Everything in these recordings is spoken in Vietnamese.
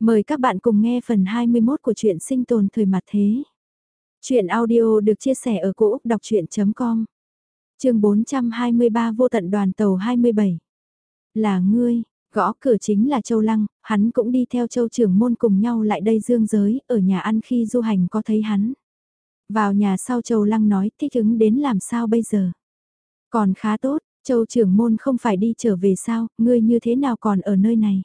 Mời các bạn cùng nghe phần 21 của truyện sinh tồn thời mặt thế. Chuyện audio được chia sẻ ở cỗ đọc chuyện.com Trường 423 vô tận đoàn tàu 27 Là ngươi, gõ cửa chính là Châu Lăng, hắn cũng đi theo Châu trưởng môn cùng nhau lại đây dương giới, ở nhà ăn khi du hành có thấy hắn. Vào nhà sau Châu Lăng nói thích ứng đến làm sao bây giờ. Còn khá tốt, Châu trưởng môn không phải đi trở về sao, ngươi như thế nào còn ở nơi này.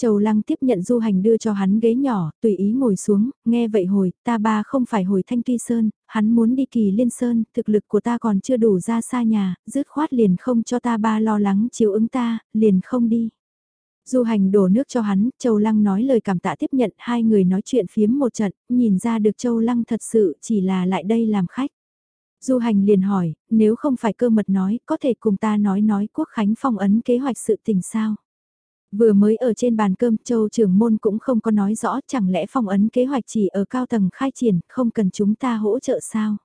Châu Lăng tiếp nhận du hành đưa cho hắn ghế nhỏ, tùy ý ngồi xuống, nghe vậy hồi, ta ba không phải hồi Thanh Tuy Sơn, hắn muốn đi kỳ liên sơn, thực lực của ta còn chưa đủ ra xa nhà, dứt khoát liền không cho ta ba lo lắng chiếu ứng ta, liền không đi. Du hành đổ nước cho hắn, Châu Lăng nói lời cảm tạ tiếp nhận, hai người nói chuyện phiếm một trận, nhìn ra được Châu Lăng thật sự chỉ là lại đây làm khách. Du hành liền hỏi, nếu không phải cơ mật nói, có thể cùng ta nói nói quốc khánh phong ấn kế hoạch sự tình sao? Vừa mới ở trên bàn cơm châu trưởng môn cũng không có nói rõ chẳng lẽ phong ấn kế hoạch chỉ ở cao tầng khai triển, không cần chúng ta hỗ trợ sao?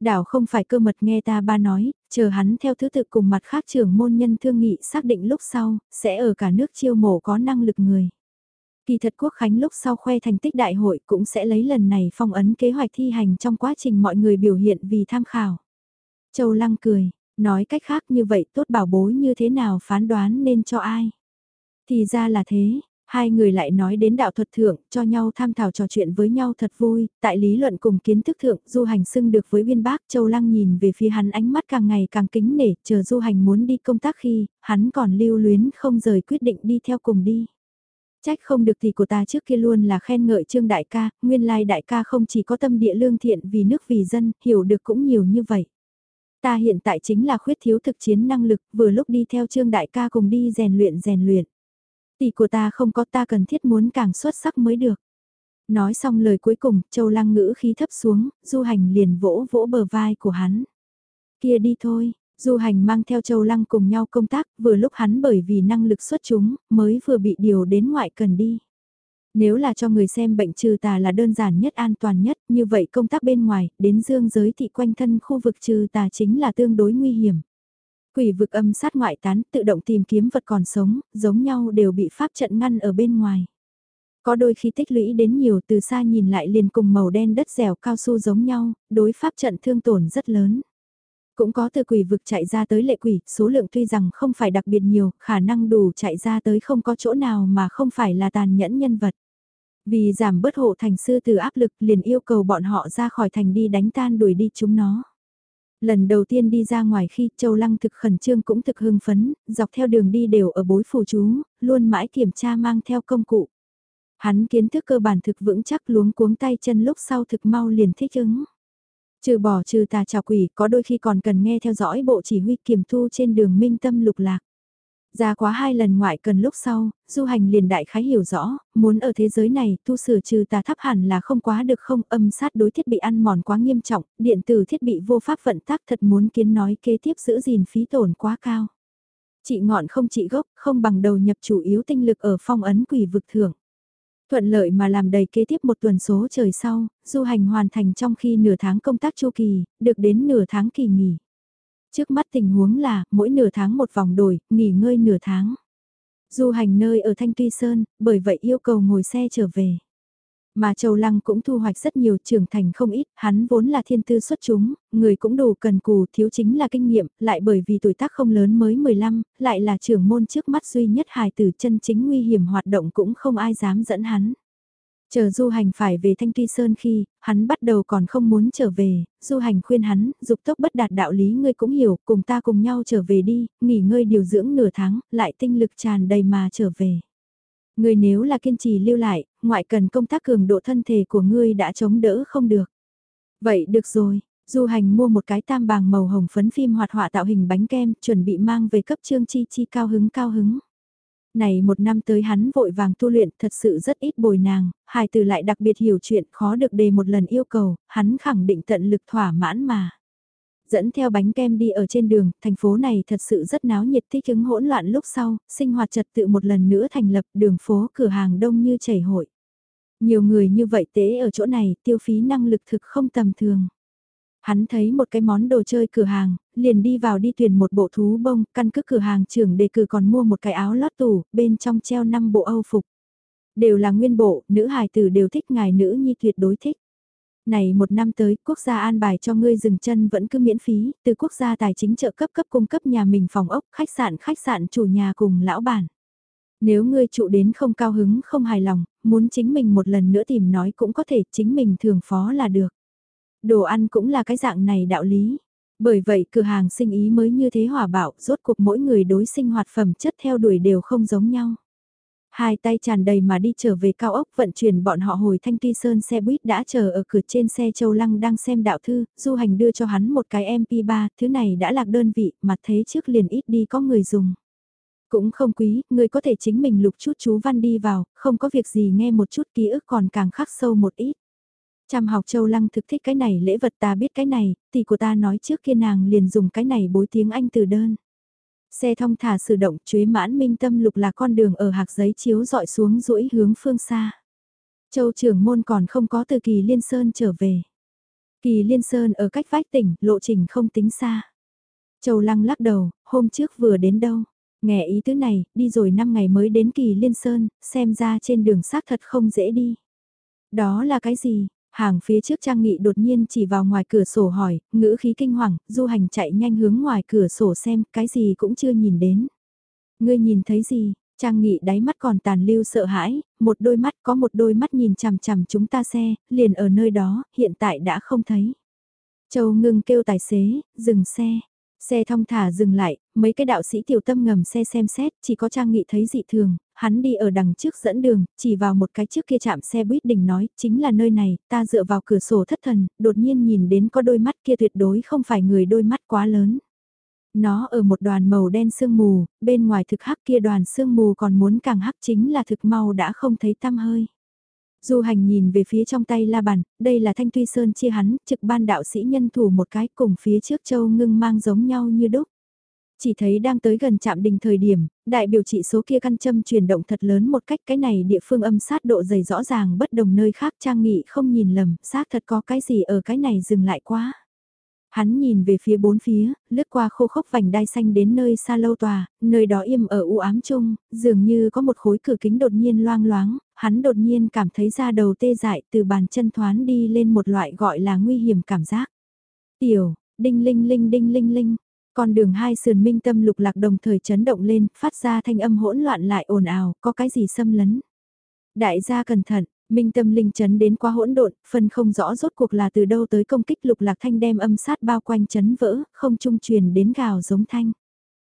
Đảo không phải cơ mật nghe ta ba nói, chờ hắn theo thứ tự cùng mặt khác trưởng môn nhân thương nghị xác định lúc sau, sẽ ở cả nước chiêu mổ có năng lực người. Kỳ thật quốc khánh lúc sau khoe thành tích đại hội cũng sẽ lấy lần này phong ấn kế hoạch thi hành trong quá trình mọi người biểu hiện vì tham khảo. Châu Lăng cười, nói cách khác như vậy tốt bảo bối như thế nào phán đoán nên cho ai. Thì ra là thế, hai người lại nói đến đạo thuật thượng, cho nhau tham thảo trò chuyện với nhau thật vui, tại lý luận cùng kiến thức thượng, du hành xưng được với viên bác, Châu Lăng nhìn về phía hắn ánh mắt càng ngày càng kính nể, chờ du hành muốn đi công tác khi, hắn còn lưu luyến không rời quyết định đi theo cùng đi. Trách không được thì của ta trước kia luôn là khen ngợi trương đại ca, nguyên lai đại ca không chỉ có tâm địa lương thiện vì nước vì dân, hiểu được cũng nhiều như vậy. Ta hiện tại chính là khuyết thiếu thực chiến năng lực, vừa lúc đi theo trương đại ca cùng đi rèn luyện rèn luyện. Tỷ của ta không có ta cần thiết muốn càng xuất sắc mới được. Nói xong lời cuối cùng, châu lăng ngữ khí thấp xuống, du hành liền vỗ vỗ bờ vai của hắn. Kia đi thôi, du hành mang theo châu lăng cùng nhau công tác, vừa lúc hắn bởi vì năng lực xuất chúng, mới vừa bị điều đến ngoại cần đi. Nếu là cho người xem bệnh trừ tà là đơn giản nhất an toàn nhất, như vậy công tác bên ngoài, đến dương giới thị quanh thân khu vực trừ tà chính là tương đối nguy hiểm. Quỷ vực âm sát ngoại tán tự động tìm kiếm vật còn sống, giống nhau đều bị pháp trận ngăn ở bên ngoài. Có đôi khi tích lũy đến nhiều từ xa nhìn lại liền cùng màu đen đất dẻo cao su giống nhau, đối pháp trận thương tổn rất lớn. Cũng có từ quỷ vực chạy ra tới lệ quỷ, số lượng tuy rằng không phải đặc biệt nhiều, khả năng đủ chạy ra tới không có chỗ nào mà không phải là tàn nhẫn nhân vật. Vì giảm bớt hộ thành sư từ áp lực liền yêu cầu bọn họ ra khỏi thành đi đánh tan đuổi đi chúng nó. Lần đầu tiên đi ra ngoài khi Châu Lăng thực khẩn trương cũng thực hưng phấn, dọc theo đường đi đều ở bối phù chú, luôn mãi kiểm tra mang theo công cụ. Hắn kiến thức cơ bản thực vững chắc luống cuống tay chân lúc sau thực mau liền thích ứng. Trừ bỏ trừ tà trào quỷ có đôi khi còn cần nghe theo dõi bộ chỉ huy kiểm thu trên đường minh tâm lục lạc. Ra quá hai lần ngoại cần lúc sau, du hành liền đại khái hiểu rõ, muốn ở thế giới này tu sửa trừ tà tháp hẳn là không quá được không âm sát đối thiết bị ăn mòn quá nghiêm trọng, điện tử thiết bị vô pháp vận tác thật muốn kiến nói kế tiếp giữ gìn phí tổn quá cao. Chị ngọn không trị gốc, không bằng đầu nhập chủ yếu tinh lực ở phong ấn quỷ vực thưởng. Thuận lợi mà làm đầy kế tiếp một tuần số trời sau, du hành hoàn thành trong khi nửa tháng công tác chu kỳ, được đến nửa tháng kỳ nghỉ. Trước mắt tình huống là, mỗi nửa tháng một vòng đổi, nghỉ ngơi nửa tháng. Du hành nơi ở Thanh Tuy Sơn, bởi vậy yêu cầu ngồi xe trở về. Mà Châu Lăng cũng thu hoạch rất nhiều trưởng thành không ít, hắn vốn là thiên tư xuất chúng, người cũng đủ cần cù thiếu chính là kinh nghiệm, lại bởi vì tuổi tác không lớn mới 15, lại là trưởng môn trước mắt duy nhất hài tử chân chính nguy hiểm hoạt động cũng không ai dám dẫn hắn. Chờ du hành phải về Thanh Tuy Sơn khi, hắn bắt đầu còn không muốn trở về, du hành khuyên hắn, dục tốc bất đạt đạo lý ngươi cũng hiểu, cùng ta cùng nhau trở về đi, nghỉ ngơi điều dưỡng nửa tháng, lại tinh lực tràn đầy mà trở về. Ngươi nếu là kiên trì lưu lại, ngoại cần công tác cường độ thân thể của ngươi đã chống đỡ không được. Vậy được rồi, du hành mua một cái tam bàng màu hồng phấn phim hoạt họa tạo hình bánh kem, chuẩn bị mang về cấp trương chi chi cao hứng cao hứng này một năm tới hắn vội vàng tu luyện thật sự rất ít bồi nàng, hài từ lại đặc biệt hiểu chuyện khó được đề một lần yêu cầu, hắn khẳng định tận lực thỏa mãn mà. Dẫn theo bánh kem đi ở trên đường, thành phố này thật sự rất náo nhiệt thích ứng hỗn loạn lúc sau, sinh hoạt trật tự một lần nữa thành lập đường phố cửa hàng đông như chảy hội. Nhiều người như vậy tế ở chỗ này tiêu phí năng lực thực không tầm thường. Hắn thấy một cái món đồ chơi cửa hàng, liền đi vào đi tuyển một bộ thú bông, căn cứ cửa hàng trưởng đề cử còn mua một cái áo lót tủ, bên trong treo 5 bộ âu phục. Đều là nguyên bộ, nữ hài tử đều thích ngài nữ nhi tuyệt đối thích. Này một năm tới, quốc gia an bài cho ngươi dừng chân vẫn cứ miễn phí, từ quốc gia tài chính trợ cấp cấp cung cấp nhà mình phòng ốc, khách sạn, khách sạn chủ nhà cùng lão bản. Nếu ngươi trụ đến không cao hứng, không hài lòng, muốn chính mình một lần nữa tìm nói cũng có thể chính mình thường phó là được. Đồ ăn cũng là cái dạng này đạo lý. Bởi vậy cửa hàng sinh ý mới như thế hòa bạo, rốt cuộc mỗi người đối sinh hoạt phẩm chất theo đuổi đều không giống nhau. Hai tay tràn đầy mà đi trở về cao ốc vận chuyển bọn họ hồi thanh tuy sơn xe buýt đã chờ ở cửa trên xe châu lăng đang xem đạo thư, du hành đưa cho hắn một cái MP3, thứ này đã lạc đơn vị, mà thế trước liền ít đi có người dùng. Cũng không quý, người có thể chính mình lục chút chú văn đi vào, không có việc gì nghe một chút ký ức còn càng khắc sâu một ít. Trăm học châu lăng thực thích cái này lễ vật ta biết cái này, tỷ của ta nói trước kia nàng liền dùng cái này bối tiếng Anh từ đơn. Xe thông thả sử động chuế mãn minh tâm lục là con đường ở hạc giấy chiếu dọi xuống rũi hướng phương xa. Châu trưởng môn còn không có từ kỳ Liên Sơn trở về. Kỳ Liên Sơn ở cách vách tỉnh, lộ trình không tính xa. Châu lăng lắc đầu, hôm trước vừa đến đâu. Nghe ý tứ này, đi rồi 5 ngày mới đến kỳ Liên Sơn, xem ra trên đường xác thật không dễ đi. Đó là cái gì? Hàng phía trước Trang Nghị đột nhiên chỉ vào ngoài cửa sổ hỏi, ngữ khí kinh hoàng, du hành chạy nhanh hướng ngoài cửa sổ xem, cái gì cũng chưa nhìn đến. Ngươi nhìn thấy gì? Trang Nghị đáy mắt còn tàn lưu sợ hãi, một đôi mắt có một đôi mắt nhìn chằm chằm chúng ta xe, liền ở nơi đó, hiện tại đã không thấy. Châu ngưng kêu tài xế, dừng xe. Xe thong thả dừng lại, mấy cái đạo sĩ tiểu tâm ngầm xe xem xét, chỉ có Trang Nghị thấy dị thường, hắn đi ở đằng trước dẫn đường, chỉ vào một cái trước kia chạm xe buýt đỉnh nói, chính là nơi này, ta dựa vào cửa sổ thất thần, đột nhiên nhìn đến có đôi mắt kia tuyệt đối không phải người đôi mắt quá lớn. Nó ở một đoàn màu đen sương mù, bên ngoài thực hắc kia đoàn sương mù còn muốn càng hắc chính là thực mau đã không thấy tăm hơi. Du hành nhìn về phía trong tay la bàn, đây là thanh tuy sơn chia hắn, trực ban đạo sĩ nhân thủ một cái cùng phía trước châu ngưng mang giống nhau như đúc. Chỉ thấy đang tới gần chạm đình thời điểm, đại biểu trị số kia căn châm chuyển động thật lớn một cách cái này địa phương âm sát độ dày rõ ràng bất đồng nơi khác trang nghị không nhìn lầm, xác thật có cái gì ở cái này dừng lại quá. Hắn nhìn về phía bốn phía, lướt qua khô khốc vành đai xanh đến nơi xa lâu tòa, nơi đó im ở u ám chung, dường như có một khối cửa kính đột nhiên loang loáng, hắn đột nhiên cảm thấy da đầu tê dại từ bàn chân thoán đi lên một loại gọi là nguy hiểm cảm giác. Tiểu, đinh linh linh đinh linh linh, con đường hai sườn minh tâm lục lạc đồng thời chấn động lên, phát ra thanh âm hỗn loạn lại ồn ào, có cái gì xâm lấn. Đại gia cẩn thận, minh tâm linh chấn đến quá hỗn độn, phân không rõ rốt cuộc là từ đâu tới công kích lục lạc thanh đem âm sát bao quanh chấn vỡ, không trung truyền đến gào giống thanh.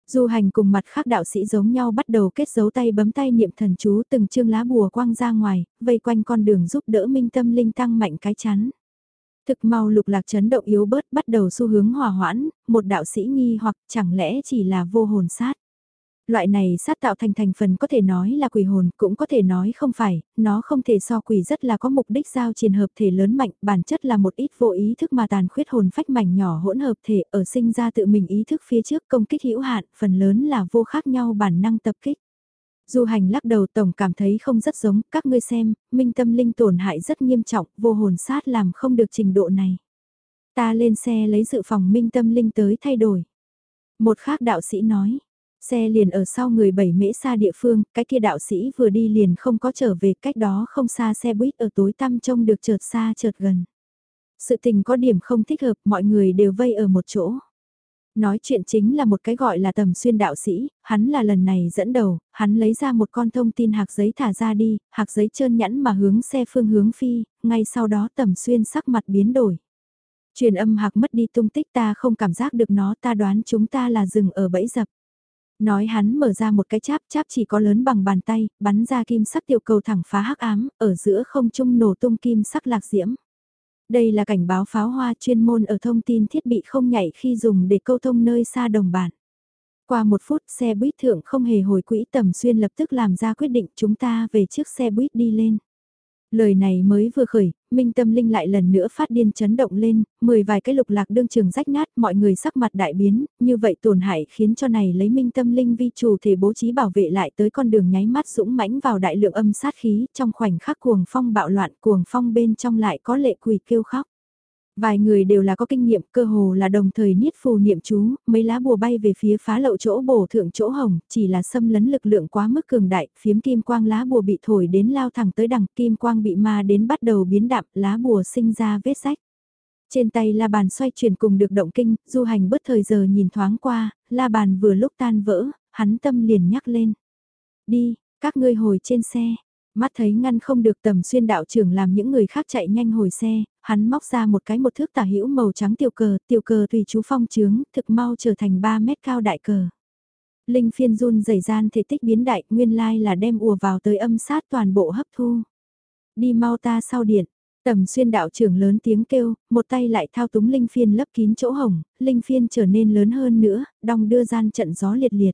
Du hành cùng mặt khác đạo sĩ giống nhau bắt đầu kết dấu tay bấm tay niệm thần chú từng chương lá bùa quang ra ngoài, vây quanh con đường giúp đỡ minh tâm linh tăng mạnh cái chắn. Thực mau lục lạc chấn động yếu bớt bắt đầu xu hướng hòa hoãn, một đạo sĩ nghi hoặc chẳng lẽ chỉ là vô hồn sát. Loại này sát tạo thành thành phần có thể nói là quỷ hồn, cũng có thể nói không phải, nó không thể so quỷ rất là có mục đích giao triền hợp thể lớn mạnh, bản chất là một ít vô ý thức mà tàn khuyết hồn phách mảnh nhỏ hỗn hợp thể ở sinh ra tự mình ý thức phía trước công kích hữu hạn, phần lớn là vô khác nhau bản năng tập kích. Du hành lắc đầu tổng cảm thấy không rất giống, các ngươi xem, minh tâm linh tổn hại rất nghiêm trọng, vô hồn sát làm không được trình độ này. Ta lên xe lấy dự phòng minh tâm linh tới thay đổi. Một khác đạo sĩ nói, xe liền ở sau người bảy mễ xa địa phương, cái kia đạo sĩ vừa đi liền không có trở về cách đó không xa xe buýt ở tối tăm trông được chợt xa chợt gần. Sự tình có điểm không thích hợp, mọi người đều vây ở một chỗ. Nói chuyện chính là một cái gọi là tầm xuyên đạo sĩ, hắn là lần này dẫn đầu, hắn lấy ra một con thông tin hạc giấy thả ra đi, hạc giấy trơn nhẵn mà hướng xe phương hướng phi, ngay sau đó tầm xuyên sắc mặt biến đổi. Truyền âm hạc mất đi tung tích ta không cảm giác được nó ta đoán chúng ta là dừng ở bẫy dập. Nói hắn mở ra một cái cháp cháp chỉ có lớn bằng bàn tay, bắn ra kim sắc tiểu cầu thẳng phá hắc ám, ở giữa không trung nổ tung kim sắc lạc diễm. Đây là cảnh báo pháo hoa chuyên môn ở thông tin thiết bị không nhảy khi dùng để câu thông nơi xa đồng bản. Qua một phút, xe buýt thượng không hề hồi quỹ tầm xuyên lập tức làm ra quyết định chúng ta về chiếc xe buýt đi lên. Lời này mới vừa khởi, Minh Tâm Linh lại lần nữa phát điên chấn động lên, mười vài cái lục lạc đương trường rách nát, mọi người sắc mặt đại biến, như vậy tổn hại khiến cho này lấy Minh Tâm Linh vi chủ thể bố trí bảo vệ lại tới con đường nháy mắt dũng mãnh vào đại lượng âm sát khí, trong khoảnh khắc cuồng phong bạo loạn, cuồng phong bên trong lại có lệ quỷ kêu khóc. Vài người đều là có kinh nghiệm, cơ hồ là đồng thời niết phù niệm chú, mấy lá bùa bay về phía phá lậu chỗ bổ thượng chỗ hồng, chỉ là xâm lấn lực lượng quá mức cường đại, phiếm kim quang lá bùa bị thổi đến lao thẳng tới đằng, kim quang bị ma đến bắt đầu biến đạm, lá bùa sinh ra vết sách. Trên tay la bàn xoay chuyển cùng được động kinh, du hành bớt thời giờ nhìn thoáng qua, la bàn vừa lúc tan vỡ, hắn tâm liền nhắc lên. Đi, các ngươi hồi trên xe, Mắt thấy ngăn không được tầm xuyên đạo trưởng làm những người khác chạy nhanh hồi xe, hắn móc ra một cái một thước tả hữu màu trắng tiểu cờ, tiểu cờ tùy chú phong trướng, thực mau trở thành 3 mét cao đại cờ. Linh phiên run dày gian thể tích biến đại, nguyên lai là đem ùa vào tới âm sát toàn bộ hấp thu. Đi mau ta sau điện, tầm xuyên đạo trưởng lớn tiếng kêu, một tay lại thao túng linh phiên lấp kín chỗ hồng, linh phiên trở nên lớn hơn nữa, đong đưa gian trận gió liệt liệt.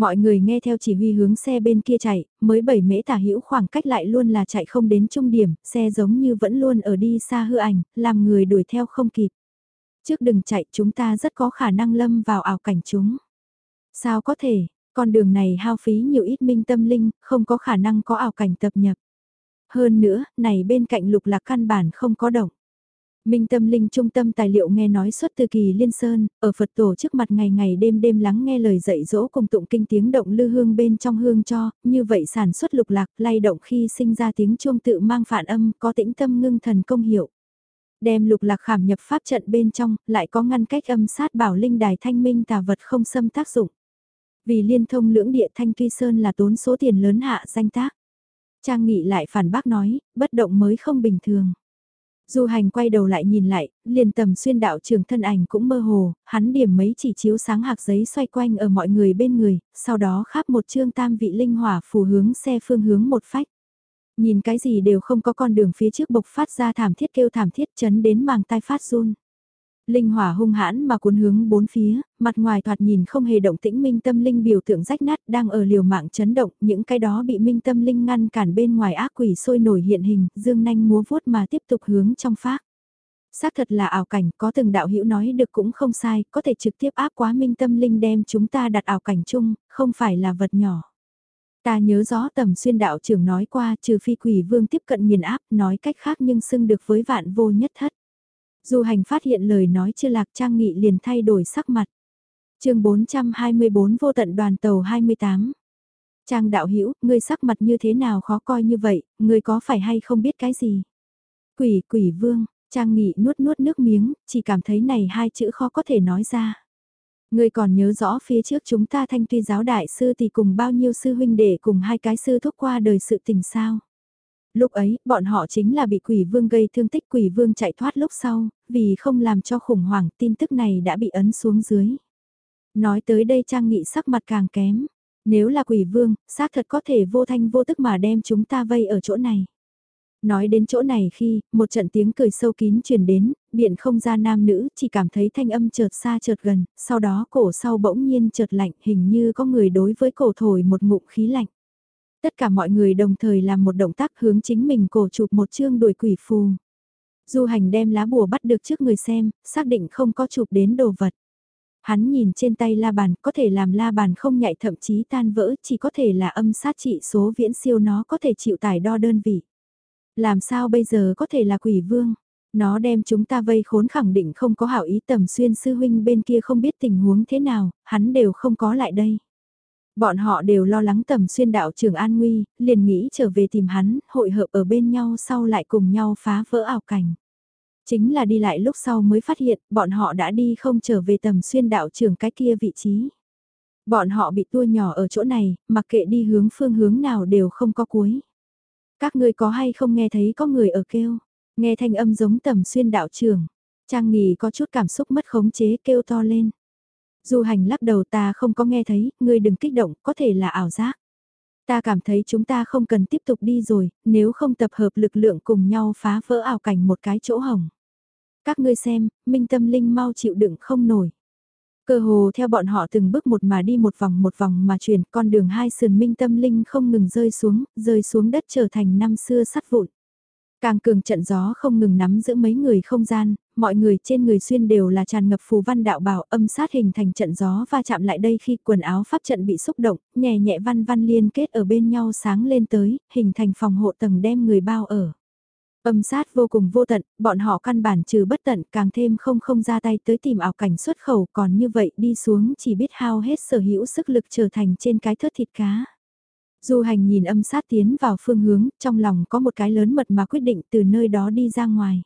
Mọi người nghe theo chỉ huy hướng xe bên kia chạy, mới 7 mễ tả hữu khoảng cách lại luôn là chạy không đến trung điểm, xe giống như vẫn luôn ở đi xa hư ảnh, làm người đuổi theo không kịp. Trước đừng chạy chúng ta rất có khả năng lâm vào ảo cảnh chúng. Sao có thể, con đường này hao phí nhiều ít minh tâm linh, không có khả năng có ảo cảnh tập nhập. Hơn nữa, này bên cạnh lục là căn bản không có động. Minh Tâm Linh trung tâm tài liệu nghe nói xuất từ kỳ Liên Sơn, ở Phật tổ trước mặt ngày ngày đêm đêm lắng nghe lời dạy dỗ cùng tụng kinh tiếng động lư hương bên trong hương cho, như vậy sản xuất lục lạc lay động khi sinh ra tiếng chuông tự mang phản âm có tĩnh tâm ngưng thần công hiệu. Đem lục lạc khảm nhập pháp trận bên trong, lại có ngăn cách âm sát bảo linh đài thanh minh tà vật không xâm tác dụng. Vì liên thông lưỡng địa thanh tuy sơn là tốn số tiền lớn hạ danh tác. Trang nghị lại phản bác nói, bất động mới không bình thường. Du hành quay đầu lại nhìn lại, liền tầm xuyên đạo trường thân ảnh cũng mơ hồ, hắn điểm mấy chỉ chiếu sáng hạc giấy xoay quanh ở mọi người bên người, sau đó khắp một chương tam vị linh hỏa phù hướng xe phương hướng một phách. Nhìn cái gì đều không có con đường phía trước bộc phát ra thảm thiết kêu thảm thiết chấn đến màng tai phát run. Linh hỏa hung hãn mà cuốn hướng bốn phía, mặt ngoài thoạt nhìn không hề động tĩnh minh tâm linh biểu tượng rách nát đang ở liều mạng chấn động, những cái đó bị minh tâm linh ngăn cản bên ngoài ác quỷ sôi nổi hiện hình, dương nanh múa vuốt mà tiếp tục hướng trong phát. Xác thật là ảo cảnh, có từng đạo hữu nói được cũng không sai, có thể trực tiếp áp quá minh tâm linh đem chúng ta đặt ảo cảnh chung, không phải là vật nhỏ. Ta nhớ rõ tầm xuyên đạo trưởng nói qua trừ phi quỷ vương tiếp cận nghiền áp nói cách khác nhưng xưng được với vạn vô nhất thất. Du hành phát hiện lời nói chưa lạc trang nghị liền thay đổi sắc mặt. chương 424 vô tận đoàn tàu 28. Trang đạo hữu ngươi sắc mặt như thế nào khó coi như vậy, ngươi có phải hay không biết cái gì? Quỷ quỷ vương, trang nghị nuốt nuốt nước miếng, chỉ cảm thấy này hai chữ khó có thể nói ra. Ngươi còn nhớ rõ phía trước chúng ta thanh tuy giáo đại sư thì cùng bao nhiêu sư huynh đệ cùng hai cái sư thúc qua đời sự tình sao? Lúc ấy, bọn họ chính là bị quỷ vương gây thương tích quỷ vương chạy thoát lúc sau, vì không làm cho khủng hoảng tin tức này đã bị ấn xuống dưới. Nói tới đây trang nghị sắc mặt càng kém. Nếu là quỷ vương, xác thật có thể vô thanh vô tức mà đem chúng ta vây ở chỗ này. Nói đến chỗ này khi, một trận tiếng cười sâu kín truyền đến, biển không ra nam nữ, chỉ cảm thấy thanh âm chợt xa chợt gần, sau đó cổ sau bỗng nhiên chợt lạnh, hình như có người đối với cổ thổi một ngụm khí lạnh. Tất cả mọi người đồng thời làm một động tác hướng chính mình cổ chụp một chương đuổi quỷ phù. Du hành đem lá bùa bắt được trước người xem, xác định không có chụp đến đồ vật. Hắn nhìn trên tay la bàn, có thể làm la bàn không nhạy thậm chí tan vỡ, chỉ có thể là âm sát trị số viễn siêu nó có thể chịu tải đo đơn vị. Làm sao bây giờ có thể là quỷ vương? Nó đem chúng ta vây khốn khẳng định không có hảo ý tầm xuyên sư huynh bên kia không biết tình huống thế nào, hắn đều không có lại đây. Bọn họ đều lo lắng tầm xuyên đạo trường an nguy, liền nghĩ trở về tìm hắn, hội hợp ở bên nhau sau lại cùng nhau phá vỡ ảo cảnh. Chính là đi lại lúc sau mới phát hiện, bọn họ đã đi không trở về tầm xuyên đạo trường cái kia vị trí. Bọn họ bị tua nhỏ ở chỗ này, mặc kệ đi hướng phương hướng nào đều không có cuối. Các ngươi có hay không nghe thấy có người ở kêu, nghe thanh âm giống tầm xuyên đạo trường. Trang nghỉ có chút cảm xúc mất khống chế kêu to lên. Du hành lắc đầu ta không có nghe thấy, ngươi đừng kích động, có thể là ảo giác. Ta cảm thấy chúng ta không cần tiếp tục đi rồi, nếu không tập hợp lực lượng cùng nhau phá vỡ ảo cảnh một cái chỗ hồng. Các ngươi xem, minh tâm linh mau chịu đựng không nổi. Cơ hồ theo bọn họ từng bước một mà đi một vòng một vòng mà chuyển con đường hai sườn minh tâm linh không ngừng rơi xuống, rơi xuống đất trở thành năm xưa sắt vụn. Càng cường trận gió không ngừng nắm giữ mấy người không gian, mọi người trên người xuyên đều là tràn ngập phù văn đạo bảo âm sát hình thành trận gió va chạm lại đây khi quần áo pháp trận bị xúc động, nhẹ nhẹ văn văn liên kết ở bên nhau sáng lên tới, hình thành phòng hộ tầng đem người bao ở. Âm sát vô cùng vô tận, bọn họ căn bản trừ bất tận càng thêm không không ra tay tới tìm ảo cảnh xuất khẩu còn như vậy đi xuống chỉ biết hao hết sở hữu sức lực trở thành trên cái thớt thịt cá. Du hành nhìn âm sát tiến vào phương hướng, trong lòng có một cái lớn mật mà quyết định từ nơi đó đi ra ngoài.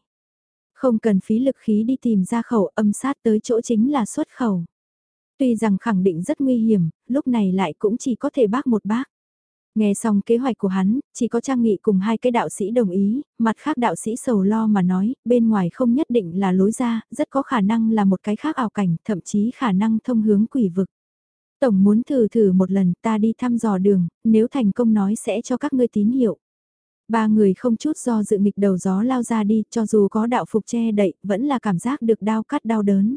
Không cần phí lực khí đi tìm ra khẩu âm sát tới chỗ chính là xuất khẩu. Tuy rằng khẳng định rất nguy hiểm, lúc này lại cũng chỉ có thể bác một bác. Nghe xong kế hoạch của hắn, chỉ có Trang Nghị cùng hai cái đạo sĩ đồng ý, mặt khác đạo sĩ sầu lo mà nói, bên ngoài không nhất định là lối ra, rất có khả năng là một cái khác ảo cảnh, thậm chí khả năng thông hướng quỷ vực. Tổng muốn thử thử một lần ta đi thăm dò đường, nếu thành công nói sẽ cho các ngươi tín hiệu. Ba người không chút do dự nghịch đầu gió lao ra đi, cho dù có đạo phục che đậy, vẫn là cảm giác được đau cắt đau đớn.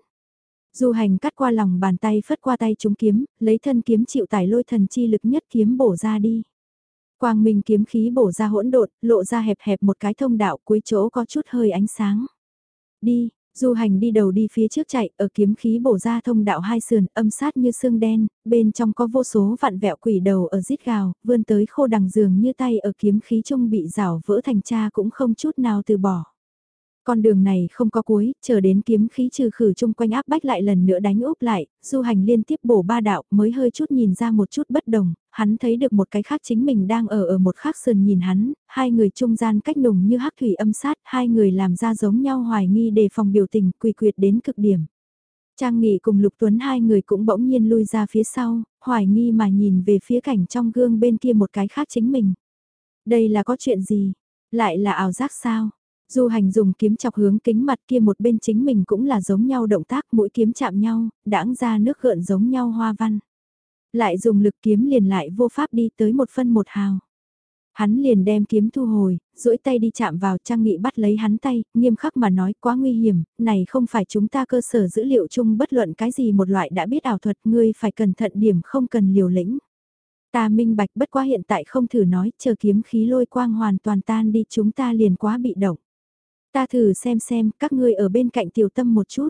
Du hành cắt qua lòng bàn tay phất qua tay chúng kiếm, lấy thân kiếm chịu tải lôi thần chi lực nhất kiếm bổ ra đi. Quang minh kiếm khí bổ ra hỗn độn, lộ ra hẹp hẹp một cái thông đạo cuối chỗ có chút hơi ánh sáng. Đi, du hành đi đầu đi phía trước chạy, ở kiếm khí bổ ra thông đạo hai sườn, âm sát như xương đen, bên trong có vô số vạn vẹo quỷ đầu ở rít gào, vươn tới khô đằng giường như tay ở kiếm khí trung bị rào vỡ thành cha cũng không chút nào từ bỏ. Con đường này không có cuối, chờ đến kiếm khí trừ khử chung quanh áp bách lại lần nữa đánh úp lại, du hành liên tiếp bổ ba đạo mới hơi chút nhìn ra một chút bất đồng, hắn thấy được một cái khác chính mình đang ở ở một khác sườn nhìn hắn, hai người trung gian cách nùng như hắc thủy âm sát, hai người làm ra giống nhau hoài nghi đề phòng biểu tình quỳ quyệt đến cực điểm. Trang Nghị cùng Lục Tuấn hai người cũng bỗng nhiên lui ra phía sau, hoài nghi mà nhìn về phía cảnh trong gương bên kia một cái khác chính mình. Đây là có chuyện gì? Lại là ảo giác sao? Du hành dùng kiếm chọc hướng kính mặt kia một bên chính mình cũng là giống nhau động tác mũi kiếm chạm nhau, đãng ra nước gợn giống nhau hoa văn. Lại dùng lực kiếm liền lại vô pháp đi tới một phân một hào. Hắn liền đem kiếm thu hồi, duỗi tay đi chạm vào trang nghị bắt lấy hắn tay, nghiêm khắc mà nói quá nguy hiểm, này không phải chúng ta cơ sở dữ liệu chung bất luận cái gì một loại đã biết ảo thuật ngươi phải cẩn thận điểm không cần liều lĩnh. Ta minh bạch bất quá hiện tại không thử nói, chờ kiếm khí lôi quang hoàn toàn tan đi chúng ta liền quá bị động. Ta thử xem xem, các ngươi ở bên cạnh tiểu tâm một chút.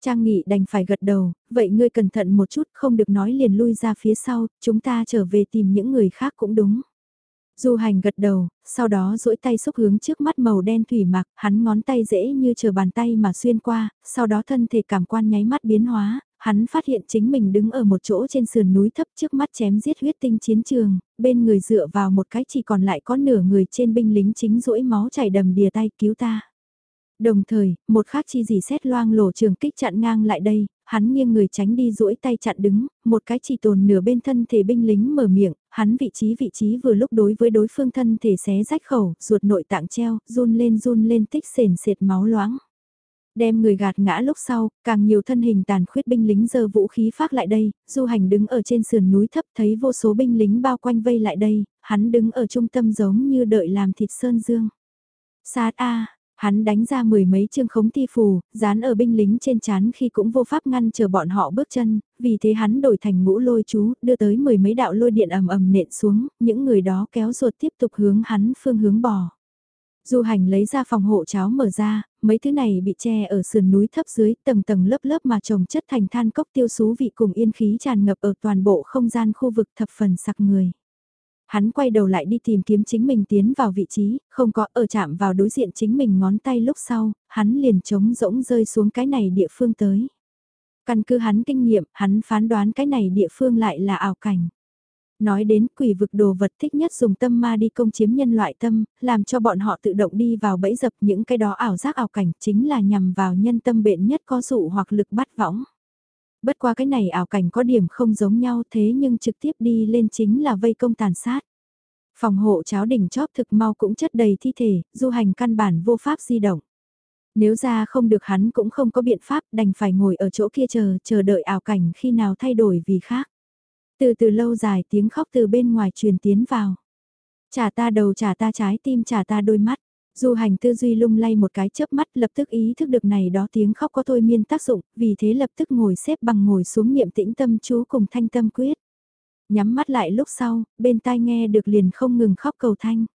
Trang Nghị đành phải gật đầu, vậy ngươi cẩn thận một chút, không được nói liền lui ra phía sau, chúng ta trở về tìm những người khác cũng đúng. Du hành gật đầu, sau đó duỗi tay xúc hướng trước mắt màu đen thủy mặc, hắn ngón tay dễ như chờ bàn tay mà xuyên qua, sau đó thân thể cảm quan nháy mắt biến hóa, hắn phát hiện chính mình đứng ở một chỗ trên sườn núi thấp trước mắt chém giết huyết tinh chiến trường, bên người dựa vào một cái chỉ còn lại có nửa người trên binh lính chính rũi máu chảy đầm đìa tay cứu ta. Đồng thời, một khác chi gì xét loang lổ trường kích chặn ngang lại đây, hắn nghiêng người tránh đi duỗi tay chặn đứng, một cái chỉ tồn nửa bên thân thể binh lính mở miệng, hắn vị trí vị trí vừa lúc đối với đối phương thân thể xé rách khẩu, ruột nội tạng treo, run lên run lên tích sền sệt máu loãng. Đem người gạt ngã lúc sau, càng nhiều thân hình tàn khuyết binh lính giơ vũ khí phát lại đây, du hành đứng ở trên sườn núi thấp thấy vô số binh lính bao quanh vây lại đây, hắn đứng ở trung tâm giống như đợi làm thịt sơn dương. Sát A, hắn đánh ra mười mấy chương khống thi phù, dán ở binh lính trên chán khi cũng vô pháp ngăn chờ bọn họ bước chân, vì thế hắn đổi thành ngũ lôi chú, đưa tới mười mấy đạo lôi điện ầm ầm nện xuống, những người đó kéo ruột tiếp tục hướng hắn phương hướng bò. Du hành lấy ra phòng hộ cháo mở ra, mấy thứ này bị che ở sườn núi thấp dưới, tầng tầng lớp lớp mà trồng chất thành than cốc tiêu xú vị cùng yên khí tràn ngập ở toàn bộ không gian khu vực thập phần sặc người. Hắn quay đầu lại đi tìm kiếm chính mình tiến vào vị trí, không có ở chạm vào đối diện chính mình ngón tay lúc sau, hắn liền trống rỗng rơi xuống cái này địa phương tới. Căn cứ hắn kinh nghiệm, hắn phán đoán cái này địa phương lại là ảo cảnh. Nói đến quỷ vực đồ vật thích nhất dùng tâm ma đi công chiếm nhân loại tâm, làm cho bọn họ tự động đi vào bẫy dập những cái đó ảo giác ảo cảnh chính là nhằm vào nhân tâm bệnh nhất có dụ hoặc lực bắt võng. Bất qua cái này ảo cảnh có điểm không giống nhau thế nhưng trực tiếp đi lên chính là vây công tàn sát. Phòng hộ cháo đỉnh chóp thực mau cũng chất đầy thi thể, du hành căn bản vô pháp di động. Nếu ra không được hắn cũng không có biện pháp đành phải ngồi ở chỗ kia chờ, chờ đợi ảo cảnh khi nào thay đổi vì khác. Từ từ lâu dài tiếng khóc từ bên ngoài truyền tiến vào. Trả ta đầu trả ta trái tim trả ta đôi mắt. Du hành tư duy lung lay một cái chớp mắt lập tức ý thức được này đó tiếng khóc có thôi miên tác dụng, vì thế lập tức ngồi xếp bằng ngồi xuống niệm tĩnh tâm chú cùng thanh tâm quyết. Nhắm mắt lại lúc sau, bên tai nghe được liền không ngừng khóc cầu thanh.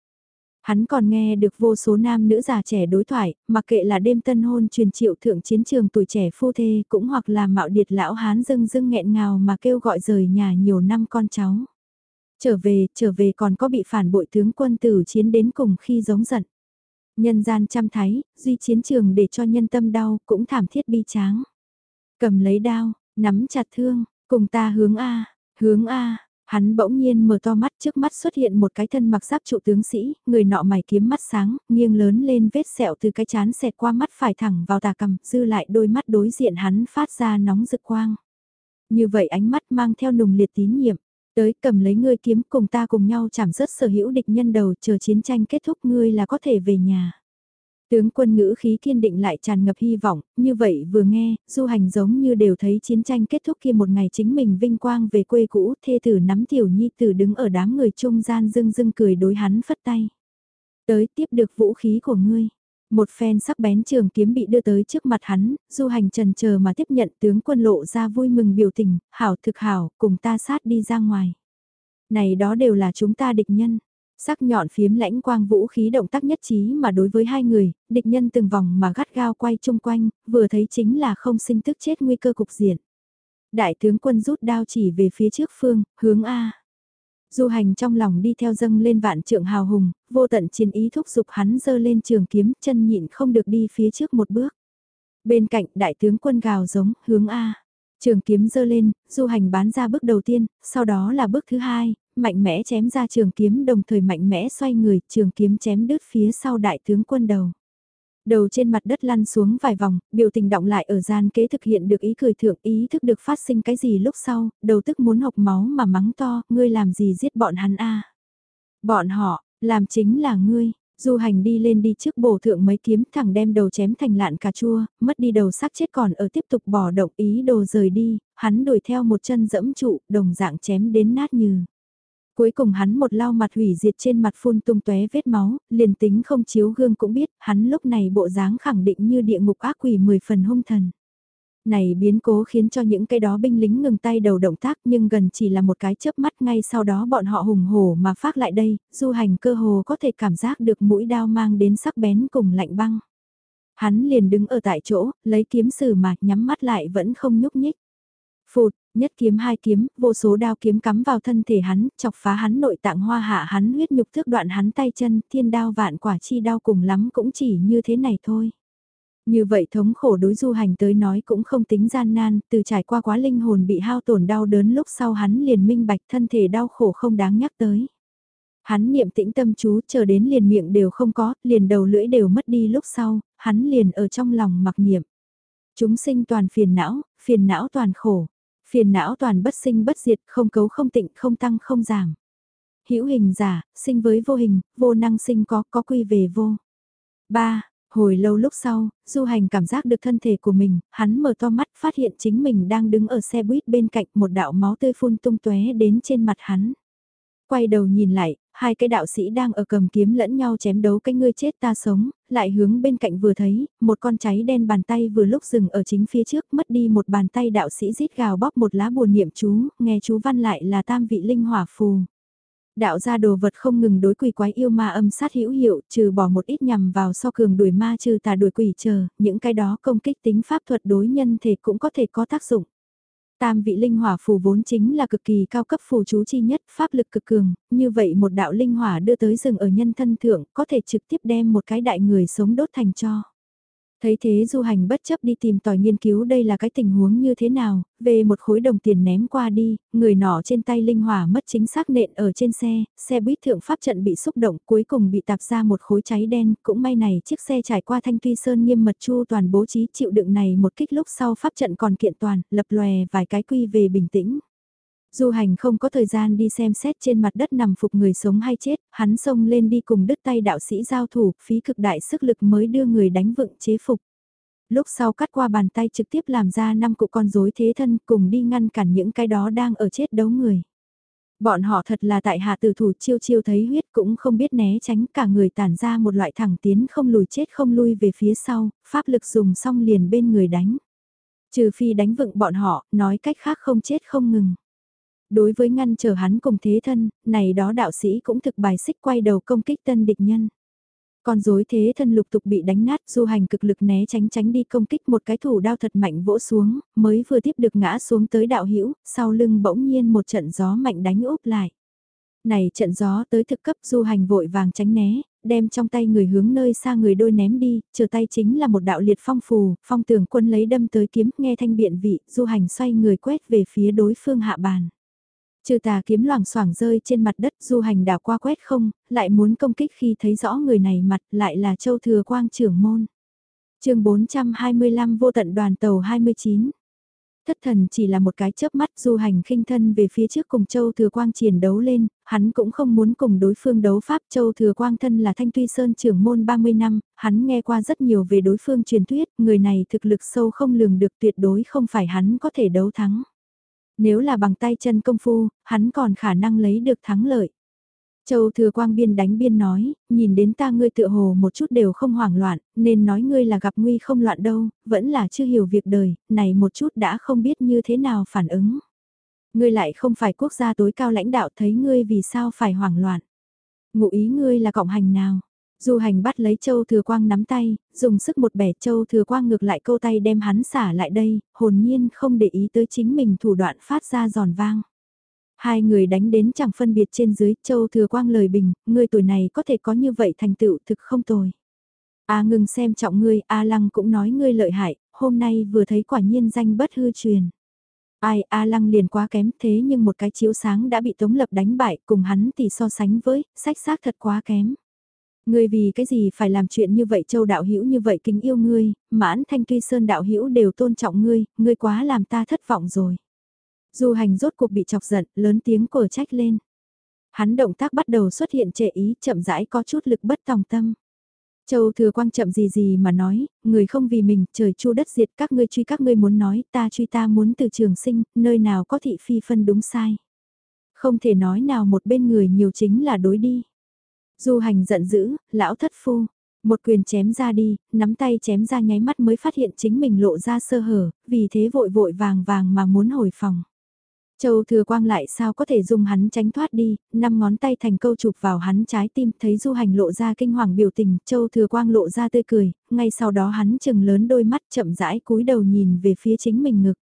Hắn còn nghe được vô số nam nữ già trẻ đối thoại, mặc kệ là đêm tân hôn truyền triệu thượng chiến trường tuổi trẻ phu thê cũng hoặc là mạo điệt lão hán dưng dưng nghẹn ngào mà kêu gọi rời nhà nhiều năm con cháu. Trở về, trở về còn có bị phản bội tướng quân tử chiến đến cùng khi giống giận. Nhân gian trăm thái, duy chiến trường để cho nhân tâm đau, cũng thảm thiết bi tráng. Cầm lấy đao, nắm chặt thương, cùng ta hướng A, hướng A, hắn bỗng nhiên mở to mắt trước mắt xuất hiện một cái thân mặc giáp trụ tướng sĩ, người nọ mày kiếm mắt sáng, nghiêng lớn lên vết sẹo từ cái chán xẹt qua mắt phải thẳng vào tà cầm, dư lại đôi mắt đối diện hắn phát ra nóng rực quang. Như vậy ánh mắt mang theo nùng liệt tín nhiệm, tới cầm lấy ngươi kiếm cùng ta cùng nhau chảm rớt sở hữu địch nhân đầu chờ chiến tranh kết thúc ngươi là có thể về nhà. Tướng quân ngữ khí kiên định lại tràn ngập hy vọng, như vậy vừa nghe, du hành giống như đều thấy chiến tranh kết thúc kia một ngày chính mình vinh quang về quê cũ, thê tử nắm tiểu nhi tử đứng ở đám người trung gian dưng dưng cười đối hắn phất tay. Tới tiếp được vũ khí của ngươi. Một phen sắc bén trường kiếm bị đưa tới trước mặt hắn, du hành trần chờ mà tiếp nhận tướng quân lộ ra vui mừng biểu tình, hảo thực hảo, cùng ta sát đi ra ngoài. Này đó đều là chúng ta địch nhân. Sắc nhọn phiếm lãnh quang vũ khí động tác nhất trí mà đối với hai người, địch nhân từng vòng mà gắt gao quay chung quanh, vừa thấy chính là không sinh tức chết nguy cơ cục diện. Đại tướng quân rút đao chỉ về phía trước phương, hướng A. Du hành trong lòng đi theo dâng lên vạn trượng hào hùng, vô tận chiến ý thúc giục hắn dơ lên trường kiếm, chân nhịn không được đi phía trước một bước. Bên cạnh đại tướng quân gào giống, hướng A. Trường kiếm dơ lên, du hành bán ra bước đầu tiên, sau đó là bước thứ hai, mạnh mẽ chém ra trường kiếm đồng thời mạnh mẽ xoay người, trường kiếm chém đứt phía sau đại tướng quân đầu. Đầu trên mặt đất lăn xuống vài vòng, biểu tình động lại ở gian kế thực hiện được ý cười thượng ý thức được phát sinh cái gì lúc sau, đầu tức muốn học máu mà mắng to, ngươi làm gì giết bọn hắn a Bọn họ, làm chính là ngươi, Du hành đi lên đi trước bổ thượng mấy kiếm thẳng đem đầu chém thành lạn cà chua, mất đi đầu sắc chết còn ở tiếp tục bỏ động ý đồ rời đi, hắn đuổi theo một chân dẫm trụ, đồng dạng chém đến nát như. Cuối cùng hắn một lao mặt hủy diệt trên mặt phun tung tóe vết máu, liền tính không chiếu gương cũng biết, hắn lúc này bộ dáng khẳng định như địa ngục ác quỷ mười phần hung thần. Này biến cố khiến cho những cái đó binh lính ngừng tay đầu động tác nhưng gần chỉ là một cái chớp mắt ngay sau đó bọn họ hùng hổ mà phát lại đây, du hành cơ hồ có thể cảm giác được mũi đao mang đến sắc bén cùng lạnh băng. Hắn liền đứng ở tại chỗ, lấy kiếm sử mà nhắm mắt lại vẫn không nhúc nhích. Phụt, nhất kiếm hai kiếm, vô số đao kiếm cắm vào thân thể hắn, chọc phá hắn nội tạng hoa hạ hắn huyết nhục thước đoạn hắn tay chân, thiên đao vạn quả chi đao cùng lắm cũng chỉ như thế này thôi. Như vậy thống khổ đối du hành tới nói cũng không tính gian nan, từ trải qua quá linh hồn bị hao tổn đau đớn lúc sau hắn liền minh bạch thân thể đau khổ không đáng nhắc tới. Hắn niệm tĩnh tâm chú chờ đến liền miệng đều không có, liền đầu lưỡi đều mất đi lúc sau, hắn liền ở trong lòng mặc niệm. Chúng sinh toàn phiền não, phiền não toàn khổ, phiền não toàn bất sinh bất diệt, không cấu không tịnh, không tăng không giảm. hữu hình giả, sinh với vô hình, vô năng sinh có, có quy về vô. 3. Hồi lâu lúc sau, du hành cảm giác được thân thể của mình, hắn mở to mắt phát hiện chính mình đang đứng ở xe buýt bên cạnh một đạo máu tươi phun tung tóe đến trên mặt hắn. Quay đầu nhìn lại, hai cái đạo sĩ đang ở cầm kiếm lẫn nhau chém đấu cái ngươi chết ta sống, lại hướng bên cạnh vừa thấy, một con cháy đen bàn tay vừa lúc dừng ở chính phía trước mất đi một bàn tay đạo sĩ rít gào bóp một lá buồn niệm chú, nghe chú văn lại là tam vị linh hỏa phù. Đạo ra đồ vật không ngừng đối quỷ quái yêu ma âm sát hữu hiệu, trừ bỏ một ít nhằm vào so cường đuổi ma trừ tà đuổi quỷ chờ, những cái đó công kích tính pháp thuật đối nhân thể cũng có thể có tác dụng. Tam vị linh hỏa phù vốn chính là cực kỳ cao cấp phù chú chi nhất, pháp lực cực cường, như vậy một đạo linh hỏa đưa tới rừng ở nhân thân thượng, có thể trực tiếp đem một cái đại người sống đốt thành cho. Thấy thế du hành bất chấp đi tìm tòi nghiên cứu đây là cái tình huống như thế nào, về một khối đồng tiền ném qua đi, người nọ trên tay linh hỏa mất chính xác nện ở trên xe, xe buýt thượng pháp trận bị xúc động cuối cùng bị tạp ra một khối cháy đen, cũng may này chiếc xe trải qua thanh tuy sơn nghiêm mật chu toàn bố trí chịu đựng này một kích lúc sau pháp trận còn kiện toàn, lập lòe vài cái quy về bình tĩnh. Du hành không có thời gian đi xem xét trên mặt đất nằm phục người sống hay chết, hắn xông lên đi cùng đứt tay đạo sĩ giao thủ, phí cực đại sức lực mới đưa người đánh vựng chế phục. Lúc sau cắt qua bàn tay trực tiếp làm ra năm cụ con rối thế thân cùng đi ngăn cản những cái đó đang ở chết đấu người. Bọn họ thật là tại hạ tử thủ chiêu chiêu thấy huyết cũng không biết né tránh cả người tản ra một loại thẳng tiến không lùi chết không lui về phía sau, pháp lực dùng xong liền bên người đánh. Trừ phi đánh vựng bọn họ, nói cách khác không chết không ngừng đối với ngăn chờ hắn cùng thế thân, này đó đạo sĩ cũng thực bài xích quay đầu công kích tân địch nhân. Con dối thế thân lục tục bị đánh nát du hành cực lực né tránh tránh đi công kích một cái thủ đao thật mạnh vỗ xuống, mới vừa tiếp được ngã xuống tới đạo hữu sau lưng bỗng nhiên một trận gió mạnh đánh úp lại. Này trận gió tới thực cấp du hành vội vàng tránh né, đem trong tay người hướng nơi xa người đôi ném đi, chờ tay chính là một đạo liệt phong phù, phong tường quân lấy đâm tới kiếm nghe thanh biện vị, du hành xoay người quét về phía đối phương hạ bàn. Trừ tà kiếm loảng xoảng rơi trên mặt đất du hành đảo qua quét không, lại muốn công kích khi thấy rõ người này mặt lại là châu thừa quang trưởng môn. chương 425 vô tận đoàn tàu 29 thất thần chỉ là một cái chớp mắt du hành khinh thân về phía trước cùng Châu Thừa Quang chiến đấu lên, hắn cũng không muốn cùng đối phương đấu pháp Châu Thừa Quang thân là Thanh Tuy Sơn trưởng môn 30 năm, hắn nghe qua rất nhiều về đối phương truyền thuyết, người này thực lực sâu không lường được tuyệt đối không phải hắn có thể đấu thắng. Nếu là bằng tay chân công phu, hắn còn khả năng lấy được thắng lợi. Châu thừa quang biên đánh biên nói, nhìn đến ta ngươi tựa hồ một chút đều không hoảng loạn, nên nói ngươi là gặp nguy không loạn đâu, vẫn là chưa hiểu việc đời, này một chút đã không biết như thế nào phản ứng. Ngươi lại không phải quốc gia tối cao lãnh đạo thấy ngươi vì sao phải hoảng loạn. Ngụ ý ngươi là cộng hành nào? Du hành bắt lấy Châu Thừa Quang nắm tay, dùng sức một bẻ Châu Thừa Quang ngược lại câu tay đem hắn xả lại đây, hồn nhiên không để ý tới chính mình thủ đoạn phát ra giòn vang. Hai người đánh đến chẳng phân biệt trên dưới, Châu Thừa Quang lời bình, người tuổi này có thể có như vậy thành tựu thực không tồi. A ngừng xem trọng ngươi, A Lăng cũng nói ngươi lợi hại, hôm nay vừa thấy quả nhiên danh bất hư truyền. Ai A Lăng liền quá kém thế nhưng một cái chiếu sáng đã bị Tống Lập đánh bại cùng hắn thì so sánh với, sách xác thật quá kém. Ngươi vì cái gì phải làm chuyện như vậy châu đạo hữu như vậy kính yêu ngươi, mãn thanh tuy sơn đạo hữu đều tôn trọng ngươi, ngươi quá làm ta thất vọng rồi. Du hành rốt cuộc bị chọc giận, lớn tiếng cổ trách lên. Hắn động tác bắt đầu xuất hiện trệ ý, chậm rãi có chút lực bất tòng tâm. Châu thừa quang chậm gì gì mà nói, người không vì mình, trời chu đất diệt các ngươi truy các ngươi muốn nói, ta truy ta muốn từ trường sinh, nơi nào có thị phi phân đúng sai. Không thể nói nào một bên người nhiều chính là đối đi. Du hành giận dữ, lão thất phu, một quyền chém ra đi, nắm tay chém ra nháy mắt mới phát hiện chính mình lộ ra sơ hở, vì thế vội vội vàng vàng mà muốn hồi phòng. Châu thừa quang lại sao có thể dùng hắn tránh thoát đi, năm ngón tay thành câu chụp vào hắn trái tim, thấy du hành lộ ra kinh hoàng biểu tình, châu thừa quang lộ ra tươi cười, ngay sau đó hắn chừng lớn đôi mắt chậm rãi cúi đầu nhìn về phía chính mình ngực.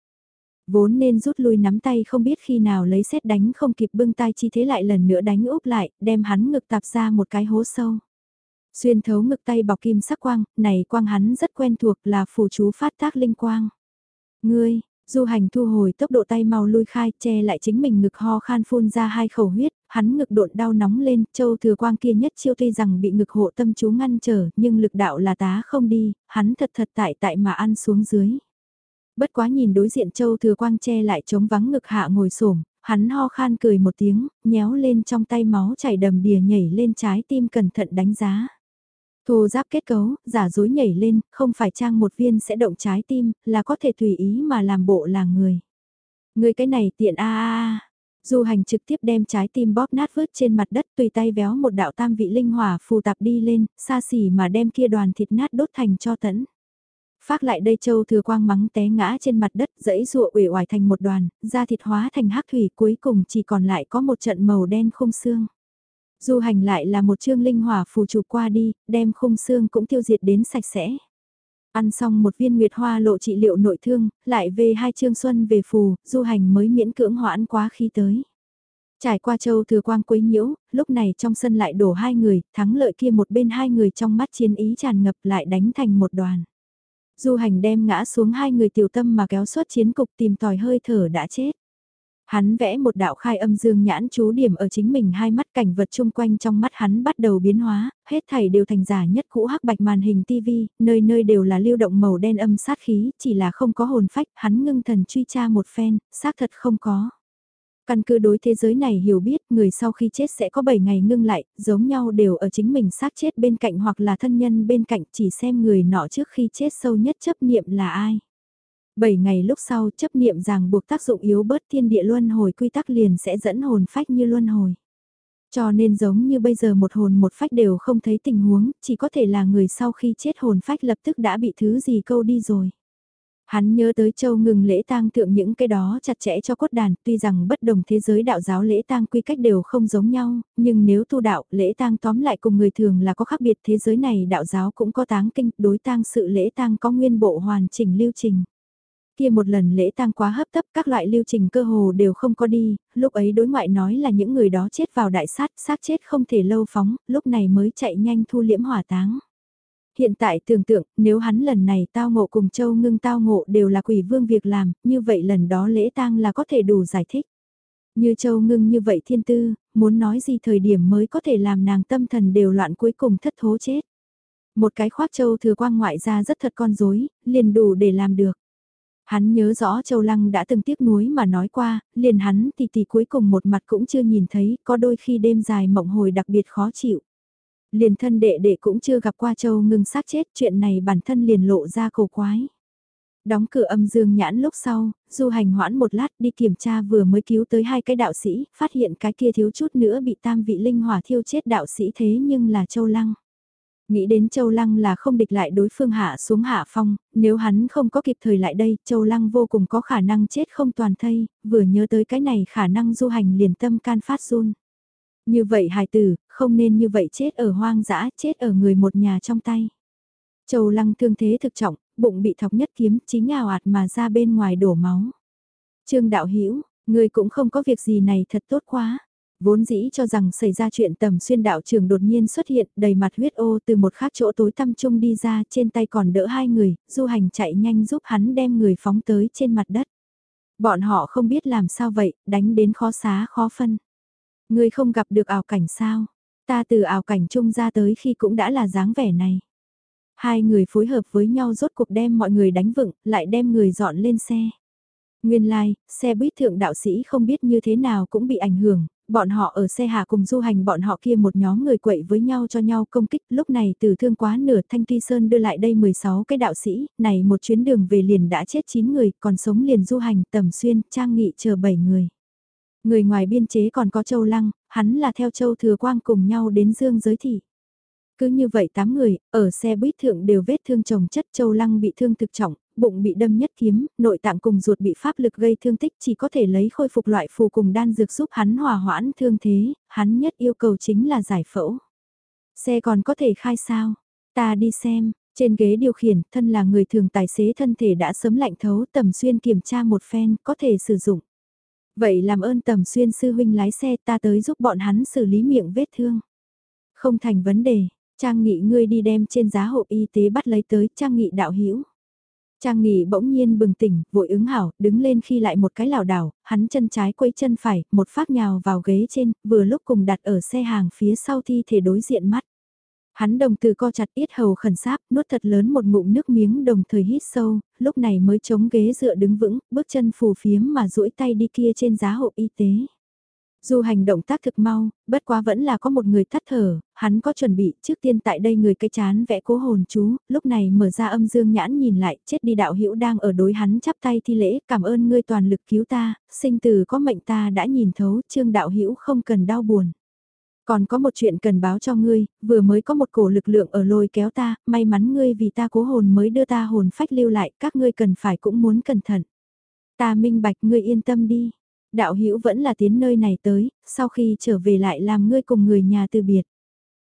Vốn nên rút lui nắm tay không biết khi nào lấy xét đánh không kịp bưng tay chi thế lại lần nữa đánh úp lại, đem hắn ngực tạp ra một cái hố sâu. Xuyên thấu ngực tay bọc kim sắc quang, này quang hắn rất quen thuộc là phù chú phát tác linh quang. Ngươi, Du hành thu hồi tốc độ tay mau lui khai, che lại chính mình ngực ho khan phun ra hai khẩu huyết, hắn ngực độn đau nóng lên, châu thừa quang kia nhất chiêu tuy rằng bị ngực hộ tâm chú ngăn trở, nhưng lực đạo là tá không đi, hắn thật thật tại tại mà ăn xuống dưới. Bất quá nhìn đối diện châu thừa quang che lại trống vắng ngực hạ ngồi xổm hắn ho khan cười một tiếng, nhéo lên trong tay máu chảy đầm đìa nhảy lên trái tim cẩn thận đánh giá. Thô giáp kết cấu, giả dối nhảy lên, không phải trang một viên sẽ động trái tim, là có thể tùy ý mà làm bộ là người. Người cái này tiện a a a. Du hành trực tiếp đem trái tim bóp nát vớt trên mặt đất tùy tay véo một đạo tam vị linh hỏa phù tạp đi lên, xa xỉ mà đem kia đoàn thịt nát đốt thành cho tẫn. Phát lại đây châu thừa quang mắng té ngã trên mặt đất dẫy rụa uể oải thành một đoàn, da thịt hóa thành hắc thủy cuối cùng chỉ còn lại có một trận màu đen khung xương. Du hành lại là một chương linh hỏa phù chụp qua đi, đem khung xương cũng tiêu diệt đến sạch sẽ. Ăn xong một viên nguyệt hoa lộ trị liệu nội thương, lại về hai chương xuân về phù, du hành mới miễn cưỡng hoãn quá khi tới. Trải qua châu thừa quang quấy nhiễu, lúc này trong sân lại đổ hai người, thắng lợi kia một bên hai người trong mắt chiến ý tràn ngập lại đánh thành một đoàn. Du hành đem ngã xuống hai người tiểu tâm mà kéo xuất chiến cục tìm tòi hơi thở đã chết. Hắn vẽ một đạo khai âm dương nhãn chú điểm ở chính mình hai mắt cảnh vật chung quanh trong mắt hắn bắt đầu biến hóa, hết thảy đều thành giả nhất cũ hắc bạch màn hình tivi, nơi nơi đều là lưu động màu đen âm sát khí, chỉ là không có hồn phách, hắn ngưng thần truy tra một phen, xác thật không có. Căn cứ đối thế giới này hiểu biết người sau khi chết sẽ có 7 ngày ngưng lại, giống nhau đều ở chính mình xác chết bên cạnh hoặc là thân nhân bên cạnh chỉ xem người nọ trước khi chết sâu nhất chấp niệm là ai. 7 ngày lúc sau chấp niệm rằng buộc tác dụng yếu bớt thiên địa luân hồi quy tắc liền sẽ dẫn hồn phách như luân hồi. Cho nên giống như bây giờ một hồn một phách đều không thấy tình huống, chỉ có thể là người sau khi chết hồn phách lập tức đã bị thứ gì câu đi rồi. Hắn nhớ tới châu ngừng lễ tang thượng những cái đó chặt chẽ cho cốt đàn, tuy rằng bất đồng thế giới đạo giáo lễ tang quy cách đều không giống nhau, nhưng nếu tu đạo, lễ tang tóm lại cùng người thường là có khác biệt thế giới này đạo giáo cũng có táng kinh, đối tang sự lễ tang có nguyên bộ hoàn chỉnh lưu trình. Kia một lần lễ tang quá hấp tấp các loại lưu trình cơ hồ đều không có đi, lúc ấy đối ngoại nói là những người đó chết vào đại sát, xác chết không thể lâu phóng, lúc này mới chạy nhanh thu liễm hỏa táng. Hiện tại tưởng tượng, nếu hắn lần này tao ngộ cùng châu ngưng tao ngộ đều là quỷ vương việc làm, như vậy lần đó lễ tang là có thể đủ giải thích. Như châu ngưng như vậy thiên tư, muốn nói gì thời điểm mới có thể làm nàng tâm thần đều loạn cuối cùng thất thố chết. Một cái khoác châu thừa quang ngoại ra rất thật con dối, liền đủ để làm được. Hắn nhớ rõ Châu Lăng đã từng tiếc nuối mà nói qua, liền hắn thì thì cuối cùng một mặt cũng chưa nhìn thấy, có đôi khi đêm dài mộng hồi đặc biệt khó chịu. Liền thân đệ đệ cũng chưa gặp qua Châu ngưng xác chết, chuyện này bản thân liền lộ ra cổ quái. Đóng cửa âm dương nhãn lúc sau, du hành hoãn một lát đi kiểm tra vừa mới cứu tới hai cái đạo sĩ, phát hiện cái kia thiếu chút nữa bị tam vị linh hỏa thiêu chết đạo sĩ thế nhưng là Châu Lăng. Nghĩ đến Châu Lăng là không địch lại đối phương hạ xuống hạ phong, nếu hắn không có kịp thời lại đây, Châu Lăng vô cùng có khả năng chết không toàn thây, vừa nhớ tới cái này khả năng du hành liền tâm can phát run. Như vậy hài tử, không nên như vậy chết ở hoang dã, chết ở người một nhà trong tay. Châu Lăng thương thế thực trọng, bụng bị thọc nhất kiếm, chính ào ạt mà ra bên ngoài đổ máu. Trương Đạo Hữu người cũng không có việc gì này thật tốt quá. Vốn dĩ cho rằng xảy ra chuyện tầm xuyên đạo trưởng đột nhiên xuất hiện đầy mặt huyết ô từ một khác chỗ tối tăm trung đi ra trên tay còn đỡ hai người, du hành chạy nhanh giúp hắn đem người phóng tới trên mặt đất. Bọn họ không biết làm sao vậy, đánh đến khó xá khó phân. Người không gặp được ảo cảnh sao, ta từ ảo cảnh trung ra tới khi cũng đã là dáng vẻ này. Hai người phối hợp với nhau rốt cuộc đem mọi người đánh vựng, lại đem người dọn lên xe. Nguyên lai, like, xe buýt thượng đạo sĩ không biết như thế nào cũng bị ảnh hưởng, bọn họ ở xe hạ cùng du hành bọn họ kia một nhóm người quậy với nhau cho nhau công kích, lúc này từ thương quá nửa Thanh Tuy Sơn đưa lại đây 16 cái đạo sĩ, này một chuyến đường về liền đã chết 9 người, còn sống liền du hành tầm xuyên, trang nghị chờ 7 người. Người ngoài biên chế còn có Châu Lăng, hắn là theo Châu Thừa Quang cùng nhau đến Dương giới thị. Cứ như vậy 8 người, ở xe buýt thượng đều vết thương chồng chất Châu Lăng bị thương thực trọng, bụng bị đâm nhất kiếm, nội tạng cùng ruột bị pháp lực gây thương tích chỉ có thể lấy khôi phục loại phù cùng đan dược giúp hắn hòa hoãn thương thế, hắn nhất yêu cầu chính là giải phẫu. Xe còn có thể khai sao? Ta đi xem, trên ghế điều khiển, thân là người thường tài xế thân thể đã sớm lạnh thấu tầm xuyên kiểm tra một phen, có thể sử dụng. Vậy làm ơn tầm xuyên sư huynh lái xe ta tới giúp bọn hắn xử lý miệng vết thương. Không thành vấn đề, Trang Nghị ngươi đi đem trên giá hộ y tế bắt lấy tới Trang Nghị đạo hữu Trang Nghị bỗng nhiên bừng tỉnh, vội ứng hảo, đứng lên khi lại một cái lảo đảo, hắn chân trái quấy chân phải, một phát nhào vào ghế trên, vừa lúc cùng đặt ở xe hàng phía sau thi thể đối diện mắt. Hắn đồng từ co chặt ít hầu khẩn sáp, nuốt thật lớn một ngụm nước miếng đồng thời hít sâu, lúc này mới chống ghế dựa đứng vững, bước chân phù phiếm mà duỗi tay đi kia trên giá hộ y tế. Dù hành động tác thực mau, bất quá vẫn là có một người tắt thở, hắn có chuẩn bị trước tiên tại đây người cây chán vẽ cố hồn chú, lúc này mở ra âm dương nhãn nhìn lại, chết đi đạo hữu đang ở đối hắn chắp tay thi lễ, cảm ơn ngươi toàn lực cứu ta, sinh từ có mệnh ta đã nhìn thấu, trương đạo hữu không cần đau buồn. Còn có một chuyện cần báo cho ngươi, vừa mới có một cổ lực lượng ở lôi kéo ta, may mắn ngươi vì ta cố hồn mới đưa ta hồn phách lưu lại, các ngươi cần phải cũng muốn cẩn thận. Ta minh bạch ngươi yên tâm đi, đạo hữu vẫn là tiến nơi này tới, sau khi trở về lại làm ngươi cùng người nhà từ biệt.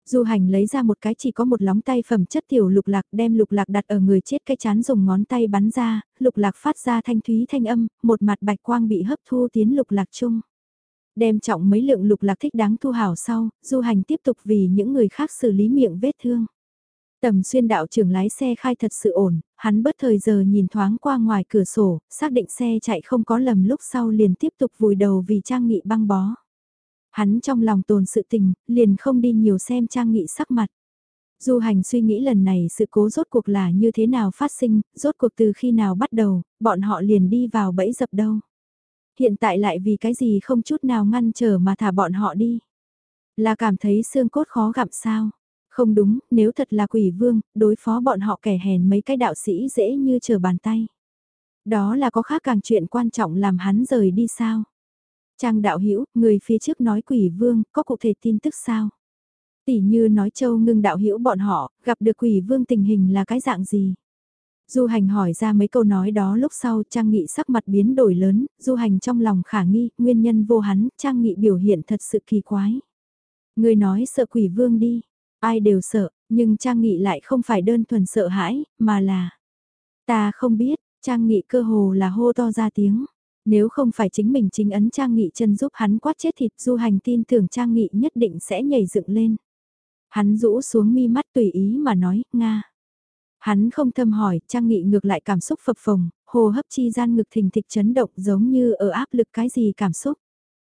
Du hành lấy ra một cái chỉ có một lóng tay phẩm chất tiểu lục lạc đem lục lạc đặt ở người chết cái chán dùng ngón tay bắn ra, lục lạc phát ra thanh thúy thanh âm, một mặt bạch quang bị hấp thu tiến lục lạc chung. Đem trọng mấy lượng lục lạc thích đáng thu hảo sau, du hành tiếp tục vì những người khác xử lý miệng vết thương. Tầm xuyên đạo trưởng lái xe khai thật sự ổn, hắn bất thời giờ nhìn thoáng qua ngoài cửa sổ, xác định xe chạy không có lầm lúc sau liền tiếp tục vùi đầu vì trang nghị băng bó. Hắn trong lòng tồn sự tình, liền không đi nhiều xem trang nghị sắc mặt. Du hành suy nghĩ lần này sự cố rốt cuộc là như thế nào phát sinh, rốt cuộc từ khi nào bắt đầu, bọn họ liền đi vào bẫy dập đâu. Hiện tại lại vì cái gì không chút nào ngăn trở mà thả bọn họ đi. Là cảm thấy xương cốt khó gặm sao. Không đúng, nếu thật là quỷ vương, đối phó bọn họ kẻ hèn mấy cái đạo sĩ dễ như trở bàn tay. Đó là có khác càng chuyện quan trọng làm hắn rời đi sao? Trang đạo hữu người phía trước nói quỷ vương, có cụ thể tin tức sao? Tỷ như nói châu ngưng đạo hữu bọn họ, gặp được quỷ vương tình hình là cái dạng gì? Du hành hỏi ra mấy câu nói đó lúc sau Trang Nghị sắc mặt biến đổi lớn, Du hành trong lòng khả nghi, nguyên nhân vô hắn, Trang Nghị biểu hiện thật sự kỳ quái. Người nói sợ quỷ vương đi, ai đều sợ, nhưng Trang Nghị lại không phải đơn thuần sợ hãi, mà là... Ta không biết, Trang Nghị cơ hồ là hô to ra tiếng. Nếu không phải chính mình chính ấn Trang Nghị chân giúp hắn quát chết thịt du hành tin tưởng Trang Nghị nhất định sẽ nhảy dựng lên. Hắn rũ xuống mi mắt tùy ý mà nói, Nga. Hắn không thâm hỏi, Trang Nghị ngược lại cảm xúc phập phồng, hồ hấp chi gian ngực thình thịch chấn động giống như ở áp lực cái gì cảm xúc.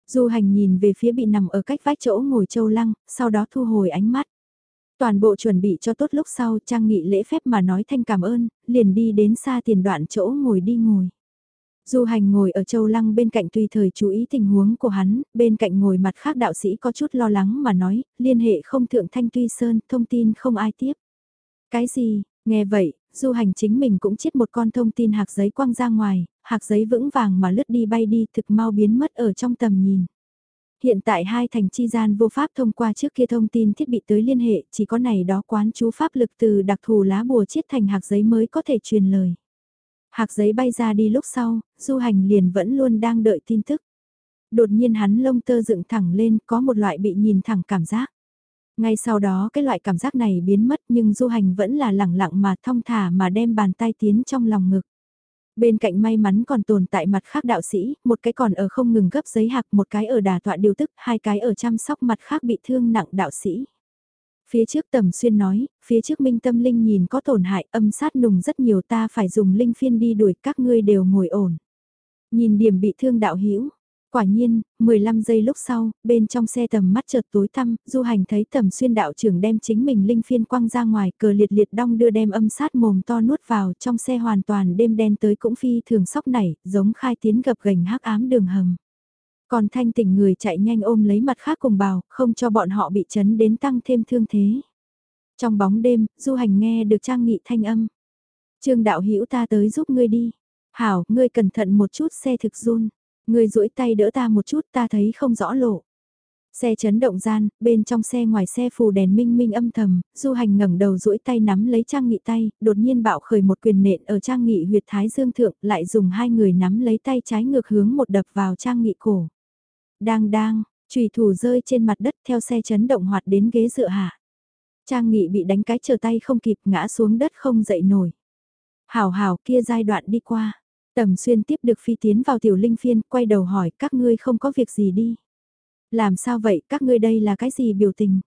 Du hành nhìn về phía bị nằm ở cách vách chỗ ngồi châu lăng, sau đó thu hồi ánh mắt. Toàn bộ chuẩn bị cho tốt lúc sau Trang Nghị lễ phép mà nói thanh cảm ơn, liền đi đến xa tiền đoạn chỗ ngồi đi ngồi. Du hành ngồi ở châu lăng bên cạnh tùy thời chú ý tình huống của hắn, bên cạnh ngồi mặt khác đạo sĩ có chút lo lắng mà nói, liên hệ không thượng thanh tuy sơn, thông tin không ai tiếp. Cái gì, nghe vậy, du hành chính mình cũng chiết một con thông tin hạc giấy quăng ra ngoài, hạc giấy vững vàng mà lướt đi bay đi thực mau biến mất ở trong tầm nhìn. Hiện tại hai thành chi gian vô pháp thông qua trước kia thông tin thiết bị tới liên hệ, chỉ có này đó quán chú pháp lực từ đặc thù lá bùa chiết thành hạc giấy mới có thể truyền lời. Hạc giấy bay ra đi lúc sau, du hành liền vẫn luôn đang đợi tin tức. Đột nhiên hắn lông tơ dựng thẳng lên có một loại bị nhìn thẳng cảm giác. Ngay sau đó cái loại cảm giác này biến mất nhưng du hành vẫn là lẳng lặng mà thong thả mà đem bàn tay tiến trong lòng ngực. Bên cạnh may mắn còn tồn tại mặt khác đạo sĩ, một cái còn ở không ngừng gấp giấy hạc, một cái ở đà tọa điều tức, hai cái ở chăm sóc mặt khác bị thương nặng đạo sĩ. Phía trước tầm xuyên nói, phía trước minh tâm linh nhìn có tổn hại âm sát nùng rất nhiều ta phải dùng linh phiên đi đuổi các ngươi đều ngồi ổn. Nhìn điểm bị thương đạo hữu Quả nhiên, 15 giây lúc sau, bên trong xe tầm mắt chợt tối tăm, du hành thấy tầm xuyên đạo trưởng đem chính mình linh phiên quăng ra ngoài, cờ liệt liệt đong đưa đem âm sát mồm to nuốt vào, trong xe hoàn toàn đêm đen tới cũng phi thường sóc nảy, giống khai tiến gập gành hắc ám đường hầm. Còn thanh tỉnh người chạy nhanh ôm lấy mặt khác cùng bào, không cho bọn họ bị chấn đến tăng thêm thương thế. Trong bóng đêm, du hành nghe được trang nghị thanh âm. Trương đạo hữu ta tới giúp ngươi đi. Hảo, ngươi cẩn thận một chút xe thực run. Ngươi duỗi tay đỡ ta một chút ta thấy không rõ lộ. Xe chấn động gian, bên trong xe ngoài xe phù đèn minh minh âm thầm, du hành ngẩng đầu duỗi tay nắm lấy trang nghị tay, đột nhiên bạo khởi một quyền nện ở trang nghị huyệt thái dương thượng, lại dùng hai người nắm lấy tay trái ngược hướng một đập vào trang nghị cổ. Đang đang, trùy thủ rơi trên mặt đất theo xe chấn động hoạt đến ghế dựa hạ. Trang nghị bị đánh cái chờ tay không kịp ngã xuống đất không dậy nổi. Hảo hảo kia giai đoạn đi qua. Tầm xuyên tiếp được phi tiến vào tiểu linh phiên, quay đầu hỏi các ngươi không có việc gì đi. Làm sao vậy, các ngươi đây là cái gì biểu tình?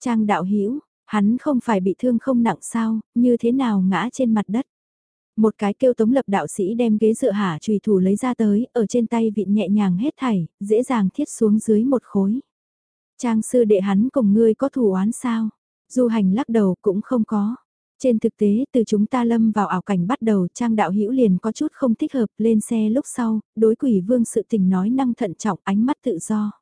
Trang đạo hiểu hắn không phải bị thương không nặng sao, như thế nào ngã trên mặt đất. Một cái kêu tống lập đạo sĩ đem ghế dựa hả trùy thủ lấy ra tới, ở trên tay vịn nhẹ nhàng hết thảy, dễ dàng thiết xuống dưới một khối. Trang sư đệ hắn cùng ngươi có thủ oán sao? Du hành lắc đầu cũng không có. Trên thực tế, từ chúng ta lâm vào ảo cảnh bắt đầu, Trang đạo hữu liền có chút không thích hợp, lên xe lúc sau, đối quỷ vương sự tình nói năng thận trọng, ánh mắt tự do.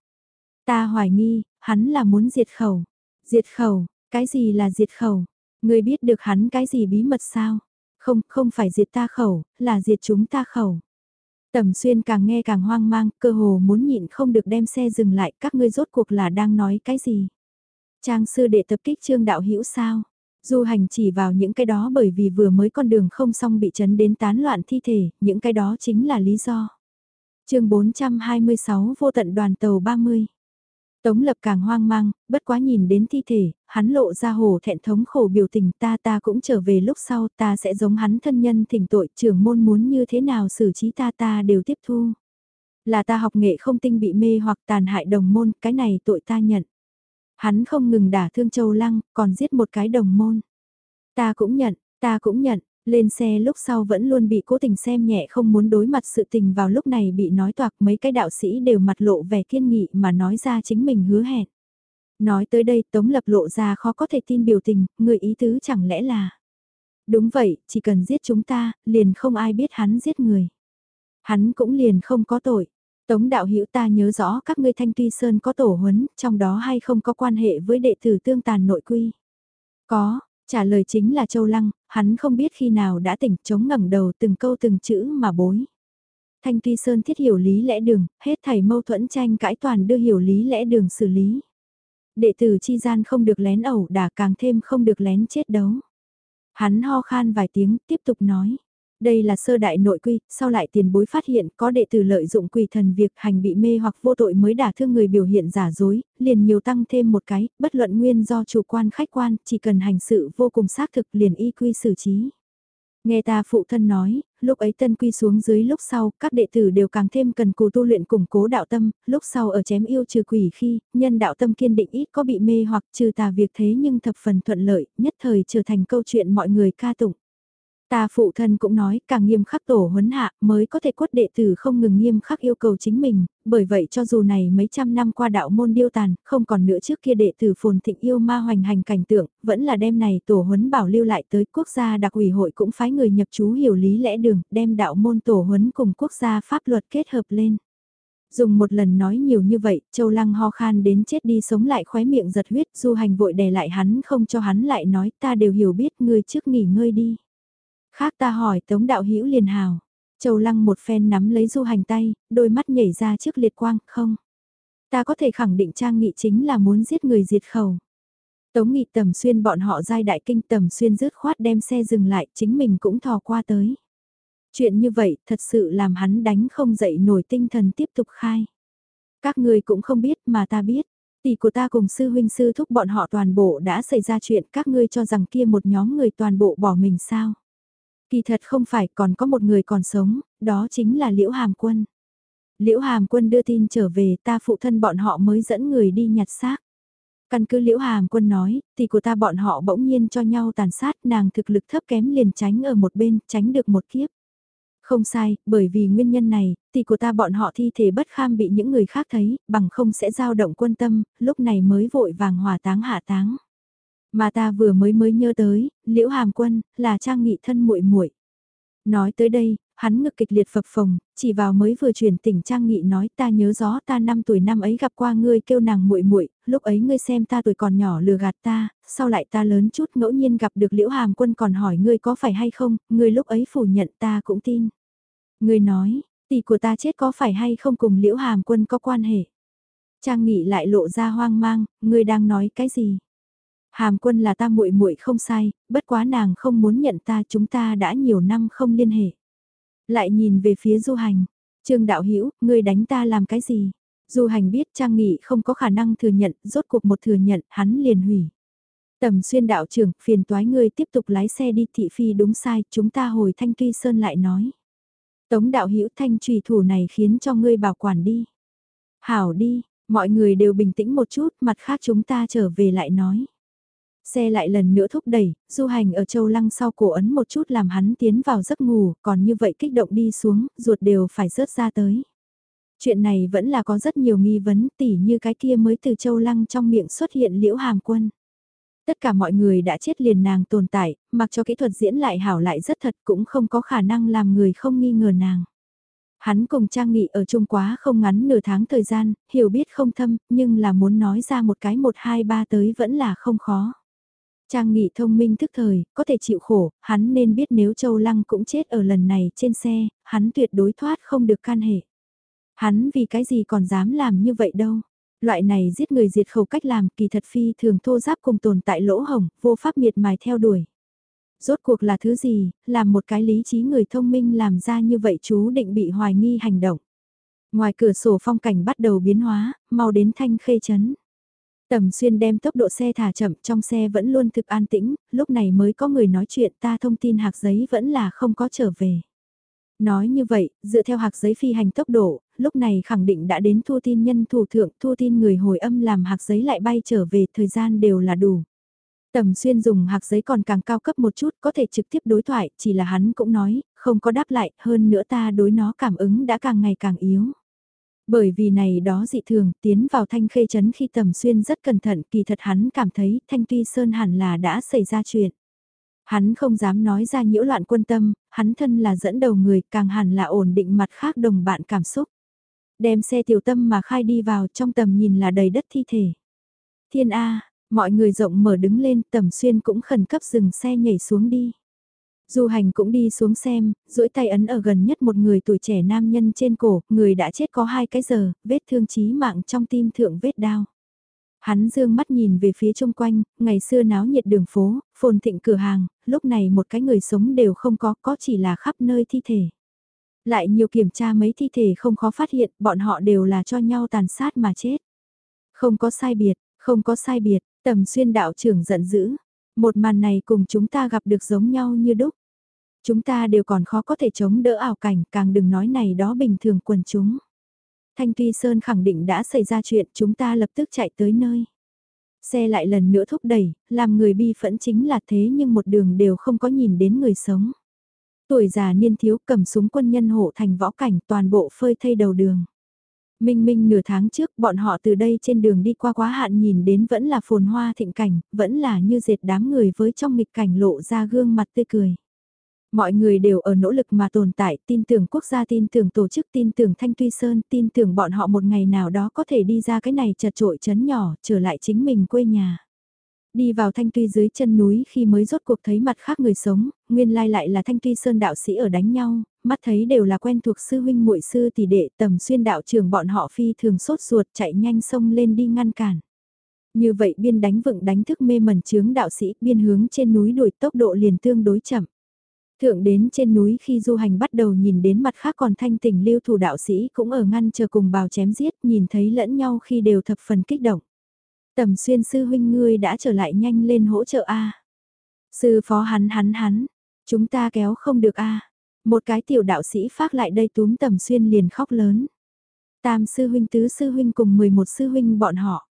Ta hoài nghi, hắn là muốn diệt khẩu. Diệt khẩu, cái gì là diệt khẩu? Người biết được hắn cái gì bí mật sao? Không, không phải diệt ta khẩu, là diệt chúng ta khẩu. Tầm xuyên càng nghe càng hoang mang, cơ hồ muốn nhịn không được đem xe dừng lại, các ngươi rốt cuộc là đang nói cái gì? Trang sư đệ tập kích trương đạo hữu sao? Du hành chỉ vào những cái đó bởi vì vừa mới con đường không xong bị chấn đến tán loạn thi thể, những cái đó chính là lý do. chương 426 vô tận đoàn tàu 30. Tống lập càng hoang mang, bất quá nhìn đến thi thể, hắn lộ ra hồ thẹn thống khổ biểu tình ta ta cũng trở về lúc sau ta sẽ giống hắn thân nhân thỉnh tội trưởng môn muốn như thế nào xử trí ta ta đều tiếp thu. Là ta học nghệ không tinh bị mê hoặc tàn hại đồng môn, cái này tội ta nhận. Hắn không ngừng đả thương Châu Lăng, còn giết một cái đồng môn. Ta cũng nhận, ta cũng nhận, lên xe lúc sau vẫn luôn bị cố tình xem nhẹ không muốn đối mặt sự tình vào lúc này bị nói toạc mấy cái đạo sĩ đều mặt lộ vẻ kiên nghị mà nói ra chính mình hứa hẹn. Nói tới đây Tống Lập lộ ra khó có thể tin biểu tình, người ý tứ chẳng lẽ là... Đúng vậy, chỉ cần giết chúng ta, liền không ai biết hắn giết người. Hắn cũng liền không có tội. Tống đạo hữu ta nhớ rõ các ngươi thanh tuy sơn có tổ huấn, trong đó hay không có quan hệ với đệ tử tương tàn nội quy. Có, trả lời chính là Châu Lăng, hắn không biết khi nào đã tỉnh chống ngẩng đầu từng câu từng chữ mà bối. Thanh tuy sơn thiết hiểu lý lẽ đường, hết thảy mâu thuẫn tranh cãi toàn đưa hiểu lý lẽ đường xử lý. Đệ tử chi gian không được lén ẩu đả càng thêm không được lén chết đấu. Hắn ho khan vài tiếng tiếp tục nói. Đây là sơ đại nội quy, sau lại tiền bối phát hiện có đệ tử lợi dụng quỷ thần việc hành bị mê hoặc vô tội mới đả thương người biểu hiện giả dối, liền nhiều tăng thêm một cái, bất luận nguyên do chủ quan khách quan, chỉ cần hành sự vô cùng xác thực liền y quy xử trí. Nghe ta phụ thân nói, lúc ấy tân quy xuống dưới lúc sau, các đệ tử đều càng thêm cần cù tu luyện củng cố đạo tâm, lúc sau ở chém yêu trừ quỷ khi, nhân đạo tâm kiên định ít có bị mê hoặc trừ tà việc thế nhưng thập phần thuận lợi, nhất thời trở thành câu chuyện mọi người ca tụng. Ta phụ thân cũng nói, càng nghiêm khắc tổ huấn hạ mới có thể quất đệ tử không ngừng nghiêm khắc yêu cầu chính mình, bởi vậy cho dù này mấy trăm năm qua đạo môn điêu tàn, không còn nữa trước kia đệ tử phồn thịnh yêu ma hoành hành cảnh tượng, vẫn là đem này tổ huấn bảo lưu lại tới quốc gia đặc ủy hội cũng phái người nhập chú hiểu lý lẽ đường, đem đạo môn tổ huấn cùng quốc gia pháp luật kết hợp lên. Dùng một lần nói nhiều như vậy, Châu Lăng ho khan đến chết đi sống lại khóe miệng giật huyết, du hành vội đè lại hắn không cho hắn lại nói ta đều hiểu biết ngươi trước nghỉ ngơi đi. Khác ta hỏi Tống Đạo Hữu liền hào. Châu Lăng một phen nắm lấy du hành tay, đôi mắt nhảy ra trước liệt quang, không. Ta có thể khẳng định Trang Nghị chính là muốn giết người diệt khẩu. Tống Nghị tầm xuyên bọn họ giai đại kinh tầm xuyên rớt khoát đem xe dừng lại, chính mình cũng thò qua tới. Chuyện như vậy thật sự làm hắn đánh không dậy nổi tinh thần tiếp tục khai. Các người cũng không biết mà ta biết. Tỷ của ta cùng sư huynh sư thúc bọn họ toàn bộ đã xảy ra chuyện các ngươi cho rằng kia một nhóm người toàn bộ bỏ mình sao. Kỳ thật không phải còn có một người còn sống, đó chính là Liễu Hàm Quân. Liễu Hàm Quân đưa tin trở về ta phụ thân bọn họ mới dẫn người đi nhặt xác. Căn cứ Liễu Hàm Quân nói, thì của ta bọn họ bỗng nhiên cho nhau tàn sát nàng thực lực thấp kém liền tránh ở một bên, tránh được một kiếp. Không sai, bởi vì nguyên nhân này, thì của ta bọn họ thi thể bất kham bị những người khác thấy, bằng không sẽ dao động quân tâm, lúc này mới vội vàng hòa táng hạ táng. Mà ta vừa mới mới nhớ tới, Liễu Hàm Quân, là Trang Nghị thân muội muội. Nói tới đây, hắn ngực kịch liệt phập phồng, chỉ vào mới vừa chuyển tỉnh Trang Nghị nói ta nhớ rõ ta năm tuổi năm ấy gặp qua ngươi kêu nàng muội muội, lúc ấy ngươi xem ta tuổi còn nhỏ lừa gạt ta, sau lại ta lớn chút ngẫu nhiên gặp được Liễu Hàm Quân còn hỏi ngươi có phải hay không, ngươi lúc ấy phủ nhận ta cũng tin. Ngươi nói, tỷ của ta chết có phải hay không cùng Liễu Hàm Quân có quan hệ. Trang Nghị lại lộ ra hoang mang, ngươi đang nói cái gì? Hàm quân là ta muội muội không sai, bất quá nàng không muốn nhận ta chúng ta đã nhiều năm không liên hệ. Lại nhìn về phía du hành, trương đạo Hữu ngươi đánh ta làm cái gì? Du hành biết Trang Nghị không có khả năng thừa nhận, rốt cuộc một thừa nhận, hắn liền hủy. Tầm xuyên đạo trưởng, phiền toái ngươi tiếp tục lái xe đi thị phi đúng sai, chúng ta hồi thanh tuy sơn lại nói. Tống đạo Hữu thanh trùy thủ này khiến cho ngươi bảo quản đi. Hảo đi, mọi người đều bình tĩnh một chút, mặt khác chúng ta trở về lại nói. Xe lại lần nữa thúc đẩy, du hành ở châu lăng sau cổ ấn một chút làm hắn tiến vào giấc ngủ, còn như vậy kích động đi xuống, ruột đều phải rớt ra tới. Chuyện này vẫn là có rất nhiều nghi vấn tỉ như cái kia mới từ châu lăng trong miệng xuất hiện liễu hàm quân. Tất cả mọi người đã chết liền nàng tồn tại, mặc cho kỹ thuật diễn lại hảo lại rất thật cũng không có khả năng làm người không nghi ngờ nàng. Hắn cùng Trang Nghị ở chung quá không ngắn nửa tháng thời gian, hiểu biết không thâm, nhưng là muốn nói ra một cái một hai ba tới vẫn là không khó. Trang Nghị thông minh thức thời, có thể chịu khổ, hắn nên biết nếu Châu Lăng cũng chết ở lần này trên xe, hắn tuyệt đối thoát không được can hệ. Hắn vì cái gì còn dám làm như vậy đâu. Loại này giết người diệt khẩu cách làm kỳ thật phi thường thô giáp cùng tồn tại lỗ hồng, vô pháp miệt mài theo đuổi. Rốt cuộc là thứ gì, làm một cái lý trí người thông minh làm ra như vậy chú định bị hoài nghi hành động. Ngoài cửa sổ phong cảnh bắt đầu biến hóa, mau đến thanh khê chấn. Tầm xuyên đem tốc độ xe thả chậm trong xe vẫn luôn thực an tĩnh, lúc này mới có người nói chuyện ta thông tin hạc giấy vẫn là không có trở về. Nói như vậy, dựa theo hạc giấy phi hành tốc độ, lúc này khẳng định đã đến thu tin nhân thủ thượng, thu tin người hồi âm làm hạc giấy lại bay trở về, thời gian đều là đủ. Tầm xuyên dùng hạc giấy còn càng cao cấp một chút, có thể trực tiếp đối thoại, chỉ là hắn cũng nói, không có đáp lại, hơn nữa ta đối nó cảm ứng đã càng ngày càng yếu. Bởi vì này đó dị thường, tiến vào thanh khê chấn khi tầm xuyên rất cẩn thận, kỳ thật hắn cảm thấy thanh tuy sơn hẳn là đã xảy ra chuyện. Hắn không dám nói ra nhiễu loạn quân tâm, hắn thân là dẫn đầu người càng hẳn là ổn định mặt khác đồng bạn cảm xúc. Đem xe tiểu tâm mà khai đi vào trong tầm nhìn là đầy đất thi thể. Thiên A, mọi người rộng mở đứng lên tầm xuyên cũng khẩn cấp dừng xe nhảy xuống đi. Du hành cũng đi xuống xem, duỗi tay ấn ở gần nhất một người tuổi trẻ nam nhân trên cổ, người đã chết có hai cái giờ, vết thương chí mạng trong tim thượng vết đao. Hắn dương mắt nhìn về phía chung quanh, ngày xưa náo nhiệt đường phố, phồn thịnh cửa hàng, lúc này một cái người sống đều không có, có chỉ là khắp nơi thi thể. Lại nhiều kiểm tra mấy thi thể không khó phát hiện, bọn họ đều là cho nhau tàn sát mà chết. Không có sai biệt, không có sai biệt, tầm xuyên đạo trưởng giận dữ. Một màn này cùng chúng ta gặp được giống nhau như đúc. Chúng ta đều còn khó có thể chống đỡ ảo cảnh, càng đừng nói này đó bình thường quần chúng. Thanh Tuy Sơn khẳng định đã xảy ra chuyện, chúng ta lập tức chạy tới nơi. Xe lại lần nữa thúc đẩy, làm người bi phẫn chính là thế nhưng một đường đều không có nhìn đến người sống. Tuổi già niên thiếu cầm súng quân nhân hộ thành võ cảnh toàn bộ phơi thay đầu đường. Minh minh nửa tháng trước bọn họ từ đây trên đường đi qua quá hạn nhìn đến vẫn là phồn hoa thịnh cảnh, vẫn là như dệt đám người với trong nghịch cảnh lộ ra gương mặt tươi cười. Mọi người đều ở nỗ lực mà tồn tại, tin tưởng quốc gia, tin tưởng tổ chức, tin tưởng Thanh Tuy Sơn, tin tưởng bọn họ một ngày nào đó có thể đi ra cái này chật trội chấn nhỏ, trở lại chính mình quê nhà. Đi vào Thanh Tuy dưới chân núi khi mới rốt cuộc thấy mặt khác người sống, nguyên lai lại là Thanh Tuy Sơn đạo sĩ ở đánh nhau, mắt thấy đều là quen thuộc sư huynh muội sư tỷ đệ tầm xuyên đạo trưởng bọn họ phi thường sốt ruột chạy nhanh sông lên đi ngăn cản. Như vậy biên đánh vựng đánh thức mê mẩn chướng đạo sĩ biên hướng trên núi đuổi tốc độ liền tương đối chậm. Thượng đến trên núi khi du hành bắt đầu nhìn đến mặt khác còn thanh tỉnh lưu thủ đạo sĩ cũng ở ngăn chờ cùng bào chém giết nhìn thấy lẫn nhau khi đều thập phần kích động. Tầm xuyên sư huynh ngươi đã trở lại nhanh lên hỗ trợ A. Sư phó hắn hắn hắn, chúng ta kéo không được A. Một cái tiểu đạo sĩ phát lại đây túm tầm xuyên liền khóc lớn. Tam sư huynh tứ sư huynh cùng 11 sư huynh bọn họ.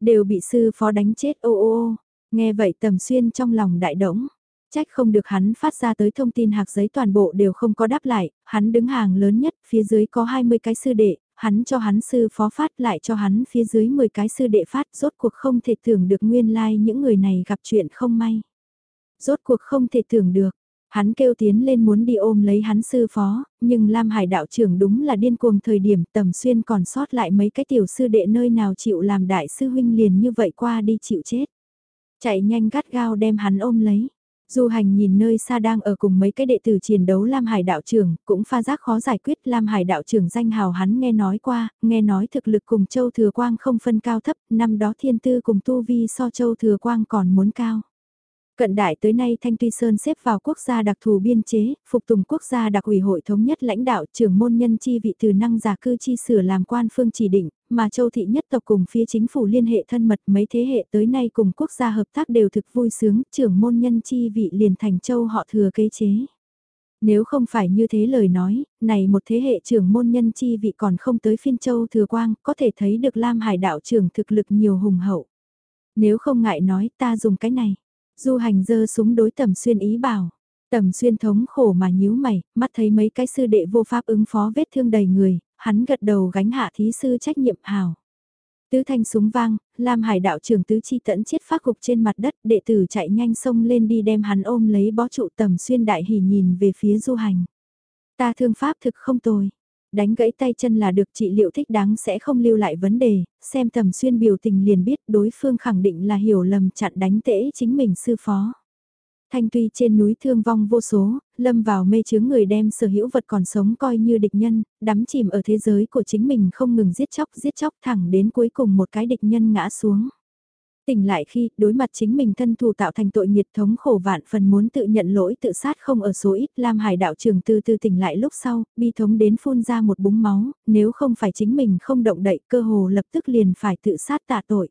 Đều bị sư phó đánh chết ô ô ô. Nghe vậy tầm xuyên trong lòng đại đống Trách không được hắn phát ra tới thông tin hạc giấy toàn bộ đều không có đáp lại, hắn đứng hàng lớn nhất, phía dưới có 20 cái sư đệ, hắn cho hắn sư phó phát lại cho hắn phía dưới 10 cái sư đệ phát, rốt cuộc không thể tưởng được nguyên lai like những người này gặp chuyện không may. Rốt cuộc không thể tưởng được, hắn kêu tiến lên muốn đi ôm lấy hắn sư phó, nhưng Lam Hải đạo trưởng đúng là điên cuồng thời điểm tầm xuyên còn sót lại mấy cái tiểu sư đệ nơi nào chịu làm đại sư huynh liền như vậy qua đi chịu chết. Chạy nhanh gắt gao đem hắn ôm lấy. Du hành nhìn nơi xa đang ở cùng mấy cái đệ tử chiến đấu Lam Hải đạo trưởng, cũng pha giác khó giải quyết Lam Hải đạo trưởng danh hào hắn nghe nói qua, nghe nói thực lực cùng Châu Thừa Quang không phân cao thấp, năm đó thiên tư cùng Tu Vi so Châu Thừa Quang còn muốn cao. Cận đại tới nay Thanh Tuy Sơn xếp vào quốc gia đặc thù biên chế, phục tùng quốc gia đặc ủy hội thống nhất lãnh đạo trưởng môn nhân chi vị từ năng giả cư chi sửa làm quan phương chỉ định, mà châu thị nhất tộc cùng phía chính phủ liên hệ thân mật mấy thế hệ tới nay cùng quốc gia hợp tác đều thực vui sướng, trưởng môn nhân chi vị liền thành châu họ thừa kế chế. Nếu không phải như thế lời nói, này một thế hệ trưởng môn nhân chi vị còn không tới phiên châu thừa quang, có thể thấy được Lam Hải đạo trưởng thực lực nhiều hùng hậu. Nếu không ngại nói ta dùng cái này Du hành dơ súng đối tầm xuyên ý bảo. Tầm xuyên thống khổ mà nhíu mày, mắt thấy mấy cái sư đệ vô pháp ứng phó vết thương đầy người, hắn gật đầu gánh hạ thí sư trách nhiệm hào. Tứ thanh súng vang, Lam Hải đạo trưởng tứ chi tẫn chết phát cục trên mặt đất, đệ tử chạy nhanh sông lên đi đem hắn ôm lấy bó trụ tầm xuyên đại hỉ nhìn về phía du hành. Ta thương pháp thực không tồi. Đánh gãy tay chân là được trị liệu thích đáng sẽ không lưu lại vấn đề, xem tầm xuyên biểu tình liền biết đối phương khẳng định là hiểu lầm chặn đánh tễ chính mình sư phó. Thanh tuy trên núi thương vong vô số, lâm vào mê chướng người đem sở hữu vật còn sống coi như địch nhân, đắm chìm ở thế giới của chính mình không ngừng giết chóc giết chóc thẳng đến cuối cùng một cái địch nhân ngã xuống. Tỉnh lại khi, đối mặt chính mình thân thù tạo thành tội nghiệt thống khổ vạn phần muốn tự nhận lỗi tự sát không ở số ít, Lam Hải đạo trường từ từ tỉnh lại lúc sau, bi thống đến phun ra một búng máu, nếu không phải chính mình không động đậy cơ hồ lập tức liền phải tự sát tạ tội.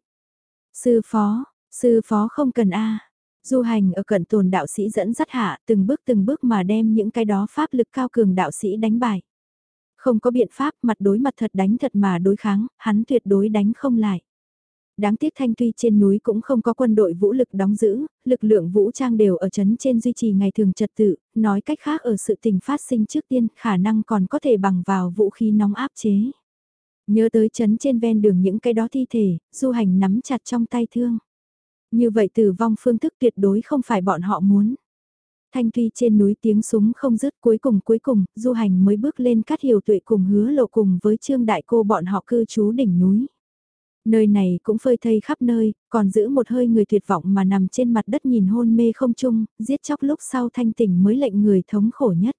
Sư phó, sư phó không cần a Du hành ở cận tồn đạo sĩ dẫn dắt hạ từng bước từng bước mà đem những cái đó pháp lực cao cường đạo sĩ đánh bại. Không có biện pháp mặt đối mặt thật đánh thật mà đối kháng, hắn tuyệt đối đánh không lại đáng tiếc thanh tuy trên núi cũng không có quân đội vũ lực đóng giữ, lực lượng vũ trang đều ở chấn trên duy trì ngày thường trật tự, nói cách khác ở sự tình phát sinh trước tiên khả năng còn có thể bằng vào vũ khí nóng áp chế. Nhớ tới chấn trên ven đường những cái đó thi thể, du hành nắm chặt trong tay thương. Như vậy tử vong phương thức tuyệt đối không phải bọn họ muốn. Thanh tuy trên núi tiếng súng không dứt cuối cùng cuối cùng, du hành mới bước lên cắt hiểu tuệ cùng hứa lộ cùng với trương đại cô bọn họ cư trú đỉnh núi. Nơi này cũng phơi thây khắp nơi, còn giữ một hơi người tuyệt vọng mà nằm trên mặt đất nhìn hôn mê không chung, giết chóc lúc sau thanh tỉnh mới lệnh người thống khổ nhất.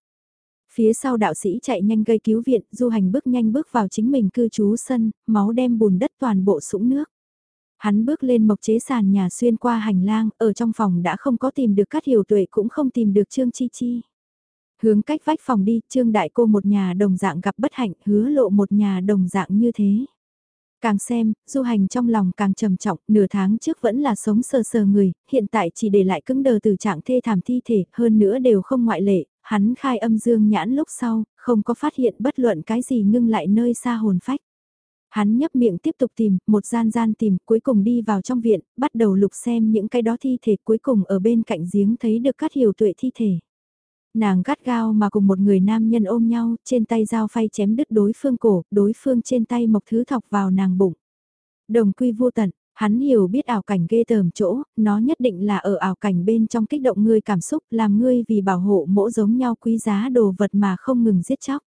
Phía sau đạo sĩ chạy nhanh gây cứu viện, du hành bước nhanh bước vào chính mình cư trú sân, máu đem bùn đất toàn bộ sũng nước. Hắn bước lên mộc chế sàn nhà xuyên qua hành lang, ở trong phòng đã không có tìm được cát hiểu tuệ cũng không tìm được Trương Chi Chi. Hướng cách vách phòng đi, Trương Đại Cô một nhà đồng dạng gặp bất hạnh, hứa lộ một nhà đồng dạng như thế. Càng xem, du hành trong lòng càng trầm trọng, nửa tháng trước vẫn là sống sờ sờ người, hiện tại chỉ để lại cứng đờ từ trạng thê thảm thi thể, hơn nữa đều không ngoại lệ, hắn khai âm dương nhãn lúc sau, không có phát hiện bất luận cái gì ngưng lại nơi xa hồn phách. Hắn nhấp miệng tiếp tục tìm, một gian gian tìm, cuối cùng đi vào trong viện, bắt đầu lục xem những cái đó thi thể cuối cùng ở bên cạnh giếng thấy được các hiểu tuệ thi thể. Nàng gắt gao mà cùng một người nam nhân ôm nhau, trên tay dao phay chém đứt đối phương cổ, đối phương trên tay mộc thứ thọc vào nàng bụng. Đồng quy vô tận, hắn hiểu biết ảo cảnh ghê tởm chỗ, nó nhất định là ở ảo cảnh bên trong kích động ngươi cảm xúc, làm ngươi vì bảo hộ mỗ giống nhau quý giá đồ vật mà không ngừng giết chóc.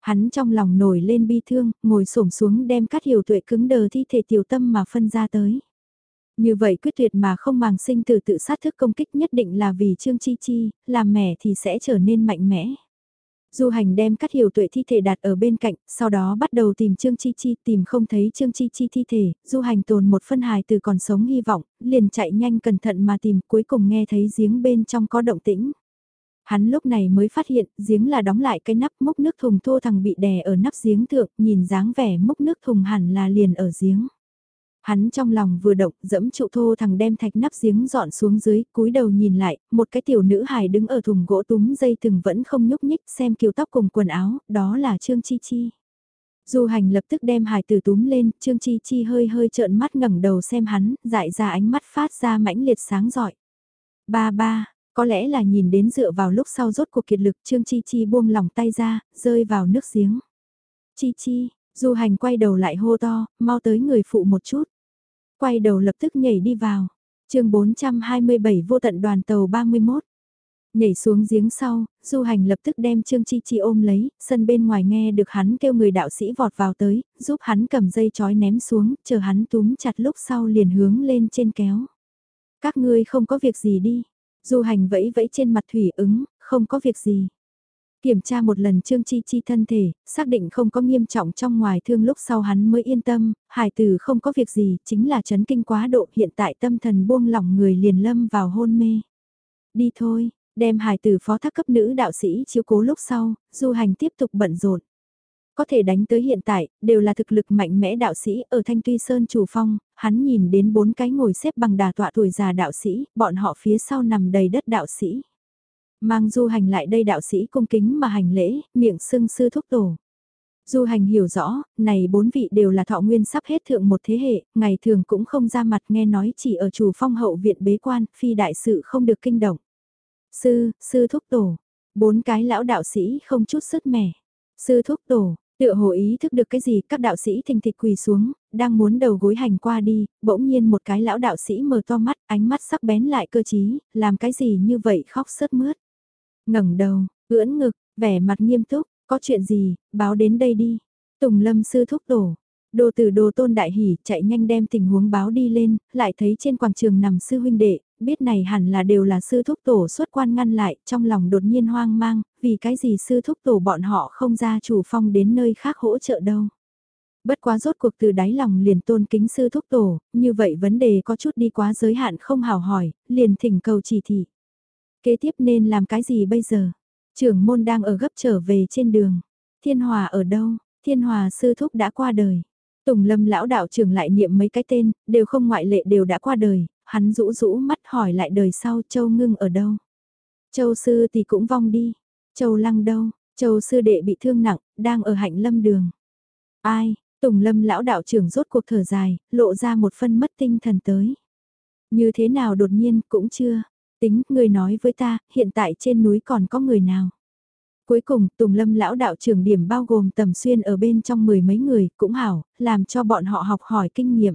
Hắn trong lòng nổi lên bi thương, ngồi xổm xuống đem cắt hiểu tuệ cứng đờ thi thể tiểu tâm mà phân ra tới. Như vậy quyết tuyệt mà không màng sinh từ tự sát thức công kích nhất định là vì Trương Chi Chi, làm mẻ thì sẽ trở nên mạnh mẽ. Du hành đem cắt hiểu tuệ thi thể đặt ở bên cạnh, sau đó bắt đầu tìm Trương Chi Chi, tìm không thấy Trương Chi Chi thi thể, du hành tồn một phân hài từ còn sống hy vọng, liền chạy nhanh cẩn thận mà tìm, cuối cùng nghe thấy giếng bên trong có động tĩnh. Hắn lúc này mới phát hiện, giếng là đóng lại cái nắp múc nước thùng thô thằng bị đè ở nắp giếng thượng, nhìn dáng vẻ múc nước thùng hẳn là liền ở giếng. Hắn trong lòng vừa động, dẫm trụ thô thằng đem thạch nắp giếng dọn xuống dưới, cúi đầu nhìn lại, một cái tiểu nữ hài đứng ở thùng gỗ túm dây từng vẫn không nhúc nhích, xem kiều tóc cùng quần áo, đó là Trương Chi Chi. Du hành lập tức đem hài tử túm lên, Trương Chi Chi hơi hơi trợn mắt ngẩng đầu xem hắn, dại ra ánh mắt phát ra mãnh liệt sáng giỏi. Ba ba, có lẽ là nhìn đến dựa vào lúc sau rốt cuộc kiệt lực Trương Chi Chi buông lòng tay ra, rơi vào nước giếng. Chi Chi, du hành quay đầu lại hô to, mau tới người phụ một chút. Quay đầu lập tức nhảy đi vào. chương 427 vô tận đoàn tàu 31. Nhảy xuống giếng sau, du hành lập tức đem Trương Chi Chi ôm lấy, sân bên ngoài nghe được hắn kêu người đạo sĩ vọt vào tới, giúp hắn cầm dây chói ném xuống, chờ hắn túm chặt lúc sau liền hướng lên trên kéo. Các ngươi không có việc gì đi. Du hành vẫy vẫy trên mặt thủy ứng, không có việc gì. Kiểm tra một lần Trương Chi Chi thân thể, xác định không có nghiêm trọng trong ngoài thương lúc sau hắn mới yên tâm, hải tử không có việc gì, chính là chấn kinh quá độ hiện tại tâm thần buông lỏng người liền lâm vào hôn mê. Đi thôi, đem hải tử phó thác cấp nữ đạo sĩ chiếu cố lúc sau, du hành tiếp tục bận rộn. Có thể đánh tới hiện tại, đều là thực lực mạnh mẽ đạo sĩ ở Thanh Tuy Sơn chủ phong, hắn nhìn đến bốn cái ngồi xếp bằng đà tọa tuổi già đạo sĩ, bọn họ phía sau nằm đầy đất đạo sĩ. Mang du hành lại đây đạo sĩ cung kính mà hành lễ, miệng sưng sư thúc tổ. Du hành hiểu rõ, này bốn vị đều là thọ nguyên sắp hết thượng một thế hệ, ngày thường cũng không ra mặt nghe nói chỉ ở chủ phong hậu viện bế quan, phi đại sự không được kinh động. Sư, sư thúc tổ, bốn cái lão đạo sĩ không chút sức mẻ. Sư thúc tổ, tựa hồ ý thức được cái gì các đạo sĩ thình thịch quỳ xuống, đang muốn đầu gối hành qua đi, bỗng nhiên một cái lão đạo sĩ mở to mắt, ánh mắt sắc bén lại cơ chí, làm cái gì như vậy khóc sớt mướt ngẩng đầu, ưỡn ngực, vẻ mặt nghiêm túc, có chuyện gì, báo đến đây đi. Tùng lâm sư thúc tổ, đồ tử đồ tôn đại hỉ chạy nhanh đem tình huống báo đi lên, lại thấy trên quảng trường nằm sư huynh đệ, biết này hẳn là đều là sư thúc tổ xuất quan ngăn lại, trong lòng đột nhiên hoang mang, vì cái gì sư thúc tổ bọn họ không ra chủ phong đến nơi khác hỗ trợ đâu. Bất quá rốt cuộc từ đáy lòng liền tôn kính sư thúc tổ, như vậy vấn đề có chút đi quá giới hạn không hào hỏi, liền thỉnh cầu chỉ thị. Kế tiếp nên làm cái gì bây giờ? Trưởng môn đang ở gấp trở về trên đường. Thiên Hòa ở đâu? Thiên Hòa sư thúc đã qua đời. Tùng lâm lão đạo trưởng lại niệm mấy cái tên, đều không ngoại lệ đều đã qua đời, hắn rũ rũ mắt hỏi lại đời sau Châu Ngưng ở đâu. Châu sư thì cũng vong đi. Châu Lăng đâu? Châu sư đệ bị thương nặng, đang ở hạnh lâm đường. Ai? Tùng lâm lão đạo trưởng rốt cuộc thở dài, lộ ra một phân mất tinh thần tới. Như thế nào đột nhiên cũng chưa, Tính, người nói với ta, hiện tại trên núi còn có người nào? Cuối cùng, Tùng Lâm lão đạo trưởng điểm bao gồm tầm xuyên ở bên trong mười mấy người, cũng hảo, làm cho bọn họ học hỏi kinh nghiệm.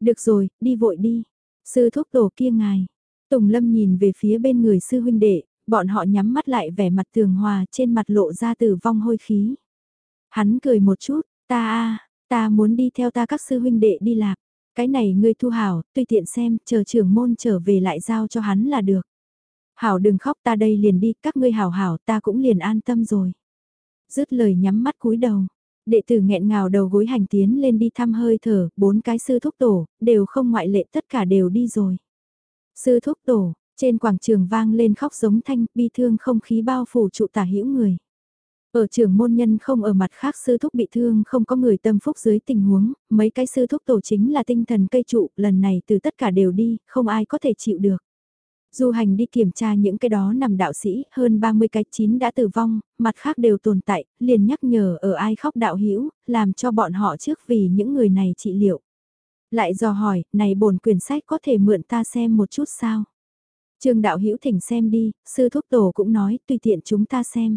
Được rồi, đi vội đi. Sư thúc tổ kia ngài. Tùng Lâm nhìn về phía bên người sư huynh đệ, bọn họ nhắm mắt lại vẻ mặt tường hòa trên mặt lộ ra tử vong hôi khí. Hắn cười một chút, ta a ta muốn đi theo ta các sư huynh đệ đi lạc. Cái này ngươi thu hảo, tùy tiện xem, chờ trưởng môn trở về lại giao cho hắn là được. Hảo đừng khóc ta đây liền đi, các ngươi hảo hảo ta cũng liền an tâm rồi. Dứt lời nhắm mắt cúi đầu. Đệ tử nghẹn ngào đầu gối hành tiến lên đi thăm hơi thở, bốn cái sư thúc tổ, đều không ngoại lệ tất cả đều đi rồi. Sư thúc tổ, trên quảng trường vang lên khóc giống thanh, bi thương không khí bao phủ trụ tả hữu người. Ở trường môn nhân không ở mặt khác sư thúc bị thương không có người tâm phúc dưới tình huống, mấy cái sư thúc tổ chính là tinh thần cây trụ, lần này từ tất cả đều đi, không ai có thể chịu được. Du hành đi kiểm tra những cái đó nằm đạo sĩ, hơn 30 cái chín đã tử vong, mặt khác đều tồn tại, liền nhắc nhở ở ai khóc đạo hữu làm cho bọn họ trước vì những người này trị liệu. Lại dò hỏi, này bổn quyển sách có thể mượn ta xem một chút sao? Trương đạo hữu thỉnh xem đi, sư thúc tổ cũng nói, tùy tiện chúng ta xem.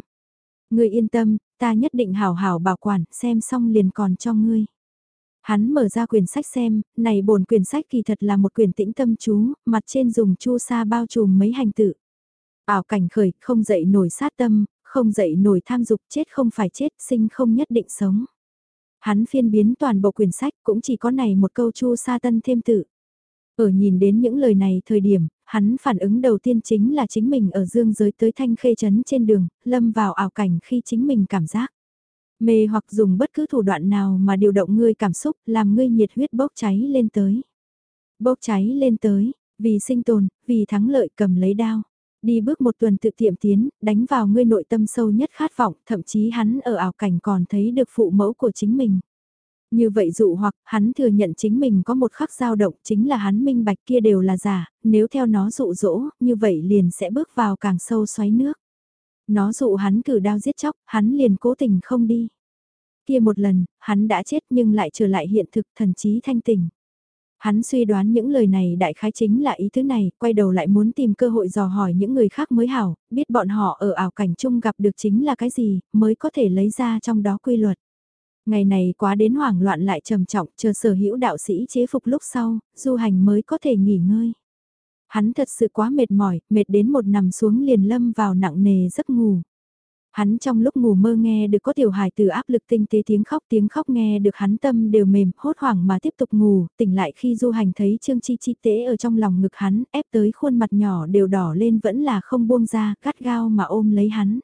Ngươi yên tâm, ta nhất định hảo hảo bảo quản, xem xong liền còn cho ngươi. Hắn mở ra quyển sách xem, này bổn quyển sách kỳ thật là một quyển tĩnh tâm chú, mặt trên dùng chu sa bao trùm mấy hành tự. Ảo cảnh khởi, không dậy nổi sát tâm, không dậy nổi tham dục, chết không phải chết, sinh không nhất định sống. Hắn phiên biến toàn bộ quyển sách cũng chỉ có này một câu chu sa tân thêm tự. Ở nhìn đến những lời này thời điểm, hắn phản ứng đầu tiên chính là chính mình ở dương giới tới thanh khê chấn trên đường, lâm vào ảo cảnh khi chính mình cảm giác. Mê hoặc dùng bất cứ thủ đoạn nào mà điều động ngươi cảm xúc, làm ngươi nhiệt huyết bốc cháy lên tới. Bốc cháy lên tới, vì sinh tồn, vì thắng lợi cầm lấy đao. Đi bước một tuần tự tiệm tiến, đánh vào ngươi nội tâm sâu nhất khát vọng, thậm chí hắn ở ảo cảnh còn thấy được phụ mẫu của chính mình. Như vậy dụ hoặc hắn thừa nhận chính mình có một khắc dao động chính là hắn minh bạch kia đều là giả, nếu theo nó dụ dỗ, như vậy liền sẽ bước vào càng sâu xoáy nước. Nó dụ hắn cử đao giết chóc, hắn liền cố tình không đi. Kia một lần, hắn đã chết nhưng lại trở lại hiện thực thần trí thanh tình. Hắn suy đoán những lời này đại khái chính là ý thứ này, quay đầu lại muốn tìm cơ hội dò hỏi những người khác mới hảo, biết bọn họ ở ảo cảnh chung gặp được chính là cái gì, mới có thể lấy ra trong đó quy luật. Ngày này quá đến hoảng loạn lại trầm trọng, chờ sở hữu đạo sĩ chế phục lúc sau, du hành mới có thể nghỉ ngơi. Hắn thật sự quá mệt mỏi, mệt đến một nằm xuống liền lâm vào nặng nề giấc ngủ. Hắn trong lúc ngủ mơ nghe được có tiểu hài từ áp lực tinh tế tiếng khóc tiếng khóc nghe được hắn tâm đều mềm hốt hoảng mà tiếp tục ngủ, tỉnh lại khi du hành thấy Trương Chi Chi tế ở trong lòng ngực hắn ép tới khuôn mặt nhỏ đều đỏ lên vẫn là không buông ra, cắt gao mà ôm lấy hắn.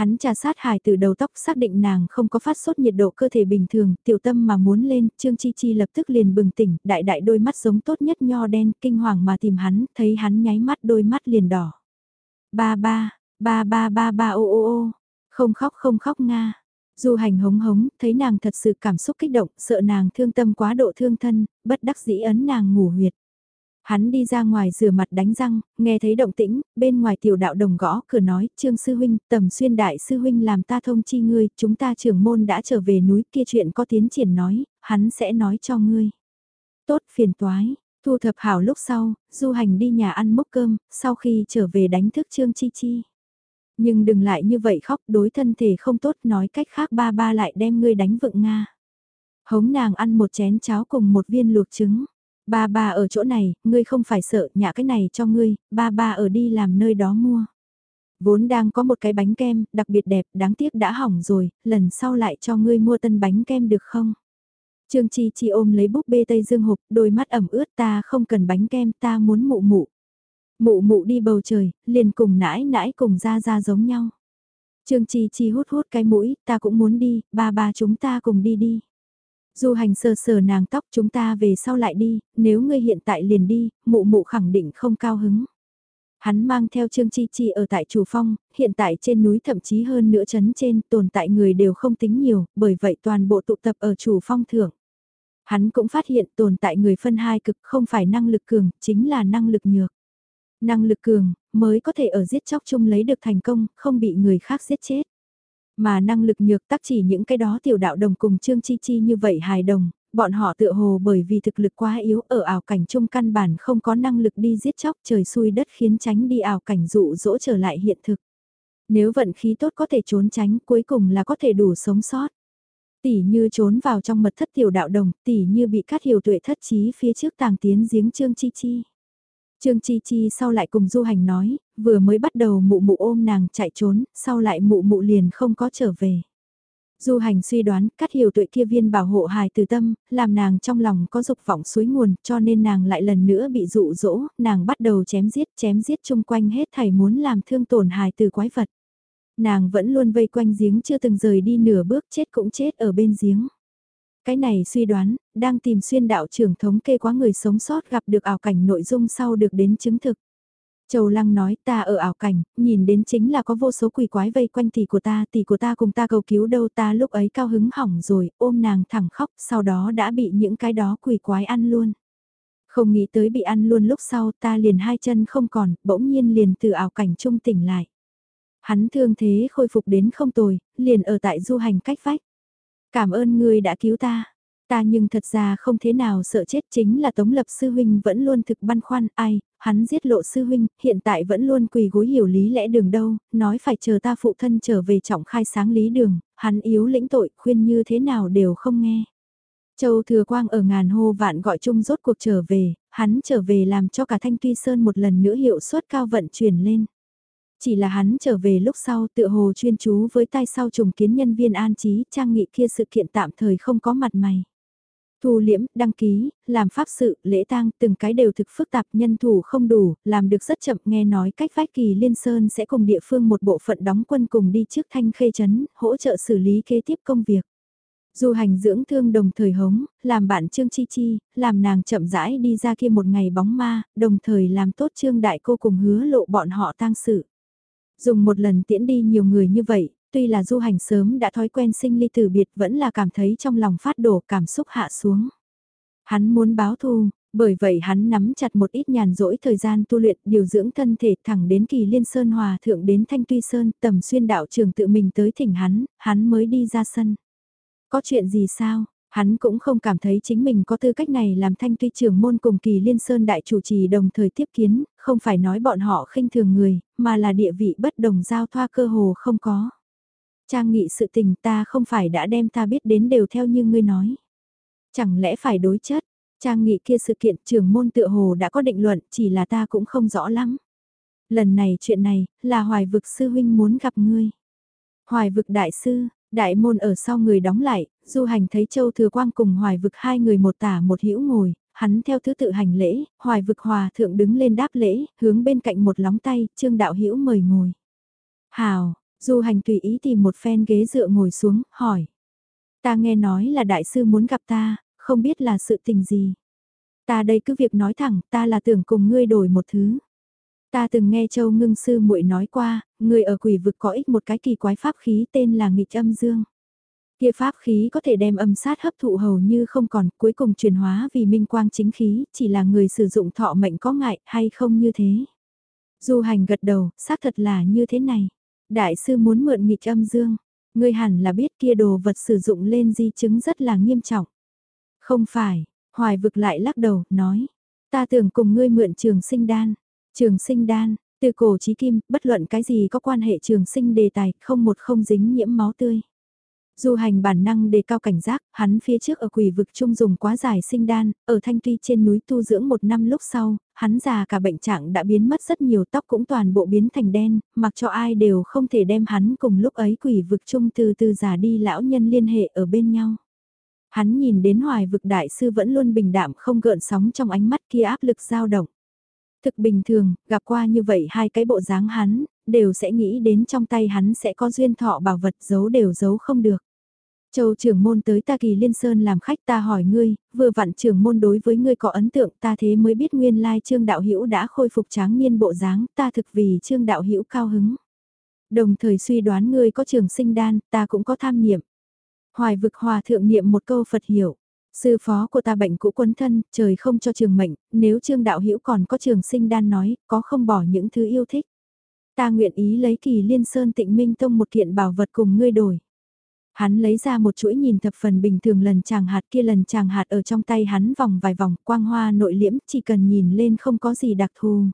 Hắn trà sát hài từ đầu tóc xác định nàng không có phát sốt nhiệt độ cơ thể bình thường, tiểu tâm mà muốn lên, Trương Chi Chi lập tức liền bừng tỉnh, đại đại đôi mắt giống tốt nhất nho đen, kinh hoàng mà tìm hắn, thấy hắn nháy mắt đôi mắt liền đỏ. Ba ba, ba ba ba ba ô ô ô, không khóc không khóc nga. Du hành hống hống, thấy nàng thật sự cảm xúc kích động, sợ nàng thương tâm quá độ thương thân, bất đắc dĩ ấn nàng ngủ huyệt. Hắn đi ra ngoài rửa mặt đánh răng, nghe thấy động tĩnh, bên ngoài tiểu đạo đồng gõ cửa nói, Trương Sư Huynh, tầm xuyên đại Sư Huynh làm ta thông chi ngươi, chúng ta trưởng môn đã trở về núi kia chuyện có tiến triển nói, hắn sẽ nói cho ngươi. Tốt phiền toái, thu thập hảo lúc sau, du hành đi nhà ăn mốc cơm, sau khi trở về đánh thức Trương Chi Chi. Nhưng đừng lại như vậy khóc đối thân thể không tốt nói cách khác ba ba lại đem ngươi đánh vựng Nga. Hống nàng ăn một chén cháo cùng một viên luộc trứng. Ba ba ở chỗ này, ngươi không phải sợ nhả cái này cho ngươi, ba ba ở đi làm nơi đó mua. Vốn đang có một cái bánh kem, đặc biệt đẹp, đáng tiếc đã hỏng rồi, lần sau lại cho ngươi mua tân bánh kem được không? Trương Chi Chi ôm lấy búp bê Tây Dương hộp, đôi mắt ẩm ướt ta không cần bánh kem, ta muốn mụ mụ. Mụ mụ đi bầu trời, liền cùng nãi nãi cùng ra ra giống nhau. Trương Chi Chi hút hút cái mũi, ta cũng muốn đi, ba ba chúng ta cùng đi đi. Du hành sờ sờ nàng tóc chúng ta về sau lại đi, nếu ngươi hiện tại liền đi, mụ mụ khẳng định không cao hứng. Hắn mang theo Trương Chi Chi ở tại chủ phong, hiện tại trên núi thậm chí hơn nữa chấn trên tồn tại người đều không tính nhiều, bởi vậy toàn bộ tụ tập ở chủ phong thưởng. Hắn cũng phát hiện tồn tại người phân hai cực không phải năng lực cường, chính là năng lực nhược. Năng lực cường, mới có thể ở giết chóc chung lấy được thành công, không bị người khác giết chết. Mà năng lực nhược tác chỉ những cái đó tiểu đạo đồng cùng Trương Chi Chi như vậy hài đồng, bọn họ tựa hồ bởi vì thực lực quá yếu ở ảo cảnh chung căn bản không có năng lực đi giết chóc trời xui đất khiến tránh đi ảo cảnh dụ dỗ trở lại hiện thực. Nếu vận khí tốt có thể trốn tránh cuối cùng là có thể đủ sống sót. Tỷ như trốn vào trong mật thất tiểu đạo đồng, tỷ như bị cắt hiểu tuệ thất trí phía trước tàng tiến giếng Trương Chi Chi. Trương Chi Chi sau lại cùng du hành nói, vừa mới bắt đầu mụ mụ ôm nàng chạy trốn, sau lại mụ mụ liền không có trở về. Du hành suy đoán, cắt hiểu tuệ kia viên bảo hộ hài từ tâm, làm nàng trong lòng có dục vọng suối nguồn, cho nên nàng lại lần nữa bị dụ dỗ, nàng bắt đầu chém giết, chém giết chung quanh hết thảy muốn làm thương tổn hài từ quái vật. Nàng vẫn luôn vây quanh giếng chưa từng rời đi nửa bước chết cũng chết ở bên giếng. Cái này suy đoán, đang tìm xuyên đạo trưởng thống kê quá người sống sót gặp được ảo cảnh nội dung sau được đến chứng thực. Châu Lăng nói ta ở ảo cảnh, nhìn đến chính là có vô số quỷ quái vây quanh tỷ của ta, tỷ của ta cùng ta cầu cứu đâu ta lúc ấy cao hứng hỏng rồi, ôm nàng thẳng khóc, sau đó đã bị những cái đó quỷ quái ăn luôn. Không nghĩ tới bị ăn luôn lúc sau ta liền hai chân không còn, bỗng nhiên liền từ ảo cảnh trung tỉnh lại. Hắn thương thế khôi phục đến không tồi, liền ở tại du hành cách vách. Cảm ơn ngươi đã cứu ta. Ta nhưng thật ra không thế nào sợ chết chính là Tống Lập Sư Huynh vẫn luôn thực băn khoăn ai, hắn giết lộ Sư Huynh, hiện tại vẫn luôn quỳ gối hiểu lý lẽ đường đâu, nói phải chờ ta phụ thân trở về trọng khai sáng lý đường, hắn yếu lĩnh tội, khuyên như thế nào đều không nghe. Châu Thừa Quang ở ngàn hô vạn gọi chung rốt cuộc trở về, hắn trở về làm cho cả Thanh Tuy Sơn một lần nữa hiệu suất cao vận chuyển lên. Chỉ là hắn trở về lúc sau tự hồ chuyên chú với tay sau trùng kiến nhân viên an trí trang nghị kia sự kiện tạm thời không có mặt mày. Thu liễm, đăng ký, làm pháp sự, lễ tang, từng cái đều thực phức tạp, nhân thủ không đủ, làm được rất chậm, nghe nói cách vách kỳ liên sơn sẽ cùng địa phương một bộ phận đóng quân cùng đi trước thanh khê chấn, hỗ trợ xử lý kế tiếp công việc. Du hành dưỡng thương đồng thời hống, làm bạn Trương Chi Chi, làm nàng chậm rãi đi ra kia một ngày bóng ma, đồng thời làm tốt Trương Đại Cô cùng hứa lộ bọn họ tang sự. Dùng một lần tiễn đi nhiều người như vậy, tuy là du hành sớm đã thói quen sinh ly tử biệt vẫn là cảm thấy trong lòng phát đổ cảm xúc hạ xuống. Hắn muốn báo thù, bởi vậy hắn nắm chặt một ít nhàn rỗi thời gian tu luyện điều dưỡng thân thể thẳng đến kỳ liên sơn hòa thượng đến thanh tuy sơn tầm xuyên đạo trường tự mình tới thỉnh hắn, hắn mới đi ra sân. Có chuyện gì sao? Hắn cũng không cảm thấy chính mình có tư cách này làm thanh tuy trưởng môn cùng kỳ liên sơn đại chủ trì đồng thời tiếp kiến, không phải nói bọn họ khinh thường người, mà là địa vị bất đồng giao thoa cơ hồ không có. Trang nghị sự tình ta không phải đã đem ta biết đến đều theo như ngươi nói. Chẳng lẽ phải đối chất, trang nghị kia sự kiện trưởng môn tựa hồ đã có định luận chỉ là ta cũng không rõ lắm. Lần này chuyện này là hoài vực sư huynh muốn gặp ngươi. Hoài vực đại sư, Đại môn ở sau người đóng lại, du hành thấy Châu Thừa Quang cùng hoài vực hai người một tả một hữu ngồi, hắn theo thứ tự hành lễ, hoài vực hòa thượng đứng lên đáp lễ, hướng bên cạnh một lóng tay, trương đạo hữu mời ngồi. Hào, du hành tùy ý tìm một phen ghế dựa ngồi xuống, hỏi. Ta nghe nói là đại sư muốn gặp ta, không biết là sự tình gì. Ta đây cứ việc nói thẳng, ta là tưởng cùng ngươi đổi một thứ. Ta từng nghe Châu Ngưng sư muội nói qua, người ở quỷ vực có ích một cái kỳ quái pháp khí tên là nghịch âm dương. Kia pháp khí có thể đem âm sát hấp thụ hầu như không còn, cuối cùng chuyển hóa vì minh quang chính khí, chỉ là người sử dụng thọ mệnh có ngại hay không như thế. Du hành gật đầu, xác thật là như thế này. Đại sư muốn mượn nghịch âm dương, ngươi hẳn là biết kia đồ vật sử dụng lên di chứng rất là nghiêm trọng. Không phải, hoài vực lại lắc đầu, nói, ta tưởng cùng ngươi mượn trường sinh đan. Trường sinh đan, từ cổ chí kim, bất luận cái gì có quan hệ trường sinh đề tài, không một không dính nhiễm máu tươi. Du hành bản năng đề cao cảnh giác, hắn phía trước ở quỷ vực trung dùng quá dài sinh đan, ở thanh tuy trên núi tu dưỡng một năm lúc sau, hắn già cả bệnh trạng đã biến mất rất nhiều tóc cũng toàn bộ biến thành đen, mặc cho ai đều không thể đem hắn cùng lúc ấy quỷ vực trung từ từ già đi lão nhân liên hệ ở bên nhau. Hắn nhìn đến hoài vực đại sư vẫn luôn bình đạm không gợn sóng trong ánh mắt kia áp lực dao động. Thực bình thường, gặp qua như vậy hai cái bộ dáng hắn, đều sẽ nghĩ đến trong tay hắn sẽ có duyên thọ bảo vật giấu đều giấu không được. Châu trưởng môn tới ta kỳ liên sơn làm khách ta hỏi ngươi, vừa vặn trưởng môn đối với ngươi có ấn tượng ta thế mới biết nguyên lai trương đạo hữu đã khôi phục tráng niên bộ dáng ta thực vì trương đạo hữu cao hứng. Đồng thời suy đoán ngươi có trường sinh đan, ta cũng có tham niệm. Hoài vực hòa thượng niệm một câu Phật hiểu. Sư phó của ta bệnh cũ quấn thân, trời không cho trường mệnh, nếu trương đạo hữu còn có trường sinh đan nói, có không bỏ những thứ yêu thích. Ta nguyện ý lấy kỳ liên sơn tịnh minh tông một kiện bảo vật cùng ngươi đổi. Hắn lấy ra một chuỗi nhìn thập phần bình thường lần chàng hạt kia lần chàng hạt ở trong tay hắn vòng vài vòng quang hoa nội liễm chỉ cần nhìn lên không có gì đặc thù.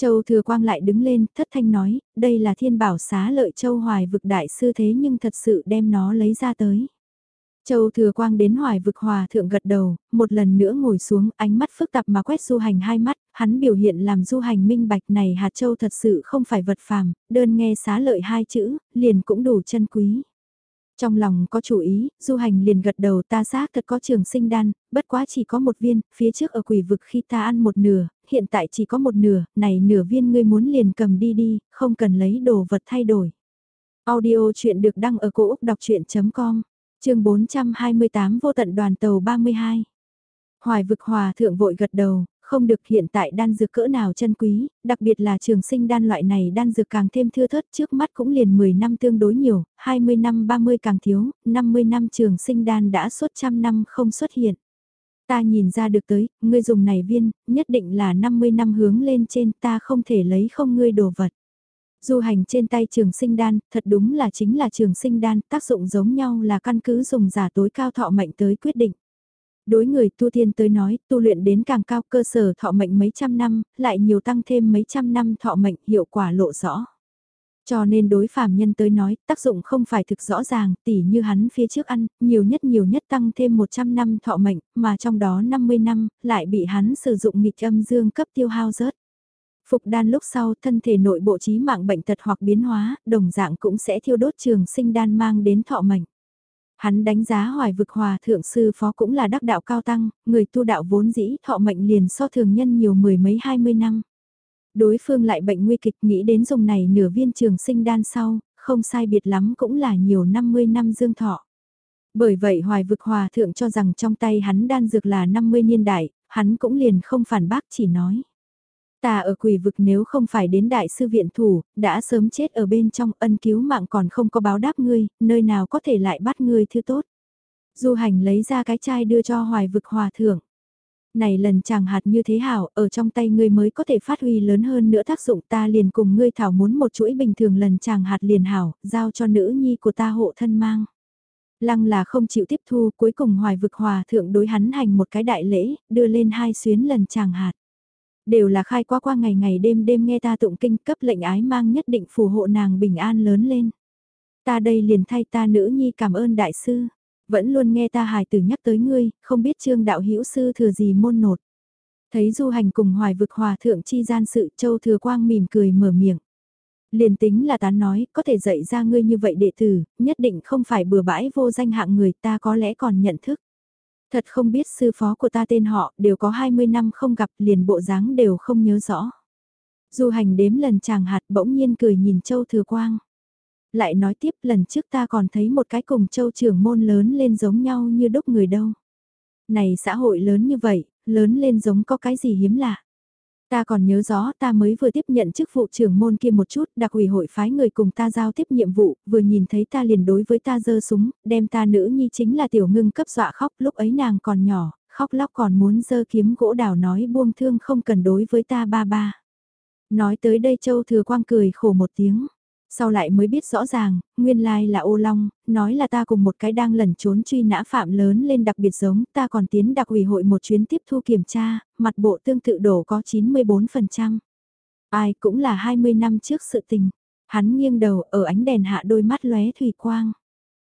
Châu thừa quang lại đứng lên thất thanh nói, đây là thiên bảo xá lợi châu hoài vực đại sư thế nhưng thật sự đem nó lấy ra tới. Châu Thừa Quang đến hoài vực hòa thượng gật đầu, một lần nữa ngồi xuống ánh mắt phức tạp mà quét du hành hai mắt, hắn biểu hiện làm du hành minh bạch này hạt châu thật sự không phải vật phàm, đơn nghe xá lợi hai chữ, liền cũng đủ chân quý. Trong lòng có chủ ý, du hành liền gật đầu ta xác thật có trường sinh đan, bất quá chỉ có một viên, phía trước ở quỷ vực khi ta ăn một nửa, hiện tại chỉ có một nửa, này nửa viên ngươi muốn liền cầm đi đi, không cần lấy đồ vật thay đổi. Audio chuyện được đăng ở cổ Úc đọc chuyện.com chương 428 vô tận đoàn tàu 32. Hoài vực hòa thượng vội gật đầu, không được hiện tại đan dược cỡ nào chân quý, đặc biệt là trường sinh đan loại này đan dược càng thêm thưa thớt trước mắt cũng liền 10 năm tương đối nhiều, 20 năm 30 càng thiếu, 50 năm trường sinh đan đã suốt trăm năm không xuất hiện. Ta nhìn ra được tới, ngươi dùng này viên, nhất định là 50 năm hướng lên trên ta không thể lấy không ngươi đồ vật. Du hành trên tay trường sinh đan, thật đúng là chính là trường sinh đan, tác dụng giống nhau là căn cứ dùng giả tối cao thọ mệnh tới quyết định. Đối người tu tiên tới nói, tu luyện đến càng cao cơ sở thọ mệnh mấy trăm năm, lại nhiều tăng thêm mấy trăm năm thọ mệnh hiệu quả lộ rõ. Cho nên đối phàm nhân tới nói, tác dụng không phải thực rõ ràng, tỉ như hắn phía trước ăn, nhiều nhất nhiều nhất tăng thêm 100 năm thọ mệnh, mà trong đó 50 năm, lại bị hắn sử dụng nghịch âm dương cấp tiêu hao rớt. Phục đan lúc sau thân thể nội bộ trí mạng bệnh tật hoặc biến hóa, đồng dạng cũng sẽ thiêu đốt trường sinh đan mang đến thọ mệnh. Hắn đánh giá hoài vực hòa thượng sư phó cũng là đắc đạo cao tăng, người tu đạo vốn dĩ thọ mệnh liền so thường nhân nhiều mười mấy hai mươi năm. Đối phương lại bệnh nguy kịch nghĩ đến dùng này nửa viên trường sinh đan sau, không sai biệt lắm cũng là nhiều năm mươi năm dương thọ. Bởi vậy hoài vực hòa thượng cho rằng trong tay hắn đan dược là 50 niên đại, hắn cũng liền không phản bác chỉ nói. Ta ở quỷ vực nếu không phải đến đại sư viện thủ, đã sớm chết ở bên trong ân cứu mạng còn không có báo đáp ngươi, nơi nào có thể lại bắt ngươi thứ tốt. Du hành lấy ra cái chai đưa cho hoài vực hòa thượng. Này lần chàng hạt như thế hảo, ở trong tay ngươi mới có thể phát huy lớn hơn nữa tác dụng ta liền cùng ngươi thảo muốn một chuỗi bình thường lần chàng hạt liền hảo, giao cho nữ nhi của ta hộ thân mang. Lăng là không chịu tiếp thu, cuối cùng hoài vực hòa thượng đối hắn hành một cái đại lễ, đưa lên hai xuyến lần chàng hạt. Đều là khai qua qua ngày ngày đêm đêm nghe ta tụng kinh cấp lệnh ái mang nhất định phù hộ nàng bình an lớn lên. Ta đây liền thay ta nữ nhi cảm ơn đại sư. Vẫn luôn nghe ta hài tử nhắc tới ngươi, không biết trương đạo hữu sư thừa gì môn nột. Thấy du hành cùng hoài vực hòa thượng chi gian sự châu thừa quang mỉm cười mở miệng. Liền tính là tán nói, có thể dạy ra ngươi như vậy đệ tử, nhất định không phải bừa bãi vô danh hạng người ta có lẽ còn nhận thức. Thật không biết sư phó của ta tên họ, đều có 20 năm không gặp liền bộ dáng đều không nhớ rõ. Du hành đếm lần chàng hạt bỗng nhiên cười nhìn Châu Thừa Quang. Lại nói tiếp lần trước ta còn thấy một cái cùng Châu trưởng môn lớn lên giống nhau như đúc người đâu. Này xã hội lớn như vậy, lớn lên giống có cái gì hiếm lạ. Ta còn nhớ rõ ta mới vừa tiếp nhận chức vụ trưởng môn kia một chút, đặc ủy hội phái người cùng ta giao tiếp nhiệm vụ, vừa nhìn thấy ta liền đối với ta giơ súng, đem ta nữ nhi chính là tiểu ngưng cấp dọa khóc, lúc ấy nàng còn nhỏ, khóc lóc còn muốn giơ kiếm gỗ đào nói buông thương không cần đối với ta ba ba. Nói tới đây Châu Thừa Quang cười khổ một tiếng sau lại mới biết rõ ràng, nguyên lai là ô long, nói là ta cùng một cái đang lẩn trốn truy nã phạm lớn lên đặc biệt giống, ta còn tiến đặc ủy hội một chuyến tiếp thu kiểm tra, mặt bộ tương tự đổ có 94%. Ai cũng là 20 năm trước sự tình, hắn nghiêng đầu ở ánh đèn hạ đôi mắt lóe thủy quang.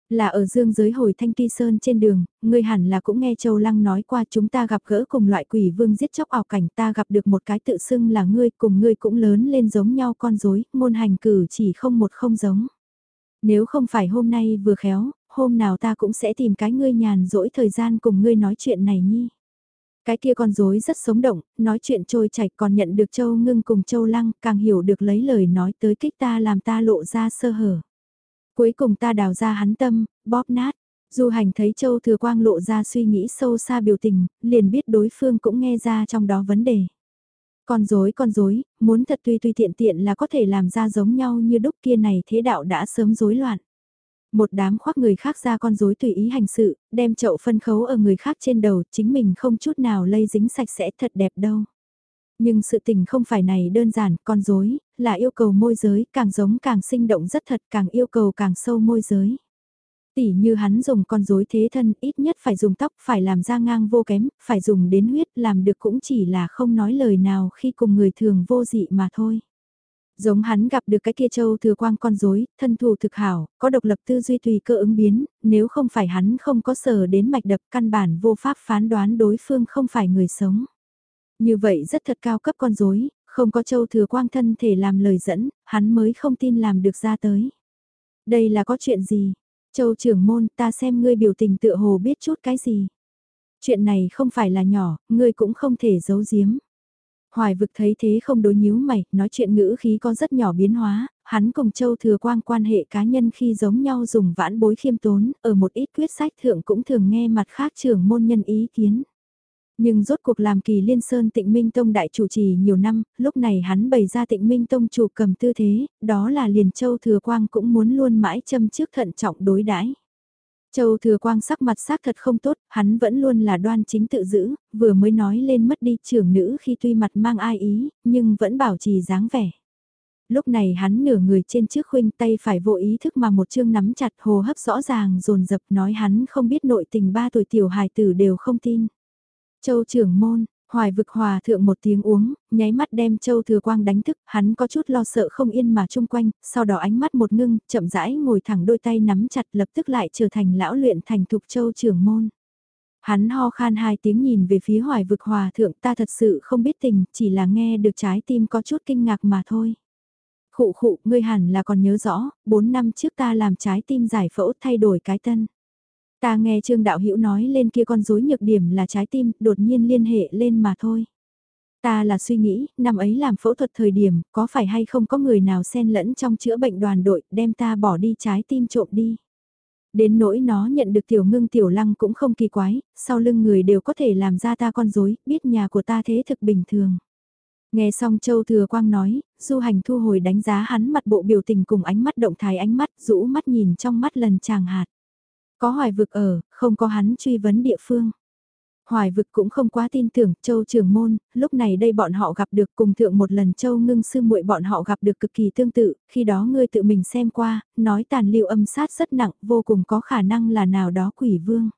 Là ở dương giới hồi thanh ti sơn trên đường, ngươi hẳn là cũng nghe Châu Lăng nói qua chúng ta gặp gỡ cùng loại quỷ vương giết chóc ảo cảnh ta gặp được một cái tự xưng là ngươi cùng ngươi cũng lớn lên giống nhau con rối ngôn hành cử chỉ không một không giống. Nếu không phải hôm nay vừa khéo, hôm nào ta cũng sẽ tìm cái ngươi nhàn rỗi thời gian cùng ngươi nói chuyện này nhi. Cái kia con rối rất sống động, nói chuyện trôi chảy còn nhận được Châu Ngưng cùng Châu Lăng, càng hiểu được lấy lời nói tới kích ta làm ta lộ ra sơ hở. Cuối cùng ta đào ra hắn tâm, bóp nát. Du hành thấy Châu Thừa Quang lộ ra suy nghĩ sâu xa biểu tình, liền biết đối phương cũng nghe ra trong đó vấn đề. Con dối con dối, muốn thật tuy tuy tiện tiện là có thể làm ra giống nhau như đúc kia này thế đạo đã sớm rối loạn. Một đám khoác người khác ra con dối tùy ý hành sự, đem chậu phân khấu ở người khác trên đầu, chính mình không chút nào lây dính sạch sẽ thật đẹp đâu. Nhưng sự tình không phải này đơn giản, con dối, là yêu cầu môi giới, càng giống càng sinh động rất thật, càng yêu cầu càng sâu môi giới. Tỉ như hắn dùng con rối thế thân, ít nhất phải dùng tóc, phải làm ra ngang vô kém, phải dùng đến huyết, làm được cũng chỉ là không nói lời nào khi cùng người thường vô dị mà thôi. Giống hắn gặp được cái kia châu thừa quang con rối, thân thù thực hảo, có độc lập tư duy tùy cơ ứng biến, nếu không phải hắn không có sở đến mạch đập căn bản vô pháp phán đoán đối phương không phải người sống. Như vậy rất thật cao cấp con rối, không có châu thừa quang thân thể làm lời dẫn, hắn mới không tin làm được ra tới. Đây là có chuyện gì? Châu trưởng môn ta xem ngươi biểu tình tựa hồ biết chút cái gì. Chuyện này không phải là nhỏ, ngươi cũng không thể giấu giếm. Hoài vực thấy thế không đối nhíu mày, nói chuyện ngữ khí có rất nhỏ biến hóa, hắn cùng Châu Thừa Quang quan hệ cá nhân khi giống nhau dùng vãn bối khiêm tốn, ở một ít quyết sách thượng cũng thường nghe mặt khác trưởng môn nhân ý kiến. Nhưng rốt cuộc làm kỳ liên sơn tịnh Minh Tông đại chủ trì nhiều năm, lúc này hắn bày ra tịnh Minh Tông chủ cầm tư thế, đó là liền châu thừa quang cũng muốn luôn mãi châm trước thận trọng đối đãi Châu thừa quang sắc mặt sắc thật không tốt, hắn vẫn luôn là đoan chính tự giữ, vừa mới nói lên mất đi trưởng nữ khi tuy mặt mang ai ý, nhưng vẫn bảo trì dáng vẻ. Lúc này hắn nửa người trên trước khuynh tay phải vô ý thức mà một chương nắm chặt hồ hấp rõ ràng dồn dập nói hắn không biết nội tình ba tuổi tiểu hài tử đều không tin. Châu trưởng môn, Hoài vực hòa thượng một tiếng uống, nháy mắt đem Châu Thừa Quang đánh thức, hắn có chút lo sợ không yên mà chung quanh, sau đó ánh mắt một ngưng, chậm rãi ngồi thẳng đôi tay nắm chặt lập tức lại trở thành lão luyện thành thục Châu trưởng môn. Hắn ho khan hai tiếng nhìn về phía hoài vực hòa thượng ta thật sự không biết tình, chỉ là nghe được trái tim có chút kinh ngạc mà thôi. Khụ khụ, ngươi hẳn là còn nhớ rõ, 4 năm trước ta làm trái tim giải phẫu thay đổi cái tân. Ta nghe Trương Đạo Hữu nói lên kia con rối nhược điểm là trái tim, đột nhiên liên hệ lên mà thôi. Ta là suy nghĩ, năm ấy làm phẫu thuật thời điểm, có phải hay không có người nào xen lẫn trong chữa bệnh đoàn đội, đem ta bỏ đi trái tim trộm đi. Đến nỗi nó nhận được tiểu ngưng tiểu lăng cũng không kỳ quái, sau lưng người đều có thể làm ra ta con rối, biết nhà của ta thế thực bình thường. Nghe xong Châu Thừa Quang nói, du hành thu hồi đánh giá hắn mặt bộ biểu tình cùng ánh mắt động thái ánh mắt, rũ mắt nhìn trong mắt lần chàng hạt. Có hoài vực ở, không có hắn truy vấn địa phương. Hoài vực cũng không quá tin tưởng Châu Trường Môn, lúc này đây bọn họ gặp được cùng thượng một lần Châu Ngưng Sư muội bọn họ gặp được cực kỳ tương tự, khi đó ngươi tự mình xem qua, nói tàn lưu âm sát rất nặng, vô cùng có khả năng là nào đó quỷ vương.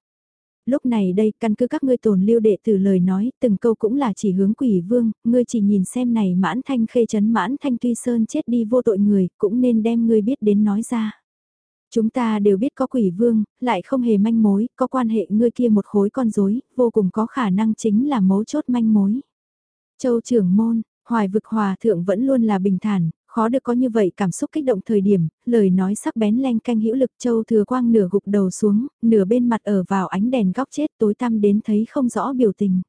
Lúc này đây, căn cứ các ngươi tồn lưu đệ tử lời nói, từng câu cũng là chỉ hướng quỷ vương, ngươi chỉ nhìn xem này mãn thanh khê chấn mãn thanh tuy sơn chết đi vô tội người, cũng nên đem ngươi biết đến nói ra. Chúng ta đều biết có quỷ vương, lại không hề manh mối, có quan hệ ngươi kia một khối con rối, vô cùng có khả năng chính là mấu chốt manh mối. Châu trưởng môn, hoài vực hòa thượng vẫn luôn là bình thản, khó được có như vậy cảm xúc kích động thời điểm, lời nói sắc bén len canh hữu lực châu thừa quang nửa gục đầu xuống, nửa bên mặt ở vào ánh đèn góc chết tối tăm đến thấy không rõ biểu tình.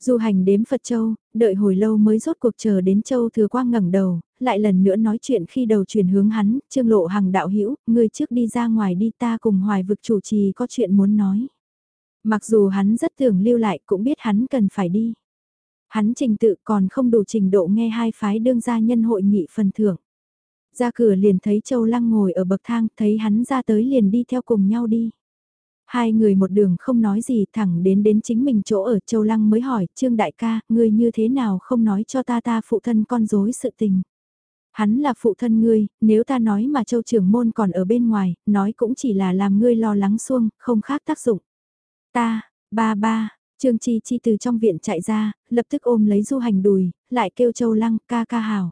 Du hành đếm Phật Châu, đợi hồi lâu mới rốt cuộc chờ đến Châu Thừa Quang ngẩng đầu, lại lần nữa nói chuyện khi đầu chuyển hướng hắn, Trương Lộ Hằng đạo hữu người trước đi ra ngoài đi ta cùng hoài vực chủ trì có chuyện muốn nói. Mặc dù hắn rất tưởng lưu lại cũng biết hắn cần phải đi. Hắn trình tự còn không đủ trình độ nghe hai phái đương gia nhân hội nghị phần thưởng. Ra cửa liền thấy Châu Lăng ngồi ở bậc thang, thấy hắn ra tới liền đi theo cùng nhau đi. Hai người một đường không nói gì thẳng đến đến chính mình chỗ ở Châu Lăng mới hỏi, Trương Đại ca, ngươi như thế nào không nói cho ta ta phụ thân con dối sự tình. Hắn là phụ thân ngươi, nếu ta nói mà Châu trưởng môn còn ở bên ngoài, nói cũng chỉ là làm ngươi lo lắng xuông, không khác tác dụng. Ta, ba ba, Trương Chi Chi từ trong viện chạy ra, lập tức ôm lấy du hành đùi, lại kêu Châu Lăng ca ca hào.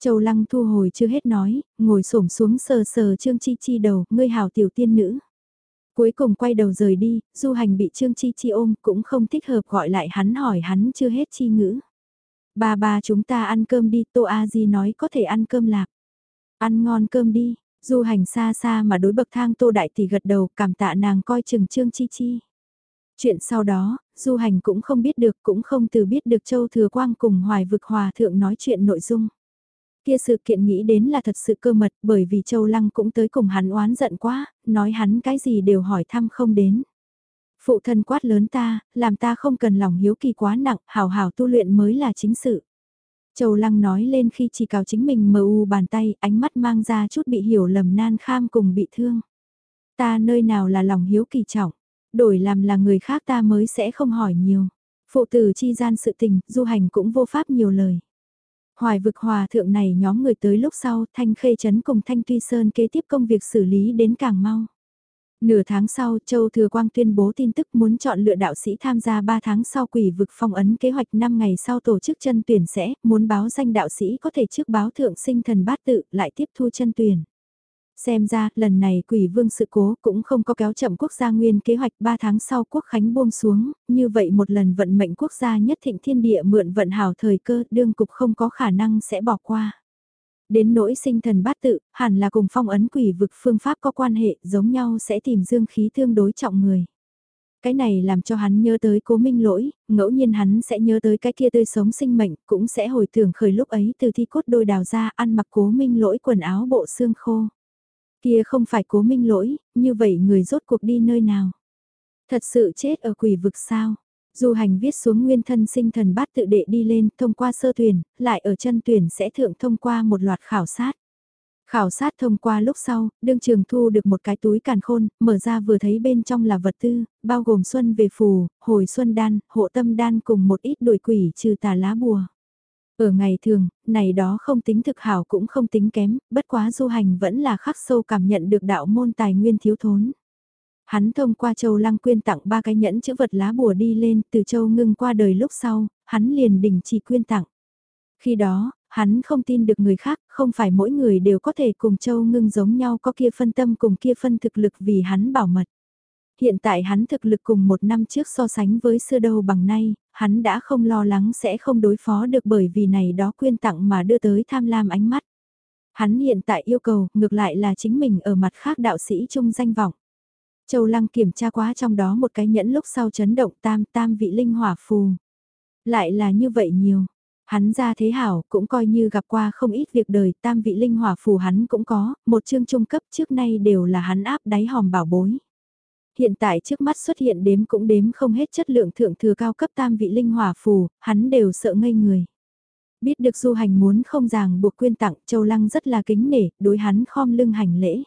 Châu Lăng thu hồi chưa hết nói, ngồi xổm xuống sờ sờ Trương Chi Chi đầu, ngươi hào tiểu tiên nữ. Cuối cùng quay đầu rời đi, du hành bị Trương Chi Chi ôm cũng không thích hợp gọi lại hắn hỏi hắn chưa hết chi ngữ. Ba ba chúng ta ăn cơm đi, Tô A Di nói có thể ăn cơm lạc. Ăn ngon cơm đi, du hành xa xa mà đối bậc thang Tô Đại Tỷ gật đầu cảm tạ nàng coi chừng Trương Chi Chi. Chuyện sau đó, du hành cũng không biết được cũng không từ biết được Châu Thừa Quang cùng Hoài Vực Hòa Thượng nói chuyện nội dung. Kia sự kiện nghĩ đến là thật sự cơ mật bởi vì Châu Lăng cũng tới cùng hắn oán giận quá, nói hắn cái gì đều hỏi thăm không đến. Phụ thân quát lớn ta, làm ta không cần lòng hiếu kỳ quá nặng, hào hào tu luyện mới là chính sự. Châu Lăng nói lên khi chỉ cào chính mình mờ u bàn tay, ánh mắt mang ra chút bị hiểu lầm nan kham cùng bị thương. Ta nơi nào là lòng hiếu kỳ trọng, đổi làm là người khác ta mới sẽ không hỏi nhiều. Phụ tử chi gian sự tình, du hành cũng vô pháp nhiều lời. Hoài vực hòa thượng này nhóm người tới lúc sau, Thanh Khê Trấn cùng Thanh Tuy Sơn kế tiếp công việc xử lý đến càng mau. Nửa tháng sau, Châu Thừa Quang tuyên bố tin tức muốn chọn lựa đạo sĩ tham gia 3 tháng sau quỷ vực phong ấn kế hoạch 5 ngày sau tổ chức chân tuyển sẽ, muốn báo danh đạo sĩ có thể trước báo thượng sinh thần bát tự, lại tiếp thu chân tuyển. Xem ra, lần này quỷ vương sự cố cũng không có kéo chậm quốc gia nguyên kế hoạch 3 tháng sau quốc khánh buông xuống, như vậy một lần vận mệnh quốc gia nhất thịnh thiên địa mượn vận hảo thời cơ, đương cục không có khả năng sẽ bỏ qua. Đến nỗi sinh thần bát tự, hẳn là cùng phong ấn quỷ vực phương pháp có quan hệ giống nhau sẽ tìm dương khí tương đối trọng người. Cái này làm cho hắn nhớ tới cố minh lỗi, ngẫu nhiên hắn sẽ nhớ tới cái kia tươi sống sinh mệnh, cũng sẽ hồi tưởng khởi lúc ấy từ thi cốt đôi đào ra ăn mặc cố minh lỗi quần áo bộ xương khô. Kia không phải cố minh lỗi, như vậy người rốt cuộc đi nơi nào? Thật sự chết ở quỷ vực sao? Du hành viết xuống nguyên thân sinh thần bát tự đệ đi lên thông qua sơ tuyển, lại ở chân tuyển sẽ thượng thông qua một loạt khảo sát. Khảo sát thông qua lúc sau, đương trường thu được một cái túi càn khôn, mở ra vừa thấy bên trong là vật tư, bao gồm xuân về phù, hồi xuân đan, hộ tâm đan cùng một ít đuổi quỷ trừ tà lá bùa. Ở ngày thường, này đó không tính thực hảo cũng không tính kém, bất quá du hành vẫn là khắc sâu cảm nhận được đạo môn tài nguyên thiếu thốn. Hắn thông qua châu lăng quyên tặng ba cái nhẫn chữ vật lá bùa đi lên từ châu ngưng qua đời lúc sau, hắn liền đình chỉ quyên tặng. Khi đó, hắn không tin được người khác, không phải mỗi người đều có thể cùng châu ngưng giống nhau có kia phân tâm cùng kia phân thực lực vì hắn bảo mật. Hiện tại hắn thực lực cùng một năm trước so sánh với xưa đâu bằng nay, hắn đã không lo lắng sẽ không đối phó được bởi vì này đó quyên tặng mà đưa tới tham lam ánh mắt. Hắn hiện tại yêu cầu, ngược lại là chính mình ở mặt khác đạo sĩ chung danh vọng. Châu Lăng kiểm tra quá trong đó một cái nhẫn lúc sau chấn động tam tam vị linh hỏa phù. Lại là như vậy nhiều. Hắn ra thế hảo cũng coi như gặp qua không ít việc đời tam vị linh hỏa phù hắn cũng có, một chương trung cấp trước nay đều là hắn áp đáy hòm bảo bối. Hiện tại trước mắt xuất hiện đếm cũng đếm không hết chất lượng thượng thừa cao cấp tam vị linh hỏa phù, hắn đều sợ ngây người. Biết được du hành muốn không ràng buộc quyên tặng, Châu Lăng rất là kính nể, đối hắn khom lưng hành lễ.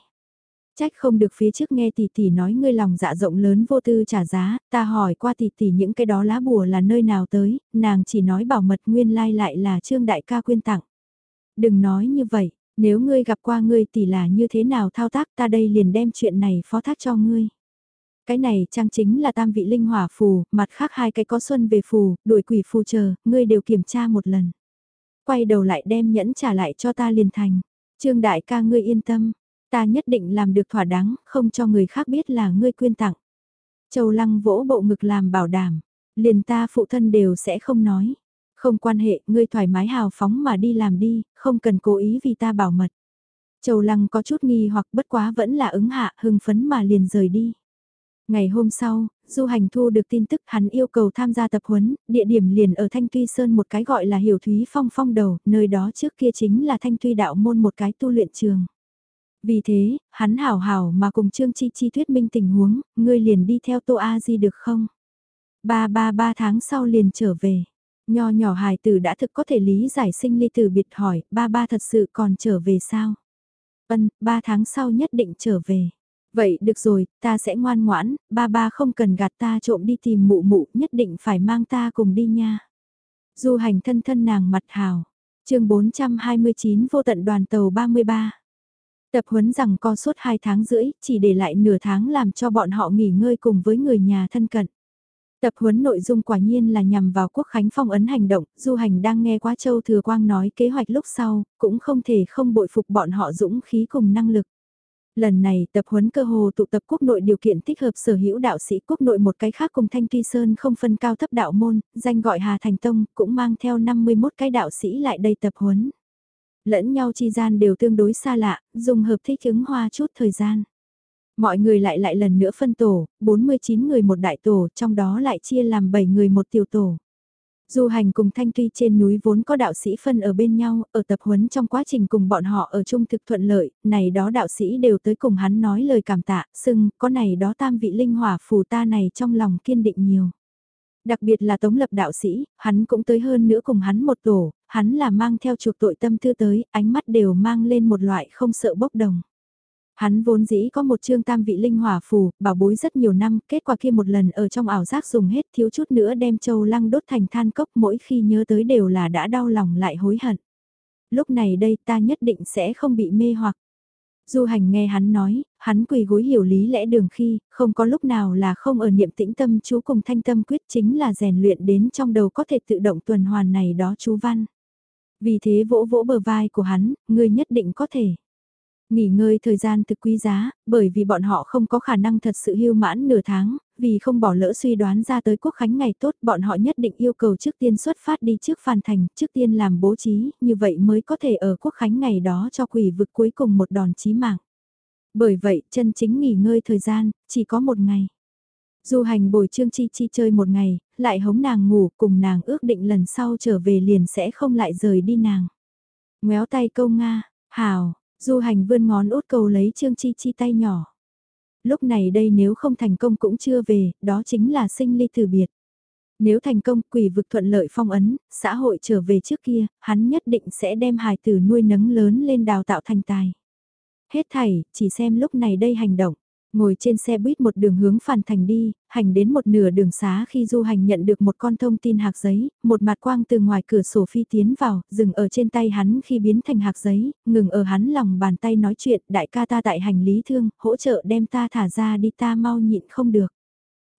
Trách không được phía trước nghe tỷ tỷ nói ngươi lòng dạ rộng lớn vô tư trả giá, ta hỏi qua tỷ tỷ những cái đó lá bùa là nơi nào tới, nàng chỉ nói bảo mật nguyên lai lại là trương đại ca quyên tặng. Đừng nói như vậy, nếu ngươi gặp qua ngươi tỷ là như thế nào thao tác ta đây liền đem chuyện này phó thác cho ngươi. Cái này trang chính là tam vị linh hỏa phù, mặt khác hai cái có xuân về phù, đuổi quỷ phù chờ, ngươi đều kiểm tra một lần. Quay đầu lại đem nhẫn trả lại cho ta liền thành. Trương đại ca ngươi yên tâm, ta nhất định làm được thỏa đáng, không cho người khác biết là ngươi quyên tặng. Châu Lăng vỗ bộ ngực làm bảo đảm, liền ta phụ thân đều sẽ không nói. Không quan hệ, ngươi thoải mái hào phóng mà đi làm đi, không cần cố ý vì ta bảo mật. Châu Lăng có chút nghi hoặc bất quá vẫn là ứng hạ hưng phấn mà liền rời đi. Ngày hôm sau, Du Hành thu được tin tức hắn yêu cầu tham gia tập huấn, địa điểm liền ở Thanh Tuy Sơn một cái gọi là Hiểu Thúy Phong Phong đầu, nơi đó trước kia chính là Thanh Tuy Đạo Môn một cái tu luyện trường. Vì thế, hắn hảo hảo mà cùng Trương Chi Chi thuyết minh tình huống, ngươi liền đi theo Tô A Di được không? Ba ba ba tháng sau liền trở về. Nho nhỏ hài tử đã thực có thể lý giải sinh ly tử biệt hỏi, ba ba thật sự còn trở về sao? Vân, ba tháng sau nhất định trở về. Vậy được rồi, ta sẽ ngoan ngoãn, ba ba không cần gạt ta trộm đi tìm mụ mụ, nhất định phải mang ta cùng đi nha. Du hành thân thân nàng mặt hào. chương 429 vô tận đoàn tàu 33. Tập huấn rằng co suốt 2 tháng rưỡi, chỉ để lại nửa tháng làm cho bọn họ nghỉ ngơi cùng với người nhà thân cận. Tập huấn nội dung quả nhiên là nhằm vào quốc khánh phong ấn hành động, du hành đang nghe quá châu thừa quang nói kế hoạch lúc sau, cũng không thể không bội phục bọn họ dũng khí cùng năng lực. Lần này tập huấn cơ hồ tụ tập quốc nội điều kiện thích hợp sở hữu đạo sĩ quốc nội một cái khác cùng Thanh Tuy Sơn không phân cao thấp đạo môn, danh gọi Hà Thành Tông, cũng mang theo 51 cái đạo sĩ lại đây tập huấn. Lẫn nhau chi gian đều tương đối xa lạ, dùng hợp thích ứng hoa chút thời gian. Mọi người lại lại lần nữa phân tổ, 49 người một đại tổ, trong đó lại chia làm 7 người một tiểu tổ. Du hành cùng Thanh Tuy trên núi vốn có đạo sĩ phân ở bên nhau, ở tập huấn trong quá trình cùng bọn họ ở chung thực thuận lợi, này đó đạo sĩ đều tới cùng hắn nói lời cảm tạ, sưng, có này đó tam vị linh hỏa phù ta này trong lòng kiên định nhiều. Đặc biệt là Tống Lập đạo sĩ, hắn cũng tới hơn nữa cùng hắn một tổ, hắn là mang theo chuộc tội tâm tư tới, ánh mắt đều mang lên một loại không sợ bốc đồng. Hắn vốn dĩ có một chương tam vị linh hỏa phù, bảo bối rất nhiều năm, kết quả kia một lần ở trong ảo giác dùng hết thiếu chút nữa đem châu lăng đốt thành than cốc mỗi khi nhớ tới đều là đã đau lòng lại hối hận. Lúc này đây ta nhất định sẽ không bị mê hoặc. Du hành nghe hắn nói, hắn quỳ gối hiểu lý lẽ đường khi, không có lúc nào là không ở niệm tĩnh tâm chú cùng thanh tâm quyết chính là rèn luyện đến trong đầu có thể tự động tuần hoàn này đó chú văn. Vì thế vỗ vỗ bờ vai của hắn, ngươi nhất định có thể. Nghỉ ngơi thời gian thực quý giá, bởi vì bọn họ không có khả năng thật sự hưu mãn nửa tháng, vì không bỏ lỡ suy đoán ra tới quốc khánh ngày tốt bọn họ nhất định yêu cầu trước tiên xuất phát đi trước phàn thành, trước tiên làm bố trí, như vậy mới có thể ở quốc khánh ngày đó cho quỷ vực cuối cùng một đòn chí mạng. Bởi vậy, chân chính nghỉ ngơi thời gian, chỉ có một ngày. Du hành bồi trương chi chi chơi một ngày, lại hống nàng ngủ cùng nàng ước định lần sau trở về liền sẽ không lại rời đi nàng. Ngoéo tay câu Nga, hào, Du hành vươn ngón út cầu lấy Trương Chi Chi tay nhỏ. Lúc này đây nếu không thành công cũng chưa về, đó chính là sinh ly từ biệt. Nếu thành công quỷ vực thuận lợi phong ấn, xã hội trở về trước kia, hắn nhất định sẽ đem hài tử nuôi nấng lớn lên đào tạo thành tài. Hết thảy, chỉ xem lúc này đây hành động. Ngồi trên xe buýt một đường hướng phản thành đi, hành đến một nửa đường xá khi du hành nhận được một con thông tin hạc giấy, một mặt quang từ ngoài cửa sổ phi tiến vào, dừng ở trên tay hắn khi biến thành hạc giấy, ngừng ở hắn lòng bàn tay nói chuyện, đại ca ta tại hành lý thương, hỗ trợ đem ta thả ra đi ta mau nhịn không được.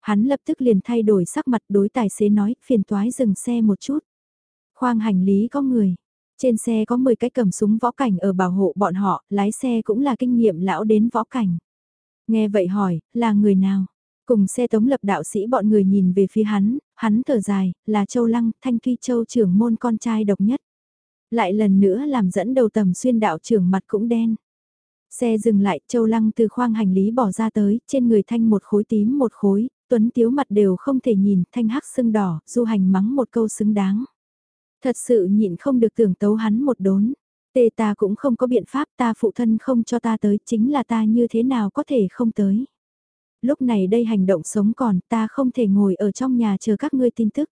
Hắn lập tức liền thay đổi sắc mặt đối tài xế nói, phiền toái dừng xe một chút. Khoang hành lý có người, trên xe có 10 cái cầm súng võ cảnh ở bảo hộ bọn họ, lái xe cũng là kinh nghiệm lão đến võ cảnh. Nghe vậy hỏi, là người nào? Cùng xe tống lập đạo sĩ bọn người nhìn về phía hắn, hắn thở dài, là Châu Lăng, Thanh Tuy Châu trưởng môn con trai độc nhất. Lại lần nữa làm dẫn đầu tầm xuyên đạo trưởng mặt cũng đen. Xe dừng lại, Châu Lăng từ khoang hành lý bỏ ra tới, trên người Thanh một khối tím một khối, Tuấn Tiếu mặt đều không thể nhìn, Thanh hắc sưng đỏ, du hành mắng một câu xứng đáng. Thật sự nhịn không được tưởng tấu hắn một đốn. Tê ta cũng không có biện pháp ta phụ thân không cho ta tới chính là ta như thế nào có thể không tới. Lúc này đây hành động sống còn ta không thể ngồi ở trong nhà chờ các ngươi tin tức.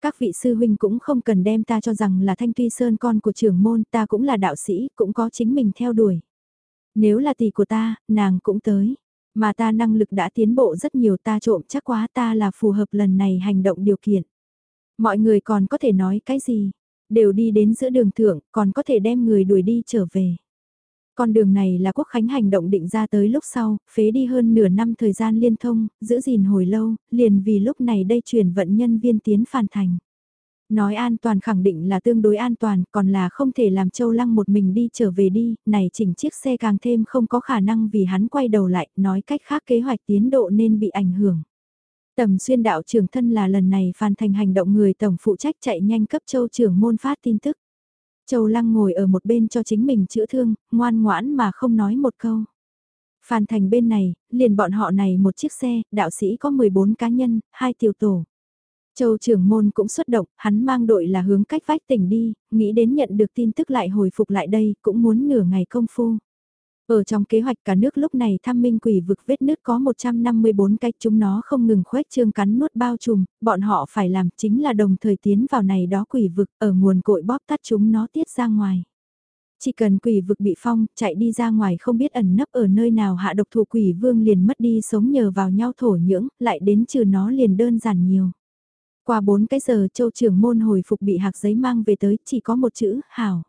Các vị sư huynh cũng không cần đem ta cho rằng là thanh tuy sơn con của trưởng môn ta cũng là đạo sĩ cũng có chính mình theo đuổi. Nếu là tỷ của ta, nàng cũng tới. Mà ta năng lực đã tiến bộ rất nhiều ta trộm chắc quá ta là phù hợp lần này hành động điều kiện. Mọi người còn có thể nói cái gì? Đều đi đến giữa đường thượng, còn có thể đem người đuổi đi trở về. Con đường này là quốc khánh hành động định ra tới lúc sau, phế đi hơn nửa năm thời gian liên thông, giữ gìn hồi lâu, liền vì lúc này đây chuyển vận nhân viên tiến phản thành. Nói an toàn khẳng định là tương đối an toàn, còn là không thể làm Châu Lăng một mình đi trở về đi, này chỉnh chiếc xe càng thêm không có khả năng vì hắn quay đầu lại, nói cách khác kế hoạch tiến độ nên bị ảnh hưởng. Tầm xuyên đạo trưởng thân là lần này phàn thành hành động người tổng phụ trách chạy nhanh cấp châu trưởng môn phát tin tức. Châu Lăng ngồi ở một bên cho chính mình chữa thương, ngoan ngoãn mà không nói một câu. Phan thành bên này, liền bọn họ này một chiếc xe, đạo sĩ có 14 cá nhân, hai tiểu tổ. Châu trưởng môn cũng xuất động, hắn mang đội là hướng cách vách tỉnh đi, nghĩ đến nhận được tin tức lại hồi phục lại đây, cũng muốn nửa ngày công phu. Ở trong kế hoạch cả nước lúc này thăm minh quỷ vực vết nứt có 154 cách chúng nó không ngừng khuếch trương cắn nuốt bao trùm, bọn họ phải làm chính là đồng thời tiến vào này đó quỷ vực ở nguồn cội bóp tắt chúng nó tiết ra ngoài. Chỉ cần quỷ vực bị phong, chạy đi ra ngoài không biết ẩn nấp ở nơi nào hạ độc thủ quỷ vương liền mất đi sống nhờ vào nhau thổ nhưỡng, lại đến trừ nó liền đơn giản nhiều. Qua 4 cái giờ châu trưởng môn hồi phục bị hạc giấy mang về tới chỉ có một chữ, hảo.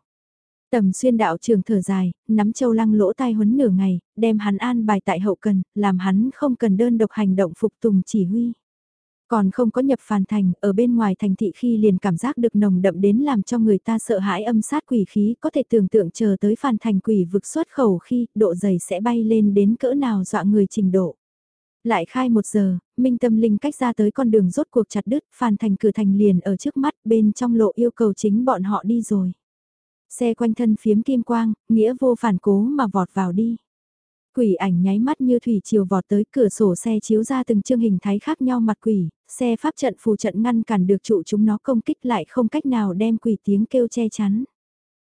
Tầm xuyên đạo trường thở dài, nắm châu lăng lỗ tai huấn nửa ngày, đem hắn an bài tại hậu cần, làm hắn không cần đơn độc hành động phục tùng chỉ huy. Còn không có nhập phàn thành, ở bên ngoài thành thị khi liền cảm giác được nồng đậm đến làm cho người ta sợ hãi âm sát quỷ khí, có thể tưởng tượng chờ tới phàn thành quỷ vực xuất khẩu khi độ dày sẽ bay lên đến cỡ nào dọa người trình độ. Lại khai một giờ, Minh Tâm Linh cách ra tới con đường rốt cuộc chặt đứt, phàn thành cửa thành liền ở trước mắt bên trong lộ yêu cầu chính bọn họ đi rồi. Xe quanh thân phiếm kim quang, nghĩa vô phản cố mà vọt vào đi. Quỷ ảnh nháy mắt như thủy chiều vọt tới cửa sổ xe chiếu ra từng chương hình thái khác nhau mặt quỷ, xe pháp trận phù trận ngăn cản được trụ chúng nó công kích lại không cách nào đem quỷ tiếng kêu che chắn.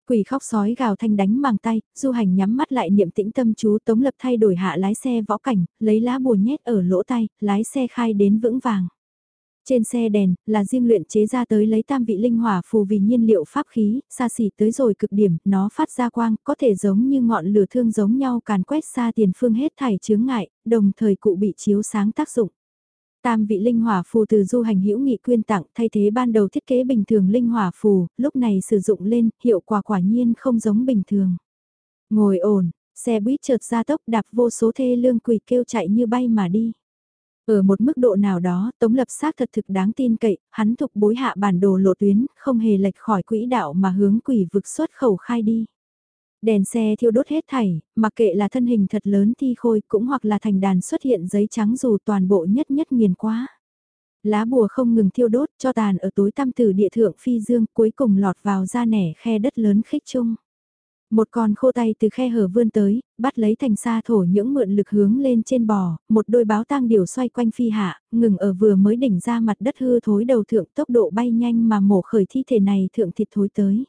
Quỷ khóc sói gào thanh đánh màng tay, du hành nhắm mắt lại niệm tĩnh tâm chú tống lập thay đổi hạ lái xe võ cảnh, lấy lá bùa nhét ở lỗ tay, lái xe khai đến vững vàng. Trên xe đèn, là riêng luyện chế ra tới lấy tam vị linh hỏa phù vì nhiên liệu pháp khí, xa xỉ tới rồi cực điểm, nó phát ra quang, có thể giống như ngọn lửa thương giống nhau càn quét xa tiền phương hết thải chướng ngại, đồng thời cụ bị chiếu sáng tác dụng. Tam vị linh hỏa phù từ du hành hữu nghị quyên tặng thay thế ban đầu thiết kế bình thường linh hỏa phù, lúc này sử dụng lên, hiệu quả quả nhiên không giống bình thường. Ngồi ổn, xe buýt chợt ra tốc đạp vô số thê lương quỳ kêu chạy như bay mà đi. Ở một mức độ nào đó, Tống Lập xác thật thực đáng tin cậy, hắn thục bối hạ bản đồ lộ tuyến, không hề lệch khỏi quỹ đạo mà hướng quỷ vực xuất khẩu khai đi. Đèn xe thiêu đốt hết thảy, mặc kệ là thân hình thật lớn thi khôi cũng hoặc là thành đàn xuất hiện giấy trắng dù toàn bộ nhất nhất nghiền quá. Lá bùa không ngừng thiêu đốt cho tàn ở tối tăm từ địa thượng phi dương cuối cùng lọt vào ra nẻ khe đất lớn khích chung. Một con khô tay từ khe hở vươn tới, bắt lấy thành xa thổ những mượn lực hướng lên trên bò, một đôi báo tang điều xoay quanh phi hạ, ngừng ở vừa mới đỉnh ra mặt đất hư thối đầu thượng tốc độ bay nhanh mà mổ khởi thi thể này thượng thịt thối tới.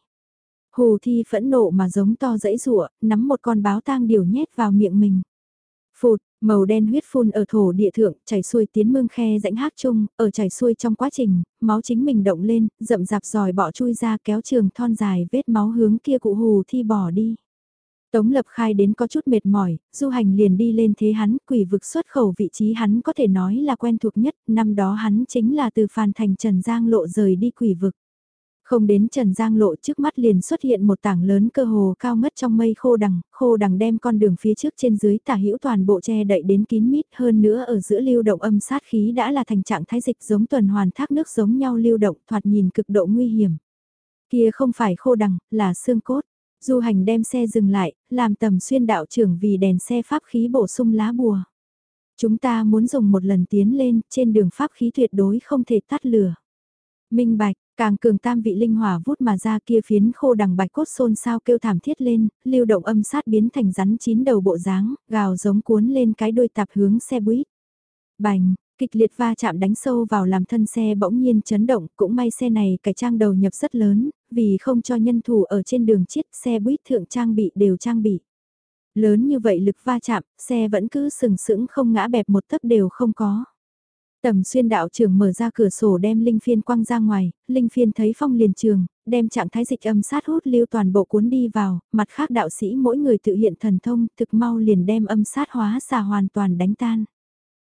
Hù thi phẫn nộ mà giống to dãy rụa, nắm một con báo tang điều nhét vào miệng mình. Phụt, Màu đen huyết phun ở thổ địa thượng, chảy xuôi tiến mương khe rãnh hát chung, ở chảy xuôi trong quá trình, máu chính mình động lên, rậm rạp dòi bỏ chui ra kéo trường thon dài vết máu hướng kia cụ hù thi bỏ đi. Tống lập khai đến có chút mệt mỏi, du hành liền đi lên thế hắn, quỷ vực xuất khẩu vị trí hắn có thể nói là quen thuộc nhất, năm đó hắn chính là từ phàn thành Trần Giang lộ rời đi quỷ vực. Không đến Trần Giang lộ trước mắt liền xuất hiện một tảng lớn cơ hồ cao ngất trong mây khô đằng, khô đằng đem con đường phía trước trên dưới tả hữu toàn bộ che đậy đến kín mít hơn nữa ở giữa lưu động âm sát khí đã là thành trạng thái dịch giống tuần hoàn thác nước giống nhau lưu động thoạt nhìn cực độ nguy hiểm. Kia không phải khô đằng, là xương cốt. Du hành đem xe dừng lại, làm tầm xuyên đạo trưởng vì đèn xe pháp khí bổ sung lá bùa. Chúng ta muốn dùng một lần tiến lên, trên đường pháp khí tuyệt đối không thể tắt lửa. Minh bạch, càng cường tam vị linh hỏa vút mà ra kia phiến khô đằng bạch cốt xôn sao kêu thảm thiết lên, lưu động âm sát biến thành rắn chín đầu bộ dáng, gào giống cuốn lên cái đôi tạp hướng xe buýt. Bành, kịch liệt va chạm đánh sâu vào làm thân xe bỗng nhiên chấn động, cũng may xe này cải trang đầu nhập rất lớn, vì không cho nhân thủ ở trên đường chiết xe buýt thượng trang bị đều trang bị. Lớn như vậy lực va chạm, xe vẫn cứ sừng sững không ngã bẹp một tấc đều không có. Tầm xuyên đạo trưởng mở ra cửa sổ đem linh phiên quăng ra ngoài, linh phiên thấy phong liền trường, đem trạng thái dịch âm sát hút lưu toàn bộ cuốn đi vào, mặt khác đạo sĩ mỗi người tự hiện thần thông, thực mau liền đem âm sát hóa xà hoàn toàn đánh tan.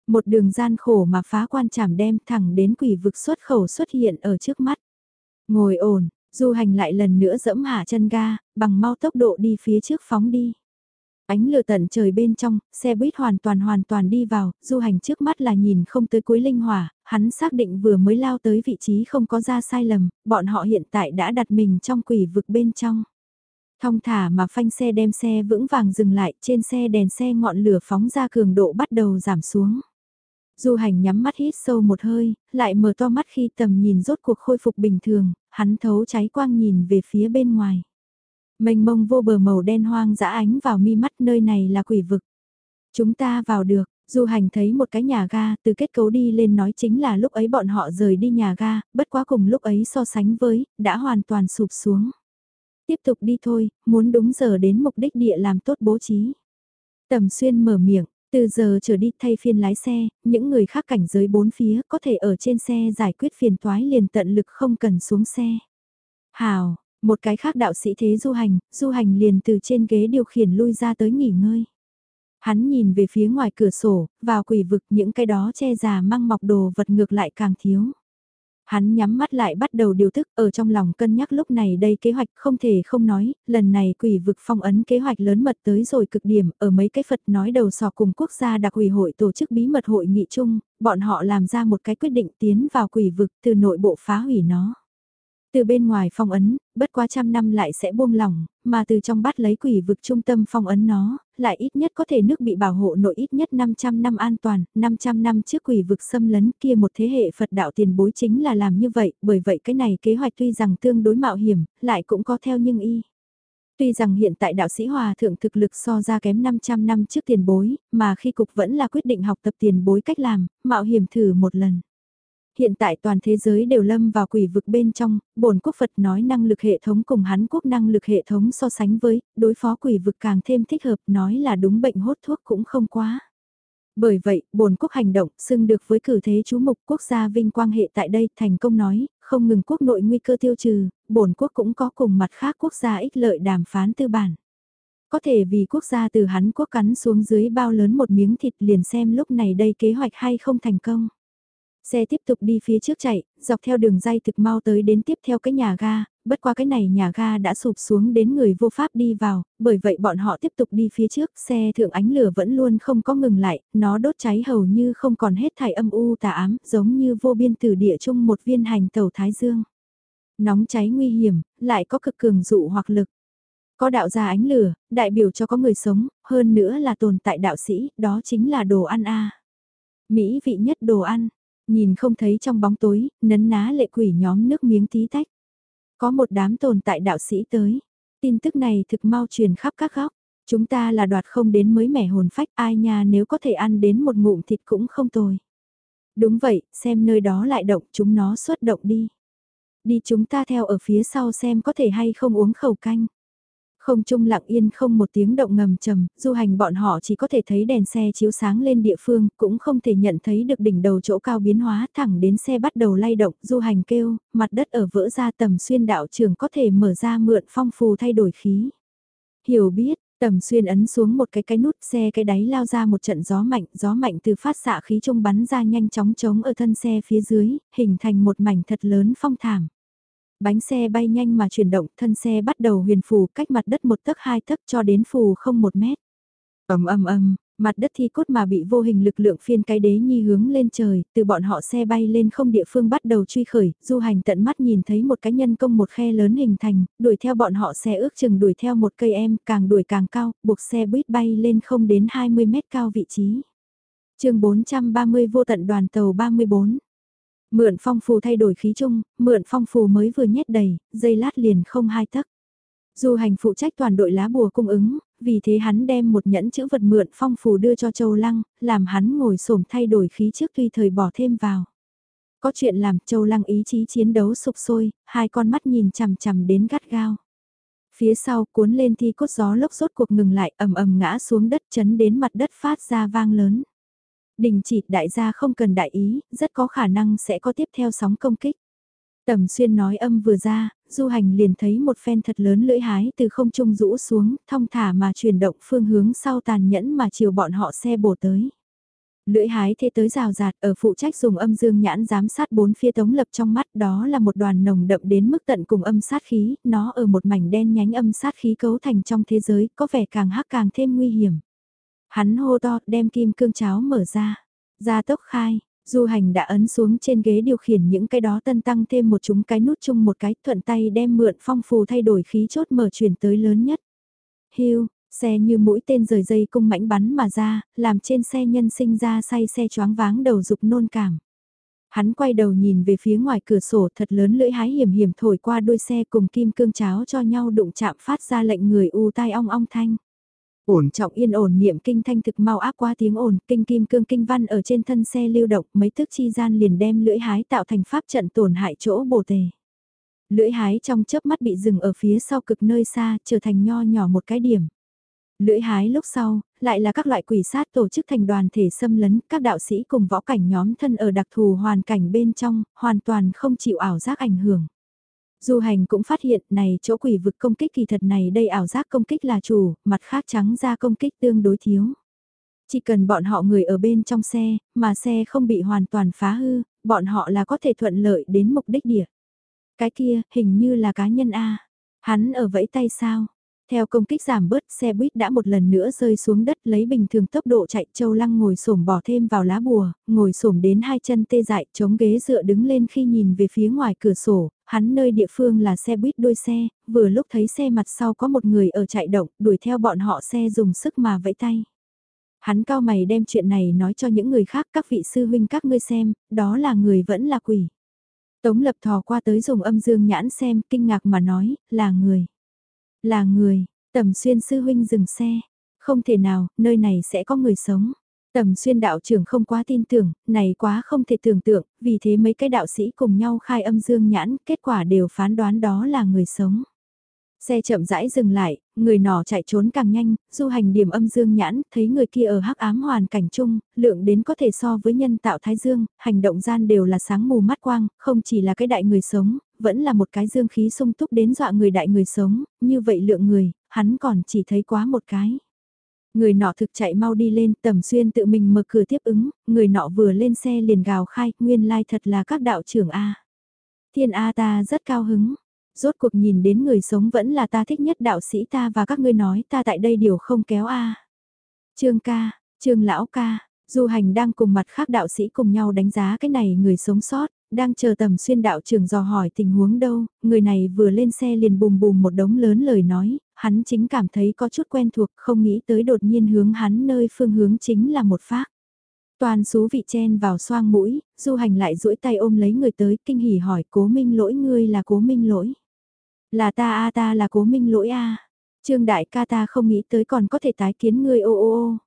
Một đường gian khổ mà phá quan chảm đem thẳng đến quỷ vực xuất khẩu xuất hiện ở trước mắt. Ngồi ổn, du hành lại lần nữa dẫm hạ chân ga, bằng mau tốc độ đi phía trước phóng đi. Ánh lửa tận trời bên trong, xe buýt hoàn toàn hoàn toàn đi vào, du hành trước mắt là nhìn không tới cuối linh hỏa, hắn xác định vừa mới lao tới vị trí không có ra sai lầm, bọn họ hiện tại đã đặt mình trong quỷ vực bên trong. Thong thả mà phanh xe đem xe vững vàng dừng lại, trên xe đèn xe ngọn lửa phóng ra cường độ bắt đầu giảm xuống. Du hành nhắm mắt hít sâu một hơi, lại mở to mắt khi tầm nhìn rốt cuộc khôi phục bình thường, hắn thấu cháy quang nhìn về phía bên ngoài. Mênh mông vô bờ màu đen hoang dã ánh vào mi mắt nơi này là quỷ vực. Chúng ta vào được, du hành thấy một cái nhà ga từ kết cấu đi lên nói chính là lúc ấy bọn họ rời đi nhà ga, bất quá cùng lúc ấy so sánh với, đã hoàn toàn sụp xuống. Tiếp tục đi thôi, muốn đúng giờ đến mục đích địa làm tốt bố trí. Tầm xuyên mở miệng, từ giờ trở đi thay phiên lái xe, những người khác cảnh giới bốn phía có thể ở trên xe giải quyết phiền toái liền tận lực không cần xuống xe. Hào, một cái khác đạo sĩ thế du hành, du hành liền từ trên ghế điều khiển lui ra tới nghỉ ngơi. Hắn nhìn về phía ngoài cửa sổ, vào quỷ vực những cái đó che già mang mọc đồ vật ngược lại càng thiếu. Hắn nhắm mắt lại bắt đầu điều thức ở trong lòng cân nhắc lúc này đây kế hoạch không thể không nói, lần này quỷ vực phong ấn kế hoạch lớn mật tới rồi cực điểm ở mấy cái Phật nói đầu sò cùng quốc gia đặc ủy hội tổ chức bí mật hội nghị chung, bọn họ làm ra một cái quyết định tiến vào quỷ vực từ nội bộ phá hủy nó. Từ bên ngoài phong ấn, bất quá trăm năm lại sẽ buông lỏng, mà từ trong bắt lấy quỷ vực trung tâm phong ấn nó, lại ít nhất có thể nước bị bảo hộ nội ít nhất 500 năm an toàn, 500 năm trước quỷ vực xâm lấn kia một thế hệ Phật đạo tiền bối chính là làm như vậy, bởi vậy cái này kế hoạch tuy rằng tương đối mạo hiểm, lại cũng có theo nhưng y. Tuy rằng hiện tại đạo sĩ hòa thượng thực lực so ra kém 500 năm trước tiền bối, mà khi cục vẫn là quyết định học tập tiền bối cách làm, mạo hiểm thử một lần. Hiện tại toàn thế giới đều lâm vào quỷ vực bên trong, bổn quốc Phật nói năng lực hệ thống cùng hắn quốc năng lực hệ thống so sánh với, đối phó quỷ vực càng thêm thích hợp nói là đúng bệnh hốt thuốc cũng không quá. Bởi vậy, bổn quốc hành động xưng được với cử thế chú mục quốc gia vinh quang hệ tại đây thành công nói, không ngừng quốc nội nguy cơ tiêu trừ, bổn quốc cũng có cùng mặt khác quốc gia ích lợi đàm phán tư bản. Có thể vì quốc gia từ hắn quốc cắn xuống dưới bao lớn một miếng thịt liền xem lúc này đây kế hoạch hay không thành công. Xe tiếp tục đi phía trước chạy, dọc theo đường dây thực mau tới đến tiếp theo cái nhà ga, bất qua cái này nhà ga đã sụp xuống đến người vô pháp đi vào, bởi vậy bọn họ tiếp tục đi phía trước, xe thượng ánh lửa vẫn luôn không có ngừng lại, nó đốt cháy hầu như không còn hết thải âm u tà ám, giống như vô biên tử địa chung một viên hành tàu Thái Dương. Nóng cháy nguy hiểm, lại có cực cường dụ hoặc lực. Có đạo gia ánh lửa, đại biểu cho có người sống, hơn nữa là tồn tại đạo sĩ, đó chính là đồ ăn a Mỹ vị nhất đồ ăn, Nhìn không thấy trong bóng tối, nấn ná lệ quỷ nhóm nước miếng tí tách. Có một đám tồn tại đạo sĩ tới. Tin tức này thực mau truyền khắp các góc. Chúng ta là đoạt không đến mới mẻ hồn phách ai nha nếu có thể ăn đến một ngụm thịt cũng không tồi. Đúng vậy, xem nơi đó lại động chúng nó xuất động đi. Đi chúng ta theo ở phía sau xem có thể hay không uống khẩu canh. Không trung lặng yên không một tiếng động ngầm trầm, du hành bọn họ chỉ có thể thấy đèn xe chiếu sáng lên địa phương, cũng không thể nhận thấy được đỉnh đầu chỗ cao biến hóa thẳng đến xe bắt đầu lay động, du hành kêu, mặt đất ở vỡ ra tầm xuyên đạo trường có thể mở ra mượn phong phù thay đổi khí. Hiểu biết, Tầm xuyên ấn xuống một cái cái nút xe cái đáy lao ra một trận gió mạnh, gió mạnh từ phát xạ khí trung bắn ra nhanh chóng trống ở thân xe phía dưới, hình thành một mảnh thật lớn phong thảm. Bánh xe bay nhanh mà chuyển động, thân xe bắt đầu huyền phù cách mặt đất một tấc hai tấc cho đến phù không một mét. ầm ầm ầm, mặt đất thi cốt mà bị vô hình lực lượng phiên cái đế nhi hướng lên trời, từ bọn họ xe bay lên không địa phương bắt đầu truy khởi, du hành tận mắt nhìn thấy một cái nhân công một khe lớn hình thành, đuổi theo bọn họ xe ước chừng đuổi theo một cây em, càng đuổi càng cao, buộc xe buýt bay lên không đến 20 mét cao vị trí. chương 430 vô tận đoàn tàu 34 Mượn phong phù thay đổi khí chung, mượn phong phù mới vừa nhét đầy, dây lát liền không hai tấc. Du hành phụ trách toàn đội lá bùa cung ứng, vì thế hắn đem một nhẫn chữ vật mượn phong phù đưa cho Châu Lăng, làm hắn ngồi xổm thay đổi khí trước tuy thời bỏ thêm vào. Có chuyện làm Châu Lăng ý chí chiến đấu sụp sôi, hai con mắt nhìn chằm chằm đến gắt gao. Phía sau cuốn lên thi cốt gió lốc rốt cuộc ngừng lại ầm ầm ngã xuống đất chấn đến mặt đất phát ra vang lớn. Đình chỉ đại gia không cần đại ý, rất có khả năng sẽ có tiếp theo sóng công kích. Tầm xuyên nói âm vừa ra, du hành liền thấy một phen thật lớn lưỡi hái từ không trung rũ xuống, thong thả mà chuyển động phương hướng sau tàn nhẫn mà chiều bọn họ xe bổ tới. Lưỡi hái thế tới rào rạt ở phụ trách dùng âm dương nhãn giám sát bốn phía tống lập trong mắt đó là một đoàn nồng đậm đến mức tận cùng âm sát khí, nó ở một mảnh đen nhánh âm sát khí cấu thành trong thế giới có vẻ càng hắc càng thêm nguy hiểm. Hắn hô to đem kim cương cháo mở ra, ra tốc khai, Du hành đã ấn xuống trên ghế điều khiển những cái đó tân tăng thêm một chúng cái nút chung một cái thuận tay đem mượn phong phù thay đổi khí chốt mở chuyển tới lớn nhất. Hưu, xe như mũi tên rời dây cung mãnh bắn mà ra, làm trên xe nhân sinh ra say xe choáng váng đầu dục nôn cảm. Hắn quay đầu nhìn về phía ngoài cửa sổ thật lớn lưỡi hái hiểm hiểm thổi qua đuôi xe cùng kim cương cháo cho nhau đụng chạm phát ra lệnh người u tai ong ong thanh. Ổn trọng yên ổn niệm kinh thanh thực mau áp qua tiếng ồn, kinh kim cương kinh văn ở trên thân xe lưu động, mấy thức chi gian liền đem lưỡi hái tạo thành pháp trận tổn hại chỗ bồ tề. Lưỡi hái trong chớp mắt bị dừng ở phía sau cực nơi xa, trở thành nho nhỏ một cái điểm. Lưỡi hái lúc sau, lại là các loại quỷ sát tổ chức thành đoàn thể xâm lấn, các đạo sĩ cùng võ cảnh nhóm thân ở đặc thù hoàn cảnh bên trong, hoàn toàn không chịu ảo giác ảnh hưởng. Du hành cũng phát hiện này chỗ quỷ vực công kích kỳ thật này đây ảo giác công kích là chủ, mặt khác trắng ra công kích tương đối thiếu. Chỉ cần bọn họ người ở bên trong xe, mà xe không bị hoàn toàn phá hư, bọn họ là có thể thuận lợi đến mục đích địa. Cái kia, hình như là cá nhân A. Hắn ở vẫy tay sao? Theo công kích giảm bớt, xe buýt đã một lần nữa rơi xuống đất lấy bình thường tốc độ chạy châu lăng ngồi xổm bỏ thêm vào lá bùa, ngồi xổm đến hai chân tê dại chống ghế dựa đứng lên khi nhìn về phía ngoài cửa sổ, hắn nơi địa phương là xe buýt đuôi xe, vừa lúc thấy xe mặt sau có một người ở chạy động, đuổi theo bọn họ xe dùng sức mà vẫy tay. Hắn cao mày đem chuyện này nói cho những người khác các vị sư huynh các ngươi xem, đó là người vẫn là quỷ. Tống lập thò qua tới dùng âm dương nhãn xem, kinh ngạc mà nói, là người. Là người, tầm xuyên sư huynh dừng xe. Không thể nào, nơi này sẽ có người sống. Tầm xuyên đạo trưởng không quá tin tưởng, này quá không thể tưởng tượng, vì thế mấy cái đạo sĩ cùng nhau khai âm dương nhãn, kết quả đều phán đoán đó là người sống. Xe chậm rãi dừng lại, người nọ chạy trốn càng nhanh, du hành điểm âm dương nhãn, thấy người kia ở hắc ám hoàn cảnh chung, lượng đến có thể so với nhân tạo thái dương, hành động gian đều là sáng mù mắt quang, không chỉ là cái đại người sống, vẫn là một cái dương khí sung túc đến dọa người đại người sống, như vậy lượng người, hắn còn chỉ thấy quá một cái. Người nọ thực chạy mau đi lên, tầm xuyên tự mình mở cửa tiếp ứng, người nọ vừa lên xe liền gào khai, nguyên lai thật là các đạo trưởng A. Thiên A ta rất cao hứng, rốt cuộc nhìn đến người sống vẫn là ta thích nhất đạo sĩ ta và các ngươi nói ta tại đây điều không kéo A. Trương ca, trương lão ca, du hành đang cùng mặt khác đạo sĩ cùng nhau đánh giá cái này người sống sót, đang chờ tầm xuyên đạo trưởng dò hỏi tình huống đâu, người này vừa lên xe liền bùm bùm một đống lớn lời nói, hắn chính cảm thấy có chút quen thuộc, không nghĩ tới đột nhiên hướng hắn nơi phương hướng chính là một phát. Toàn số vị chen vào xoang mũi, du hành lại duỗi tay ôm lấy người tới, kinh hỉ hỏi cố minh lỗi ngươi là cố minh lỗi. Là ta a ta là cố minh lỗi a Trương đại ca ta không nghĩ tới còn có thể tái kiến ngươi ô ô ô.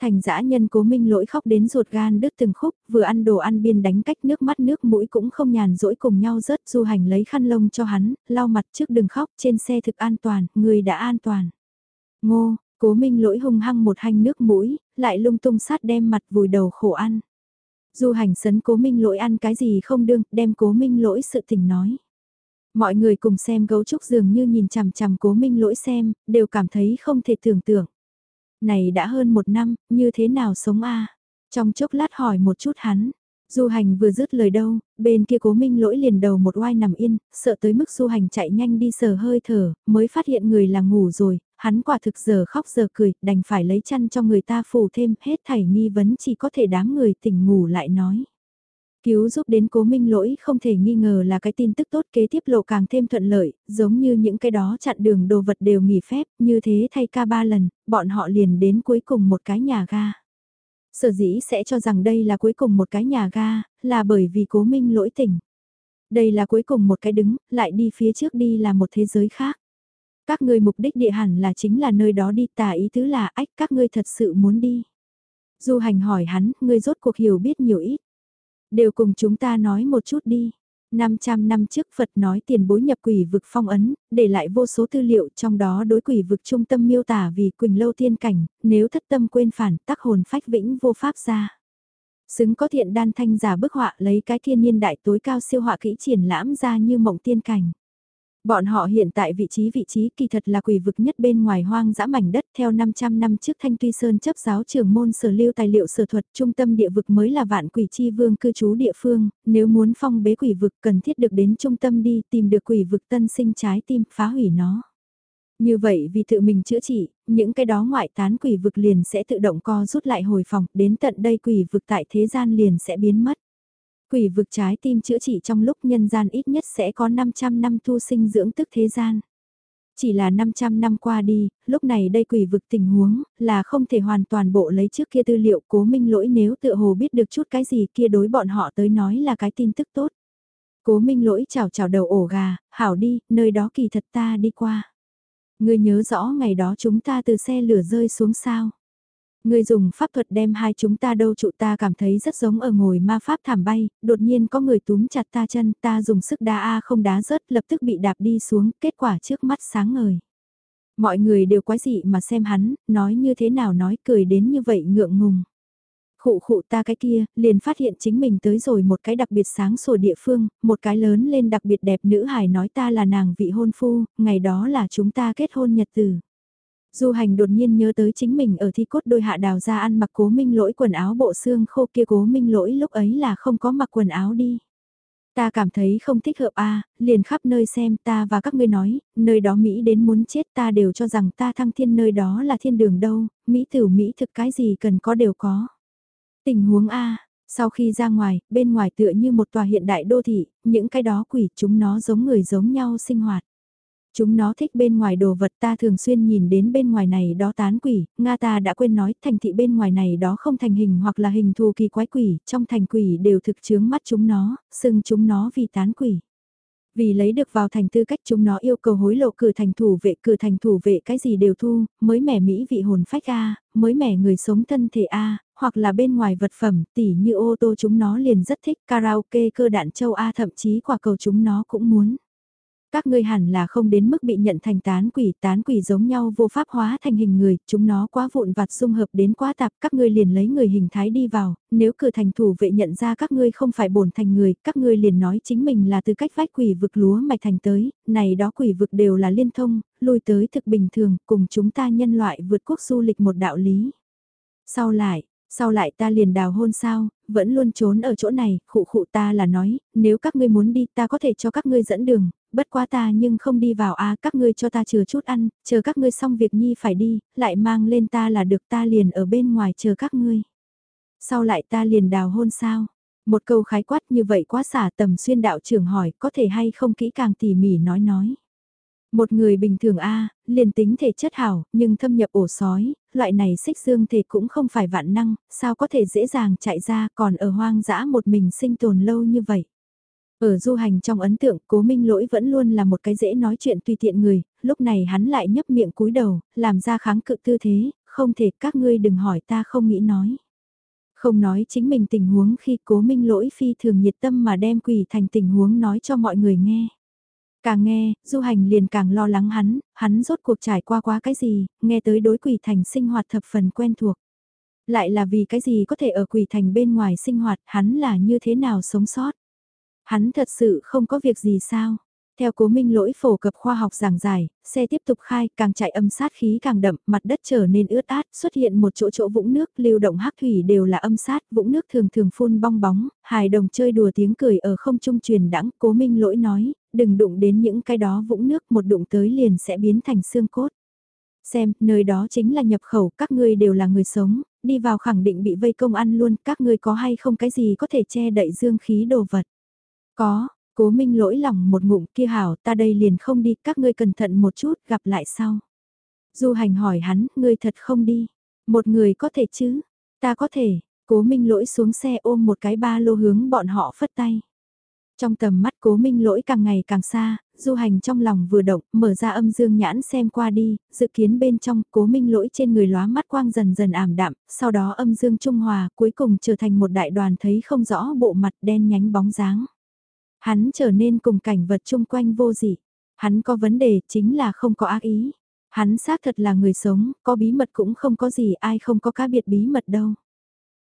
Thành dã nhân cố minh lỗi khóc đến ruột gan đứt từng khúc, vừa ăn đồ ăn biên đánh cách nước mắt nước mũi cũng không nhàn rỗi cùng nhau rớt du hành lấy khăn lông cho hắn, lau mặt trước đừng khóc trên xe thực an toàn, người đã an toàn. Ngô, cố minh lỗi hung hăng một hành nước mũi, lại lung tung sát đem mặt vùi đầu khổ ăn. Du hành sấn cố minh lỗi ăn cái gì không đương, đem cố minh lỗi sự tình nói. Mọi người cùng xem gấu trúc dường như nhìn chằm chằm cố minh lỗi xem, đều cảm thấy không thể tưởng tượng. Này đã hơn một năm, như thế nào sống a Trong chốc lát hỏi một chút hắn. Du hành vừa dứt lời đâu, bên kia cố minh lỗi liền đầu một oai nằm yên, sợ tới mức du hành chạy nhanh đi sờ hơi thở, mới phát hiện người là ngủ rồi, hắn quả thực giờ khóc giờ cười, đành phải lấy chăn cho người ta phủ thêm, hết thảy nghi vấn chỉ có thể đám người tỉnh ngủ lại nói. Cứu giúp đến cố minh lỗi không thể nghi ngờ là cái tin tức tốt kế tiếp lộ càng thêm thuận lợi, giống như những cái đó chặn đường đồ vật đều nghỉ phép, như thế thay ca ba lần, bọn họ liền đến cuối cùng một cái nhà ga. Sở dĩ sẽ cho rằng đây là cuối cùng một cái nhà ga, là bởi vì cố minh lỗi tỉnh. Đây là cuối cùng một cái đứng, lại đi phía trước đi là một thế giới khác. Các ngươi mục đích địa hẳn là chính là nơi đó đi tà ý tứ là ách các ngươi thật sự muốn đi. Du hành hỏi hắn, ngươi rốt cuộc hiểu biết nhiều ít. Đều cùng chúng ta nói một chút đi. 500 năm trước Phật nói tiền bối nhập quỷ vực phong ấn, để lại vô số tư liệu trong đó đối quỷ vực trung tâm miêu tả vì Quỳnh Lâu Thiên Cảnh, nếu thất tâm quên phản tắc hồn phách vĩnh vô pháp ra. Xứng có thiện đan thanh giả bức họa lấy cái thiên niên đại tối cao siêu họa kỹ triển lãm ra như mộng tiên cảnh. Bọn họ hiện tại vị trí vị trí kỳ thật là quỷ vực nhất bên ngoài hoang dã mảnh đất theo 500 năm trước Thanh Tuy Sơn chấp giáo trường môn sở lưu tài liệu sở thuật trung tâm địa vực mới là vạn quỷ chi vương cư trú địa phương, nếu muốn phong bế quỷ vực cần thiết được đến trung tâm đi tìm được quỷ vực tân sinh trái tim phá hủy nó. Như vậy vì tự mình chữa trị, những cái đó ngoại tán quỷ vực liền sẽ tự động co rút lại hồi phòng, đến tận đây quỷ vực tại thế gian liền sẽ biến mất. Quỷ vực trái tim chữa trị trong lúc nhân gian ít nhất sẽ có 500 năm thu sinh dưỡng tức thế gian. Chỉ là 500 năm qua đi, lúc này đây quỷ vực tình huống, là không thể hoàn toàn bộ lấy trước kia tư liệu cố minh lỗi nếu tự hồ biết được chút cái gì kia đối bọn họ tới nói là cái tin tức tốt. Cố minh lỗi chào chào đầu ổ gà, hảo đi, nơi đó kỳ thật ta đi qua. Ngươi nhớ rõ ngày đó chúng ta từ xe lửa rơi xuống sao. Người dùng pháp thuật đem hai chúng ta đâu trụ ta cảm thấy rất giống ở ngồi ma pháp thảm bay, đột nhiên có người túm chặt ta chân, ta dùng sức đá A không đá rớt, lập tức bị đạp đi xuống, kết quả trước mắt sáng ngời. Mọi người đều quái dị mà xem hắn, nói như thế nào nói cười đến như vậy ngượng ngùng. Khụ khụ ta cái kia, liền phát hiện chính mình tới rồi một cái đặc biệt sáng sủa địa phương, một cái lớn lên đặc biệt đẹp nữ hài nói ta là nàng vị hôn phu, ngày đó là chúng ta kết hôn nhật tử. Du hành đột nhiên nhớ tới chính mình ở thi cốt đôi hạ đào ra ăn mặc cố minh lỗi quần áo bộ xương khô kia cố minh lỗi lúc ấy là không có mặc quần áo đi. Ta cảm thấy không thích hợp a liền khắp nơi xem ta và các ngươi nói, nơi đó Mỹ đến muốn chết ta đều cho rằng ta thăng thiên nơi đó là thiên đường đâu, Mỹ tử Mỹ thực cái gì cần có đều có. Tình huống a sau khi ra ngoài, bên ngoài tựa như một tòa hiện đại đô thị, những cái đó quỷ chúng nó giống người giống nhau sinh hoạt. Chúng nó thích bên ngoài đồ vật ta thường xuyên nhìn đến bên ngoài này đó tán quỷ, Nga ta đã quên nói thành thị bên ngoài này đó không thành hình hoặc là hình thù kỳ quái quỷ, trong thành quỷ đều thực chướng mắt chúng nó, xưng chúng nó vì tán quỷ. Vì lấy được vào thành tư cách chúng nó yêu cầu hối lộ cử thành thủ vệ cử thành thủ vệ cái gì đều thu, mới mẻ mỹ vị hồn phách A, mới mẻ người sống thân thể A, hoặc là bên ngoài vật phẩm tỉ như ô tô chúng nó liền rất thích karaoke cơ đạn châu A thậm chí quả cầu chúng nó cũng muốn. Các ngươi hẳn là không đến mức bị nhận thành tán quỷ, tán quỷ giống nhau vô pháp hóa thành hình người, chúng nó quá vụn vặt dung hợp đến quá tạp, các ngươi liền lấy người hình thái đi vào, nếu cử thành thủ vệ nhận ra các ngươi không phải bổn thành người, các ngươi liền nói chính mình là từ cách vách quỷ vực lúa mạch thành tới, này đó quỷ vực đều là liên thông, lui tới thực bình thường, cùng chúng ta nhân loại vượt quốc du lịch một đạo lý. Sau lại, sau lại ta liền đào hôn sao, vẫn luôn trốn ở chỗ này, khụ khụ ta là nói, nếu các ngươi muốn đi ta có thể cho các ngươi dẫn đường, bất quá ta nhưng không đi vào a các ngươi cho ta chừa chút ăn, chờ các ngươi xong việc nhi phải đi, lại mang lên ta là được ta liền ở bên ngoài chờ các ngươi. Sau lại ta liền đào hôn sao? Một câu khái quát như vậy quá xả tầm xuyên đạo trưởng hỏi có thể hay không kỹ càng tỉ mỉ nói nói. Một người bình thường A, liền tính thể chất hảo, nhưng thâm nhập ổ sói, loại này xích dương thể cũng không phải vạn năng, sao có thể dễ dàng chạy ra còn ở hoang dã một mình sinh tồn lâu như vậy. Ở du hành trong ấn tượng, cố minh lỗi vẫn luôn là một cái dễ nói chuyện tùy tiện người, lúc này hắn lại nhấp miệng cúi đầu, làm ra kháng cự tư thế, không thể các ngươi đừng hỏi ta không nghĩ nói. Không nói chính mình tình huống khi cố minh lỗi phi thường nhiệt tâm mà đem quỷ thành tình huống nói cho mọi người nghe. Càng nghe, du hành liền càng lo lắng hắn, hắn rốt cuộc trải qua quá cái gì, nghe tới đối quỷ thành sinh hoạt thập phần quen thuộc. Lại là vì cái gì có thể ở quỷ thành bên ngoài sinh hoạt, hắn là như thế nào sống sót. Hắn thật sự không có việc gì sao. Theo cố minh lỗi phổ cập khoa học giảng giải, xe tiếp tục khai, càng chạy âm sát khí càng đậm, mặt đất trở nên ướt át, xuất hiện một chỗ chỗ vũng nước, lưu động hắc thủy đều là âm sát, vũng nước thường thường phun bong bóng, hài đồng chơi đùa tiếng cười ở không trung truyền đãng cố minh lỗi nói, đừng đụng đến những cái đó vũng nước, một đụng tới liền sẽ biến thành xương cốt. Xem, nơi đó chính là nhập khẩu, các ngươi đều là người sống, đi vào khẳng định bị vây công ăn luôn, các ngươi có hay không cái gì có thể che đậy dương khí đồ vật. Có, Cố Minh lỗi lòng một ngụm kia hảo ta đây liền không đi, các ngươi cẩn thận một chút, gặp lại sau. Du hành hỏi hắn, ngươi thật không đi. Một người có thể chứ? Ta có thể, cố Minh lỗi xuống xe ôm một cái ba lô hướng bọn họ phất tay. Trong tầm mắt cố Minh lỗi càng ngày càng xa, du hành trong lòng vừa động, mở ra âm dương nhãn xem qua đi, dự kiến bên trong cố Minh lỗi trên người lóa mắt quang dần dần ảm đạm, sau đó âm dương trung hòa cuối cùng trở thành một đại đoàn thấy không rõ bộ mặt đen nhánh bóng dáng. Hắn trở nên cùng cảnh vật chung quanh vô dị. Hắn có vấn đề chính là không có ác ý. Hắn xác thật là người sống, có bí mật cũng không có gì ai không có cá biệt bí mật đâu.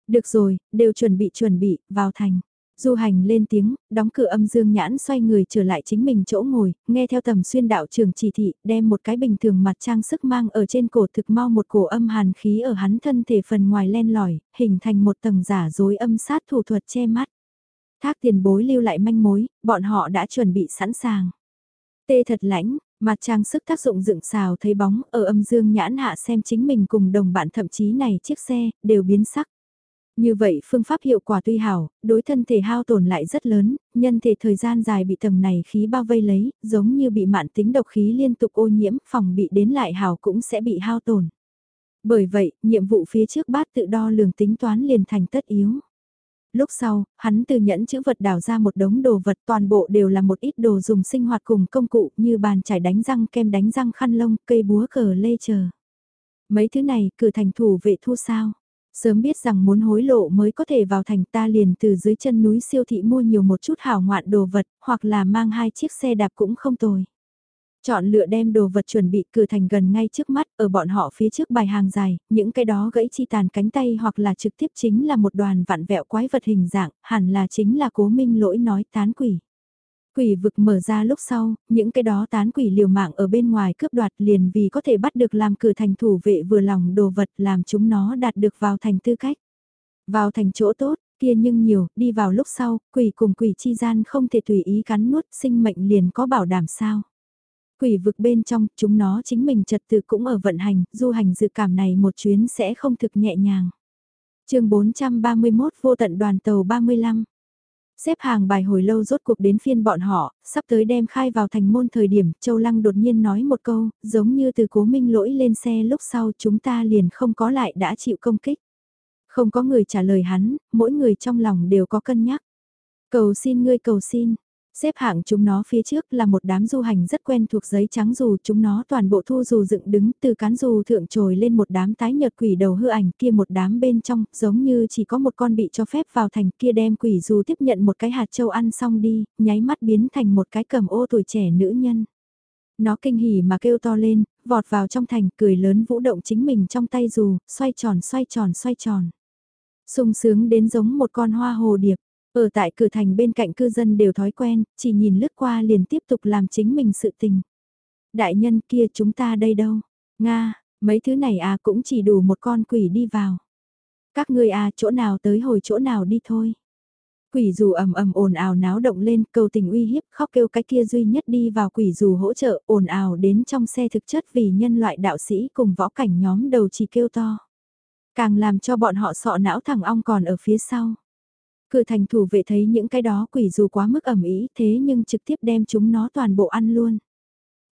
Được rồi, đều chuẩn bị chuẩn bị, vào thành. Du hành lên tiếng, đóng cửa âm dương nhãn xoay người trở lại chính mình chỗ ngồi, nghe theo tầm xuyên đạo trường chỉ thị, đem một cái bình thường mặt trang sức mang ở trên cổ thực mau một cổ âm hàn khí ở hắn thân thể phần ngoài len lỏi, hình thành một tầng giả dối âm sát thủ thuật che mắt. Thác tiền bối lưu lại manh mối, bọn họ đã chuẩn bị sẵn sàng. Tê thật lãnh, mặt trang sức tác dụng dựng xào thấy bóng ở âm dương nhãn hạ xem chính mình cùng đồng bạn thậm chí này chiếc xe, đều biến sắc. Như vậy phương pháp hiệu quả tuy hảo, đối thân thể hao tổn lại rất lớn, nhân thể thời gian dài bị tầng này khí bao vây lấy, giống như bị mạn tính độc khí liên tục ô nhiễm, phòng bị đến lại hảo cũng sẽ bị hao tổn. Bởi vậy, nhiệm vụ phía trước bát tự đo lường tính toán liền thành tất yếu. Lúc sau, hắn từ nhẫn chữ vật đảo ra một đống đồ vật toàn bộ đều là một ít đồ dùng sinh hoạt cùng công cụ như bàn chải đánh răng kem đánh răng khăn lông, cây búa cờ lê chờ. Mấy thứ này cử thành thủ vệ thu sao. Sớm biết rằng muốn hối lộ mới có thể vào thành ta liền từ dưới chân núi siêu thị mua nhiều một chút hảo ngoạn đồ vật hoặc là mang hai chiếc xe đạp cũng không tồi. Chọn lựa đem đồ vật chuẩn bị cửa thành gần ngay trước mắt, ở bọn họ phía trước bài hàng dài, những cái đó gãy chi tàn cánh tay hoặc là trực tiếp chính là một đoàn vạn vẹo quái vật hình dạng, hẳn là chính là cố minh lỗi nói tán quỷ. Quỷ vực mở ra lúc sau, những cái đó tán quỷ liều mạng ở bên ngoài cướp đoạt liền vì có thể bắt được làm cửa thành thủ vệ vừa lòng đồ vật làm chúng nó đạt được vào thành tư cách. Vào thành chỗ tốt, kia nhưng nhiều, đi vào lúc sau, quỷ cùng quỷ chi gian không thể tùy ý cắn nuốt sinh mệnh liền có bảo đảm sao. Quỷ vực bên trong, chúng nó chính mình trật tự cũng ở vận hành, du hành dự cảm này một chuyến sẽ không thực nhẹ nhàng. chương 431 vô tận đoàn tàu 35 Xếp hàng bài hồi lâu rốt cuộc đến phiên bọn họ, sắp tới đem khai vào thành môn thời điểm, Châu Lăng đột nhiên nói một câu, giống như từ cố minh lỗi lên xe lúc sau chúng ta liền không có lại đã chịu công kích. Không có người trả lời hắn, mỗi người trong lòng đều có cân nhắc. Cầu xin ngươi cầu xin, Xếp hạng chúng nó phía trước là một đám du hành rất quen thuộc giấy trắng dù chúng nó toàn bộ thu dù dựng đứng từ cán dù thượng trồi lên một đám tái nhợt quỷ đầu hư ảnh kia một đám bên trong giống như chỉ có một con bị cho phép vào thành kia đem quỷ dù tiếp nhận một cái hạt châu ăn xong đi, nháy mắt biến thành một cái cầm ô tuổi trẻ nữ nhân. Nó kinh hỉ mà kêu to lên, vọt vào trong thành cười lớn vũ động chính mình trong tay dù, xoay tròn xoay tròn xoay tròn. sung sướng đến giống một con hoa hồ điệp ở tại cửa thành bên cạnh cư dân đều thói quen, chỉ nhìn lướt qua liền tiếp tục làm chính mình sự tình. Đại nhân kia chúng ta đây đâu? Nga, mấy thứ này à cũng chỉ đủ một con quỷ đi vào. Các ngươi à chỗ nào tới hồi chỗ nào đi thôi. Quỷ dù ầm ầm ồn ào náo động lên cầu tình uy hiếp khóc kêu cái kia duy nhất đi vào quỷ dù hỗ trợ ồn ào đến trong xe thực chất vì nhân loại đạo sĩ cùng võ cảnh nhóm đầu chỉ kêu to. Càng làm cho bọn họ sọ não thẳng ong còn ở phía sau. Cửa thành thủ vệ thấy những cái đó quỷ dù quá mức ẩm ý thế nhưng trực tiếp đem chúng nó toàn bộ ăn luôn.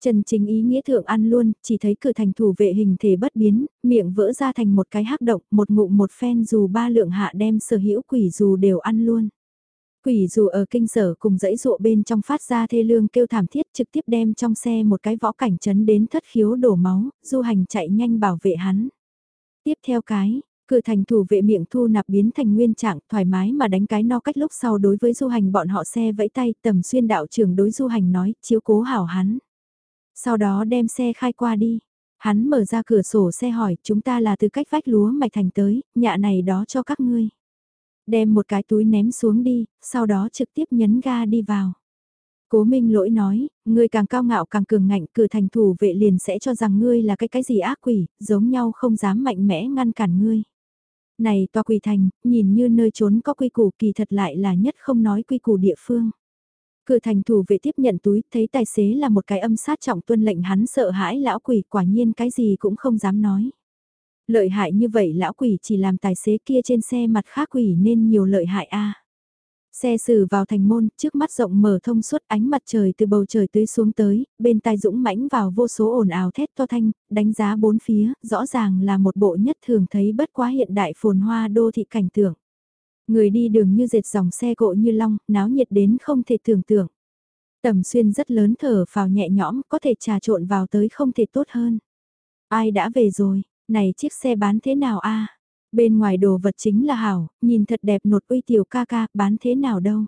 Trần chính ý nghĩa thượng ăn luôn, chỉ thấy cửa thành thủ vệ hình thể bất biến, miệng vỡ ra thành một cái hắc động, một ngụm một phen dù ba lượng hạ đem sở hữu quỷ dù đều ăn luôn. Quỷ dù ở kinh sở cùng dãy ruộ bên trong phát ra thê lương kêu thảm thiết trực tiếp đem trong xe một cái võ cảnh chấn đến thất khiếu đổ máu, du hành chạy nhanh bảo vệ hắn. Tiếp theo cái, Cử thành thủ vệ miệng thu nạp biến thành nguyên trạng thoải mái mà đánh cái no cách lúc sau đối với du hành bọn họ xe vẫy tay tầm xuyên đạo trưởng đối du hành nói chiếu cố hảo hắn. Sau đó đem xe khai qua đi. Hắn mở ra cửa sổ xe hỏi chúng ta là từ cách vách lúa mạch thành tới, nhạ này đó cho các ngươi. Đem một cái túi ném xuống đi, sau đó trực tiếp nhấn ga đi vào. Cố Minh lỗi nói, ngươi càng cao ngạo càng cường ngạnh cử thành thủ vệ liền sẽ cho rằng ngươi là cái cái gì ác quỷ, giống nhau không dám mạnh mẽ ngăn cản ngươi. Này tòa quỳ thành, nhìn như nơi trốn có quy củ kỳ thật lại là nhất không nói quy củ địa phương. cửa thành thủ vệ tiếp nhận túi, thấy tài xế là một cái âm sát trọng tuân lệnh hắn sợ hãi lão quỷ quả nhiên cái gì cũng không dám nói. Lợi hại như vậy lão quỷ chỉ làm tài xế kia trên xe mặt khác quỷ nên nhiều lợi hại a. Xe xử vào thành môn, trước mắt rộng mở thông suốt ánh mặt trời từ bầu trời tưới xuống tới, bên tai dũng mãnh vào vô số ồn ào thét to thanh, đánh giá bốn phía, rõ ràng là một bộ nhất thường thấy bất quá hiện đại phồn hoa đô thị cảnh tượng. Người đi đường như dệt dòng xe cộ như long, náo nhiệt đến không thể tưởng tượng. Tầm xuyên rất lớn thở vào nhẹ nhõm, có thể trà trộn vào tới không thể tốt hơn. Ai đã về rồi, này chiếc xe bán thế nào a Bên ngoài đồ vật chính là hảo, nhìn thật đẹp nột uy tiểu ca ca, bán thế nào đâu.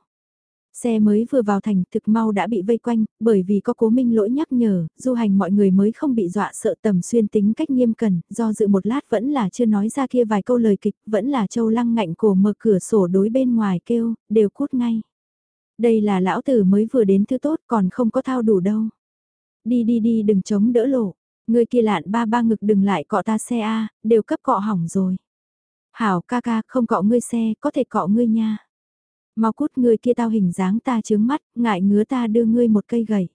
Xe mới vừa vào thành thực mau đã bị vây quanh, bởi vì có cố minh lỗi nhắc nhở, du hành mọi người mới không bị dọa sợ tầm xuyên tính cách nghiêm cẩn, do dự một lát vẫn là chưa nói ra kia vài câu lời kịch, vẫn là châu lăng ngạnh cổ mở cửa sổ đối bên ngoài kêu, đều cút ngay. Đây là lão tử mới vừa đến thứ tốt còn không có thao đủ đâu. Đi đi đi đừng chống đỡ lộ, người kia lạn ba ba ngực đừng lại cọ ta xe A, đều cấp cọ hỏng rồi. Hảo ca ca không cọ ngươi xe, có thể cọ ngươi nha. Mau cút ngươi kia tao hình dáng ta chướng mắt, ngại ngứa ta đưa ngươi một cây gậy.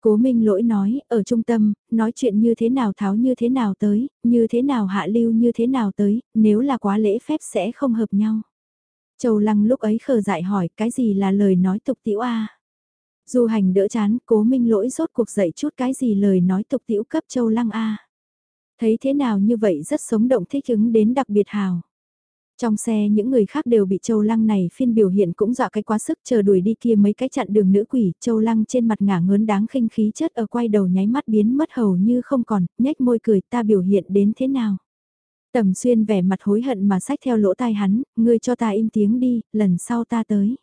Cố Minh lỗi nói, ở trung tâm, nói chuyện như thế nào tháo như thế nào tới, như thế nào hạ lưu như thế nào tới, nếu là quá lễ phép sẽ không hợp nhau. Châu Lăng lúc ấy khờ dại hỏi cái gì là lời nói tục tiểu a Du hành đỡ chán, cố Minh lỗi rốt cuộc dậy chút cái gì lời nói tục tiểu cấp Châu Lăng a Thấy thế nào như vậy rất sống động thích ứng đến đặc biệt hào. Trong xe những người khác đều bị Châu Lăng này phiên biểu hiện cũng dọa cái quá sức chờ đuổi đi kia mấy cái chặn đường nữ quỷ, Châu Lăng trên mặt ngả ngớn đáng khinh khí chất ở quay đầu nháy mắt biến mất hầu như không còn, nhếch môi cười ta biểu hiện đến thế nào. Tầm xuyên vẻ mặt hối hận mà sách theo lỗ tai hắn, ngươi cho ta im tiếng đi, lần sau ta tới.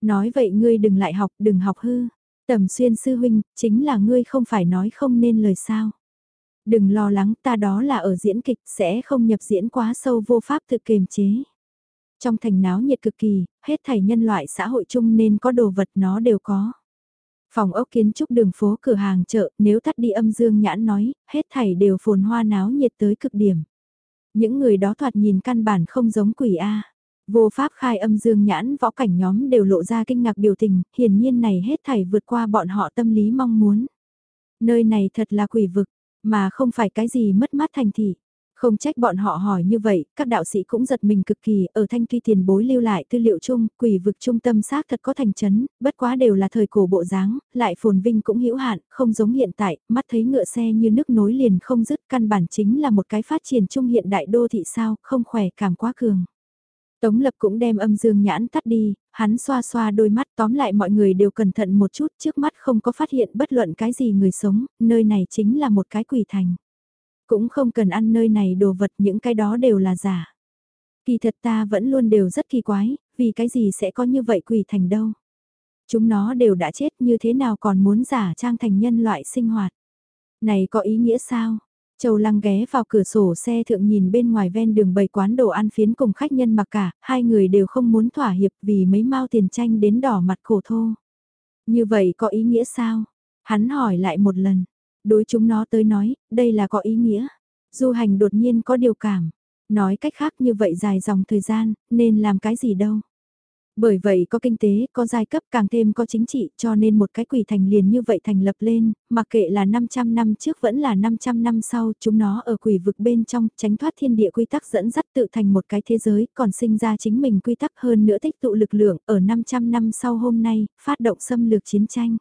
Nói vậy ngươi đừng lại học, đừng học hư. Tầm xuyên sư huynh, chính là ngươi không phải nói không nên lời sao. Đừng lo lắng ta đó là ở diễn kịch sẽ không nhập diễn quá sâu vô pháp tự kiềm chế. Trong thành náo nhiệt cực kỳ, hết thảy nhân loại xã hội chung nên có đồ vật nó đều có. Phòng ốc kiến trúc đường phố cửa hàng chợ, nếu tắt đi âm dương nhãn nói, hết thảy đều phồn hoa náo nhiệt tới cực điểm. Những người đó thoạt nhìn căn bản không giống quỷ A. Vô pháp khai âm dương nhãn võ cảnh nhóm đều lộ ra kinh ngạc biểu tình, hiển nhiên này hết thảy vượt qua bọn họ tâm lý mong muốn. Nơi này thật là quỷ vực, mà không phải cái gì mất mát thành thị. Không trách bọn họ hỏi như vậy, các đạo sĩ cũng giật mình cực kỳ, ở thanh tuy tiền bối lưu lại tư liệu chung, quỷ vực trung tâm xác thật có thành chấn, bất quá đều là thời cổ bộ dáng, lại phồn vinh cũng hữu hạn, không giống hiện tại, mắt thấy ngựa xe như nước nối liền không dứt, căn bản chính là một cái phát triển trung hiện đại đô thị sao, không khỏe cảm quá cường. Tống lập cũng đem âm dương nhãn tắt đi, hắn xoa xoa đôi mắt tóm lại mọi người đều cẩn thận một chút trước mắt không có phát hiện bất luận cái gì người sống, nơi này chính là một cái quỷ thành. Cũng không cần ăn nơi này đồ vật những cái đó đều là giả. Kỳ thật ta vẫn luôn đều rất kỳ quái, vì cái gì sẽ có như vậy quỷ thành đâu. Chúng nó đều đã chết như thế nào còn muốn giả trang thành nhân loại sinh hoạt. Này có ý nghĩa sao? Châu Lăng ghé vào cửa sổ xe thượng nhìn bên ngoài ven đường bày quán đồ ăn phiến cùng khách nhân mặc cả, hai người đều không muốn thỏa hiệp vì mấy mao tiền tranh đến đỏ mặt khổ thô. Như vậy có ý nghĩa sao? Hắn hỏi lại một lần. Đối chúng nó tới nói, đây là có ý nghĩa. Du hành đột nhiên có điều cảm. Nói cách khác như vậy dài dòng thời gian, nên làm cái gì đâu. Bởi vậy có kinh tế, có giai cấp càng thêm có chính trị cho nên một cái quỷ thành liền như vậy thành lập lên, mặc kệ là 500 năm trước vẫn là 500 năm sau, chúng nó ở quỷ vực bên trong, tránh thoát thiên địa quy tắc dẫn dắt tự thành một cái thế giới, còn sinh ra chính mình quy tắc hơn nữa tích tụ lực lượng ở 500 năm sau hôm nay, phát động xâm lược chiến tranh.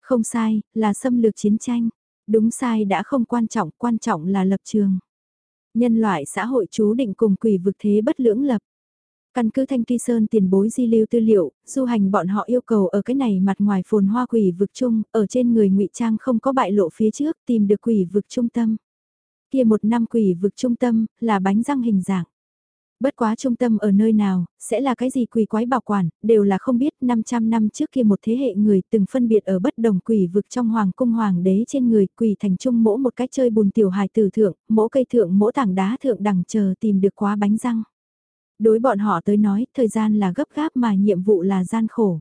Không sai, là xâm lược chiến tranh. Đúng sai đã không quan trọng, quan trọng là lập trường. Nhân loại xã hội chú định cùng quỷ vực thế bất lưỡng lập Căn cứ Thanh Tuy Sơn tiền bối di lưu tư liệu, du hành bọn họ yêu cầu ở cái này mặt ngoài phồn hoa quỷ vực chung, ở trên người ngụy Trang không có bại lộ phía trước tìm được quỷ vực trung tâm. Kia một năm quỷ vực trung tâm, là bánh răng hình dạng. Bất quá trung tâm ở nơi nào, sẽ là cái gì quỷ quái bảo quản, đều là không biết 500 năm trước kia một thế hệ người từng phân biệt ở bất đồng quỷ vực trong hoàng cung hoàng đế trên người quỷ thành trung mỗ một cái chơi bùn tiểu hài tử thượng, mỗ cây thượng mỗ tảng đá thượng đằng chờ tìm được quá bánh răng. Đối bọn họ tới nói, thời gian là gấp gáp mà nhiệm vụ là gian khổ.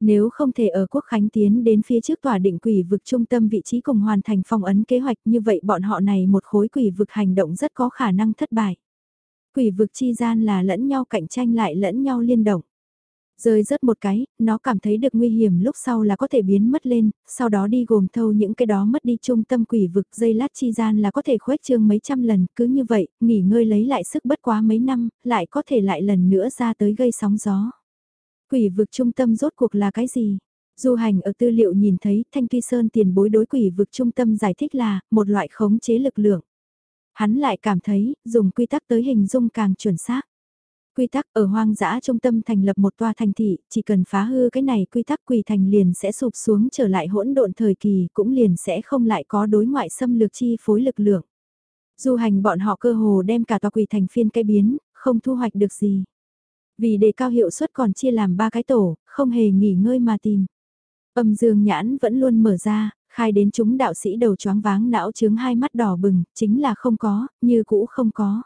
Nếu không thể ở quốc khánh tiến đến phía trước tòa định quỷ vực trung tâm vị trí cùng hoàn thành phong ấn kế hoạch như vậy bọn họ này một khối quỷ vực hành động rất có khả năng thất bại. Quỷ vực chi gian là lẫn nhau cạnh tranh lại lẫn nhau liên động. Rơi rớt một cái, nó cảm thấy được nguy hiểm lúc sau là có thể biến mất lên, sau đó đi gồm thâu những cái đó mất đi trung tâm quỷ vực dây lát chi gian là có thể khuếch trương mấy trăm lần, cứ như vậy, nghỉ ngơi lấy lại sức bất quá mấy năm, lại có thể lại lần nữa ra tới gây sóng gió. Quỷ vực trung tâm rốt cuộc là cái gì? Du hành ở tư liệu nhìn thấy Thanh Tuy Sơn tiền bối đối quỷ vực trung tâm giải thích là một loại khống chế lực lượng. Hắn lại cảm thấy dùng quy tắc tới hình dung càng chuẩn xác. Quy tắc ở hoang dã trung tâm thành lập một toa thành thị, chỉ cần phá hư cái này quy tắc quỳ thành liền sẽ sụp xuống trở lại hỗn độn thời kỳ cũng liền sẽ không lại có đối ngoại xâm lược chi phối lực lượng. Du hành bọn họ cơ hồ đem cả tòa quỳ thành phiên cái biến, không thu hoạch được gì. Vì đề cao hiệu suất còn chia làm ba cái tổ, không hề nghỉ ngơi mà tìm. Âm dương nhãn vẫn luôn mở ra, khai đến chúng đạo sĩ đầu choáng váng não chướng hai mắt đỏ bừng, chính là không có, như cũ không có.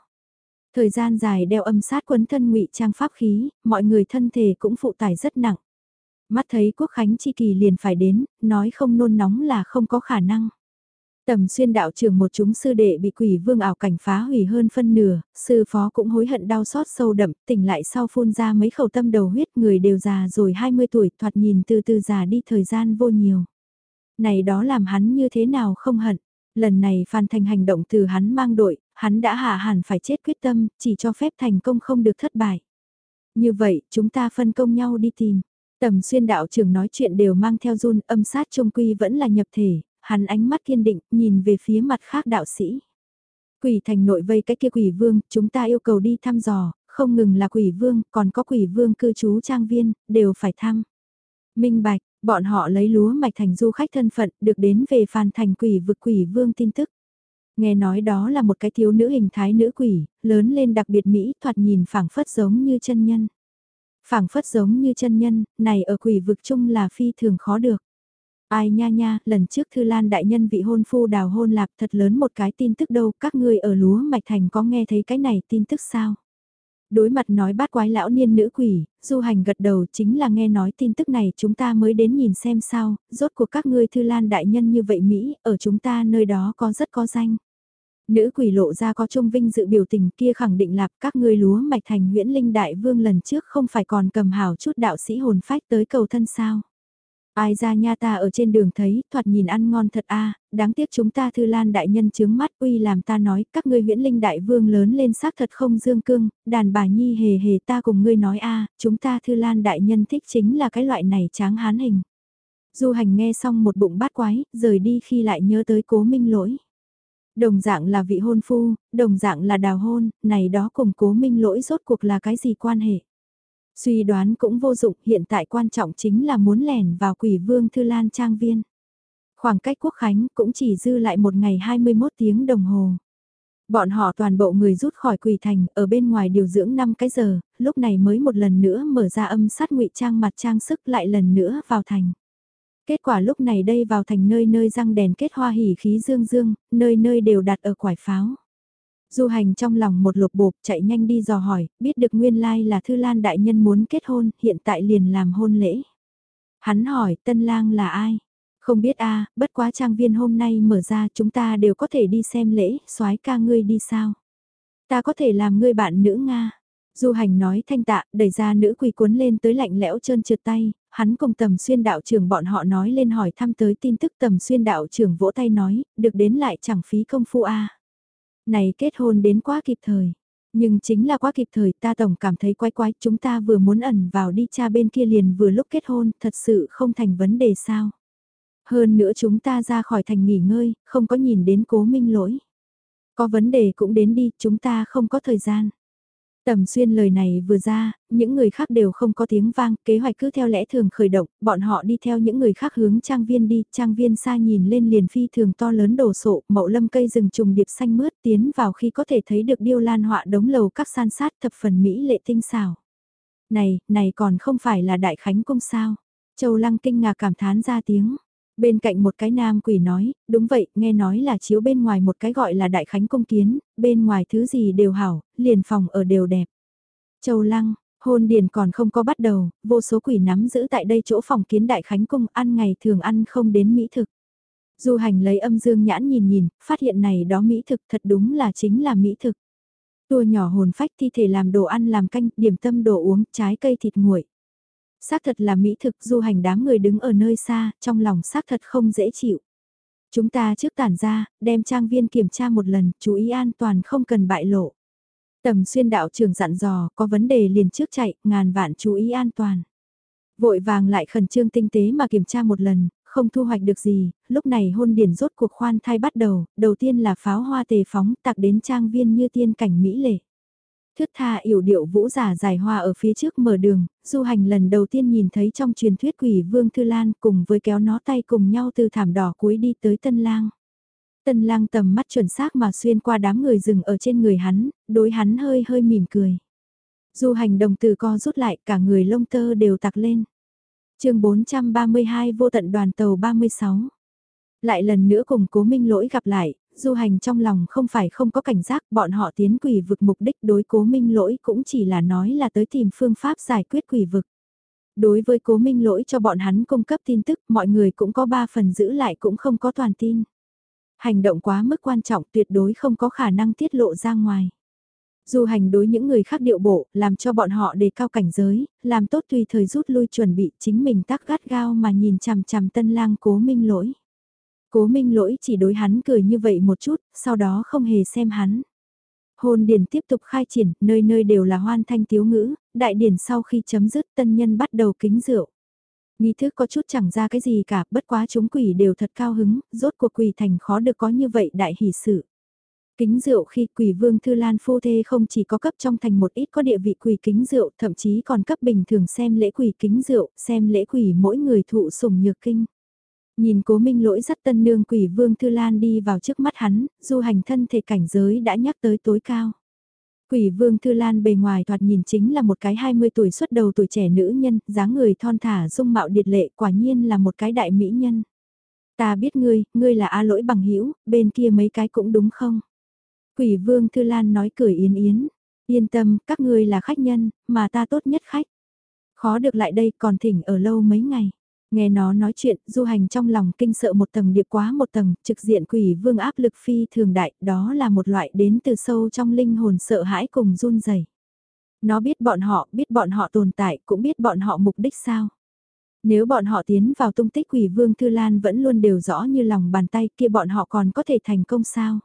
Thời gian dài đeo âm sát quấn thân ngụy trang pháp khí, mọi người thân thể cũng phụ tải rất nặng. Mắt thấy quốc khánh chi kỳ liền phải đến, nói không nôn nóng là không có khả năng. Tầm xuyên đạo trưởng một chúng sư đệ bị quỷ vương ảo cảnh phá hủy hơn phân nửa, sư phó cũng hối hận đau xót sâu đậm, tỉnh lại sau phun ra mấy khẩu tâm đầu huyết người đều già rồi 20 tuổi thoạt nhìn từ từ già đi thời gian vô nhiều. Này đó làm hắn như thế nào không hận, lần này Phan Thành hành động từ hắn mang đội, hắn đã hạ hẳn phải chết quyết tâm, chỉ cho phép thành công không được thất bại. Như vậy, chúng ta phân công nhau đi tìm. Tầm xuyên đạo trưởng nói chuyện đều mang theo run âm sát trung quy vẫn là nhập thể, hắn ánh mắt kiên định, nhìn về phía mặt khác đạo sĩ. Quỷ thành nội vây cái kia quỷ vương, chúng ta yêu cầu đi thăm dò, không ngừng là quỷ vương, còn có quỷ vương cư trú trang viên, đều phải thăm. Minh bạch, bọn họ lấy lúa mạch thành du khách thân phận, được đến về phàn thành quỷ vực quỷ vương tin tức. Nghe nói đó là một cái thiếu nữ hình thái nữ quỷ, lớn lên đặc biệt Mỹ, thoạt nhìn phảng phất giống như chân nhân. phảng phất giống như chân nhân, này ở quỷ vực chung là phi thường khó được. Ai nha nha, lần trước Thư Lan đại nhân vị hôn phu đào hôn lạp thật lớn một cái tin tức đâu, các ngươi ở lúa mạch thành có nghe thấy cái này tin tức sao? Đối mặt nói bát quái lão niên nữ quỷ, du hành gật đầu chính là nghe nói tin tức này chúng ta mới đến nhìn xem sao, rốt cuộc các ngươi Thư Lan đại nhân như vậy Mỹ, ở chúng ta nơi đó có rất có danh. Nữ quỷ lộ ra có trung vinh dự biểu tình kia khẳng định lạp các ngươi lúa mạch thành huyễn linh đại vương lần trước không phải còn cầm hào chút đạo sĩ hồn phách tới cầu thân sao. Ai ra nha ta ở trên đường thấy, thoạt nhìn ăn ngon thật a đáng tiếc chúng ta thư lan đại nhân chướng mắt uy làm ta nói, các ngươi huyễn linh đại vương lớn lên xác thật không dương cương, đàn bà nhi hề hề ta cùng ngươi nói a chúng ta thư lan đại nhân thích chính là cái loại này tráng hán hình. Du hành nghe xong một bụng bát quái, rời đi khi lại nhớ tới cố minh lỗi. Đồng dạng là vị hôn phu, đồng dạng là đào hôn, này đó cùng cố minh lỗi rốt cuộc là cái gì quan hệ. Suy đoán cũng vô dụng, hiện tại quan trọng chính là muốn lẻn vào quỷ vương Thư Lan Trang Viên. Khoảng cách quốc khánh cũng chỉ dư lại một ngày 21 tiếng đồng hồ. Bọn họ toàn bộ người rút khỏi quỷ thành, ở bên ngoài điều dưỡng 5 cái giờ, lúc này mới một lần nữa mở ra âm sát ngụy trang mặt trang sức lại lần nữa vào thành. Kết quả lúc này đây vào thành nơi nơi răng đèn kết hoa hỉ khí dương dương, nơi nơi đều đặt ở quải pháo. Du hành trong lòng một lục bộp chạy nhanh đi dò hỏi, biết được nguyên lai là Thư Lan đại nhân muốn kết hôn, hiện tại liền làm hôn lễ. Hắn hỏi tân lang là ai? Không biết a bất quá trang viên hôm nay mở ra chúng ta đều có thể đi xem lễ, soái ca ngươi đi sao? Ta có thể làm ngươi bạn nữ Nga. Du hành nói thanh tạ, đẩy ra nữ quỳ cuốn lên tới lạnh lẽo trơn trượt tay, hắn cùng tầm xuyên đạo trưởng bọn họ nói lên hỏi thăm tới tin tức tầm xuyên đạo trưởng vỗ tay nói, được đến lại chẳng phí công phu a này kết hôn đến quá kịp thời. Nhưng chính là quá kịp thời ta tổng cảm thấy quái quái chúng ta vừa muốn ẩn vào đi cha bên kia liền vừa lúc kết hôn thật sự không thành vấn đề sao. Hơn nữa chúng ta ra khỏi thành nghỉ ngơi, không có nhìn đến cố minh lỗi. Có vấn đề cũng đến đi, chúng ta không có thời gian. Tầm xuyên lời này vừa ra, những người khác đều không có tiếng vang, kế hoạch cứ theo lẽ thường khởi động, bọn họ đi theo những người khác hướng trang viên đi, trang viên xa nhìn lên liền phi thường to lớn đổ sộ, mậu lâm cây rừng trùng điệp xanh mướt tiến vào khi có thể thấy được điêu lan họa đống lầu các san sát thập phần mỹ lệ tinh xảo. Này, này còn không phải là đại khánh cung sao? Châu Lăng kinh ngạc cảm thán ra tiếng. Bên cạnh một cái nam quỷ nói, đúng vậy, nghe nói là chiếu bên ngoài một cái gọi là đại khánh công kiến, bên ngoài thứ gì đều hảo, liền phòng ở đều đẹp. Châu Lăng, hôn điền còn không có bắt đầu, vô số quỷ nắm giữ tại đây chỗ phòng kiến đại khánh cung ăn ngày thường ăn không đến mỹ thực. Du hành lấy âm dương nhãn nhìn nhìn, phát hiện này đó mỹ thực thật đúng là chính là mỹ thực. Tua nhỏ hồn phách thi thể làm đồ ăn làm canh, điểm tâm đồ uống, trái cây thịt nguội. Xác thật là mỹ thực du hành đám người đứng ở nơi xa, trong lòng xác thật không dễ chịu. Chúng ta trước tản ra, đem trang viên kiểm tra một lần, chú ý an toàn không cần bại lộ. Tầm xuyên đạo trưởng dặn dò, có vấn đề liền trước chạy, ngàn vạn chú ý an toàn. Vội vàng lại khẩn trương tinh tế mà kiểm tra một lần, không thu hoạch được gì, lúc này hôn điển rốt cuộc khoan thai bắt đầu, đầu tiên là pháo hoa tề phóng tạc đến trang viên như tiên cảnh mỹ lệ. Thước tha yểu điệu vũ giả dài hoa ở phía trước mở đường, du hành lần đầu tiên nhìn thấy trong truyền thuyết quỷ vương Thư Lan cùng với kéo nó tay cùng nhau từ thảm đỏ cuối đi tới tân lang. Tân lang tầm mắt chuẩn xác mà xuyên qua đám người rừng ở trên người hắn, đối hắn hơi hơi mỉm cười. Du hành đồng từ co rút lại cả người lông tơ đều tặc lên. chương 432 vô tận đoàn tàu 36. Lại lần nữa cùng cố minh lỗi gặp lại, du hành trong lòng không phải không có cảnh giác, bọn họ tiến quỷ vực mục đích đối cố minh lỗi cũng chỉ là nói là tới tìm phương pháp giải quyết quỷ vực. Đối với cố minh lỗi cho bọn hắn cung cấp tin tức, mọi người cũng có ba phần giữ lại cũng không có toàn tin. Hành động quá mức quan trọng tuyệt đối không có khả năng tiết lộ ra ngoài. Du hành đối những người khác điệu bộ, làm cho bọn họ đề cao cảnh giới, làm tốt tùy thời rút lui chuẩn bị chính mình tắc gắt gao mà nhìn chằm chằm tân lang cố minh lỗi. Cố minh lỗi chỉ đối hắn cười như vậy một chút, sau đó không hề xem hắn. Hôn điển tiếp tục khai triển, nơi nơi đều là hoan thanh tiếu ngữ, đại điển sau khi chấm dứt tân nhân bắt đầu kính rượu. Nghi thức có chút chẳng ra cái gì cả, bất quá chúng quỷ đều thật cao hứng, rốt cuộc quỷ thành khó được có như vậy đại hỷ sự. Kính rượu khi quỷ vương Thư Lan phu thê không chỉ có cấp trong thành một ít có địa vị quỷ kính rượu, thậm chí còn cấp bình thường xem lễ quỷ kính rượu, xem lễ quỷ mỗi người thụ sủng nhược kinh. Nhìn cố minh lỗi dắt tân nương quỷ vương Thư Lan đi vào trước mắt hắn, du hành thân thể cảnh giới đã nhắc tới tối cao. Quỷ vương Thư Lan bề ngoài thoạt nhìn chính là một cái 20 tuổi xuất đầu tuổi trẻ nữ nhân, dáng người thon thả dung mạo điệt lệ quả nhiên là một cái đại mỹ nhân. Ta biết ngươi, ngươi là A lỗi bằng hữu bên kia mấy cái cũng đúng không? Quỷ vương Thư Lan nói cười yến yến. Yên tâm, các ngươi là khách nhân, mà ta tốt nhất khách. Khó được lại đây còn thỉnh ở lâu mấy ngày. Nghe nó nói chuyện, du hành trong lòng kinh sợ một tầng điệp quá một tầng, trực diện quỷ vương áp lực phi thường đại, đó là một loại đến từ sâu trong linh hồn sợ hãi cùng run rẩy. Nó biết bọn họ, biết bọn họ tồn tại, cũng biết bọn họ mục đích sao. Nếu bọn họ tiến vào tung tích quỷ vương Thư Lan vẫn luôn đều rõ như lòng bàn tay kia bọn họ còn có thể thành công sao?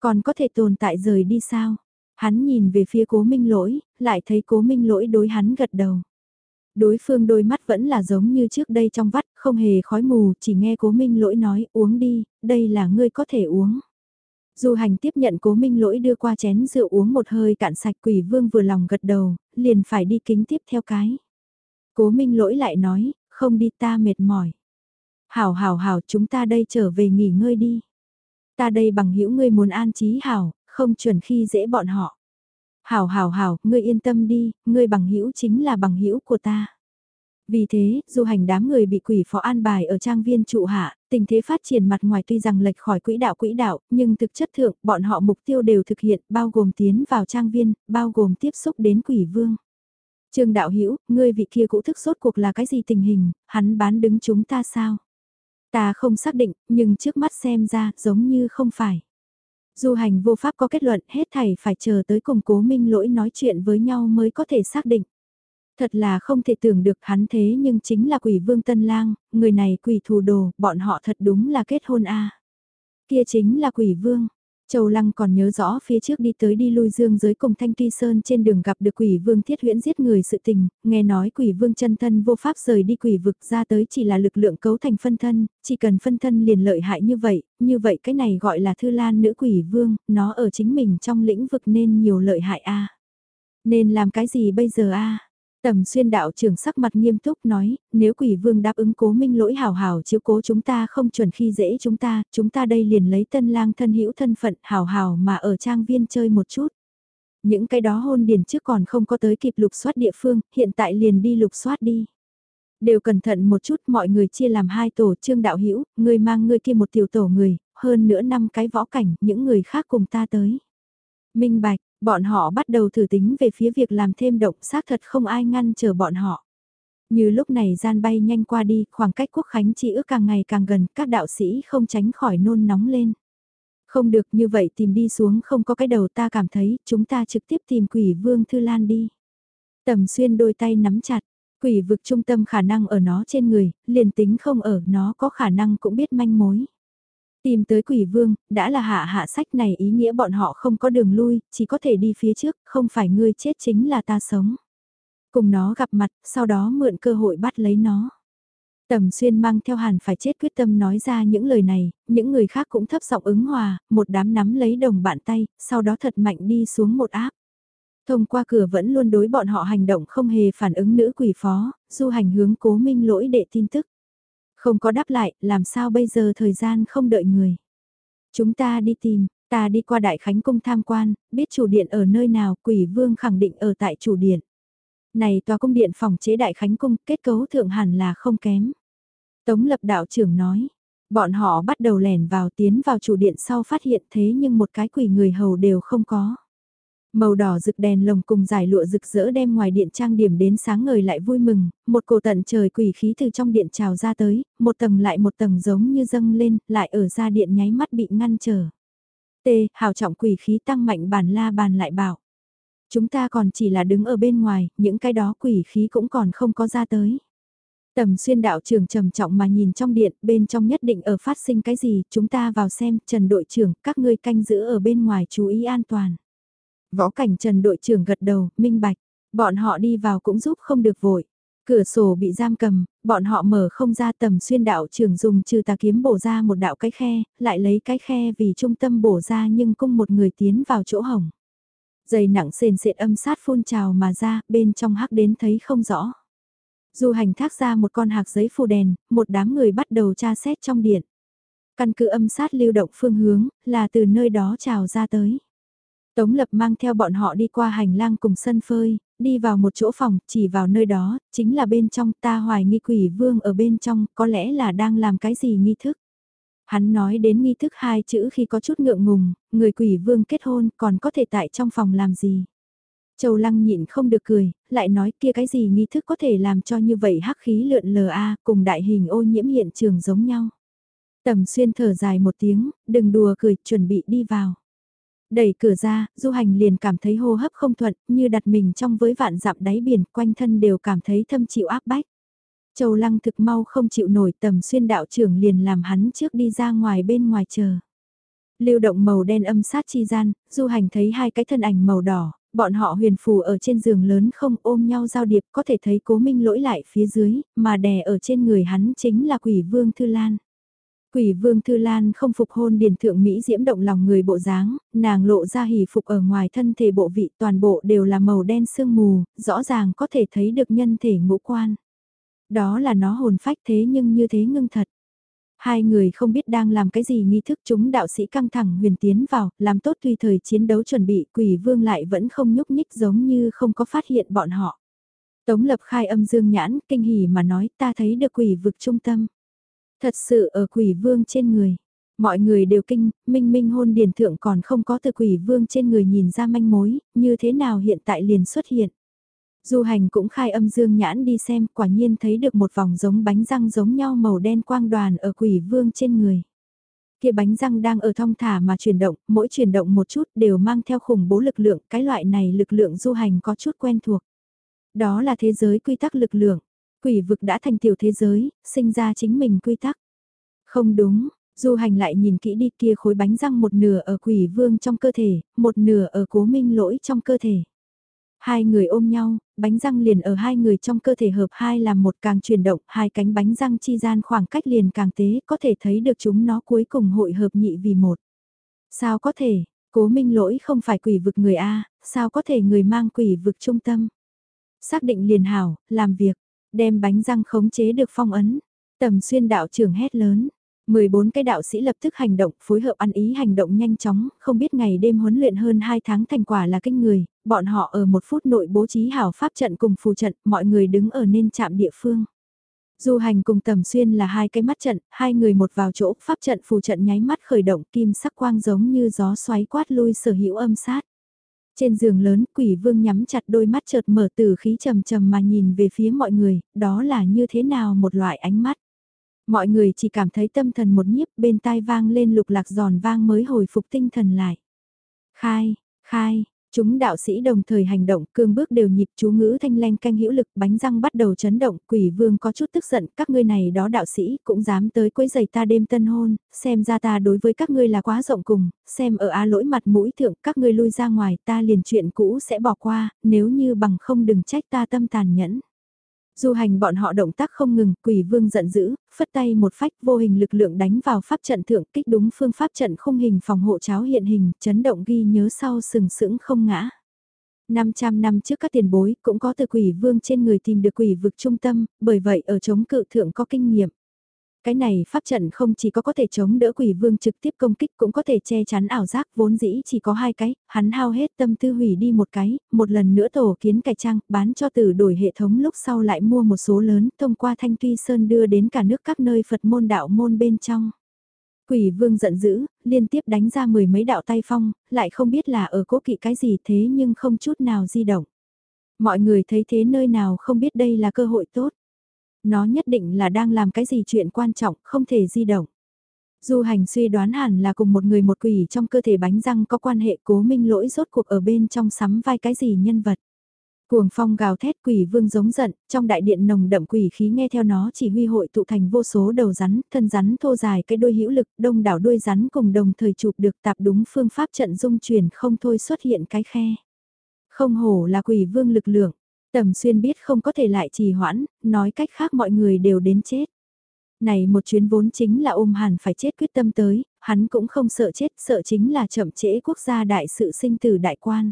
Còn có thể tồn tại rời đi sao? Hắn nhìn về phía cố minh lỗi, lại thấy cố minh lỗi đối hắn gật đầu. Đối phương đôi mắt vẫn là giống như trước đây trong vắt, không hề khói mù, chỉ nghe cố minh lỗi nói uống đi, đây là ngươi có thể uống. Du hành tiếp nhận cố minh lỗi đưa qua chén rượu uống một hơi cạn sạch quỷ vương vừa lòng gật đầu, liền phải đi kính tiếp theo cái. Cố minh lỗi lại nói, không đi ta mệt mỏi. Hảo hảo hảo chúng ta đây trở về nghỉ ngơi đi. Ta đây bằng hữu ngươi muốn an trí hảo, không chuẩn khi dễ bọn họ. Hảo hảo hảo, ngươi yên tâm đi, ngươi bằng hữu chính là bằng hữu của ta. Vì thế, du hành đám người bị quỷ phó an bài ở trang viên trụ hạ, tình thế phát triển mặt ngoài tuy rằng lệch khỏi quỹ đạo quỹ đạo, nhưng thực chất thượng, bọn họ mục tiêu đều thực hiện, bao gồm tiến vào trang viên, bao gồm tiếp xúc đến quỷ vương. Trương đạo hữu ngươi vị kia cũ thức sốt cuộc là cái gì tình hình, hắn bán đứng chúng ta sao? Ta không xác định, nhưng trước mắt xem ra, giống như không phải. Du hành vô pháp có kết luận hết thảy phải chờ tới cùng cố minh lỗi nói chuyện với nhau mới có thể xác định. Thật là không thể tưởng được hắn thế nhưng chính là quỷ vương tân lang, người này quỷ thù đồ, bọn họ thật đúng là kết hôn a Kia chính là quỷ vương, Châu Lăng còn nhớ rõ phía trước đi tới đi lui dương giới cùng Thanh Tuy Sơn trên đường gặp được quỷ vương thiết huyễn giết người sự tình, nghe nói quỷ vương chân thân vô pháp rời đi quỷ vực ra tới chỉ là lực lượng cấu thành phân thân, chỉ cần phân thân liền lợi hại như vậy, như vậy cái này gọi là thư lan nữ quỷ vương, nó ở chính mình trong lĩnh vực nên nhiều lợi hại a. Nên làm cái gì bây giờ a? Tầm xuyên đạo trưởng sắc mặt nghiêm túc nói, nếu quỷ vương đáp ứng cố minh lỗi hào hào chiếu cố chúng ta không chuẩn khi dễ chúng ta, chúng ta đây liền lấy tân lang thân hữu thân phận hào hào mà ở trang viên chơi một chút. Những cái đó hôn điền trước còn không có tới kịp lục soát địa phương, hiện tại liền đi lục soát đi. Đều cẩn thận một chút mọi người chia làm hai tổ trương đạo hữu người mang người kia một tiểu tổ người, hơn nữa năm cái võ cảnh, những người khác cùng ta tới. Minh bạch, bọn họ bắt đầu thử tính về phía việc làm thêm động xác thật không ai ngăn chờ bọn họ. Như lúc này gian bay nhanh qua đi, khoảng cách quốc khánh chỉ ước càng ngày càng gần, các đạo sĩ không tránh khỏi nôn nóng lên. Không được như vậy tìm đi xuống không có cái đầu ta cảm thấy, chúng ta trực tiếp tìm quỷ vương Thư Lan đi. Tầm xuyên đôi tay nắm chặt, quỷ vực trung tâm khả năng ở nó trên người, liền tính không ở nó có khả năng cũng biết manh mối. Tìm tới quỷ vương, đã là hạ hạ sách này ý nghĩa bọn họ không có đường lui, chỉ có thể đi phía trước, không phải ngươi chết chính là ta sống. Cùng nó gặp mặt, sau đó mượn cơ hội bắt lấy nó. Tầm xuyên mang theo hàn phải chết quyết tâm nói ra những lời này, những người khác cũng thấp giọng ứng hòa, một đám nắm lấy đồng bạn tay, sau đó thật mạnh đi xuống một áp. Thông qua cửa vẫn luôn đối bọn họ hành động không hề phản ứng nữ quỷ phó, du hành hướng cố minh lỗi đệ tin tức. Không có đáp lại, làm sao bây giờ thời gian không đợi người. Chúng ta đi tìm, ta đi qua Đại Khánh Cung tham quan, biết chủ điện ở nơi nào, quỷ vương khẳng định ở tại chủ điện. Này tòa cung điện phòng chế Đại Khánh Cung, kết cấu thượng hẳn là không kém. Tống lập đạo trưởng nói, bọn họ bắt đầu lẻn vào tiến vào chủ điện sau phát hiện thế nhưng một cái quỷ người hầu đều không có. Màu đỏ rực đèn lồng cùng giải lụa rực rỡ đem ngoài điện trang điểm đến sáng ngời lại vui mừng, một cổ tận trời quỷ khí từ trong điện trào ra tới, một tầng lại một tầng giống như dâng lên, lại ở ra điện nháy mắt bị ngăn trở. T. Hào trọng quỷ khí tăng mạnh bàn la bàn lại bảo. Chúng ta còn chỉ là đứng ở bên ngoài, những cái đó quỷ khí cũng còn không có ra tới. Tầm xuyên đạo trưởng trầm trọng mà nhìn trong điện, bên trong nhất định ở phát sinh cái gì, chúng ta vào xem, Trần đội trưởng, các ngươi canh giữ ở bên ngoài chú ý an toàn. Võ cảnh Trần đội trưởng gật đầu, minh bạch, bọn họ đi vào cũng giúp không được vội. Cửa sổ bị giam cầm, bọn họ mở không ra tầm xuyên đạo trưởng dùng trừ tà kiếm bổ ra một đạo cái khe, lại lấy cái khe vì trung tâm bổ ra nhưng cung một người tiến vào chỗ hỏng. Dày nặng sền sệt âm sát phun trào mà ra, bên trong hắc đến thấy không rõ. Du hành thác ra một con hạc giấy phù đèn, một đám người bắt đầu tra xét trong điện. Căn cứ âm sát lưu động phương hướng, là từ nơi đó trào ra tới. Tống Lập mang theo bọn họ đi qua hành lang cùng sân phơi, đi vào một chỗ phòng, chỉ vào nơi đó, chính là bên trong ta hoài nghi quỷ vương ở bên trong, có lẽ là đang làm cái gì nghi thức. Hắn nói đến nghi thức hai chữ khi có chút ngượng ngùng, người quỷ vương kết hôn còn có thể tại trong phòng làm gì. Châu Lăng nhịn không được cười, lại nói kia cái gì nghi thức có thể làm cho như vậy hắc khí lượn lờ a cùng đại hình ô nhiễm hiện trường giống nhau. Tầm xuyên thở dài một tiếng, đừng đùa cười, chuẩn bị đi vào. Đẩy cửa ra, du hành liền cảm thấy hô hấp không thuận, như đặt mình trong với vạn dặm đáy biển, quanh thân đều cảm thấy thâm chịu áp bách. Châu Lăng thực mau không chịu nổi tầm xuyên đạo trưởng liền làm hắn trước đi ra ngoài bên ngoài chờ. Lưu động màu đen âm sát chi gian, du hành thấy hai cái thân ảnh màu đỏ, bọn họ huyền phù ở trên giường lớn không ôm nhau giao điệp có thể thấy cố minh lỗi lại phía dưới, mà đè ở trên người hắn chính là quỷ vương Thư Lan. Quỷ vương Thư Lan không phục hôn điền thượng Mỹ diễm động lòng người bộ dáng, nàng lộ ra hỉ phục ở ngoài thân thể bộ vị toàn bộ đều là màu đen sương mù, rõ ràng có thể thấy được nhân thể ngũ quan. Đó là nó hồn phách thế nhưng như thế ngưng thật. Hai người không biết đang làm cái gì nghi thức chúng đạo sĩ căng thẳng huyền tiến vào, làm tốt tùy thời chiến đấu chuẩn bị quỷ vương lại vẫn không nhúc nhích giống như không có phát hiện bọn họ. Tống lập khai âm dương nhãn, kinh hỉ mà nói ta thấy được quỷ vực trung tâm. Thật sự ở quỷ vương trên người. Mọi người đều kinh, minh minh hôn điển thượng còn không có từ quỷ vương trên người nhìn ra manh mối, như thế nào hiện tại liền xuất hiện. Du hành cũng khai âm dương nhãn đi xem, quả nhiên thấy được một vòng giống bánh răng giống nhau màu đen quang đoàn ở quỷ vương trên người. Kia bánh răng đang ở thong thả mà chuyển động, mỗi chuyển động một chút đều mang theo khủng bố lực lượng, cái loại này lực lượng du hành có chút quen thuộc. Đó là thế giới quy tắc lực lượng, quỷ vực đã thành tiểu thế giới, sinh ra chính mình quy tắc. Không đúng, du hành lại nhìn kỹ đi kia khối bánh răng một nửa ở quỷ vương trong cơ thể, một nửa ở cố minh lỗi trong cơ thể. Hai người ôm nhau, bánh răng liền ở hai người trong cơ thể hợp hai làm một càng chuyển động, hai cánh bánh răng chi gian khoảng cách liền càng tế, có thể thấy được chúng nó cuối cùng hội hợp nhị vì một. Sao có thể, cố minh lỗi không phải quỷ vực người A, sao có thể người mang quỷ vực trung tâm. Xác định liền hảo, làm việc, đem bánh răng khống chế được phong ấn. Tầm xuyên đạo trưởng hét lớn. 14 cái đạo sĩ lập tức hành động, phối hợp ăn ý hành động nhanh chóng, không biết ngày đêm huấn luyện hơn 2 tháng thành quả là kinh người, bọn họ ở một phút nội bố trí hảo pháp trận cùng phù trận, mọi người đứng ở nên chạm địa phương. Du hành cùng tầm xuyên là hai cái mắt trận, hai người một vào chỗ, pháp trận phù trận nháy mắt khởi động kim sắc quang giống như gió xoáy quát lui sở hữu âm sát. Trên giường lớn, quỷ vương nhắm chặt đôi mắt chợt mở từ khí trầm trầm mà nhìn về phía mọi người, đó là như thế nào một loại ánh mắt. Mọi người chỉ cảm thấy tâm thần một nhiếp bên tai vang lên lục lạc giòn vang mới hồi phục tinh thần lại. Khai, khai, Chúng đạo sĩ đồng thời hành động, cương bước đều nhịp chú ngữ thanh leng canh hữu lực, bánh răng bắt đầu chấn động, quỷ vương có chút tức giận, các ngươi này đó đạo sĩ cũng dám tới quấy giày ta đêm tân hôn, xem ra ta đối với các ngươi là quá rộng cùng, xem ở á lỗi mặt mũi thượng, các ngươi lui ra ngoài, ta liền chuyện cũ sẽ bỏ qua, nếu như bằng không đừng trách ta tâm tàn nhẫn. Du hành bọn họ động tác không ngừng, quỷ vương giận dữ, phất tay một phách vô hình lực lượng đánh vào pháp trận thượng kích đúng phương pháp trận khung hình phòng hộ cháo hiện hình, chấn động ghi nhớ sau sừng sững không ngã. 500 năm trước các tiền bối cũng có từ quỷ vương trên người tìm được quỷ vực trung tâm, bởi vậy ở chống cự thượng có kinh nghiệm. Cái này pháp trận không chỉ có có thể chống đỡ quỷ vương trực tiếp công kích cũng có thể che chắn ảo giác vốn dĩ chỉ có hai cái, hắn hao hết tâm tư hủy đi một cái, một lần nữa tổ kiến cải trang, bán cho tử đổi hệ thống lúc sau lại mua một số lớn thông qua thanh tuy sơn đưa đến cả nước các nơi Phật môn đạo môn bên trong. Quỷ vương giận dữ, liên tiếp đánh ra mười mấy đạo tay phong, lại không biết là ở cố kỵ cái gì thế nhưng không chút nào di động. Mọi người thấy thế nơi nào không biết đây là cơ hội tốt. Nó nhất định là đang làm cái gì chuyện quan trọng, không thể di động. Du hành suy đoán hẳn là cùng một người một quỷ trong cơ thể bánh răng có quan hệ cố minh lỗi rốt cuộc ở bên trong sắm vai cái gì nhân vật. Cuồng phong gào thét quỷ vương giống giận, trong đại điện nồng đậm quỷ khí nghe theo nó chỉ huy hội tụ thành vô số đầu rắn, thân rắn thô dài cái đuôi hữu lực, đông đảo đuôi rắn cùng đồng thời chụp được tạp đúng phương pháp trận dung chuyển không thôi xuất hiện cái khe. Không hổ là quỷ vương lực lượng, Tầm xuyên biết không có thể lại trì hoãn, nói cách khác mọi người đều đến chết. Này một chuyến vốn chính là ôm hàn phải chết quyết tâm tới, hắn cũng không sợ chết, sợ chính là chậm trễ quốc gia đại sự sinh tử đại quan.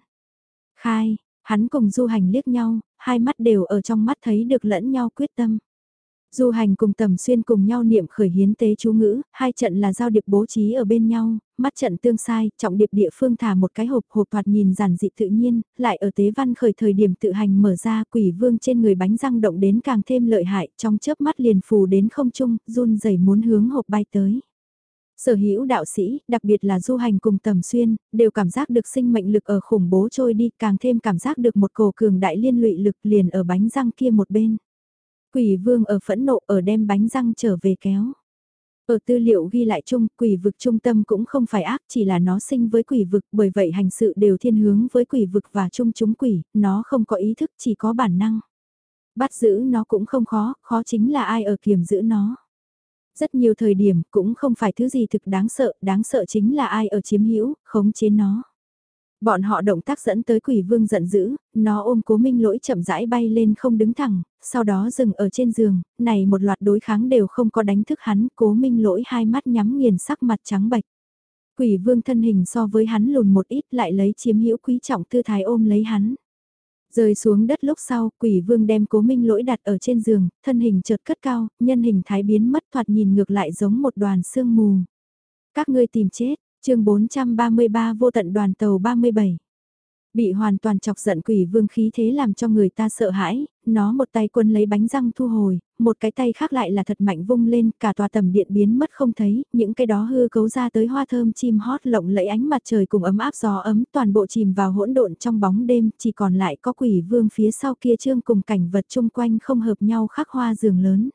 Khai, hắn cùng du hành liếc nhau, hai mắt đều ở trong mắt thấy được lẫn nhau quyết tâm. Du hành cùng tầm xuyên cùng nhau niệm khởi hiến tế chú ngữ, hai trận là giao điệp bố trí ở bên nhau, mắt trận tương sai, trọng điệp địa phương thả một cái hộp hộp thoạt nhìn giản dị tự nhiên, lại ở tế văn khởi thời điểm tự hành mở ra quỷ vương trên người bánh răng động đến càng thêm lợi hại, trong chớp mắt liền phù đến không trung, run rẩy muốn hướng hộp bay tới. Sở hữu đạo sĩ, đặc biệt là du hành cùng tầm xuyên, đều cảm giác được sinh mệnh lực ở khủng bố trôi đi, càng thêm cảm giác được một cổ cường đại liên lụy lực liền ở bánh răng kia một bên. Quỷ vương ở phẫn nộ ở đem bánh răng trở về kéo. Ở tư liệu ghi lại chung, quỷ vực trung tâm cũng không phải ác chỉ là nó sinh với quỷ vực bởi vậy hành sự đều thiên hướng với quỷ vực và chung chúng quỷ, nó không có ý thức chỉ có bản năng. Bắt giữ nó cũng không khó, khó chính là ai ở kiềm giữ nó. Rất nhiều thời điểm cũng không phải thứ gì thực đáng sợ, đáng sợ chính là ai ở chiếm hữu khống chế nó. Bọn họ động tác dẫn tới quỷ vương giận dữ, nó ôm cố minh lỗi chậm rãi bay lên không đứng thẳng, sau đó dừng ở trên giường, này một loạt đối kháng đều không có đánh thức hắn, cố minh lỗi hai mắt nhắm nghiền sắc mặt trắng bạch. Quỷ vương thân hình so với hắn lùn một ít lại lấy chiếm hữu quý trọng tư thái ôm lấy hắn. Rơi xuống đất lúc sau, quỷ vương đem cố minh lỗi đặt ở trên giường, thân hình chợt cất cao, nhân hình thái biến mất thoạt nhìn ngược lại giống một đoàn sương mù. Các ngươi tìm chết, chương 433 vô tận đoàn tàu 37. Bị hoàn toàn chọc giận quỷ vương khí thế làm cho người ta sợ hãi, nó một tay quân lấy bánh răng thu hồi, một cái tay khác lại là thật mạnh vung lên, cả tòa tầm điện biến mất không thấy, những cái đó hư cấu ra tới hoa thơm chim hót lộng lẫy ánh mặt trời cùng ấm áp gió ấm, toàn bộ chìm vào hỗn độn trong bóng đêm, chỉ còn lại có quỷ vương phía sau kia trương cùng cảnh vật chung quanh không hợp nhau khắc hoa giường lớn.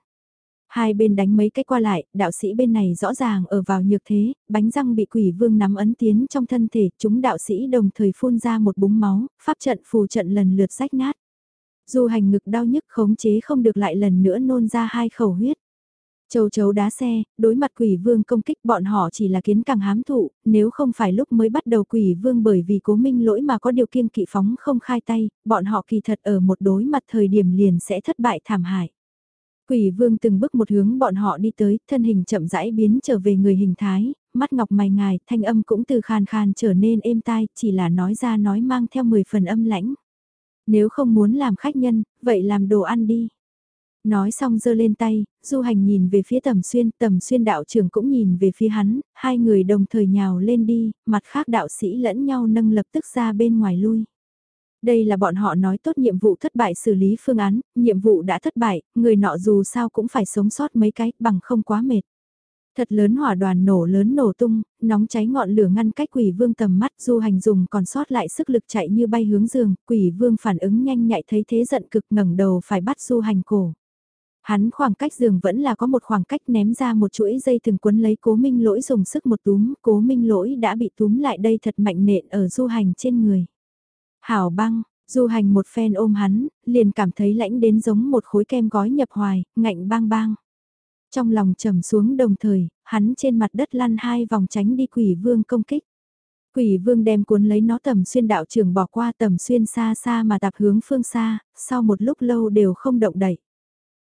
Hai bên đánh mấy cách qua lại, đạo sĩ bên này rõ ràng ở vào nhược thế, bánh răng bị quỷ vương nắm ấn tiến trong thân thể, chúng đạo sĩ đồng thời phun ra một búng máu, pháp trận phù trận lần lượt rách nát. Dù hành ngực đau nhức khống chế không được lại lần nữa nôn ra hai khẩu huyết. Châu chấu đá xe, đối mặt quỷ vương công kích bọn họ chỉ là kiến càng hám thụ, nếu không phải lúc mới bắt đầu quỷ vương bởi vì cố minh lỗi mà có điều kiêng kỵ phóng không khai tay, bọn họ kỳ thật ở một đối mặt thời điểm liền sẽ thất bại thảm hại. Quỷ vương từng bước một hướng bọn họ đi tới, thân hình chậm rãi biến trở về người hình thái, mắt ngọc mày ngài, thanh âm cũng từ khàn khàn trở nên êm tai, chỉ là nói ra nói mang theo 10 phần âm lãnh. Nếu không muốn làm khách nhân, vậy làm đồ ăn đi. Nói xong giơ lên tay, du hành nhìn về phía tầm xuyên, tầm xuyên đạo trưởng cũng nhìn về phía hắn, hai người đồng thời nhào lên đi, mặt khác đạo sĩ lẫn nhau nâng lập tức ra bên ngoài lui. Đây là bọn họ nói tốt nhiệm vụ thất bại xử lý phương án, nhiệm vụ đã thất bại, người nọ dù sao cũng phải sống sót mấy cái bằng không quá mệt. Thật lớn hỏa đoàn nổ lớn nổ tung, nóng cháy ngọn lửa ngăn cách quỷ vương tầm mắt du hành dùng còn sót lại sức lực chạy như bay hướng giường, quỷ vương phản ứng nhanh nhạy thấy thế giận cực ngẩng đầu phải bắt du hành cổ. Hắn khoảng cách giường vẫn là có một khoảng cách ném ra một chuỗi dây thừng quấn lấy cố minh lỗi dùng sức một túm, cố minh lỗi đã bị túm lại đây thật mạnh nện ở du hành trên người. Hảo băng, du hành một phen ôm hắn, liền cảm thấy lãnh đến giống một khối kem gói nhập hoài, ngạnh bang bang. Trong lòng trầm xuống đồng thời, hắn trên mặt đất lăn hai vòng tránh đi quỷ vương công kích. Quỷ vương đem cuốn lấy nó tầm xuyên đạo trưởng bỏ qua tầm xuyên xa xa mà tạp hướng phương xa, sau một lúc lâu đều không động đậy.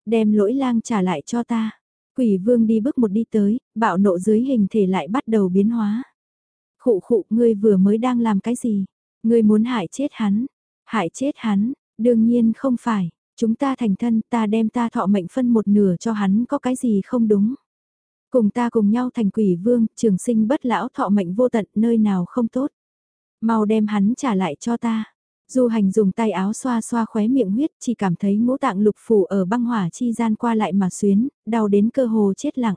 Đem lỗi lang trả lại cho ta. Quỷ vương đi bước một đi tới, bạo nộ dưới hình thể lại bắt đầu biến hóa. Khụ khụ, ngươi vừa mới đang làm cái gì? Ngươi muốn hại chết hắn. Hại chết hắn, đương nhiên không phải. Chúng ta thành thân, ta đem ta thọ mệnh phân một nửa cho hắn có cái gì không đúng. Cùng ta cùng nhau thành quỷ vương, trường sinh bất lão thọ mệnh vô tận, nơi nào không tốt. Mau đem hắn trả lại cho ta. Du hành dùng tay áo xoa xoa khóe miệng huyết, chỉ cảm thấy ngũ tạng lục phủ ở băng hỏa chi gian qua lại mà xuyến, đau đến cơ hồ chết lặng.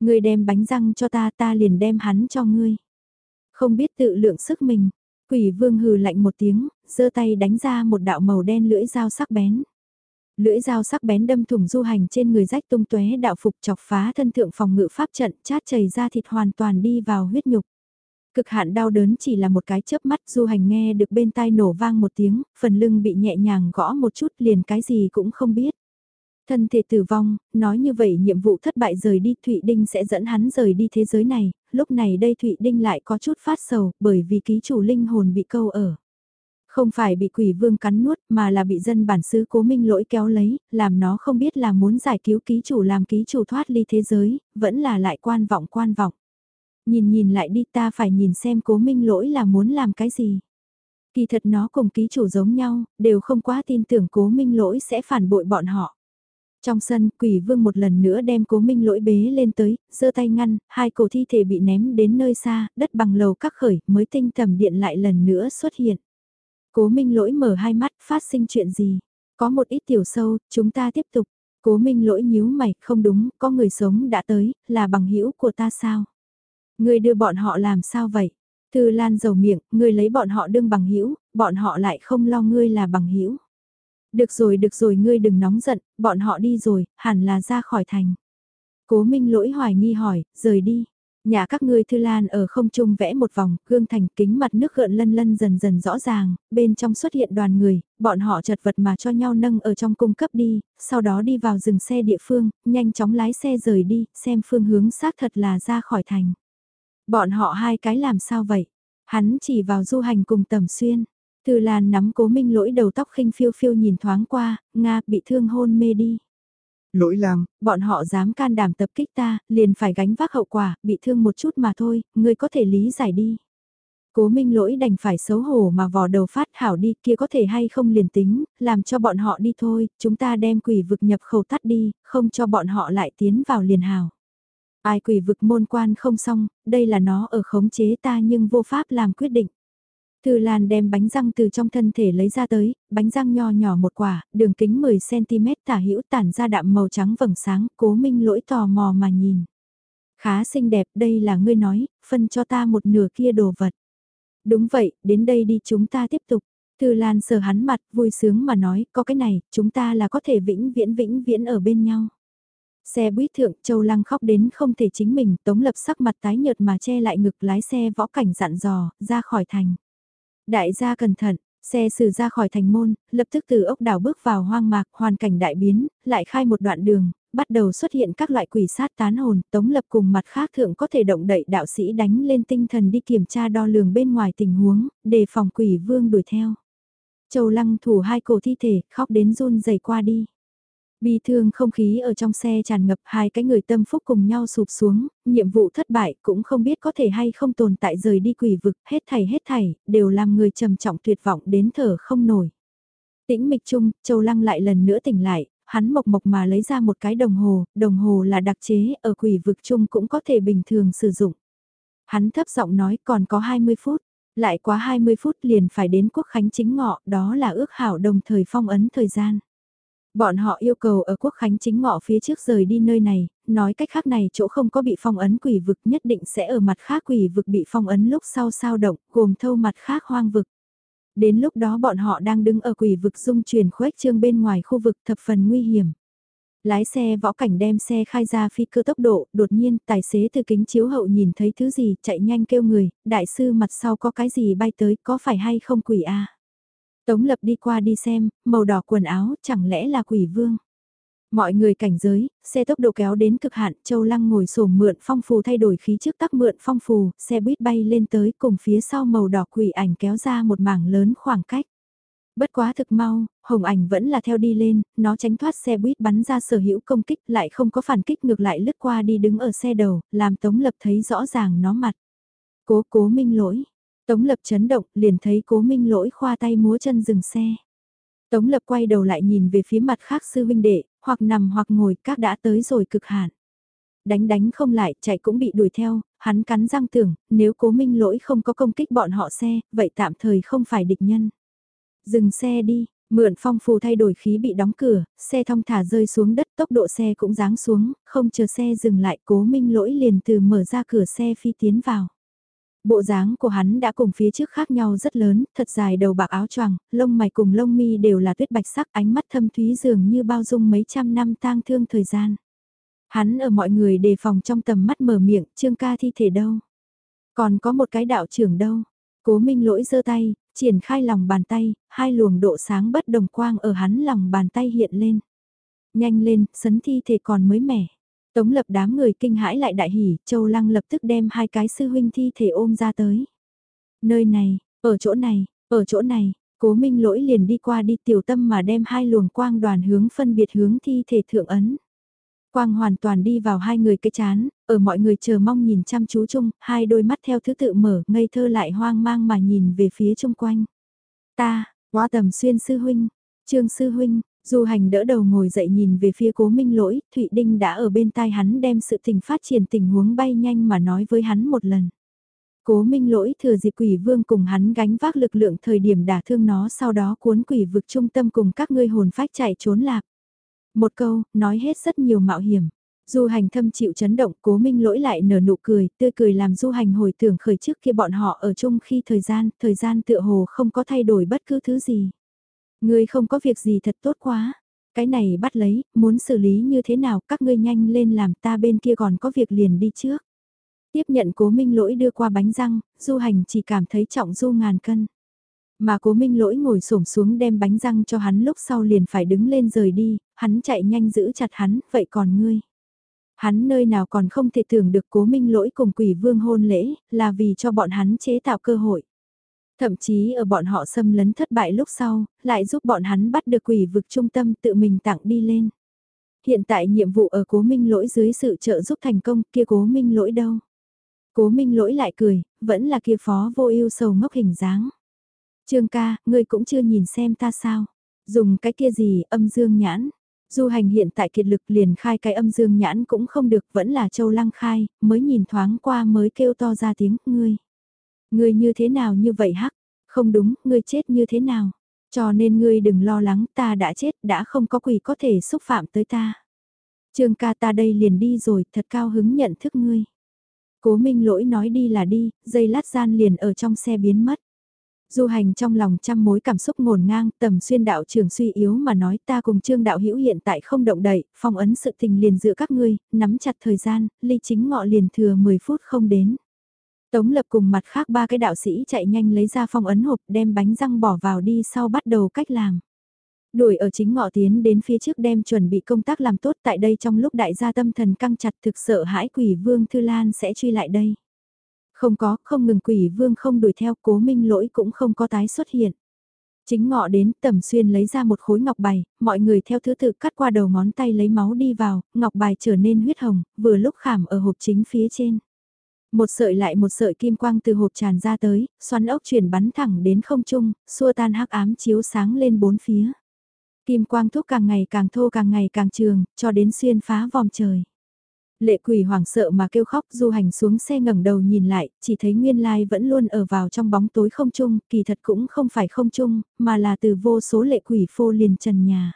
Ngươi đem bánh răng cho ta ta liền đem hắn cho ngươi. Không biết tự lượng sức mình, quỷ vương hừ lạnh một tiếng, giơ tay đánh ra một đạo màu đen lưỡi dao sắc bén. Lưỡi dao sắc bén đâm thủng du hành trên người rách tung tóe đạo phục chọc phá thân thượng phòng ngự pháp trận chát chảy ra thịt hoàn toàn đi vào huyết nhục. Cực hạn đau đớn chỉ là một cái chớp mắt du hành nghe được bên tai nổ vang một tiếng, phần lưng bị nhẹ nhàng gõ một chút liền cái gì cũng không biết. Thân thể tử vong, nói như vậy nhiệm vụ thất bại rời đi Thụy Đinh sẽ dẫn hắn rời đi thế giới này, lúc này đây Thụy Đinh lại có chút phát sầu bởi vì ký chủ linh hồn bị câu ở. Không phải bị quỷ vương cắn nuốt mà là bị dân bản xứ cố minh lỗi kéo lấy, làm nó không biết là muốn giải cứu ký chủ làm ký chủ thoát ly thế giới, vẫn là lại quan vọng quan vọng. Nhìn nhìn lại đi ta phải nhìn xem cố minh lỗi là muốn làm cái gì. Kỳ thật nó cùng ký chủ giống nhau, đều không quá tin tưởng cố minh lỗi sẽ phản bội bọn họ. Trong sân, quỷ vương một lần nữa đem cố minh lỗi bế lên tới, giơ tay ngăn, hai cổ thi thể bị ném đến nơi xa, đất bằng lầu các khởi, mới tinh tầm điện lại lần nữa xuất hiện. Cố minh lỗi mở hai mắt, phát sinh chuyện gì? Có một ít tiểu sâu, chúng ta tiếp tục. Cố minh lỗi nhíu mày, không đúng, có người sống đã tới, là bằng hữu của ta sao? Người đưa bọn họ làm sao vậy? Thư Lan dầu miệng, người lấy bọn họ đương bằng hữu, bọn họ lại không lo ngươi là bằng hữu. Được rồi, được rồi, ngươi đừng nóng giận, bọn họ đi rồi, hẳn là ra khỏi thành. Cố Minh lỗi hoài nghi hỏi, rời đi. Nhà các ngươi Thư Lan ở không trung vẽ một vòng, gương thành kính mặt nước gợn lân lân dần dần rõ ràng, bên trong xuất hiện đoàn người, bọn họ chật vật mà cho nhau nâng ở trong cung cấp đi, sau đó đi vào dừng xe địa phương, nhanh chóng lái xe rời đi, xem phương hướng xác thật là ra khỏi thành. Bọn họ hai cái làm sao vậy? Hắn chỉ vào du hành cùng tầm xuyên. Từ Lan nắm cố minh lỗi đầu tóc khinh phiêu phiêu nhìn thoáng qua, Nga bị thương hôn mê đi. Lỗi làm, bọn họ dám can đảm tập kích ta, liền phải gánh vác hậu quả, bị thương một chút mà thôi, ngươi có thể lý giải đi. Cố minh lỗi đành phải xấu hổ mà vò đầu phát hảo đi kia có thể hay không liền tính, làm cho bọn họ đi thôi, chúng ta đem quỷ vực nhập khẩu tắt đi, không cho bọn họ lại tiến vào liền hảo. Ai quỷ vực môn quan không xong, đây là nó ở khống chế ta nhưng vô pháp làm quyết định. Thư Lan đem bánh răng từ trong thân thể lấy ra tới, bánh răng nho nhỏ một quả, đường kính 10cm tả hữu tản ra đạm màu trắng vầng sáng, cố minh lỗi tò mò mà nhìn. Khá xinh đẹp, đây là ngươi nói, phân cho ta một nửa kia đồ vật. Đúng vậy, đến đây đi chúng ta tiếp tục. Thư Lan sờ hắn mặt, vui sướng mà nói, có cái này, chúng ta là có thể vĩnh viễn vĩnh viễn ở bên nhau. Xe buýt thượng Châu Lăng khóc đến không thể chính mình, Tống Lập sắc mặt tái nhợt mà che lại ngực lái xe võ cảnh dặn dò, ra khỏi thành. Đại gia cẩn thận, xe xử ra khỏi thành môn, lập tức từ ốc đảo bước vào hoang mạc, hoàn cảnh đại biến, lại khai một đoạn đường, bắt đầu xuất hiện các loại quỷ sát tán hồn, Tống Lập cùng mặt khác thượng có thể động đậy đạo sĩ đánh lên tinh thần đi kiểm tra đo lường bên ngoài tình huống, đề phòng quỷ vương đuổi theo. Châu Lăng thủ hai cổ thi thể, khóc đến run rẩy qua đi. Bi thương không khí ở trong xe tràn ngập hai cái người tâm phúc cùng nhau sụp xuống, nhiệm vụ thất bại cũng không biết có thể hay không tồn tại rời đi quỷ vực, hết thảy hết thảy, đều làm người trầm trọng tuyệt vọng đến thở không nổi. Tĩnh mịch chung, Châu Lăng lại lần nữa tỉnh lại, hắn mộc mộc mà lấy ra một cái đồng hồ, đồng hồ là đặc chế, ở quỷ vực chung cũng có thể bình thường sử dụng. Hắn thấp giọng nói còn có 20 phút, lại quá 20 phút liền phải đến quốc khánh chính ngọ, đó là ước hảo đồng thời phong ấn thời gian. Bọn họ yêu cầu ở quốc khánh chính ngọ phía trước rời đi nơi này, nói cách khác này chỗ không có bị phong ấn quỷ vực nhất định sẽ ở mặt khác quỷ vực bị phong ấn lúc sau sao động, gồm thâu mặt khác hoang vực. Đến lúc đó bọn họ đang đứng ở quỷ vực dung chuyển khuếch trương bên ngoài khu vực thập phần nguy hiểm. Lái xe võ cảnh đem xe khai ra phi cơ tốc độ, đột nhiên tài xế từ kính chiếu hậu nhìn thấy thứ gì, chạy nhanh kêu người, đại sư mặt sau có cái gì bay tới, có phải hay không quỷ a Tống lập đi qua đi xem, màu đỏ quần áo, chẳng lẽ là quỷ vương. Mọi người cảnh giới, xe tốc độ kéo đến cực hạn, Châu Lăng ngồi sổm mượn phong phù thay đổi khí trước tắc mượn phong phù, xe buýt bay lên tới cùng phía sau màu đỏ quỷ ảnh kéo ra một mảng lớn khoảng cách. Bất quá thực mau, hồng ảnh vẫn là theo đi lên, nó tránh thoát xe buýt bắn ra sở hữu công kích lại không có phản kích ngược lại lướt qua đi đứng ở xe đầu, làm Tống Lập thấy rõ ràng nó mặt. Cố cố minh lỗi. Tống Lập chấn động, liền thấy cố minh lỗi khoa tay múa chân dừng xe. Tống Lập quay đầu lại nhìn về phía mặt khác sư huynh đệ, hoặc nằm hoặc ngồi các đã tới rồi cực hạn. Đánh đánh không lại, chạy cũng bị đuổi theo, hắn cắn răng tưởng, nếu cố minh lỗi không có công kích bọn họ xe, vậy tạm thời không phải địch nhân. Dừng xe đi, mượn phong phù thay đổi khí bị đóng cửa, xe thong thả rơi xuống đất tốc độ xe cũng giáng xuống, không chờ xe dừng lại cố minh lỗi liền từ mở ra cửa xe phi tiến vào. Bộ dáng của hắn đã cùng phía trước khác nhau rất lớn, thật dài đầu bạc áo choàng, lông mày cùng lông mi đều là tuyết bạch sắc, ánh mắt thâm thúy dường như bao dung mấy trăm năm tang thương thời gian. Hắn ở mọi người đề phòng trong tầm mắt mở miệng, trương ca thi thể đâu? Còn có một cái đạo trưởng đâu? Cố Minh lỗi giơ tay, triển khai lòng bàn tay, hai luồng độ sáng bất đồng quang ở hắn lòng bàn tay hiện lên. Nhanh lên, sấn thi thể còn mới mẻ. Tống lập đám người kinh hãi lại đại hỉ, Châu Lăng lập tức đem hai cái sư huynh thi thể ôm ra tới. Nơi này, ở chỗ này, ở chỗ này, cố minh lỗi liền đi qua đi tiểu tâm mà đem hai luồng quang đoàn hướng phân biệt hướng thi thể thượng ấn. Quang hoàn toàn đi vào hai người cái chán, ở mọi người chờ mong nhìn chăm chú chung, hai đôi mắt theo thứ tự mở, ngây thơ lại hoang mang mà nhìn về phía chung quanh. Ta, quá tầm xuyên sư huynh, trương sư huynh, Du hành đỡ đầu ngồi dậy nhìn về phía cố minh lỗi, Thụy Đinh đã ở bên tai hắn đem sự tình phát triển tình huống bay nhanh mà nói với hắn một lần. Cố minh lỗi thừa dịp quỷ vương cùng hắn gánh vác lực lượng thời điểm đả thương nó sau đó cuốn quỷ vực trung tâm cùng các ngươi hồn phách chạy trốn lạc. Một câu, nói hết rất nhiều mạo hiểm. Du hành thâm chịu chấn động, cố minh lỗi lại nở nụ cười, tươi cười làm du hành hồi tưởng khởi trước kia bọn họ ở chung khi thời gian, thời gian tựa hồ không có thay đổi bất cứ thứ gì. Ngươi không có việc gì thật tốt quá. Cái này bắt lấy, muốn xử lý như thế nào các ngươi nhanh lên làm ta bên kia còn có việc liền đi trước. Tiếp nhận cố minh lỗi đưa qua bánh răng, du hành chỉ cảm thấy trọng du ngàn cân. Mà cố minh lỗi ngồi xổm xuống đem bánh răng cho hắn lúc sau liền phải đứng lên rời đi, hắn chạy nhanh giữ chặt hắn, vậy còn ngươi? Hắn nơi nào còn không thể tưởng được cố minh lỗi cùng quỷ vương hôn lễ, là vì cho bọn hắn chế tạo cơ hội. Thậm chí ở bọn họ xâm lấn thất bại lúc sau, lại giúp bọn hắn bắt được quỷ vực trung tâm tự mình tặng đi lên. Hiện tại nhiệm vụ ở cố minh lỗi dưới sự trợ giúp thành công kia cố minh lỗi đâu. Cố minh lỗi lại cười, vẫn là kia phó vô ưu sầu ngốc hình dáng. Trương ca, ngươi cũng chưa nhìn xem ta sao. Dùng cái kia gì, âm dương nhãn. Du hành hiện tại kiệt lực liền khai cái âm dương nhãn cũng không được, vẫn là châu lăng khai, mới nhìn thoáng qua mới kêu to ra tiếng, ngươi. Ngươi như thế nào như vậy hắc? Không đúng, ngươi chết như thế nào? Cho nên ngươi đừng lo lắng, ta đã chết, đã không có quỷ có thể xúc phạm tới ta. Trương ca ta đây liền đi rồi, thật cao hứng nhận thức ngươi. Cố Minh lỗi nói đi là đi, dây lát gian liền ở trong xe biến mất. Du hành trong lòng trăm mối cảm xúc ngổn ngang, tầm xuyên đạo trưởng suy yếu mà nói ta cùng trương đạo hữu hiện tại không động đậy, phong ấn sự tình liền giữa các ngươi, nắm chặt thời gian, ly chính ngọ liền thừa 10 phút không đến. Tống lập cùng mặt khác ba cái đạo sĩ chạy nhanh lấy ra phong ấn hộp đem bánh răng bỏ vào đi sau bắt đầu cách làm. Đuổi ở chính ngọ tiến đến phía trước đem chuẩn bị công tác làm tốt tại đây trong lúc đại gia tâm thần căng chặt thực sợ hãi quỷ vương Thư Lan sẽ truy lại đây. Không có, không ngừng quỷ vương không đuổi theo cố minh lỗi cũng không có tái xuất hiện. Chính ngọ đến, tầm xuyên lấy ra một khối ngọc bài, mọi người theo thứ tự cắt qua đầu ngón tay lấy máu đi vào, ngọc bài trở nên huyết hồng, vừa lúc khảm ở hộp chính phía trên. Một sợi lại một sợi kim quang từ hộp tràn ra tới, xoắn ốc chuyển bắn thẳng đến không trung, xua tan hắc ám chiếu sáng lên bốn phía. Kim quang thúc càng ngày càng thô càng ngày càng trường, cho đến xuyên phá vòng trời. Lệ quỷ hoảng sợ mà kêu khóc du hành xuống xe ngẩng đầu nhìn lại, chỉ thấy nguyên lai vẫn luôn ở vào trong bóng tối không chung, kỳ thật cũng không phải không chung, mà là từ vô số lệ quỷ phô liền trần nhà.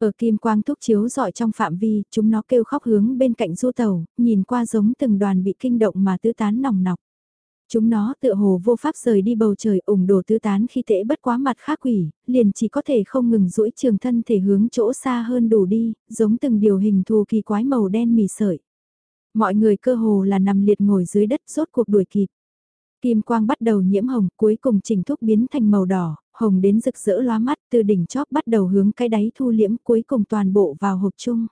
Ở kim quang thúc chiếu dọi trong phạm vi, chúng nó kêu khóc hướng bên cạnh du tàu, nhìn qua giống từng đoàn bị kinh động mà tứ tán nòng nọc. Chúng nó tựa hồ vô pháp rời đi bầu trời ủng đổ tứ tán khi tễ bất quá mặt khác quỷ, liền chỉ có thể không ngừng duỗi trường thân thể hướng chỗ xa hơn đủ đi, giống từng điều hình thù kỳ quái màu đen mì sợi. Mọi người cơ hồ là nằm liệt ngồi dưới đất rốt cuộc đuổi kịp. Kim quang bắt đầu nhiễm hồng, cuối cùng chỉnh thúc biến thành màu đỏ, hồng đến rực rỡ loa mắt, từ đỉnh chóp bắt đầu hướng cái đáy thu liễm, cuối cùng toàn bộ vào hộp chung.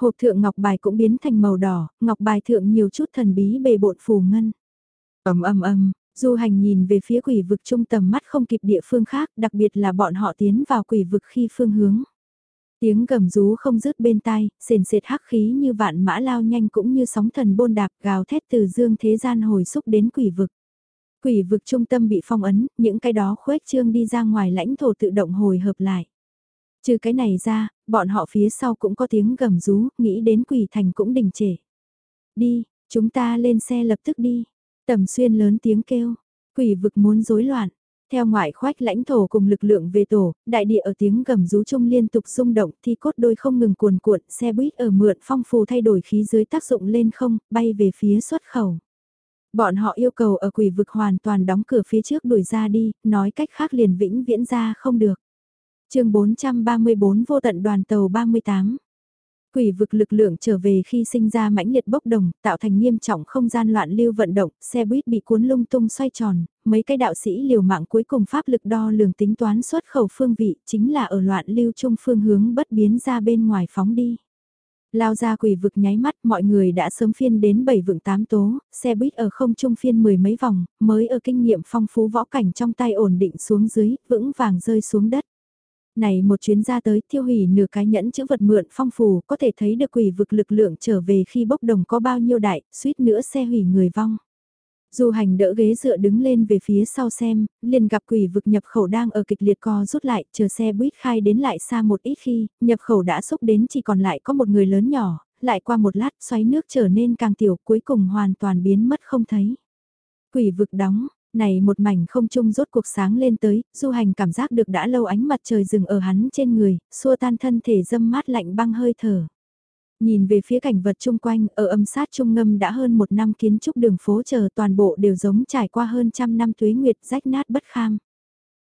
Hộp thượng ngọc bài cũng biến thành màu đỏ, ngọc bài thượng nhiều chút thần bí bề bộn phù ngân. ầm ầm ầm, du hành nhìn về phía quỷ vực trung tầm mắt không kịp địa phương khác, đặc biệt là bọn họ tiến vào quỷ vực khi phương hướng. Tiếng gầm rú không dứt bên tai, sền sệt hắc khí như vạn mã lao nhanh cũng như sóng thần bôn đạp gào thét từ dương thế gian hồi xúc đến quỷ vực. Quỷ vực trung tâm bị phong ấn, những cái đó khuếch trương đi ra ngoài lãnh thổ tự động hồi hợp lại. Trừ cái này ra, bọn họ phía sau cũng có tiếng gầm rú, nghĩ đến quỷ thành cũng đình trệ. Đi, chúng ta lên xe lập tức đi. Tầm xuyên lớn tiếng kêu, quỷ vực muốn rối loạn. Theo ngoại khoách lãnh thổ cùng lực lượng về tổ, đại địa ở tiếng gầm rú chung liên tục rung động thì cốt đôi không ngừng cuồn cuộn, xe buýt ở mượn phong phù thay đổi khí dưới tác dụng lên không, bay về phía xuất khẩu. Bọn họ yêu cầu ở quỷ vực hoàn toàn đóng cửa phía trước đuổi ra đi, nói cách khác liền vĩnh viễn ra không được. chương 434 vô tận đoàn tàu 38 Quỷ vực lực lượng trở về khi sinh ra mãnh liệt bốc đồng, tạo thành nghiêm trọng không gian loạn lưu vận động, xe buýt bị cuốn lung tung xoay tròn, mấy cái đạo sĩ liều mạng cuối cùng pháp lực đo lường tính toán xuất khẩu phương vị, chính là ở loạn lưu trung phương hướng bất biến ra bên ngoài phóng đi. Lao ra quỷ vực nháy mắt mọi người đã sớm phiên đến bảy vượng tám tố, xe buýt ở không trung phiên mười mấy vòng, mới ở kinh nghiệm phong phú võ cảnh trong tay ổn định xuống dưới, vững vàng rơi xuống đất. Này một chuyến ra tới tiêu hủy nửa cái nhẫn chữ vật mượn phong phù có thể thấy được quỷ vực lực lượng trở về khi bốc đồng có bao nhiêu đại, suýt nữa xe hủy người vong. Du hành đỡ ghế dựa đứng lên về phía sau xem, liền gặp quỷ vực nhập khẩu đang ở kịch liệt co rút lại, chờ xe buýt khai đến lại xa một ít khi, nhập khẩu đã xúc đến chỉ còn lại có một người lớn nhỏ, lại qua một lát xoáy nước trở nên càng tiểu cuối cùng hoàn toàn biến mất không thấy. Quỷ vực đóng, này một mảnh không trung rốt cuộc sáng lên tới, du hành cảm giác được đã lâu ánh mặt trời rừng ở hắn trên người, xua tan thân thể dâm mát lạnh băng hơi thở. Nhìn về phía cảnh vật chung quanh, ở âm sát trung ngâm đã hơn một năm kiến trúc đường phố chờ toàn bộ đều giống trải qua hơn trăm năm tuế nguyệt rách nát bất kham.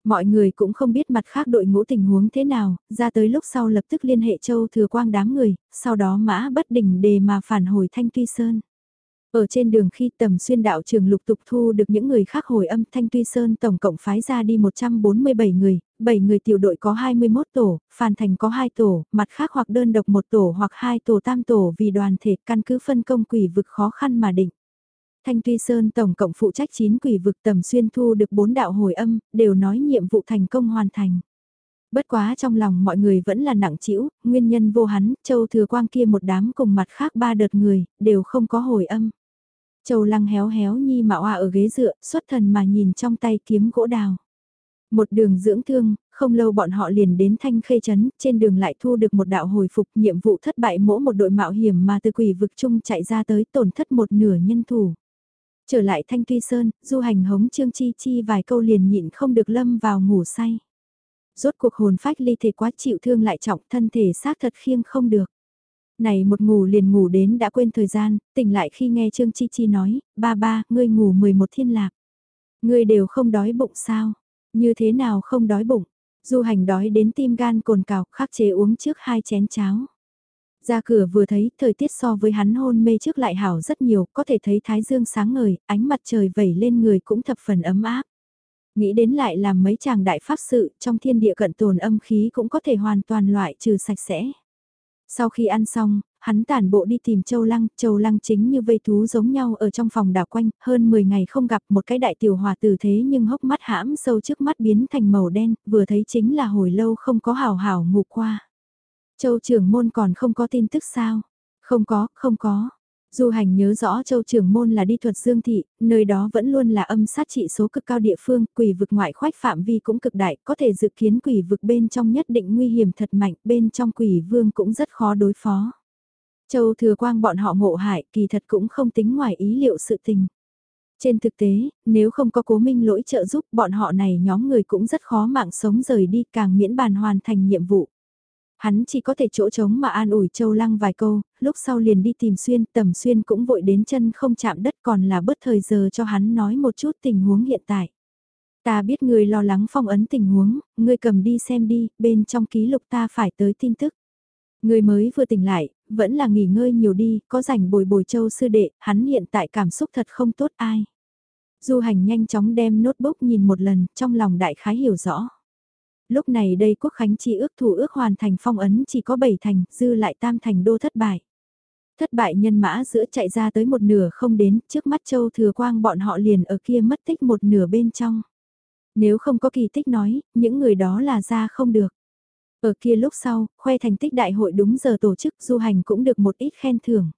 Mọi người cũng không biết mặt khác đội ngũ tình huống thế nào, ra tới lúc sau lập tức liên hệ châu thừa quang đám người, sau đó mã bất đỉnh đề mà phản hồi thanh tuy sơn. Ở trên đường khi tầm xuyên đạo trường lục tục thu được những người khác hồi âm Thanh Tuy Sơn tổng cộng phái ra đi 147 người, 7 người tiểu đội có 21 tổ, Phan Thành có 2 tổ, mặt khác hoặc đơn độc một tổ hoặc hai tổ tam tổ vì đoàn thể căn cứ phân công quỷ vực khó khăn mà định. Thanh Tuy Sơn tổng cộng phụ trách 9 quỷ vực tầm xuyên thu được 4 đạo hồi âm, đều nói nhiệm vụ thành công hoàn thành. Bất quá trong lòng mọi người vẫn là nặng trĩu, nguyên nhân vô hắn, châu thừa quang kia một đám cùng mặt khác ba đợt người, đều không có hồi âm. Châu lăng héo héo nhi mạo hoa ở ghế dựa, xuất thần mà nhìn trong tay kiếm gỗ đào. Một đường dưỡng thương, không lâu bọn họ liền đến thanh khê chấn, trên đường lại thu được một đạo hồi phục nhiệm vụ thất bại mỗi một đội mạo hiểm mà từ quỷ vực chung chạy ra tới tổn thất một nửa nhân thủ. Trở lại thanh tuy sơn, du hành hống trương chi chi vài câu liền nhịn không được lâm vào ngủ say. Rốt cuộc hồn phách ly thể quá chịu thương lại trọng thân thể xác thật khiêng không được. Này một ngủ liền ngủ đến đã quên thời gian, tỉnh lại khi nghe Trương Chi Chi nói, ba ba, ngươi ngủ 11 thiên lạc. Ngươi đều không đói bụng sao? Như thế nào không đói bụng? Du hành đói đến tim gan cồn cào, khắc chế uống trước hai chén cháo. Ra cửa vừa thấy, thời tiết so với hắn hôn mê trước lại hảo rất nhiều, có thể thấy thái dương sáng ngời, ánh mặt trời vẩy lên người cũng thập phần ấm áp. Nghĩ đến lại làm mấy chàng đại pháp sự, trong thiên địa cận tồn âm khí cũng có thể hoàn toàn loại trừ sạch sẽ. Sau khi ăn xong, hắn tản bộ đi tìm Châu Lăng, Châu Lăng chính như vây thú giống nhau ở trong phòng đảo quanh, hơn 10 ngày không gặp một cái đại tiểu hòa tử thế nhưng hốc mắt hãm sâu trước mắt biến thành màu đen, vừa thấy chính là hồi lâu không có hào hào ngủ qua. Châu trưởng môn còn không có tin tức sao? Không có, không có. Du hành nhớ rõ châu trưởng môn là đi thuật dương thị, nơi đó vẫn luôn là âm sát trị số cực cao địa phương, quỷ vực ngoại khoách phạm vi cũng cực đại, có thể dự kiến quỷ vực bên trong nhất định nguy hiểm thật mạnh, bên trong quỷ vương cũng rất khó đối phó. Châu thừa quang bọn họ ngộ hại, kỳ thật cũng không tính ngoài ý liệu sự tình. Trên thực tế, nếu không có cố minh lỗi trợ giúp bọn họ này nhóm người cũng rất khó mạng sống rời đi càng miễn bàn hoàn thành nhiệm vụ. Hắn chỉ có thể chỗ trống mà an ủi Châu Lăng vài câu, lúc sau liền đi tìm Xuyên, tầm Xuyên cũng vội đến chân không chạm đất còn là bớt thời giờ cho hắn nói một chút tình huống hiện tại. Ta biết người lo lắng phong ấn tình huống, ngươi cầm đi xem đi, bên trong ký lục ta phải tới tin tức. Người mới vừa tỉnh lại, vẫn là nghỉ ngơi nhiều đi, có rảnh bồi bồi châu sư đệ, hắn hiện tại cảm xúc thật không tốt ai. Du hành nhanh chóng đem notebook nhìn một lần, trong lòng đại khái hiểu rõ lúc này đây quốc khánh chi ước thủ ước hoàn thành phong ấn chỉ có 7 thành, dư lại tam thành đô thất bại. Thất bại nhân mã giữa chạy ra tới một nửa không đến, trước mắt châu thừa quang bọn họ liền ở kia mất tích một nửa bên trong. Nếu không có kỳ tích nói, những người đó là ra không được. Ở kia lúc sau, khoe thành tích đại hội đúng giờ tổ chức du hành cũng được một ít khen thưởng.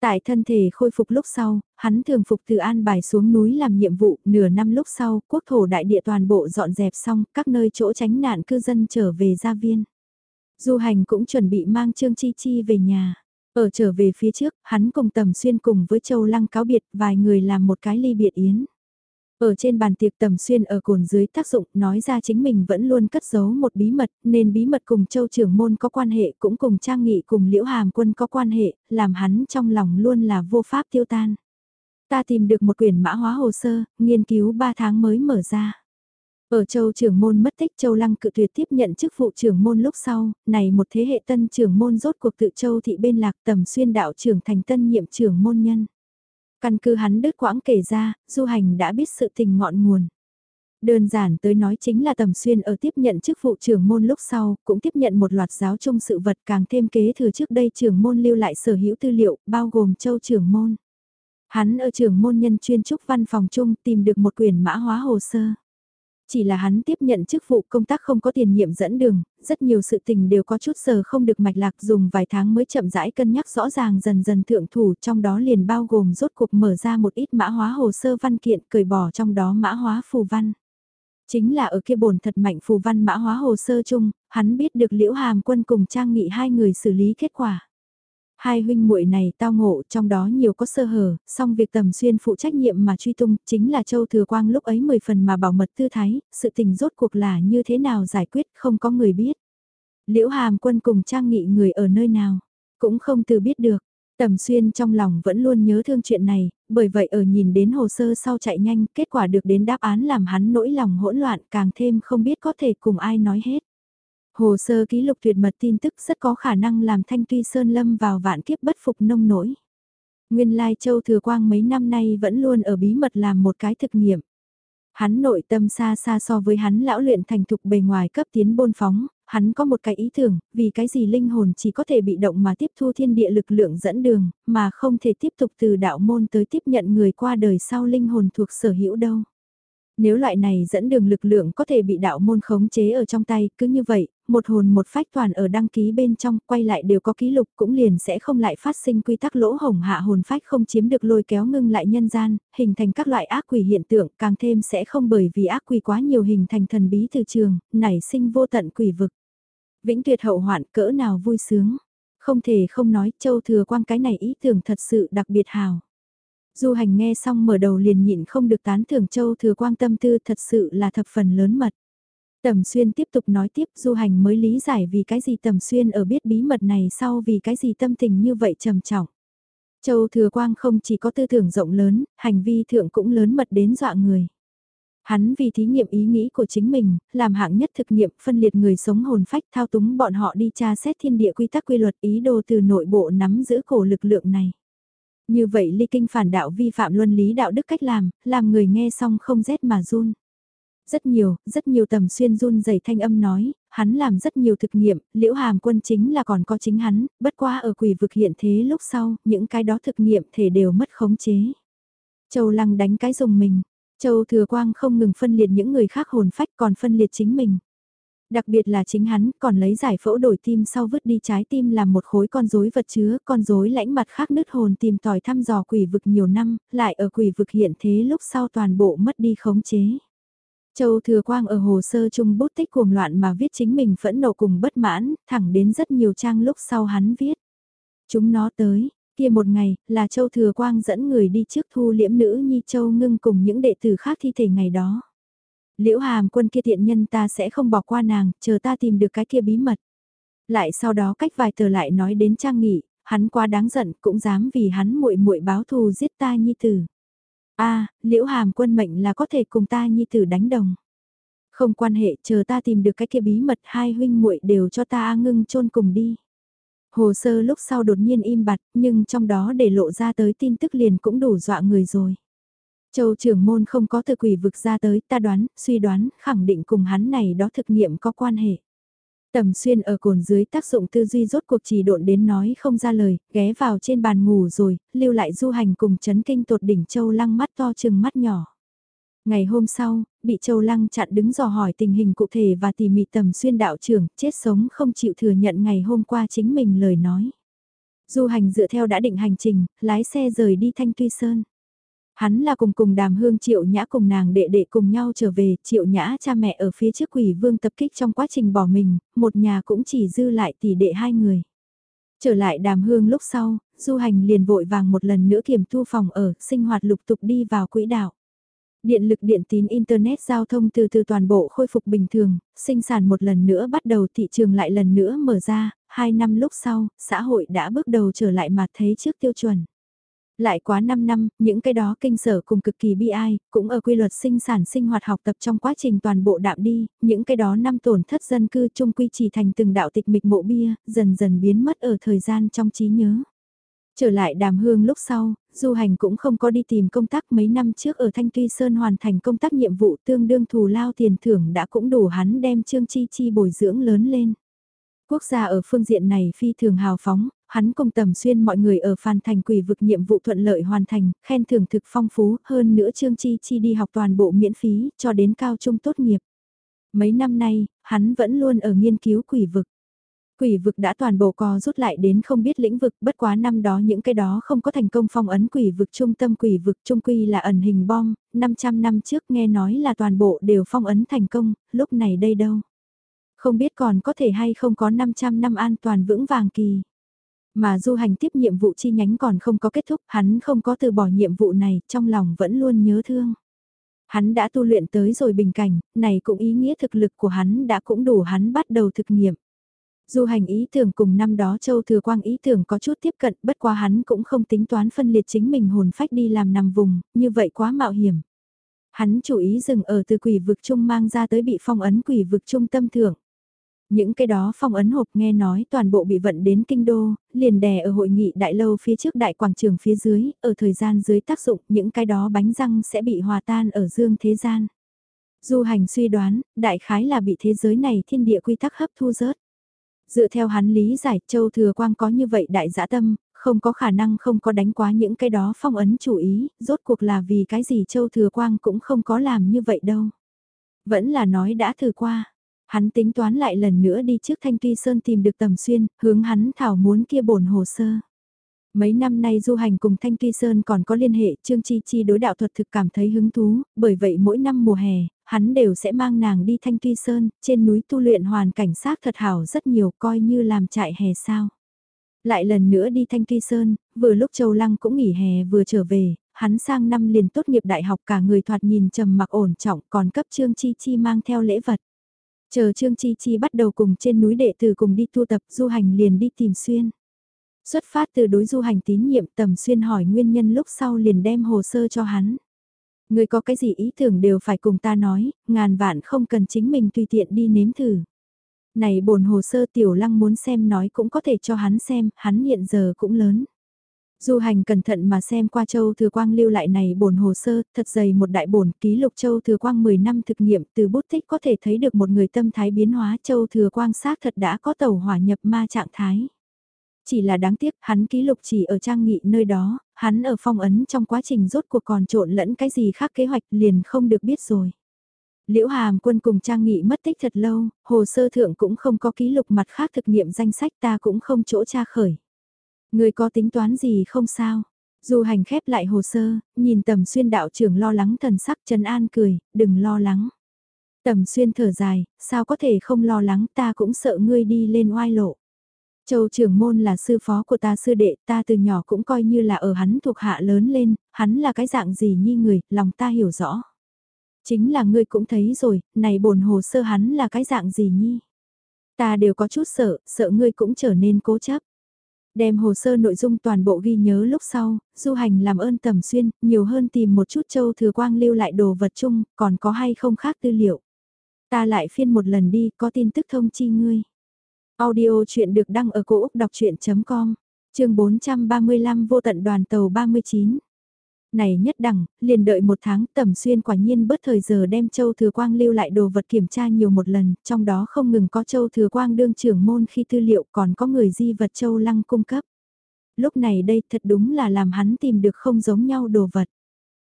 Tại thân thể khôi phục lúc sau, hắn thường phục từ an bài xuống núi làm nhiệm vụ, nửa năm lúc sau, quốc thổ đại địa toàn bộ dọn dẹp xong, các nơi chỗ tránh nạn cư dân trở về gia viên. Du hành cũng chuẩn bị mang Trương Chi Chi về nhà. Ở trở về phía trước, hắn cùng Tầm Xuyên cùng với Châu Lăng cáo biệt, vài người làm một cái ly biệt yến. Ở trên bàn tiệc tầm xuyên ở cồn dưới tác dụng nói ra chính mình vẫn luôn cất giấu một bí mật nên bí mật cùng châu trưởng môn có quan hệ cũng cùng trang nghị cùng liễu hàm quân có quan hệ làm hắn trong lòng luôn là vô pháp tiêu tan. Ta tìm được một quyển mã hóa hồ sơ, nghiên cứu 3 tháng mới mở ra. Ở châu trưởng môn mất tích châu lăng cự tuyệt tiếp nhận chức vụ trưởng môn lúc sau, này một thế hệ tân trưởng môn rốt cuộc tự châu thị bên lạc tầm xuyên đạo trưởng thành tân nhiệm trưởng môn nhân. Căn cứ hắn đứt quãng kể ra, du hành đã biết sự tình ngọn nguồn. Đơn giản tới nói chính là tầm xuyên ở tiếp nhận chức vụ trưởng môn lúc sau, cũng tiếp nhận một loạt giáo chung sự vật càng thêm kế thừa trước đây trưởng môn lưu lại sở hữu tư liệu, bao gồm châu trưởng môn. Hắn ở trưởng môn nhân chuyên trúc văn phòng chung tìm được một quyển mã hóa hồ sơ. Chỉ là hắn tiếp nhận chức vụ công tác không có tiền nhiệm dẫn đường, rất nhiều sự tình đều có chút giờ không được mạch lạc dùng vài tháng mới chậm rãi cân nhắc rõ ràng dần dần thượng thủ trong đó liền bao gồm rốt cuộc mở ra một ít mã hóa hồ sơ văn kiện cởi bỏ trong đó mã hóa phù văn. Chính là ở kia bồn thật mạnh phù văn mã hóa hồ sơ chung, hắn biết được liễu hàm quân cùng trang nghị hai người xử lý kết quả. Hai huynh muội này tao ngộ trong đó nhiều có sơ hở, song việc tầm xuyên phụ trách nhiệm mà truy tung chính là Châu Thừa Quang lúc ấy 10 phần mà bảo mật tư thái, sự tình rốt cuộc là như thế nào giải quyết không có người biết. Liễu Hàm quân cùng trang nghị người ở nơi nào, cũng không từ biết được. Tầm xuyên trong lòng vẫn luôn nhớ thương chuyện này, bởi vậy ở nhìn đến hồ sơ sau chạy nhanh, kết quả được đến đáp án làm hắn nỗi lòng hỗn loạn càng thêm không biết có thể cùng ai nói hết. Hồ sơ ký lục tuyệt mật tin tức rất có khả năng làm Thanh Tuy Sơn lâm vào vạn kiếp bất phục nông nổi. Nguyên Lai Châu Thừa Quang mấy năm nay vẫn luôn ở bí mật làm một cái thực nghiệm. Hắn nội tâm xa xa so với hắn lão luyện thành thục bề ngoài cấp tiến bôn phóng, hắn có một cái ý tưởng, vì cái gì linh hồn chỉ có thể bị động mà tiếp thu thiên địa lực lượng dẫn đường, mà không thể tiếp tục từ đạo môn tới tiếp nhận người qua đời sau linh hồn thuộc sở hữu đâu. Nếu loại này dẫn đường lực lượng có thể bị đạo môn khống chế ở trong tay, cứ như vậy, một hồn một phách toàn ở đăng ký bên trong, quay lại đều có ký lục cũng liền sẽ không lại phát sinh quy tắc lỗ hồng hạ hồn phách không chiếm được lôi kéo ngưng lại nhân gian, hình thành các loại ác quỷ hiện tượng, càng thêm sẽ không bởi vì ác quỷ quá nhiều hình thành thần bí từ trường, nảy sinh vô tận quỷ vực. Vĩnh tuyệt hậu hoạn cỡ nào vui sướng. Không thể không nói châu thừa quang cái này ý tưởng thật sự đặc biệt hào. Du hành nghe xong mở đầu liền nhịn không được tán thưởng châu thừa quang tâm tư thật sự là thập phần lớn mật. Tầm xuyên tiếp tục nói tiếp du hành mới lý giải vì cái gì tầm xuyên ở biết bí mật này sau vì cái gì tâm tình như vậy trầm trọng. Châu thừa quang không chỉ có tư tưởng rộng lớn, hành vi thượng cũng lớn mật đến dọa người. Hắn vì thí nghiệm ý nghĩ của chính mình, làm hạng nhất thực nghiệm phân liệt người sống hồn phách thao túng bọn họ đi tra xét thiên địa quy tắc quy luật ý đồ từ nội bộ nắm giữ cổ lực lượng này. Như vậy ly kinh phản đạo vi phạm luân lý đạo đức cách làm, làm người nghe xong không rét mà run. Rất nhiều, rất nhiều tầm xuyên run rẩy thanh âm nói, hắn làm rất nhiều thực nghiệm, liễu hàm quân chính là còn có chính hắn, bất qua ở quỷ vực hiện thế lúc sau, những cái đó thực nghiệm thể đều mất khống chế. Châu Lăng đánh cái dùng mình, Châu Thừa Quang không ngừng phân liệt những người khác hồn phách còn phân liệt chính mình. Đặc biệt là chính hắn còn lấy giải phẫu đổi tim sau vứt đi trái tim làm một khối con rối vật chứa, con rối lãnh mặt khác nứt hồn tìm tòi thăm dò quỷ vực nhiều năm, lại ở quỷ vực hiện thế lúc sau toàn bộ mất đi khống chế. Châu Thừa Quang ở hồ sơ chung bút tích cuồng loạn mà viết chính mình phẫn nộ cùng bất mãn, thẳng đến rất nhiều trang lúc sau hắn viết. Chúng nó tới, kia một ngày, là Châu Thừa Quang dẫn người đi trước thu liễm nữ nhi Châu ngưng cùng những đệ tử khác thi thể ngày đó. Liễu hàm quân kia tiện nhân ta sẽ không bỏ qua nàng, chờ ta tìm được cái kia bí mật. Lại sau đó cách vài tờ lại nói đến trang nghị, hắn quá đáng giận cũng dám vì hắn muội muội báo thù giết ta nhi tử a liễu hàm quân mệnh là có thể cùng ta nhi tử đánh đồng. Không quan hệ, chờ ta tìm được cái kia bí mật hai huynh muội đều cho ta ngưng chôn cùng đi. Hồ sơ lúc sau đột nhiên im bặt, nhưng trong đó để lộ ra tới tin tức liền cũng đủ dọa người rồi. Châu trưởng môn không có từ quỷ vực ra tới, ta đoán, suy đoán, khẳng định cùng hắn này đó thực nghiệm có quan hệ. Tầm xuyên ở cồn dưới tác dụng tư duy rốt cuộc chỉ độn đến nói không ra lời, ghé vào trên bàn ngủ rồi, lưu lại du hành cùng chấn kinh tột đỉnh châu lăng mắt to chừng mắt nhỏ. Ngày hôm sau, bị châu lăng chặn đứng dò hỏi tình hình cụ thể và tỉ mỉ tầm xuyên đạo trưởng, chết sống không chịu thừa nhận ngày hôm qua chính mình lời nói. Du hành dựa theo đã định hành trình, lái xe rời đi Thanh Tuy Sơn. Hắn là cùng cùng đàm hương triệu nhã cùng nàng đệ đệ cùng nhau trở về, triệu nhã cha mẹ ở phía trước quỷ vương tập kích trong quá trình bỏ mình, một nhà cũng chỉ dư lại tỷ đệ hai người. Trở lại đàm hương lúc sau, du hành liền vội vàng một lần nữa kiểm thu phòng ở, sinh hoạt lục tục đi vào quỹ đạo. Điện lực điện tín Internet giao thông từ từ toàn bộ khôi phục bình thường, sinh sản một lần nữa bắt đầu thị trường lại lần nữa mở ra, hai năm lúc sau, xã hội đã bước đầu trở lại mặt thế trước tiêu chuẩn. Lại quá 5 năm, những cái đó kinh sở cùng cực kỳ bi ai, cũng ở quy luật sinh sản sinh hoạt học tập trong quá trình toàn bộ đạm đi, những cái đó năm tổn thất dân cư chung quy chỉ thành từng đạo tịch mịch mộ bia, dần dần biến mất ở thời gian trong trí nhớ. Trở lại đàm hương lúc sau, du hành cũng không có đi tìm công tác mấy năm trước ở Thanh Tuy Sơn hoàn thành công tác nhiệm vụ tương đương thù lao tiền thưởng đã cũng đủ hắn đem Trương Chi Chi bồi dưỡng lớn lên. Quốc gia ở phương diện này phi thường hào phóng, hắn cùng tầm xuyên mọi người ở phan thành quỷ vực nhiệm vụ thuận lợi hoàn thành, khen thưởng thực phong phú, hơn nữa Trương Chi Chi đi học toàn bộ miễn phí, cho đến cao trung tốt nghiệp. Mấy năm nay, hắn vẫn luôn ở nghiên cứu quỷ vực. Quỷ vực đã toàn bộ co rút lại đến không biết lĩnh vực, bất quá năm đó những cái đó không có thành công phong ấn quỷ vực trung tâm quỷ vực trung quy là ẩn hình bom, 500 năm trước nghe nói là toàn bộ đều phong ấn thành công, lúc này đây đâu. Không biết còn có thể hay không có 500 năm an toàn vững vàng kỳ. Mà du hành tiếp nhiệm vụ chi nhánh còn không có kết thúc, hắn không có từ bỏ nhiệm vụ này, trong lòng vẫn luôn nhớ thương. Hắn đã tu luyện tới rồi bình cảnh, này cũng ý nghĩa thực lực của hắn đã cũng đủ hắn bắt đầu thực nghiệm. Du hành ý tưởng cùng năm đó Châu Thừa Quang ý tưởng có chút tiếp cận, bất quá hắn cũng không tính toán phân liệt chính mình hồn phách đi làm nằm vùng, như vậy quá mạo hiểm. Hắn chủ ý dừng ở từ quỷ vực trung mang ra tới bị phong ấn quỷ vực trung tâm thưởng. Những cái đó phong ấn hộp nghe nói toàn bộ bị vận đến kinh đô, liền đè ở hội nghị đại lâu phía trước đại quảng trường phía dưới, ở thời gian dưới tác dụng những cái đó bánh răng sẽ bị hòa tan ở dương thế gian. Du hành suy đoán, đại khái là bị thế giới này thiên địa quy tắc hấp thu rớt. Dựa theo hắn lý giải, Châu Thừa Quang có như vậy đại dã tâm, không có khả năng không có đánh quá những cái đó phong ấn chủ ý, rốt cuộc là vì cái gì Châu Thừa Quang cũng không có làm như vậy đâu. Vẫn là nói đã thử qua. Hắn tính toán lại lần nữa đi trước Thanh Tuy Sơn tìm được tầm xuyên, hướng hắn thảo muốn kia bổn hồ sơ. Mấy năm nay du hành cùng Thanh Tuy Sơn còn có liên hệ, Trương Chi Chi đối đạo thuật thực cảm thấy hứng thú, bởi vậy mỗi năm mùa hè, hắn đều sẽ mang nàng đi Thanh Tuy Sơn, trên núi tu luyện hoàn cảnh sát thật hảo rất nhiều coi như làm trại hè sao. Lại lần nữa đi Thanh Tuy Sơn, vừa lúc Châu Lăng cũng nghỉ hè vừa trở về, hắn sang năm liền tốt nghiệp đại học cả người thoạt nhìn trầm mặc ổn trọng còn cấp Trương Chi Chi mang theo lễ vật. Chờ Trương Chi Chi bắt đầu cùng trên núi đệ tử cùng đi tu tập du hành liền đi tìm xuyên. Xuất phát từ đối du hành tín nhiệm tầm xuyên hỏi nguyên nhân lúc sau liền đem hồ sơ cho hắn. Người có cái gì ý tưởng đều phải cùng ta nói, ngàn vạn không cần chính mình tùy tiện đi nếm thử. Này bổn hồ sơ tiểu lăng muốn xem nói cũng có thể cho hắn xem, hắn hiện giờ cũng lớn. Du hành cẩn thận mà xem qua Châu Thừa Quang lưu lại này bổn hồ sơ, thật dày một đại bổn ký lục Châu Thừa Quang 10 năm thực nghiệm từ bút tích có thể thấy được một người tâm thái biến hóa Châu Thừa Quang xác thật đã có tàu hỏa nhập ma trạng thái. Chỉ là đáng tiếc hắn ký lục chỉ ở trang nghị nơi đó, hắn ở phong ấn trong quá trình rốt cuộc còn trộn lẫn cái gì khác kế hoạch liền không được biết rồi. Liễu Hàm Quân cùng Trang Nghị mất tích thật lâu, hồ sơ thượng cũng không có ký lục mặt khác thực nghiệm danh sách ta cũng không chỗ tra khởi. Người có tính toán gì không sao? Du hành khép lại hồ sơ, nhìn tầm xuyên đạo trưởng lo lắng thần sắc Trần An cười, đừng lo lắng. Tầm xuyên thở dài, sao có thể không lo lắng ta cũng sợ ngươi đi lên oai lộ. Châu trưởng môn là sư phó của ta sư đệ, ta từ nhỏ cũng coi như là ở hắn thuộc hạ lớn lên, hắn là cái dạng gì nhi người, lòng ta hiểu rõ. Chính là ngươi cũng thấy rồi, này bổn hồ sơ hắn là cái dạng gì nhi. Ta đều có chút sợ, sợ ngươi cũng trở nên cố chấp. Đem hồ sơ nội dung toàn bộ ghi nhớ lúc sau, du hành làm ơn tầm xuyên, nhiều hơn tìm một chút châu thừa quang lưu lại đồ vật chung, còn có hay không khác tư liệu. Ta lại phiên một lần đi, có tin tức thông chi ngươi. Audio chuyện được đăng ở cổ Úc đọc chuyện.com, trường 435 vô tận đoàn tàu 39 này nhất đẳng, liền đợi một tháng tầm xuyên quả nhiên bớt thời giờ đem Châu Thừa Quang lưu lại đồ vật kiểm tra nhiều một lần, trong đó không ngừng có Châu Thừa Quang đương trưởng môn khi tư liệu còn có người di vật Châu Lăng cung cấp. Lúc này đây thật đúng là làm hắn tìm được không giống nhau đồ vật.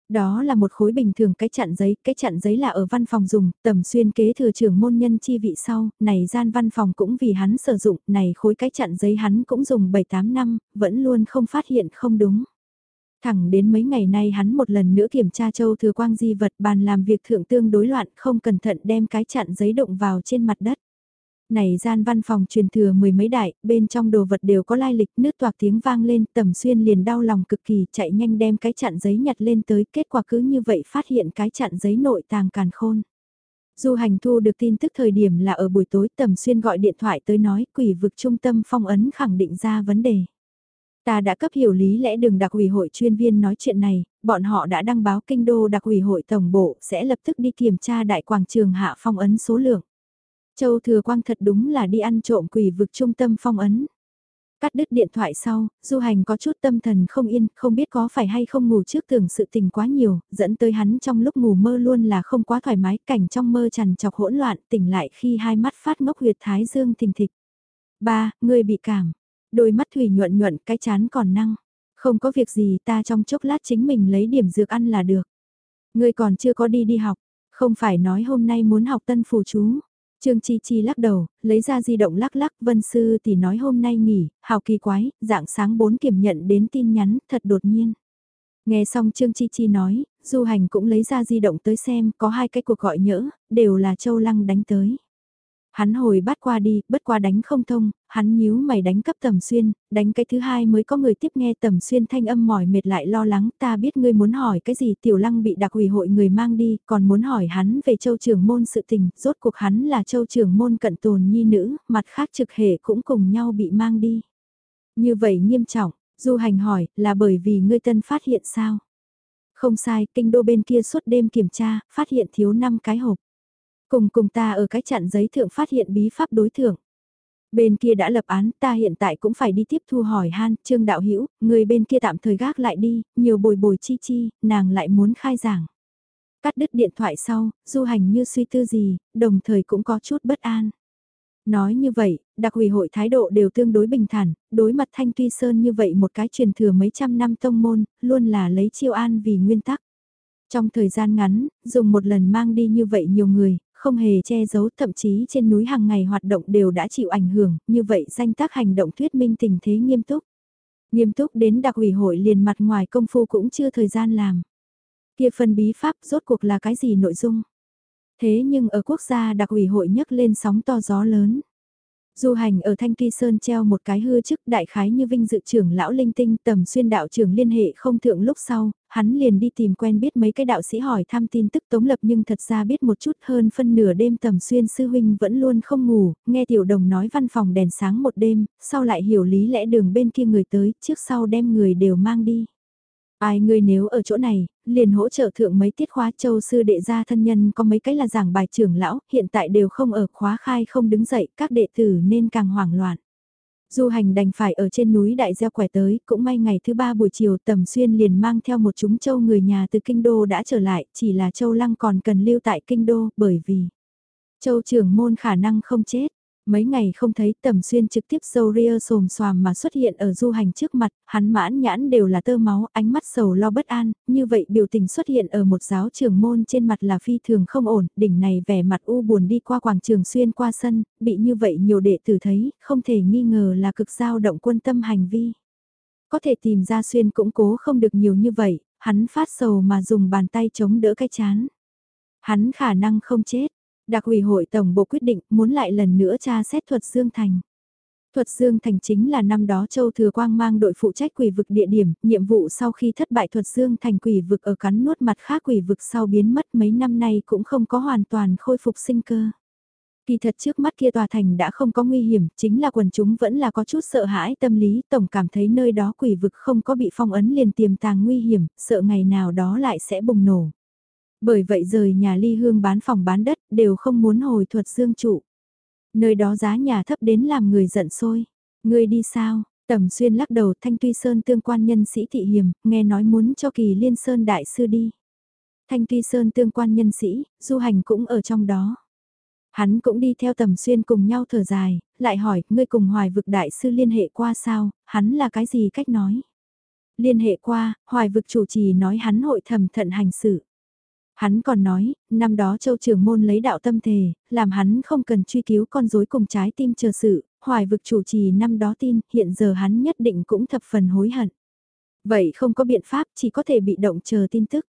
Đó là một khối bình thường cái chặn giấy, cái chặn giấy là ở văn phòng dùng, tầm xuyên kế thừa trưởng môn nhân chi vị sau, này gian văn phòng cũng vì hắn sử dụng, này khối cái chặn giấy hắn cũng dùng 7-8 năm, vẫn luôn không phát hiện không đúng. Thẳng đến mấy ngày nay hắn một lần nữa kiểm tra châu thừa quang di vật bàn làm việc thượng tương đối loạn không cẩn thận đem cái chặn giấy động vào trên mặt đất. Này gian văn phòng truyền thừa mười mấy đại, bên trong đồ vật đều có lai lịch nước toạc tiếng vang lên tầm xuyên liền đau lòng cực kỳ chạy nhanh đem cái chặn giấy nhặt lên tới kết quả cứ như vậy phát hiện cái chặn giấy nội tàng càn khôn. Du hành thu được tin tức thời điểm là ở buổi tối tầm xuyên gọi điện thoại tới nói quỷ vực trung tâm phong ấn khẳng định ra vấn đề. Ta đã cấp hiểu lý lẽ đường đặc ủy hội chuyên viên nói chuyện này, bọn họ đã đăng báo kinh đô đặc ủy hội tổng bộ sẽ lập tức đi kiểm tra đại quảng trường hạ phong ấn số lượng. Châu Thừa Quang thật đúng là đi ăn trộm quỷ vực trung tâm phong ấn. Cắt đứt điện thoại sau, du hành có chút tâm thần không yên, không biết có phải hay không ngủ trước tưởng sự tình quá nhiều, dẫn tới hắn trong lúc ngủ mơ luôn là không quá thoải mái, cảnh trong mơ trằn chọc hỗn loạn, tỉnh lại khi hai mắt phát ngốc huyệt thái dương thình thịch. Ba, người bị cảm, Đôi mắt Thủy nhuận nhuận cái chán còn năng. Không có việc gì ta trong chốc lát chính mình lấy điểm dược ăn là được. Ngươi còn chưa có đi đi học, không phải nói hôm nay muốn học tân phù chú. Trương Chi Chi lắc đầu, lấy ra di động lắc lắc, Vân Sư thì nói hôm nay nghỉ, hào kỳ quái, dạng sáng bốn kiểm nhận đến tin nhắn, thật đột nhiên. Nghe xong Trương Chi Chi nói, Du Hành cũng lấy ra di động tới xem, có hai cái cuộc gọi nhỡ, đều là Châu Lăng đánh tới. Hắn hồi bắt qua đi, bất qua đánh không thông, hắn nhíu mày đánh cấp tầm xuyên, đánh cái thứ hai mới có người tiếp nghe tầm xuyên thanh âm mỏi mệt lại lo lắng, ta biết ngươi muốn hỏi cái gì tiểu lăng bị đặc ủy hội người mang đi, còn muốn hỏi hắn về châu trưởng môn sự tình, rốt cuộc hắn là châu trưởng môn cận tồn nhi nữ, mặt khác trực hệ cũng cùng nhau bị mang đi. Như vậy nghiêm trọng, du hành hỏi, là bởi vì ngươi tân phát hiện sao? Không sai, kinh đô bên kia suốt đêm kiểm tra, phát hiện thiếu 5 cái hộp. Cùng cùng ta ở cái chặn giấy thượng phát hiện bí pháp đối thưởng. Bên kia đã lập án, ta hiện tại cũng phải đi tiếp thu hỏi han, Trương Đạo Hữu người bên kia tạm thời gác lại đi, nhiều bồi bồi chi chi, nàng lại muốn khai giảng. Cắt đứt điện thoại sau, du hành như suy tư gì, đồng thời cũng có chút bất an. Nói như vậy, đặc ủy hội thái độ đều tương đối bình thản, đối mặt Thanh Tuy Sơn như vậy một cái truyền thừa mấy trăm năm tông môn, luôn là lấy chiêu an vì nguyên tắc. Trong thời gian ngắn, dùng một lần mang đi như vậy nhiều người, không hề che giấu thậm chí trên núi hàng ngày hoạt động đều đã chịu ảnh hưởng, như vậy danh tác hành động thuyết minh tình thế nghiêm túc. Nghiêm túc đến đặc ủy hội liền mặt ngoài công phu cũng chưa thời gian làm. Kia phần bí pháp rốt cuộc là cái gì nội dung? Thế nhưng ở quốc gia đặc ủy hội nhấc lên sóng to gió lớn. Du hành ở Thanh Tuy Sơn treo một cái hư chức đại khái như vinh dự trưởng lão linh tinh tầm xuyên đạo trưởng liên hệ không thượng lúc sau, hắn liền đi tìm quen biết mấy cái đạo sĩ hỏi thăm tin tức tống lập nhưng thật ra biết một chút hơn phân nửa đêm tầm xuyên sư huynh vẫn luôn không ngủ, nghe tiểu đồng nói văn phòng đèn sáng một đêm, sau lại hiểu lý lẽ đường bên kia người tới, trước sau đem người đều mang đi. Ai ngươi nếu ở chỗ này, liền hỗ trợ thượng mấy tiết khóa châu sư đệ gia thân nhân có mấy cái là giảng bài trưởng lão, hiện tại đều không ở khóa khai không đứng dậy, các đệ tử nên càng hoảng loạn. Du hành đành phải ở trên núi đại gieo quẻ tới, cũng may ngày thứ ba buổi chiều tầm xuyên liền mang theo một chúng châu người nhà từ kinh đô đã trở lại, chỉ là châu lăng còn cần lưu tại kinh đô, bởi vì châu trưởng môn khả năng không chết. Mấy ngày không thấy tầm xuyên trực tiếp dâu ria xồm xoàm mà xuất hiện ở du hành trước mặt, hắn mãn nhãn đều là tơ máu, ánh mắt sầu lo bất an, như vậy biểu tình xuất hiện ở một giáo trường môn trên mặt là phi thường không ổn, đỉnh này vẻ mặt u buồn đi qua quảng trường xuyên qua sân, bị như vậy nhiều đệ tử thấy, không thể nghi ngờ là cực dao động quân tâm hành vi. Có thể tìm ra xuyên cũng cố không được nhiều như vậy, hắn phát sầu mà dùng bàn tay chống đỡ cái chán. Hắn khả năng không chết, Đặc ủy hội tổng bộ quyết định muốn lại lần nữa tra xét thuật Dương Thành. Thuật Dương Thành chính là năm đó Châu Thừa Quang mang đội phụ trách quỷ vực địa điểm, nhiệm vụ sau khi thất bại Thuật Dương Thành quỷ vực ở cắn nuốt mặt khác quỷ vực sau biến mất mấy năm nay cũng không có hoàn toàn khôi phục sinh cơ. Kỳ thật trước mắt kia tòa thành đã không có nguy hiểm, chính là quần chúng vẫn là có chút sợ hãi tâm lý, tổng cảm thấy nơi đó quỷ vực không có bị phong ấn liền tiềm tàng nguy hiểm, sợ ngày nào đó lại sẽ bùng nổ. Bởi vậy rời nhà ly hương bán phòng bán đất đều không muốn hồi thuật dương trụ. Nơi đó giá nhà thấp đến làm người giận sôi Người đi sao? Tầm xuyên lắc đầu Thanh Tuy Sơn tương quan nhân sĩ thị hiểm, nghe nói muốn cho kỳ liên sơn đại sư đi. Thanh Tuy Sơn tương quan nhân sĩ, du hành cũng ở trong đó. Hắn cũng đi theo tầm xuyên cùng nhau thở dài, lại hỏi, ngươi cùng hoài vực đại sư liên hệ qua sao, hắn là cái gì cách nói? Liên hệ qua, hoài vực chủ trì nói hắn hội thầm thận hành sự. Hắn còn nói, năm đó châu trường môn lấy đạo tâm thề, làm hắn không cần truy cứu con rối cùng trái tim chờ sự, hoài vực chủ trì năm đó tin, hiện giờ hắn nhất định cũng thập phần hối hận. Vậy không có biện pháp, chỉ có thể bị động chờ tin tức.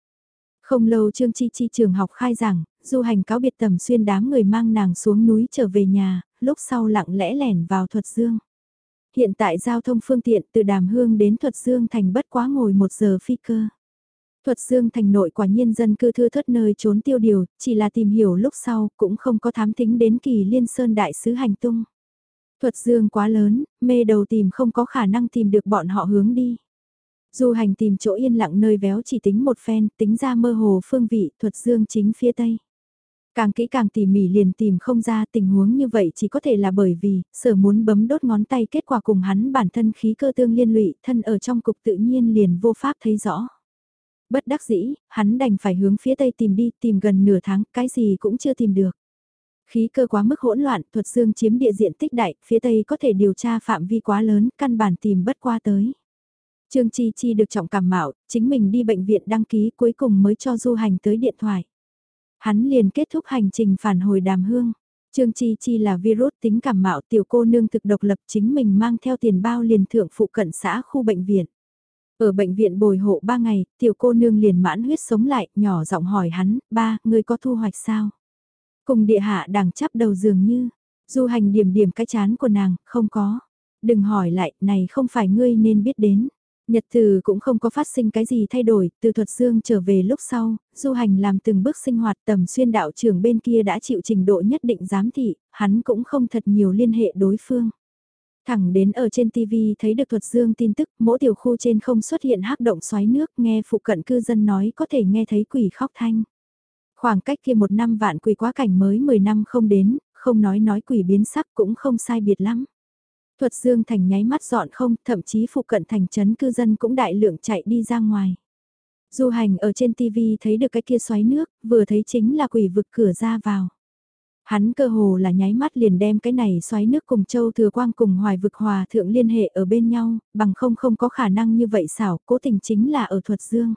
Không lâu Trương Chi Chi trường học khai giảng, du hành cáo biệt tầm xuyên đám người mang nàng xuống núi trở về nhà, lúc sau lặng lẽ lẻn vào thuật dương. Hiện tại giao thông phương tiện từ Đàm Hương đến thuật dương thành bất quá ngồi một giờ phi cơ. Thuật Dương thành nội quả nhiên dân cư thưa thớt nơi trốn tiêu điều, chỉ là tìm hiểu lúc sau cũng không có thám thính đến kỳ liên sơn đại sứ hành tung. Thuật Dương quá lớn, mê đầu tìm không có khả năng tìm được bọn họ hướng đi. Du hành tìm chỗ yên lặng nơi véo chỉ tính một phen, tính ra mơ hồ phương vị, thuật dương chính phía tây. Càng kỹ càng tỉ mỉ liền tìm không ra tình huống như vậy chỉ có thể là bởi vì, sở muốn bấm đốt ngón tay kết quả cùng hắn bản thân khí cơ tương liên lụy, thân ở trong cục tự nhiên liền vô pháp thấy rõ. Bất đắc dĩ, hắn đành phải hướng phía tây tìm đi, tìm gần nửa tháng, cái gì cũng chưa tìm được. Khí cơ quá mức hỗn loạn, thuật dương chiếm địa diện tích đại, phía tây có thể điều tra phạm vi quá lớn, căn bản tìm bất qua tới. Trương Chi Chi được trọng cảm mạo, chính mình đi bệnh viện đăng ký cuối cùng mới cho du hành tới điện thoại. Hắn liền kết thúc hành trình phản hồi đàm hương. Trương Chi Chi là virus tính cảm mạo tiểu cô nương thực độc lập chính mình mang theo tiền bao liền thượng phụ cận xã khu bệnh viện. Ở bệnh viện bồi hộ ba ngày, tiểu cô nương liền mãn huyết sống lại, nhỏ giọng hỏi hắn, ba, ngươi có thu hoạch sao? Cùng địa hạ đằng chắp đầu dường như, du hành điểm điểm cái chán của nàng, không có. Đừng hỏi lại, này không phải ngươi nên biết đến. Nhật từ cũng không có phát sinh cái gì thay đổi, từ thuật dương trở về lúc sau, du hành làm từng bước sinh hoạt tầm xuyên đạo trưởng bên kia đã chịu trình độ nhất định giám thị, hắn cũng không thật nhiều liên hệ đối phương. Thẳng đến ở trên TV thấy được thuật dương tin tức, mỗi tiểu khu trên không xuất hiện hắc động xoáy nước, nghe phụ cận cư dân nói có thể nghe thấy quỷ khóc thanh. Khoảng cách kia một năm vạn quỷ quá cảnh mới 10 năm không đến, không nói nói quỷ biến sắc cũng không sai biệt lắm. Thuật dương thành nháy mắt dọn không, thậm chí phụ cận thành trấn cư dân cũng đại lượng chạy đi ra ngoài. Du hành ở trên TV thấy được cái kia xoáy nước, vừa thấy chính là quỷ vực cửa ra vào. Hắn cơ hồ là nháy mắt liền đem cái này xoáy nước cùng châu thừa quang cùng hoài vực hòa thượng liên hệ ở bên nhau, bằng không không có khả năng như vậy xảo, cố tình chính là ở thuật dương.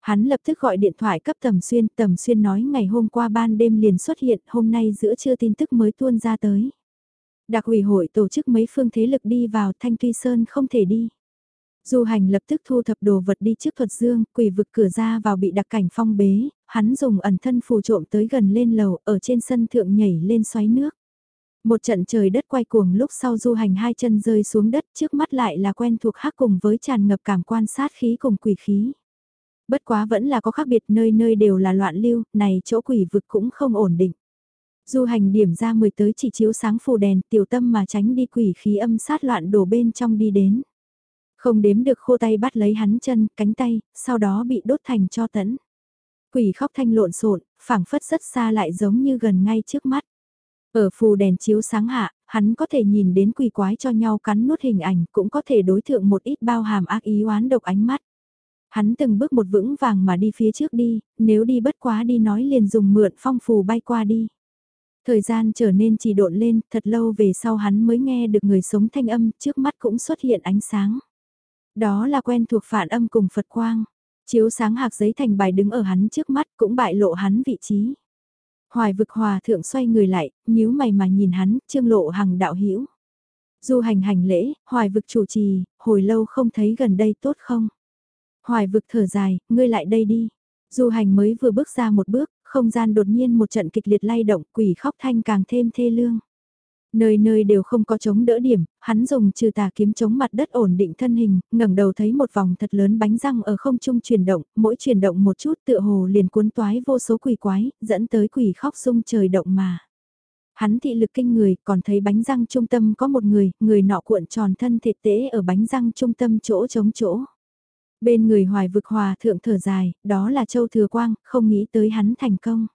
Hắn lập tức gọi điện thoại cấp Tầm Xuyên, Tầm Xuyên nói ngày hôm qua ban đêm liền xuất hiện, hôm nay giữa trưa tin tức mới tuôn ra tới. Đặc ủy hội tổ chức mấy phương thế lực đi vào Thanh Tuy Sơn không thể đi. Du hành lập tức thu thập đồ vật đi trước thuật dương, quỷ vực cửa ra vào bị đặc cảnh phong bế, hắn dùng ẩn thân phù trộm tới gần lên lầu, ở trên sân thượng nhảy lên xoáy nước. Một trận trời đất quay cuồng lúc sau du hành hai chân rơi xuống đất trước mắt lại là quen thuộc hắc cùng với tràn ngập cảm quan sát khí cùng quỷ khí. Bất quá vẫn là có khác biệt nơi nơi đều là loạn lưu, này chỗ quỷ vực cũng không ổn định. Du hành điểm ra 10 tới chỉ chiếu sáng phù đèn tiểu tâm mà tránh đi quỷ khí âm sát loạn đổ bên trong đi đến. Không đếm được khô tay bắt lấy hắn chân, cánh tay, sau đó bị đốt thành cho tẫn. Quỷ khóc thanh lộn xộn, phảng phất rất xa lại giống như gần ngay trước mắt. Ở phù đèn chiếu sáng hạ, hắn có thể nhìn đến quỷ quái cho nhau cắn nuốt hình ảnh, cũng có thể đối thượng một ít bao hàm ác ý oán độc ánh mắt. Hắn từng bước một vững vàng mà đi phía trước đi, nếu đi bất quá đi nói liền dùng mượn phong phù bay qua đi. Thời gian trở nên trì độn lên, thật lâu về sau hắn mới nghe được người sống thanh âm, trước mắt cũng xuất hiện ánh sáng. Đó là quen thuộc phản âm cùng Phật quang. Chiếu sáng hạc giấy thành bài đứng ở hắn trước mắt cũng bại lộ hắn vị trí. Hoài vực hòa thượng xoay người lại, nhíu mày mà nhìn hắn, trương lộ hằng đạo hữu Du hành hành lễ, hoài vực chủ trì, hồi lâu không thấy gần đây tốt không? Hoài vực thở dài, ngươi lại đây đi. Du hành mới vừa bước ra một bước, không gian đột nhiên một trận kịch liệt lay động, quỷ khóc thanh càng thêm thê lương. Nơi nơi đều không có chống đỡ điểm, hắn dùng trừ tà kiếm chống mặt đất ổn định thân hình, ngẩng đầu thấy một vòng thật lớn bánh răng ở không trung chuyển động, mỗi chuyển động một chút tựa hồ liền cuốn toái vô số quỷ quái, dẫn tới quỷ khóc sung trời động mà. Hắn thị lực kinh người, còn thấy bánh răng trung tâm có một người, người nọ cuộn tròn thân thịt tế ở bánh răng trung tâm chỗ chống chỗ. Bên người hoài vực hòa thượng thở dài, đó là Châu Thừa Quang, không nghĩ tới hắn thành công.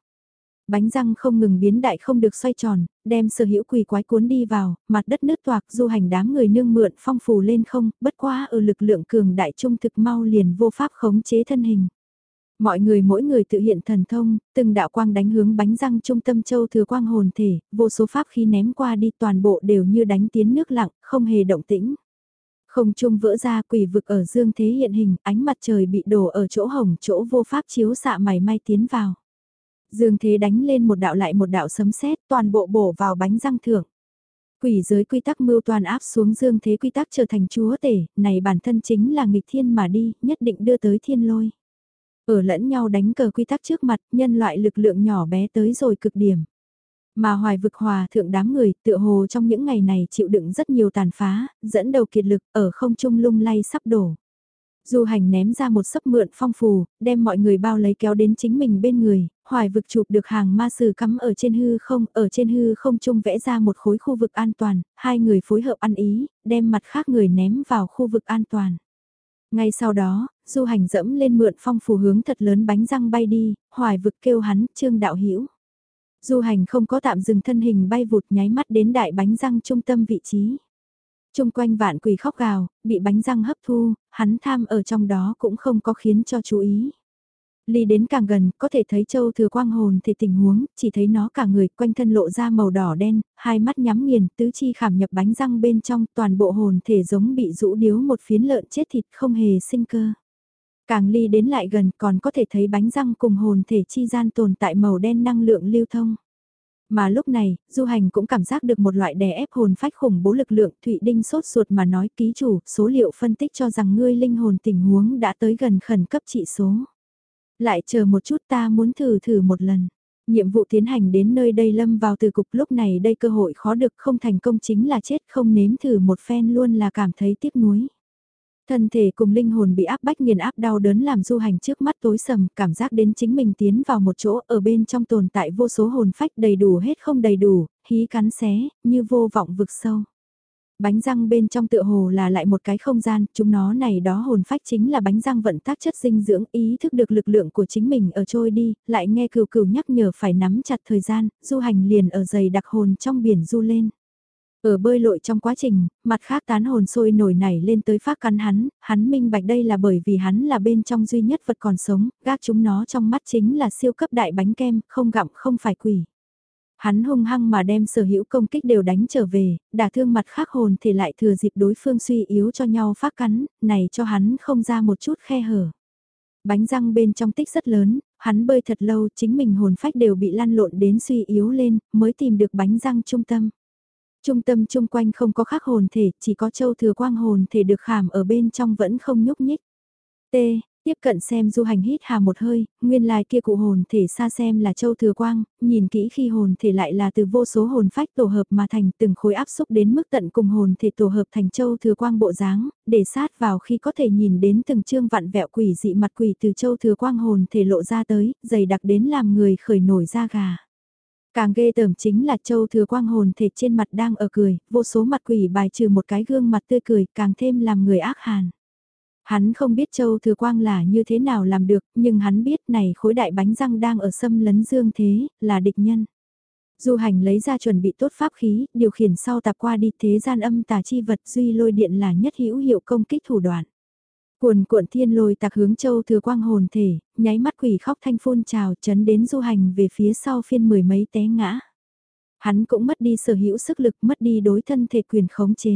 Bánh răng không ngừng biến đại không được xoay tròn, đem sở hữu quỳ quái cuốn đi vào, mặt đất nứt toạc du hành đám người nương mượn phong phù lên không, bất quá ở lực lượng cường đại trung thực mau liền vô pháp khống chế thân hình. Mọi người mỗi người tự hiện thần thông, từng đạo quang đánh hướng bánh răng trung tâm châu thừa quang hồn thể, vô số pháp khi ném qua đi toàn bộ đều như đánh tiến nước lặng, không hề động tĩnh. Không trung vỡ ra quỷ vực ở dương thế hiện hình, ánh mặt trời bị đổ ở chỗ hồng chỗ vô pháp chiếu xạ mày may tiến vào. Dương thế đánh lên một đạo lại một đạo sấm sét toàn bộ bổ vào bánh răng thượng. Quỷ giới quy tắc mưu toàn áp xuống dương thế quy tắc trở thành chúa tể, này bản thân chính là nghịch thiên mà đi, nhất định đưa tới thiên lôi. Ở lẫn nhau đánh cờ quy tắc trước mặt, nhân loại lực lượng nhỏ bé tới rồi cực điểm. Mà hoài vực hòa thượng đám người tựa hồ trong những ngày này chịu đựng rất nhiều tàn phá, dẫn đầu kiệt lực ở không trung lung lay sắp đổ. Du hành ném ra một sấp mượn phong phù, đem mọi người bao lấy kéo đến chính mình bên người, hoài vực chụp được hàng ma sử cắm ở trên hư không, ở trên hư không trung vẽ ra một khối khu vực an toàn, hai người phối hợp ăn ý, đem mặt khác người ném vào khu vực an toàn. Ngay sau đó, du hành dẫm lên mượn phong phù hướng thật lớn bánh răng bay đi, hoài vực kêu hắn, trương đạo hiểu Du hành không có tạm dừng thân hình bay vụt nháy mắt đến đại bánh răng trung tâm vị trí. Trung quanh vạn quỷ khóc gào, bị bánh răng hấp thu, hắn tham ở trong đó cũng không có khiến cho chú ý. Ly đến càng gần, có thể thấy châu thừa quang hồn thì tình huống, chỉ thấy nó cả người quanh thân lộ ra màu đỏ đen, hai mắt nhắm nghiền, tứ chi khảm nhập bánh răng bên trong, toàn bộ hồn thể giống bị rũ điếu một phiến lợn chết thịt không hề sinh cơ. Càng ly đến lại gần còn có thể thấy bánh răng cùng hồn thể chi gian tồn tại màu đen năng lượng lưu thông. Mà lúc này, du hành cũng cảm giác được một loại đè ép hồn phách khủng bố lực lượng Thụy Đinh sốt ruột mà nói ký chủ, số liệu phân tích cho rằng ngươi linh hồn tình huống đã tới gần khẩn cấp trị số. Lại chờ một chút ta muốn thử thử một lần. Nhiệm vụ tiến hành đến nơi đây lâm vào từ cục lúc này đây cơ hội khó được không thành công chính là chết không nếm thử một phen luôn là cảm thấy tiếc nuối. Thân thể cùng linh hồn bị áp bách nghiền áp đau đớn làm du hành trước mắt tối sầm, cảm giác đến chính mình tiến vào một chỗ ở bên trong tồn tại vô số hồn phách đầy đủ hết không đầy đủ, hí cắn xé, như vô vọng vực sâu. Bánh răng bên trong tựa hồ là lại một cái không gian, chúng nó này đó hồn phách chính là bánh răng vận tác chất dinh dưỡng, ý thức được lực lượng của chính mình ở trôi đi, lại nghe cừu cừu nhắc nhở phải nắm chặt thời gian, du hành liền ở dày đặc hồn trong biển du lên. Ở bơi lội trong quá trình, mặt khác tán hồn sôi nổi nảy lên tới phát cắn hắn, hắn minh bạch đây là bởi vì hắn là bên trong duy nhất vật còn sống, gác chúng nó trong mắt chính là siêu cấp đại bánh kem, không gặm không phải quỷ. Hắn hung hăng mà đem sở hữu công kích đều đánh trở về, đả thương mặt khác hồn thì lại thừa dịp đối phương suy yếu cho nhau phát cắn, này cho hắn không ra một chút khe hở. Bánh răng bên trong tích rất lớn, hắn bơi thật lâu chính mình hồn phách đều bị lăn lộn đến suy yếu lên, mới tìm được bánh răng trung tâm. Trung tâm chung quanh không có khắc hồn thể, chỉ có châu thừa quang hồn thể được khảm ở bên trong vẫn không nhúc nhích. T. Tiếp cận xem du hành hít hà một hơi, nguyên lai kia cụ hồn thể xa xem là châu thừa quang, nhìn kỹ khi hồn thể lại là từ vô số hồn phách tổ hợp mà thành từng khối áp xúc đến mức tận cùng hồn thể tổ hợp thành châu thừa quang bộ dáng, để sát vào khi có thể nhìn đến từng chương vặn vẹo quỷ dị mặt quỷ từ châu thừa quang hồn thể lộ ra tới, dày đặc đến làm người khởi nổi da gà. Càng ghê tởm chính là châu thừa quang hồn thể trên mặt đang ở cười, vô số mặt quỷ bài trừ một cái gương mặt tươi cười càng thêm làm người ác hàn. Hắn không biết châu thừa quang là như thế nào làm được, nhưng hắn biết này khối đại bánh răng đang ở xâm lấn dương thế, là địch nhân. Du hành lấy ra chuẩn bị tốt pháp khí, điều khiển sau tạp qua đi thế gian âm tà chi vật duy lôi điện là nhất hữu hiệu công kích thủ đoạn. Cuồn cuộn thiên lôi tạc hướng châu thừa quang hồn thể, nháy mắt quỷ khóc thanh phun trào chấn đến du hành về phía sau phiên mười mấy té ngã. Hắn cũng mất đi sở hữu sức lực mất đi đối thân thể quyền khống chế.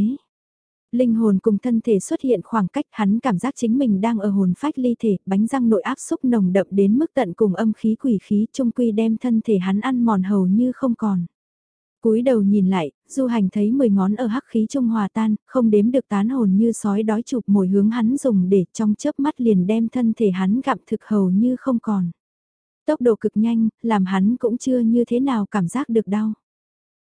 Linh hồn cùng thân thể xuất hiện khoảng cách hắn cảm giác chính mình đang ở hồn phách ly thể, bánh răng nội áp xúc nồng đậm đến mức tận cùng âm khí quỷ khí trung quy đem thân thể hắn ăn mòn hầu như không còn cúi đầu nhìn lại, du hành thấy 10 ngón ở hắc khí trung hòa tan, không đếm được tán hồn như sói đói chụp mồi hướng hắn dùng để trong chớp mắt liền đem thân thể hắn gặm thực hầu như không còn. Tốc độ cực nhanh, làm hắn cũng chưa như thế nào cảm giác được đau.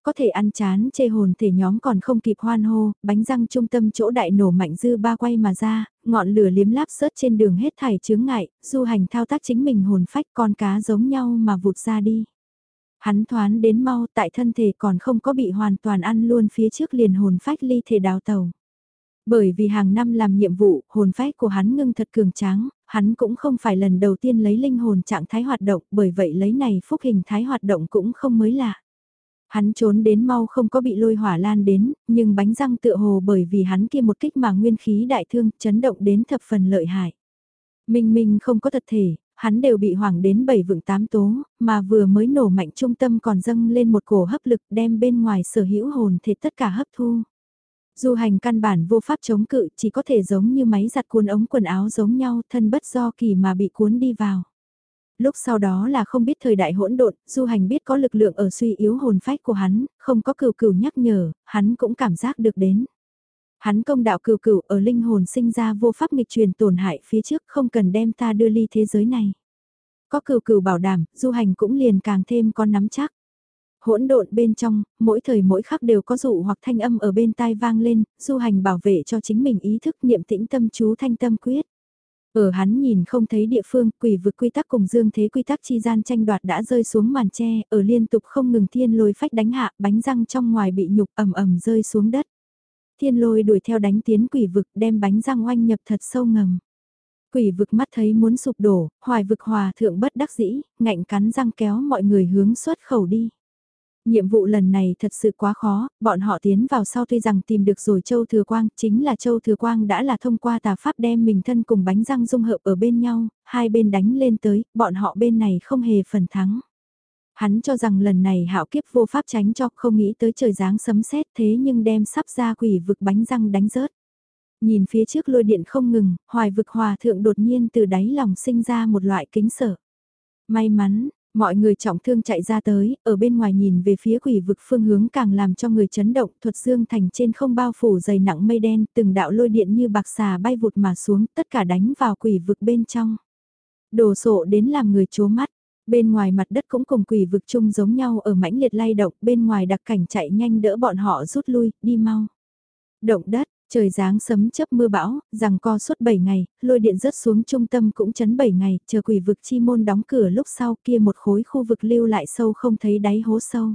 Có thể ăn chán chê hồn thể nhóm còn không kịp hoan hô, bánh răng trung tâm chỗ đại nổ mạnh dư ba quay mà ra, ngọn lửa liếm láp sớt trên đường hết thảy chướng ngại, du hành thao tác chính mình hồn phách con cá giống nhau mà vụt ra đi. Hắn thoán đến mau tại thân thể còn không có bị hoàn toàn ăn luôn phía trước liền hồn phách ly thể đào tàu. Bởi vì hàng năm làm nhiệm vụ, hồn phách của hắn ngưng thật cường tráng, hắn cũng không phải lần đầu tiên lấy linh hồn trạng thái hoạt động, bởi vậy lấy này phúc hình thái hoạt động cũng không mới lạ. Hắn trốn đến mau không có bị lôi hỏa lan đến, nhưng bánh răng tựa hồ bởi vì hắn kia một kích mà nguyên khí đại thương chấn động đến thập phần lợi hại. Minh Minh không có thật thể, hắn đều bị hoảng đến bảy vượng tám tố, mà vừa mới nổ mạnh trung tâm còn dâng lên một cổ hấp lực đem bên ngoài sở hữu hồn thể tất cả hấp thu. Du hành căn bản vô pháp chống cự chỉ có thể giống như máy giặt cuốn ống quần áo giống nhau thân bất do kỳ mà bị cuốn đi vào. Lúc sau đó là không biết thời đại hỗn độn, du hành biết có lực lượng ở suy yếu hồn phách của hắn, không có cừu cừu nhắc nhở, hắn cũng cảm giác được đến. Hắn công đạo cừu cừu ở linh hồn sinh ra vô pháp nghịch truyền tổn hại phía trước không cần đem ta đưa ly thế giới này. Có cừu cừu bảo đảm, du hành cũng liền càng thêm con nắm chắc. Hỗn độn bên trong, mỗi thời mỗi khắc đều có dụ hoặc thanh âm ở bên tai vang lên, du hành bảo vệ cho chính mình ý thức niệm tĩnh tâm chú thanh tâm quyết. Ở hắn nhìn không thấy địa phương, quỷ vực quy tắc cùng dương thế quy tắc chi gian tranh đoạt đã rơi xuống màn tre, ở liên tục không ngừng thiên lôi phách đánh hạ, bánh răng trong ngoài bị nhục ầm ầm rơi xuống đất. Thiên lôi đuổi theo đánh tiến quỷ vực đem bánh răng oanh nhập thật sâu ngầm. Quỷ vực mắt thấy muốn sụp đổ, hoài vực hòa thượng bất đắc dĩ, ngạnh cắn răng kéo mọi người hướng xuất khẩu đi. Nhiệm vụ lần này thật sự quá khó, bọn họ tiến vào sau tuy rằng tìm được rồi Châu Thừa Quang, chính là Châu Thừa Quang đã là thông qua tà pháp đem mình thân cùng bánh răng dung hợp ở bên nhau, hai bên đánh lên tới, bọn họ bên này không hề phần thắng. Hắn cho rằng lần này hạo kiếp vô pháp tránh cho không nghĩ tới trời giáng sấm sét thế nhưng đem sắp ra quỷ vực bánh răng đánh rớt. Nhìn phía trước lôi điện không ngừng, hoài vực hòa thượng đột nhiên từ đáy lòng sinh ra một loại kính sợ. May mắn, Mọi người trọng thương chạy ra tới, ở bên ngoài nhìn về phía quỷ vực phương hướng càng làm cho người chấn động, thuật dương thành trên không bao phủ dày nặng mây đen, từng đạo lôi điện như bạc xà bay vụt mà xuống, tất cả đánh vào quỷ vực bên trong. Đồ sộ đến làm người chố mắt, bên ngoài mặt đất cũng cùng quỷ vực chung giống nhau ở mãnh liệt lay động, bên ngoài đặc cảnh chạy nhanh đỡ bọn họ rút lui, đi mau. Động đất, Trời giáng sấm chớp mưa bão, rằng co suốt 7 ngày, lôi điện rớt xuống trung tâm cũng chấn 7 ngày, chờ quỷ vực chi môn đóng cửa lúc sau kia một khối khu vực lưu lại sâu không thấy đáy hố sâu.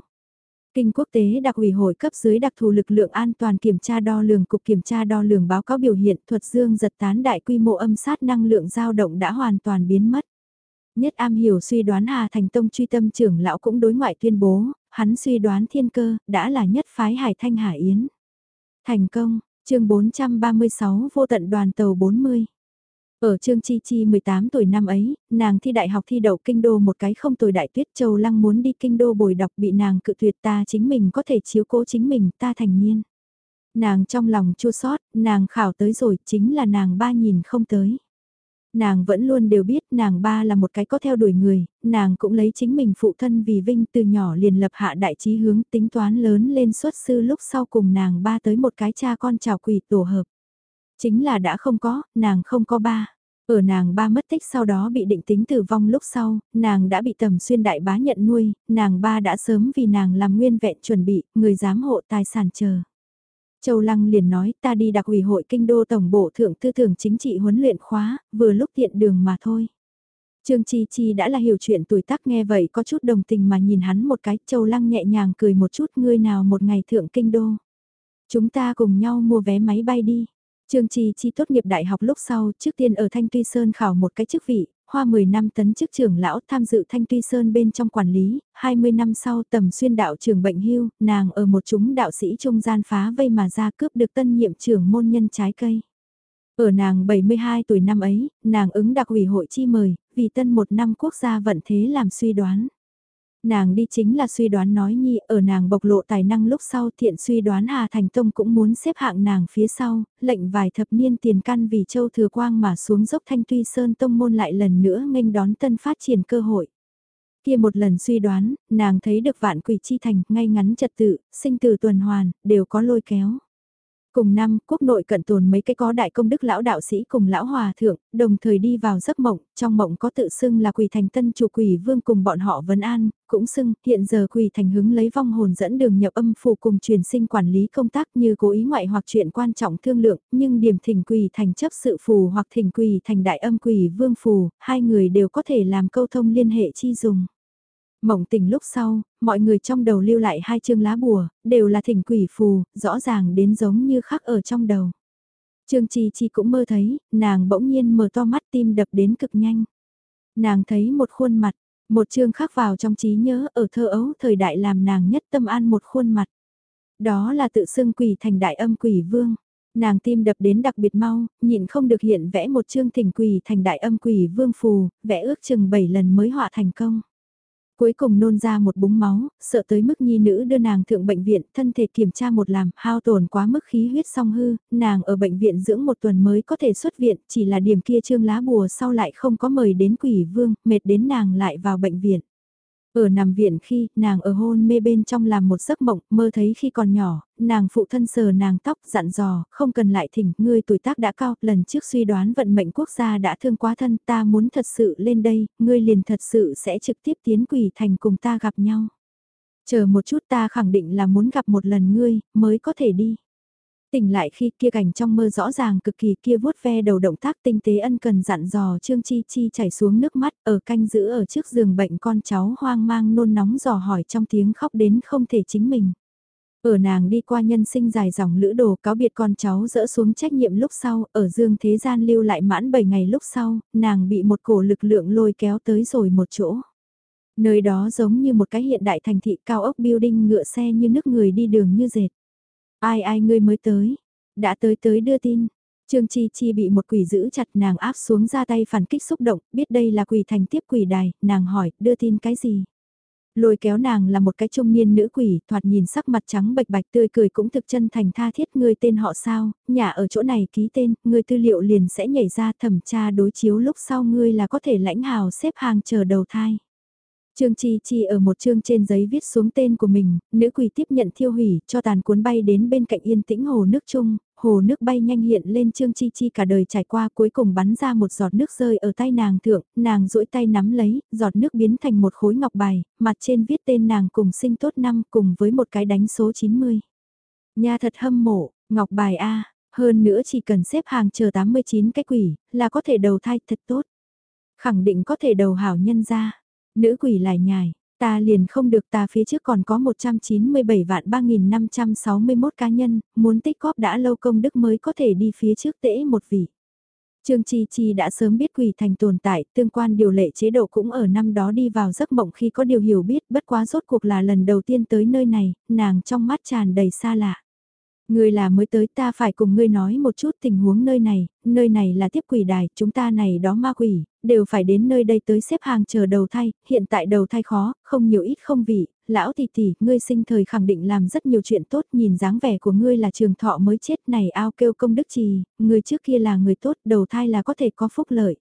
Kinh quốc tế đặc ủy hội cấp dưới đặc thù lực lượng an toàn kiểm tra đo lường cục kiểm tra đo lường báo cáo biểu hiện thuật dương giật tán đại quy mô âm sát năng lượng dao động đã hoàn toàn biến mất. Nhất am hiểu suy đoán Hà Thành Tông truy tâm trưởng lão cũng đối ngoại tuyên bố, hắn suy đoán thiên cơ, đã là nhất phái Hải Thanh Hải Yến. Thành công, chương 436 vô tận đoàn tàu 40. Ở trương Chi Chi 18 tuổi năm ấy, nàng thi đại học thi đậu kinh đô một cái không tồi đại tuyết châu lăng muốn đi kinh đô bồi đọc bị nàng cự tuyệt ta chính mình có thể chiếu cố chính mình ta thành niên. Nàng trong lòng chua sót, nàng khảo tới rồi chính là nàng ba nhìn không tới nàng vẫn luôn đều biết nàng ba là một cái có theo đuổi người, nàng cũng lấy chính mình phụ thân vì vinh từ nhỏ liền lập hạ đại trí hướng tính toán lớn lên xuất sư lúc sau cùng nàng ba tới một cái cha con chào quỷ tổ hợp. Chính là đã không có, nàng không có ba. Ở nàng ba mất tích sau đó bị định tính tử vong lúc sau, nàng đã bị tầm xuyên đại bá nhận nuôi, nàng ba đã sớm vì nàng làm nguyên vẹn chuẩn bị, người giám hộ tài sản chờ. Châu Lăng liền nói ta đi đặc ủy hội kinh đô tổng bộ thượng tư tưởng chính trị huấn luyện khóa, vừa lúc tiện đường mà thôi. Trương Chi Chi đã là hiểu chuyện tuổi tác nghe vậy có chút đồng tình mà nhìn hắn một cái, Châu Lăng nhẹ nhàng cười một chút ngươi nào một ngày thượng kinh đô. Chúng ta cùng nhau mua vé máy bay đi. Trương Chi Chi tốt nghiệp đại học lúc sau, trước tiên ở Thanh Tuy Sơn khảo một cái chức vị, hoa 10 năm tấn chức trưởng lão tham dự Thanh Tuy Sơn bên trong quản lý, 20 năm sau tầm xuyên đạo trưởng bệnh hưu, nàng ở một chúng đạo sĩ trung gian phá vây mà ra cướp được tân nhiệm trưởng môn nhân trái cây. Ở nàng 72 tuổi năm ấy, nàng ứng đặc ủy hội chi mời, vì tân một năm quốc gia vận thế làm suy đoán. Nàng đi chính là suy đoán nói nhi, ở nàng bộc lộ tài năng lúc sau thiện suy đoán Hà Thành Tông cũng muốn xếp hạng nàng phía sau, lệnh vài thập niên tiền căn vì châu thừa quang mà xuống dốc thanh tuy sơn tông môn lại lần nữa nghênh đón tân phát triển cơ hội kia một lần suy đoán, nàng thấy được vạn quỷ chi thành, ngay ngắn trật tự, sinh từ tuần hoàn, đều có lôi kéo. Cùng năm, quốc nội cận tồn mấy cái có đại công đức lão đạo sĩ cùng lão hòa thượng, đồng thời đi vào giấc mộng, trong mộng có tự xưng là quỳ thành tân chủ quỷ vương cùng bọn họ vấn an, cũng xưng, hiện giờ quỳ thành hứng lấy vong hồn dẫn đường nhập âm phù cùng truyền sinh quản lý công tác như cố ý ngoại hoặc chuyện quan trọng thương lượng, nhưng điểm thỉnh quỳ thành chấp sự phù hoặc thỉnh quỳ thành đại âm quỷ vương phù, hai người đều có thể làm câu thông liên hệ chi dùng. Mộng tình lúc sau, mọi người trong đầu lưu lại hai chương lá bùa, đều là thỉnh quỷ phù, rõ ràng đến giống như khắc ở trong đầu. Trương Chi Chi cũng mơ thấy, nàng bỗng nhiên mở to mắt tim đập đến cực nhanh. Nàng thấy một khuôn mặt, một chương khắc vào trong trí nhớ ở thơ ấu thời đại làm nàng nhất tâm an một khuôn mặt. Đó là tự xưng quỷ thành đại âm quỷ vương. Nàng tim đập đến đặc biệt mau, nhịn không được hiện vẽ một chương thỉnh quỷ thành đại âm quỷ vương phù, vẽ ước chừng 7 lần mới họa thành công. Cuối cùng nôn ra một búng máu, sợ tới mức nhi nữ đưa nàng thượng bệnh viện, thân thể kiểm tra một làm, hao tổn quá mức khí huyết song hư, nàng ở bệnh viện dưỡng một tuần mới có thể xuất viện, chỉ là điểm kia trương lá bùa sau lại không có mời đến quỷ vương, mệt đến nàng lại vào bệnh viện. Ở nằm viện khi, nàng ở hôn mê bên trong làm một giấc mộng, mơ thấy khi còn nhỏ, nàng phụ thân sờ nàng tóc, dặn dò, không cần lại thỉnh, ngươi tuổi tác đã cao, lần trước suy đoán vận mệnh quốc gia đã thương quá thân, ta muốn thật sự lên đây, ngươi liền thật sự sẽ trực tiếp tiến quỷ thành cùng ta gặp nhau. Chờ một chút ta khẳng định là muốn gặp một lần ngươi, mới có thể đi. Tỉnh lại khi kia cảnh trong mơ rõ ràng cực kỳ kia vuốt ve đầu động tác tinh tế ân cần dặn dò Trương Chi Chi chảy xuống nước mắt ở canh giữ ở trước giường bệnh con cháu hoang mang nôn nóng dò hỏi trong tiếng khóc đến không thể chính mình. Ở nàng đi qua nhân sinh dài dòng lữ đồ cáo biệt con cháu dỡ xuống trách nhiệm lúc sau, ở dương thế gian lưu lại mãn 7 ngày lúc sau, nàng bị một cổ lực lượng lôi kéo tới rồi một chỗ. Nơi đó giống như một cái hiện đại thành thị cao ốc building ngựa xe như nước người đi đường như dệt. Ai ai ngươi mới tới, đã tới tới đưa tin. Trương Chi Chi bị một quỷ giữ chặt nàng áp xuống ra tay phản kích xúc động, biết đây là quỷ thành tiếp quỷ đài, nàng hỏi, đưa tin cái gì? Lôi kéo nàng là một cái trung niên nữ quỷ, thoạt nhìn sắc mặt trắng bạch bạch tươi cười cũng thực chân thành tha thiết ngươi tên họ sao, nhà ở chỗ này ký tên, ngươi tư liệu liền sẽ nhảy ra thẩm tra đối chiếu lúc sau ngươi là có thể lãnh hào xếp hàng chờ đầu thai. Trương Chi Chi ở một chương trên giấy viết xuống tên của mình, nữ quỷ tiếp nhận thiêu hủy, cho tàn cuốn bay đến bên cạnh yên tĩnh hồ nước chung, hồ nước bay nhanh hiện lên Trương Chi Chi cả đời trải qua cuối cùng bắn ra một giọt nước rơi ở tay nàng thượng, nàng duỗi tay nắm lấy, giọt nước biến thành một khối ngọc bài, mặt trên viết tên nàng cùng sinh tốt năm cùng với một cái đánh số 90. Nha thật hâm mộ, ngọc bài A, hơn nữa chỉ cần xếp hàng chờ 89 cái quỷ, là có thể đầu thai thật tốt. Khẳng định có thể đầu hảo nhân ra. Nữ quỷ lại nhài, ta liền không được ta phía trước còn có 197 vạn 3.561 cá nhân, muốn tích góp đã lâu công đức mới có thể đi phía trước tễ một vị. Trương Chi Chi đã sớm biết quỷ thành tồn tại, tương quan điều lệ chế độ cũng ở năm đó đi vào giấc mộng khi có điều hiểu biết bất quá rốt cuộc là lần đầu tiên tới nơi này, nàng trong mắt tràn đầy xa lạ. Ngươi là mới tới ta phải cùng ngươi nói một chút tình huống nơi này, nơi này là tiếp quỷ đài, chúng ta này đó ma quỷ, đều phải đến nơi đây tới xếp hàng chờ đầu thai, hiện tại đầu thai khó, không nhiều ít không vị, lão tỷ tỷ, ngươi sinh thời khẳng định làm rất nhiều chuyện tốt, nhìn dáng vẻ của ngươi là trường thọ mới chết này ao kêu công đức trì, ngươi trước kia là người tốt, đầu thai là có thể có phúc lợi.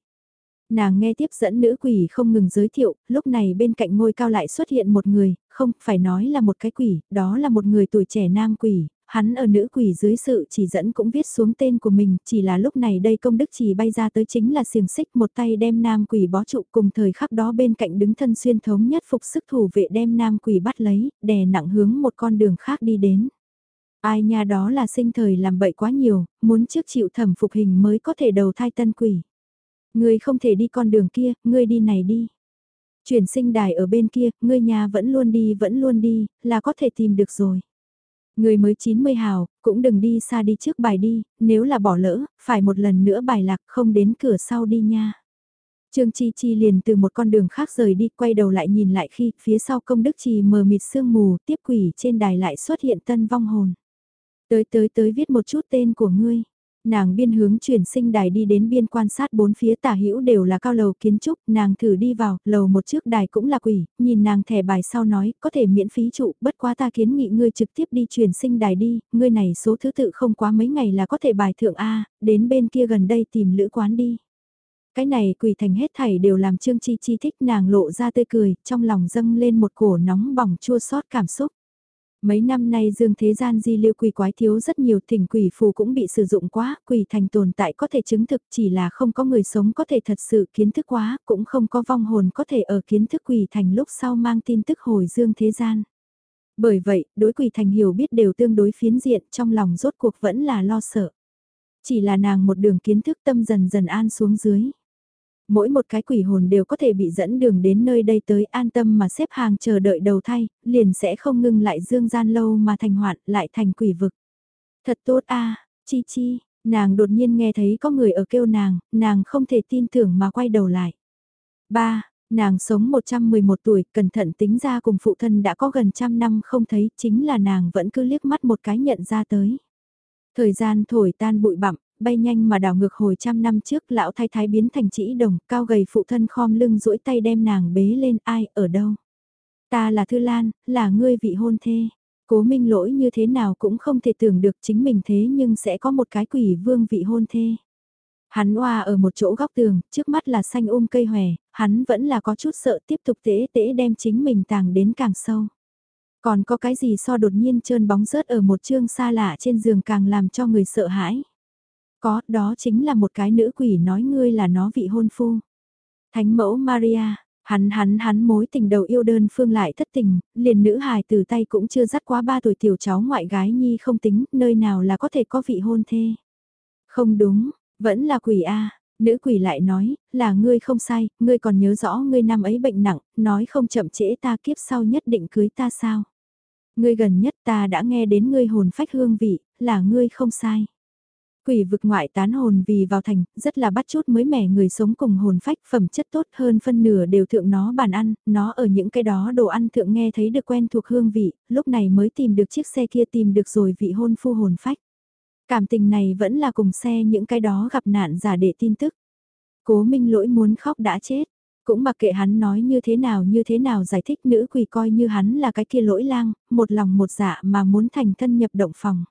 Nàng nghe tiếp dẫn nữ quỷ không ngừng giới thiệu, lúc này bên cạnh ngôi cao lại xuất hiện một người, không, phải nói là một cái quỷ, đó là một người tuổi trẻ nam quỷ, hắn ở nữ quỷ dưới sự chỉ dẫn cũng viết xuống tên của mình, chỉ là lúc này đây công đức chỉ bay ra tới chính là xiềng xích một tay đem nam quỷ bó trụ cùng thời khắc đó bên cạnh đứng thân xuyên thống nhất phục sức thủ vệ đem nam quỷ bắt lấy, đè nặng hướng một con đường khác đi đến. Ai nha đó là sinh thời làm bậy quá nhiều, muốn trước chịu thẩm phục hình mới có thể đầu thai tân quỷ. Ngươi không thể đi con đường kia, ngươi đi này đi. Chuyển sinh đài ở bên kia, ngươi nhà vẫn luôn đi vẫn luôn đi, là có thể tìm được rồi. Người mới 90 hào, cũng đừng đi xa đi trước bài đi, nếu là bỏ lỡ, phải một lần nữa bài lạc không đến cửa sau đi nha. Trương Chi Chi liền từ một con đường khác rời đi, quay đầu lại nhìn lại khi phía sau công đức trì mờ mịt sương mù, tiếp quỷ trên đài lại xuất hiện tân vong hồn. Tới tới tới viết một chút tên của ngươi. Nàng biên hướng chuyển sinh đài đi đến biên quan sát bốn phía tả hữu đều là cao lầu kiến trúc, nàng thử đi vào, lầu một trước đài cũng là quỷ, nhìn nàng thẻ bài sau nói, có thể miễn phí trụ, bất quá ta kiến nghị ngươi trực tiếp đi chuyển sinh đài đi, ngươi này số thứ tự không quá mấy ngày là có thể bài thượng A, đến bên kia gần đây tìm lữ quán đi. Cái này quỷ thành hết thảy đều làm Trương Chi Chi thích nàng lộ ra tươi cười, trong lòng dâng lên một cổ nóng bỏng chua xót cảm xúc. Mấy năm nay dương thế gian di lưu quỷ quái thiếu rất nhiều thỉnh quỷ phù cũng bị sử dụng quá, quỷ thành tồn tại có thể chứng thực chỉ là không có người sống có thể thật sự kiến thức quá, cũng không có vong hồn có thể ở kiến thức quỷ thành lúc sau mang tin tức hồi dương thế gian. Bởi vậy, đối quỷ thành hiểu biết đều tương đối phiến diện trong lòng rốt cuộc vẫn là lo sợ. Chỉ là nàng một đường kiến thức tâm dần dần an xuống dưới mỗi một cái quỷ hồn đều có thể bị dẫn đường đến nơi đây tới an tâm mà xếp hàng chờ đợi đầu thay, liền sẽ không ngưng lại dương gian lâu mà thành hoạn lại thành quỷ vực. Thật tốt a chi chi, nàng đột nhiên nghe thấy có người ở kêu nàng, nàng không thể tin tưởng mà quay đầu lại. Ba, nàng sống 111 tuổi, cẩn thận tính ra cùng phụ thân đã có gần trăm năm không thấy, chính là nàng vẫn cứ liếc mắt một cái nhận ra tới. Thời gian thổi tan bụi bặm, bay nhanh mà đảo ngược hồi trăm năm trước lão thái thái biến thành chỉ đồng, cao gầy phụ thân khom lưng duỗi tay đem nàng bế lên ai, ở đâu. Ta là Thư Lan, là ngươi vị hôn thê. Cố minh lỗi như thế nào cũng không thể tưởng được chính mình thế nhưng sẽ có một cái quỷ vương vị hôn thê. Hắn oa ở một chỗ góc tường, trước mắt là xanh um cây hòe, hắn vẫn là có chút sợ tiếp tục tễ tễ đem chính mình tàng đến càng sâu. Còn có cái gì so đột nhiên trơn bóng rớt ở một chương xa lạ trên giường càng làm cho người sợ hãi. Có, đó chính là một cái nữ quỷ nói ngươi là nó vị hôn phu. Thánh mẫu Maria, hắn hắn hắn mối tình đầu yêu đơn phương lại thất tình, liền nữ hài từ tay cũng chưa dắt quá ba tuổi tiểu cháu ngoại gái nhi không tính, nơi nào là có thể có vị hôn thê. Không đúng, vẫn là quỷ A, nữ quỷ lại nói, là ngươi không sai, ngươi còn nhớ rõ ngươi năm ấy bệnh nặng, nói không chậm trễ ta kiếp sau nhất định cưới ta sao. Ngươi gần nhất ta đã nghe đến ngươi hồn phách hương vị, là ngươi không sai. Quỷ vực ngoại tán hồn vì vào thành, rất là bắt chút mới mẻ người sống cùng hồn phách phẩm chất tốt hơn phân nửa đều thượng nó bàn ăn, nó ở những cái đó đồ ăn thượng nghe thấy được quen thuộc hương vị, lúc này mới tìm được chiếc xe kia tìm được rồi vị hôn phu hồn phách. Cảm tình này vẫn là cùng xe những cái đó gặp nạn giả để tin tức. Cố minh lỗi muốn khóc đã chết, cũng mặc kệ hắn nói như thế nào như thế nào giải thích nữ quỷ coi như hắn là cái kia lỗi lang, một lòng một dạ mà muốn thành thân nhập động phòng.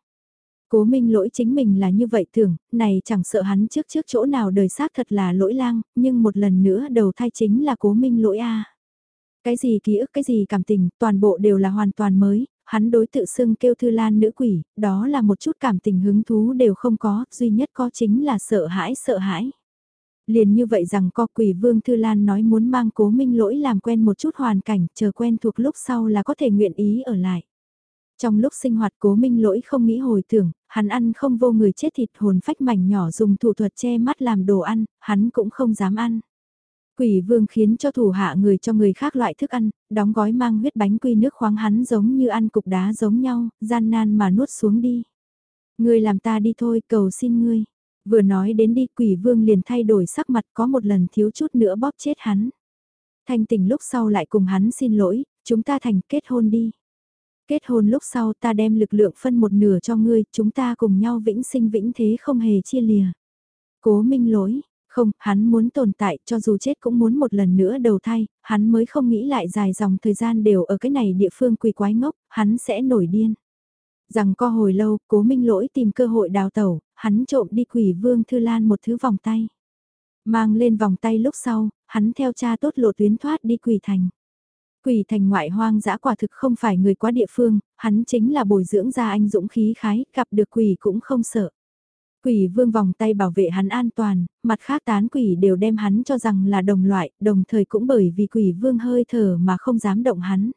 Cố minh lỗi chính mình là như vậy thường, này chẳng sợ hắn trước trước chỗ nào đời xác thật là lỗi lang, nhưng một lần nữa đầu thai chính là cố minh lỗi a Cái gì ký ức cái gì cảm tình, toàn bộ đều là hoàn toàn mới, hắn đối tự xưng kêu thư lan nữ quỷ, đó là một chút cảm tình hứng thú đều không có, duy nhất có chính là sợ hãi sợ hãi. Liền như vậy rằng co quỷ vương Thư Lan nói muốn mang cố minh lỗi làm quen một chút hoàn cảnh, chờ quen thuộc lúc sau là có thể nguyện ý ở lại. Trong lúc sinh hoạt cố minh lỗi không nghĩ hồi tưởng, hắn ăn không vô người chết thịt hồn phách mảnh nhỏ dùng thủ thuật che mắt làm đồ ăn, hắn cũng không dám ăn. Quỷ vương khiến cho thủ hạ người cho người khác loại thức ăn, đóng gói mang huyết bánh quy nước khoáng hắn giống như ăn cục đá giống nhau, gian nan mà nuốt xuống đi. Ngươi làm ta đi thôi, cầu xin ngươi. Vừa nói đến đi quỷ vương liền thay đổi sắc mặt có một lần thiếu chút nữa bóp chết hắn. Thanh tình lúc sau lại cùng hắn xin lỗi, chúng ta thành kết hôn đi. Kết hôn lúc sau ta đem lực lượng phân một nửa cho ngươi, chúng ta cùng nhau vĩnh sinh vĩnh thế không hề chia lìa. Cố minh lỗi, không, hắn muốn tồn tại cho dù chết cũng muốn một lần nữa đầu thai, hắn mới không nghĩ lại dài dòng thời gian đều ở cái này địa phương quỳ quái ngốc, hắn sẽ nổi điên. Rằng co hồi lâu, cố minh lỗi tìm cơ hội đào tẩu, hắn trộm đi quỷ vương thư lan một thứ vòng tay. Mang lên vòng tay lúc sau, hắn theo cha tốt lộ tuyến thoát đi quỷ thành. Quỷ thành ngoại hoang dã quả thực không phải người quá địa phương, hắn chính là bồi dưỡng ra anh dũng khí khái, gặp được quỷ cũng không sợ. Quỷ vương vòng tay bảo vệ hắn an toàn, mặt khác tán quỷ đều đem hắn cho rằng là đồng loại, đồng thời cũng bởi vì quỷ vương hơi thở mà không dám động hắn.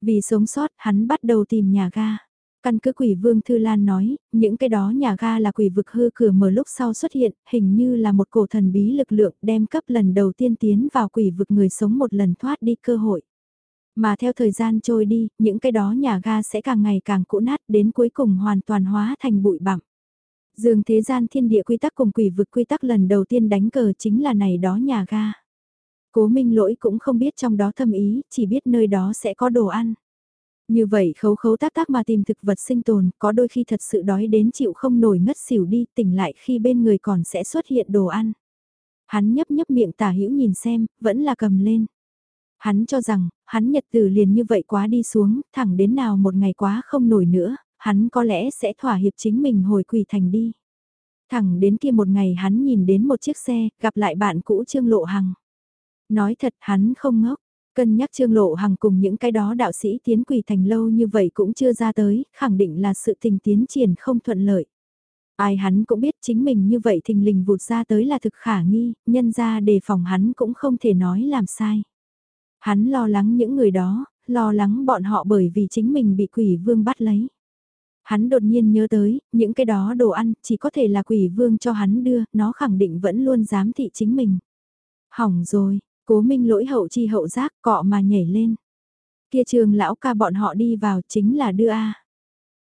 Vì sống sót, hắn bắt đầu tìm nhà ga. Căn cứ quỷ vương Thư Lan nói, những cái đó nhà ga là quỷ vực hư cửa mở lúc sau xuất hiện, hình như là một cổ thần bí lực lượng đem cấp lần đầu tiên tiến vào quỷ vực người sống một lần thoát đi cơ hội. Mà theo thời gian trôi đi, những cái đó nhà ga sẽ càng ngày càng cũ nát đến cuối cùng hoàn toàn hóa thành bụi bặm. Dương thế gian thiên địa quy tắc cùng quỷ vực quy tắc lần đầu tiên đánh cờ chính là này đó nhà ga. Cố minh lỗi cũng không biết trong đó thâm ý, chỉ biết nơi đó sẽ có đồ ăn. Như vậy khấu khấu tác tác mà tìm thực vật sinh tồn, có đôi khi thật sự đói đến chịu không nổi ngất xỉu đi, tỉnh lại khi bên người còn sẽ xuất hiện đồ ăn. Hắn nhấp nhấp miệng tả hữu nhìn xem, vẫn là cầm lên. Hắn cho rằng, hắn nhật từ liền như vậy quá đi xuống, thẳng đến nào một ngày quá không nổi nữa, hắn có lẽ sẽ thỏa hiệp chính mình hồi quỷ thành đi. Thẳng đến kia một ngày hắn nhìn đến một chiếc xe, gặp lại bạn cũ Trương Lộ Hằng. Nói thật hắn không ngốc, cân nhắc Trương Lộ Hằng cùng những cái đó đạo sĩ tiến quỷ thành lâu như vậy cũng chưa ra tới, khẳng định là sự tình tiến triển không thuận lợi. Ai hắn cũng biết chính mình như vậy thình lình vụt ra tới là thực khả nghi, nhân ra đề phòng hắn cũng không thể nói làm sai. Hắn lo lắng những người đó, lo lắng bọn họ bởi vì chính mình bị quỷ vương bắt lấy. Hắn đột nhiên nhớ tới, những cái đó đồ ăn chỉ có thể là quỷ vương cho hắn đưa, nó khẳng định vẫn luôn dám thị chính mình. Hỏng rồi, cố minh lỗi hậu chi hậu giác cọ mà nhảy lên. Kia trường lão ca bọn họ đi vào chính là đưa A.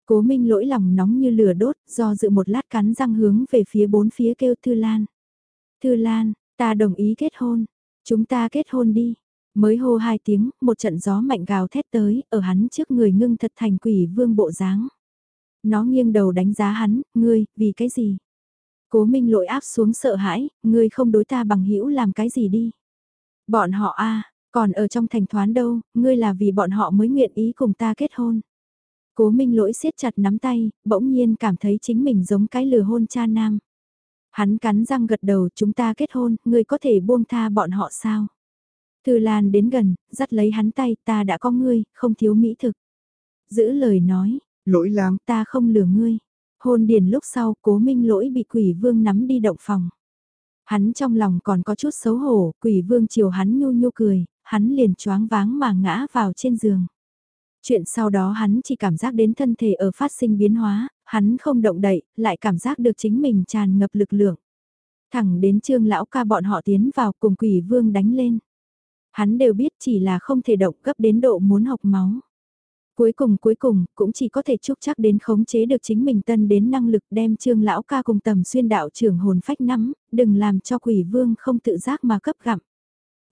Cố minh lỗi lòng nóng như lửa đốt, do dự một lát cắn răng hướng về phía bốn phía kêu Thư Lan. Thư Lan, ta đồng ý kết hôn. Chúng ta kết hôn đi. Mới hô hai tiếng, một trận gió mạnh gào thét tới, ở hắn trước người ngưng thật thành quỷ vương bộ dáng. Nó nghiêng đầu đánh giá hắn, ngươi, vì cái gì? Cố minh lội áp xuống sợ hãi, ngươi không đối ta bằng hữu làm cái gì đi. Bọn họ a còn ở trong thành thoán đâu, ngươi là vì bọn họ mới nguyện ý cùng ta kết hôn. Cố minh lỗi siết chặt nắm tay, bỗng nhiên cảm thấy chính mình giống cái lừa hôn cha nam. Hắn cắn răng gật đầu chúng ta kết hôn, ngươi có thể buông tha bọn họ sao? Thư Lan đến gần, dắt lấy hắn tay, ta đã có ngươi, không thiếu mỹ thực. Giữ lời nói, lỗi láng, ta không lừa ngươi. Hôn điền lúc sau, cố minh lỗi bị quỷ vương nắm đi động phòng. Hắn trong lòng còn có chút xấu hổ, quỷ vương chiều hắn nhu nhu cười, hắn liền choáng váng mà ngã vào trên giường. Chuyện sau đó hắn chỉ cảm giác đến thân thể ở phát sinh biến hóa, hắn không động đậy, lại cảm giác được chính mình tràn ngập lực lượng. Thẳng đến trương lão ca bọn họ tiến vào cùng quỷ vương đánh lên. Hắn đều biết chỉ là không thể động gấp đến độ muốn học máu. Cuối cùng cuối cùng, cũng chỉ có thể chúc chắc đến khống chế được chính mình tân đến năng lực đem trương lão ca cùng tầm xuyên đạo trưởng hồn phách nắm, đừng làm cho quỷ vương không tự giác mà cấp gặm.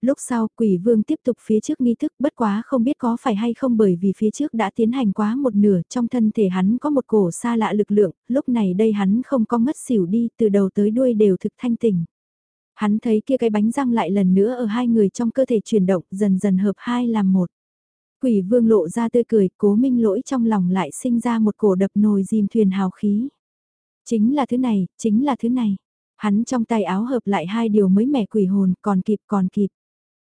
Lúc sau quỷ vương tiếp tục phía trước nghi thức bất quá không biết có phải hay không bởi vì phía trước đã tiến hành quá một nửa trong thân thể hắn có một cổ xa lạ lực lượng, lúc này đây hắn không có ngất xỉu đi từ đầu tới đuôi đều thực thanh tỉnh. Hắn thấy kia cái bánh răng lại lần nữa ở hai người trong cơ thể chuyển động dần dần hợp hai làm một. Quỷ vương lộ ra tươi cười, cố minh lỗi trong lòng lại sinh ra một cổ đập nồi dìm thuyền hào khí. Chính là thứ này, chính là thứ này. Hắn trong tay áo hợp lại hai điều mới mẻ quỷ hồn, còn kịp còn kịp.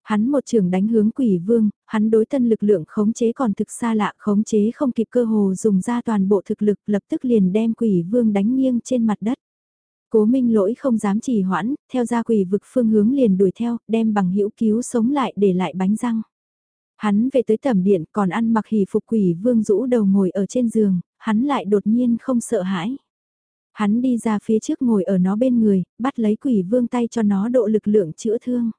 Hắn một trường đánh hướng quỷ vương, hắn đối tân lực lượng khống chế còn thực xa lạ khống chế không kịp cơ hồ dùng ra toàn bộ thực lực lập tức liền đem quỷ vương đánh nghiêng trên mặt đất. Cố minh lỗi không dám trì hoãn, theo ra quỷ vực phương hướng liền đuổi theo, đem bằng hữu cứu sống lại để lại bánh răng. Hắn về tới tầm điện còn ăn mặc hỷ phục quỷ vương rũ đầu ngồi ở trên giường, hắn lại đột nhiên không sợ hãi. Hắn đi ra phía trước ngồi ở nó bên người, bắt lấy quỷ vương tay cho nó độ lực lượng chữa thương.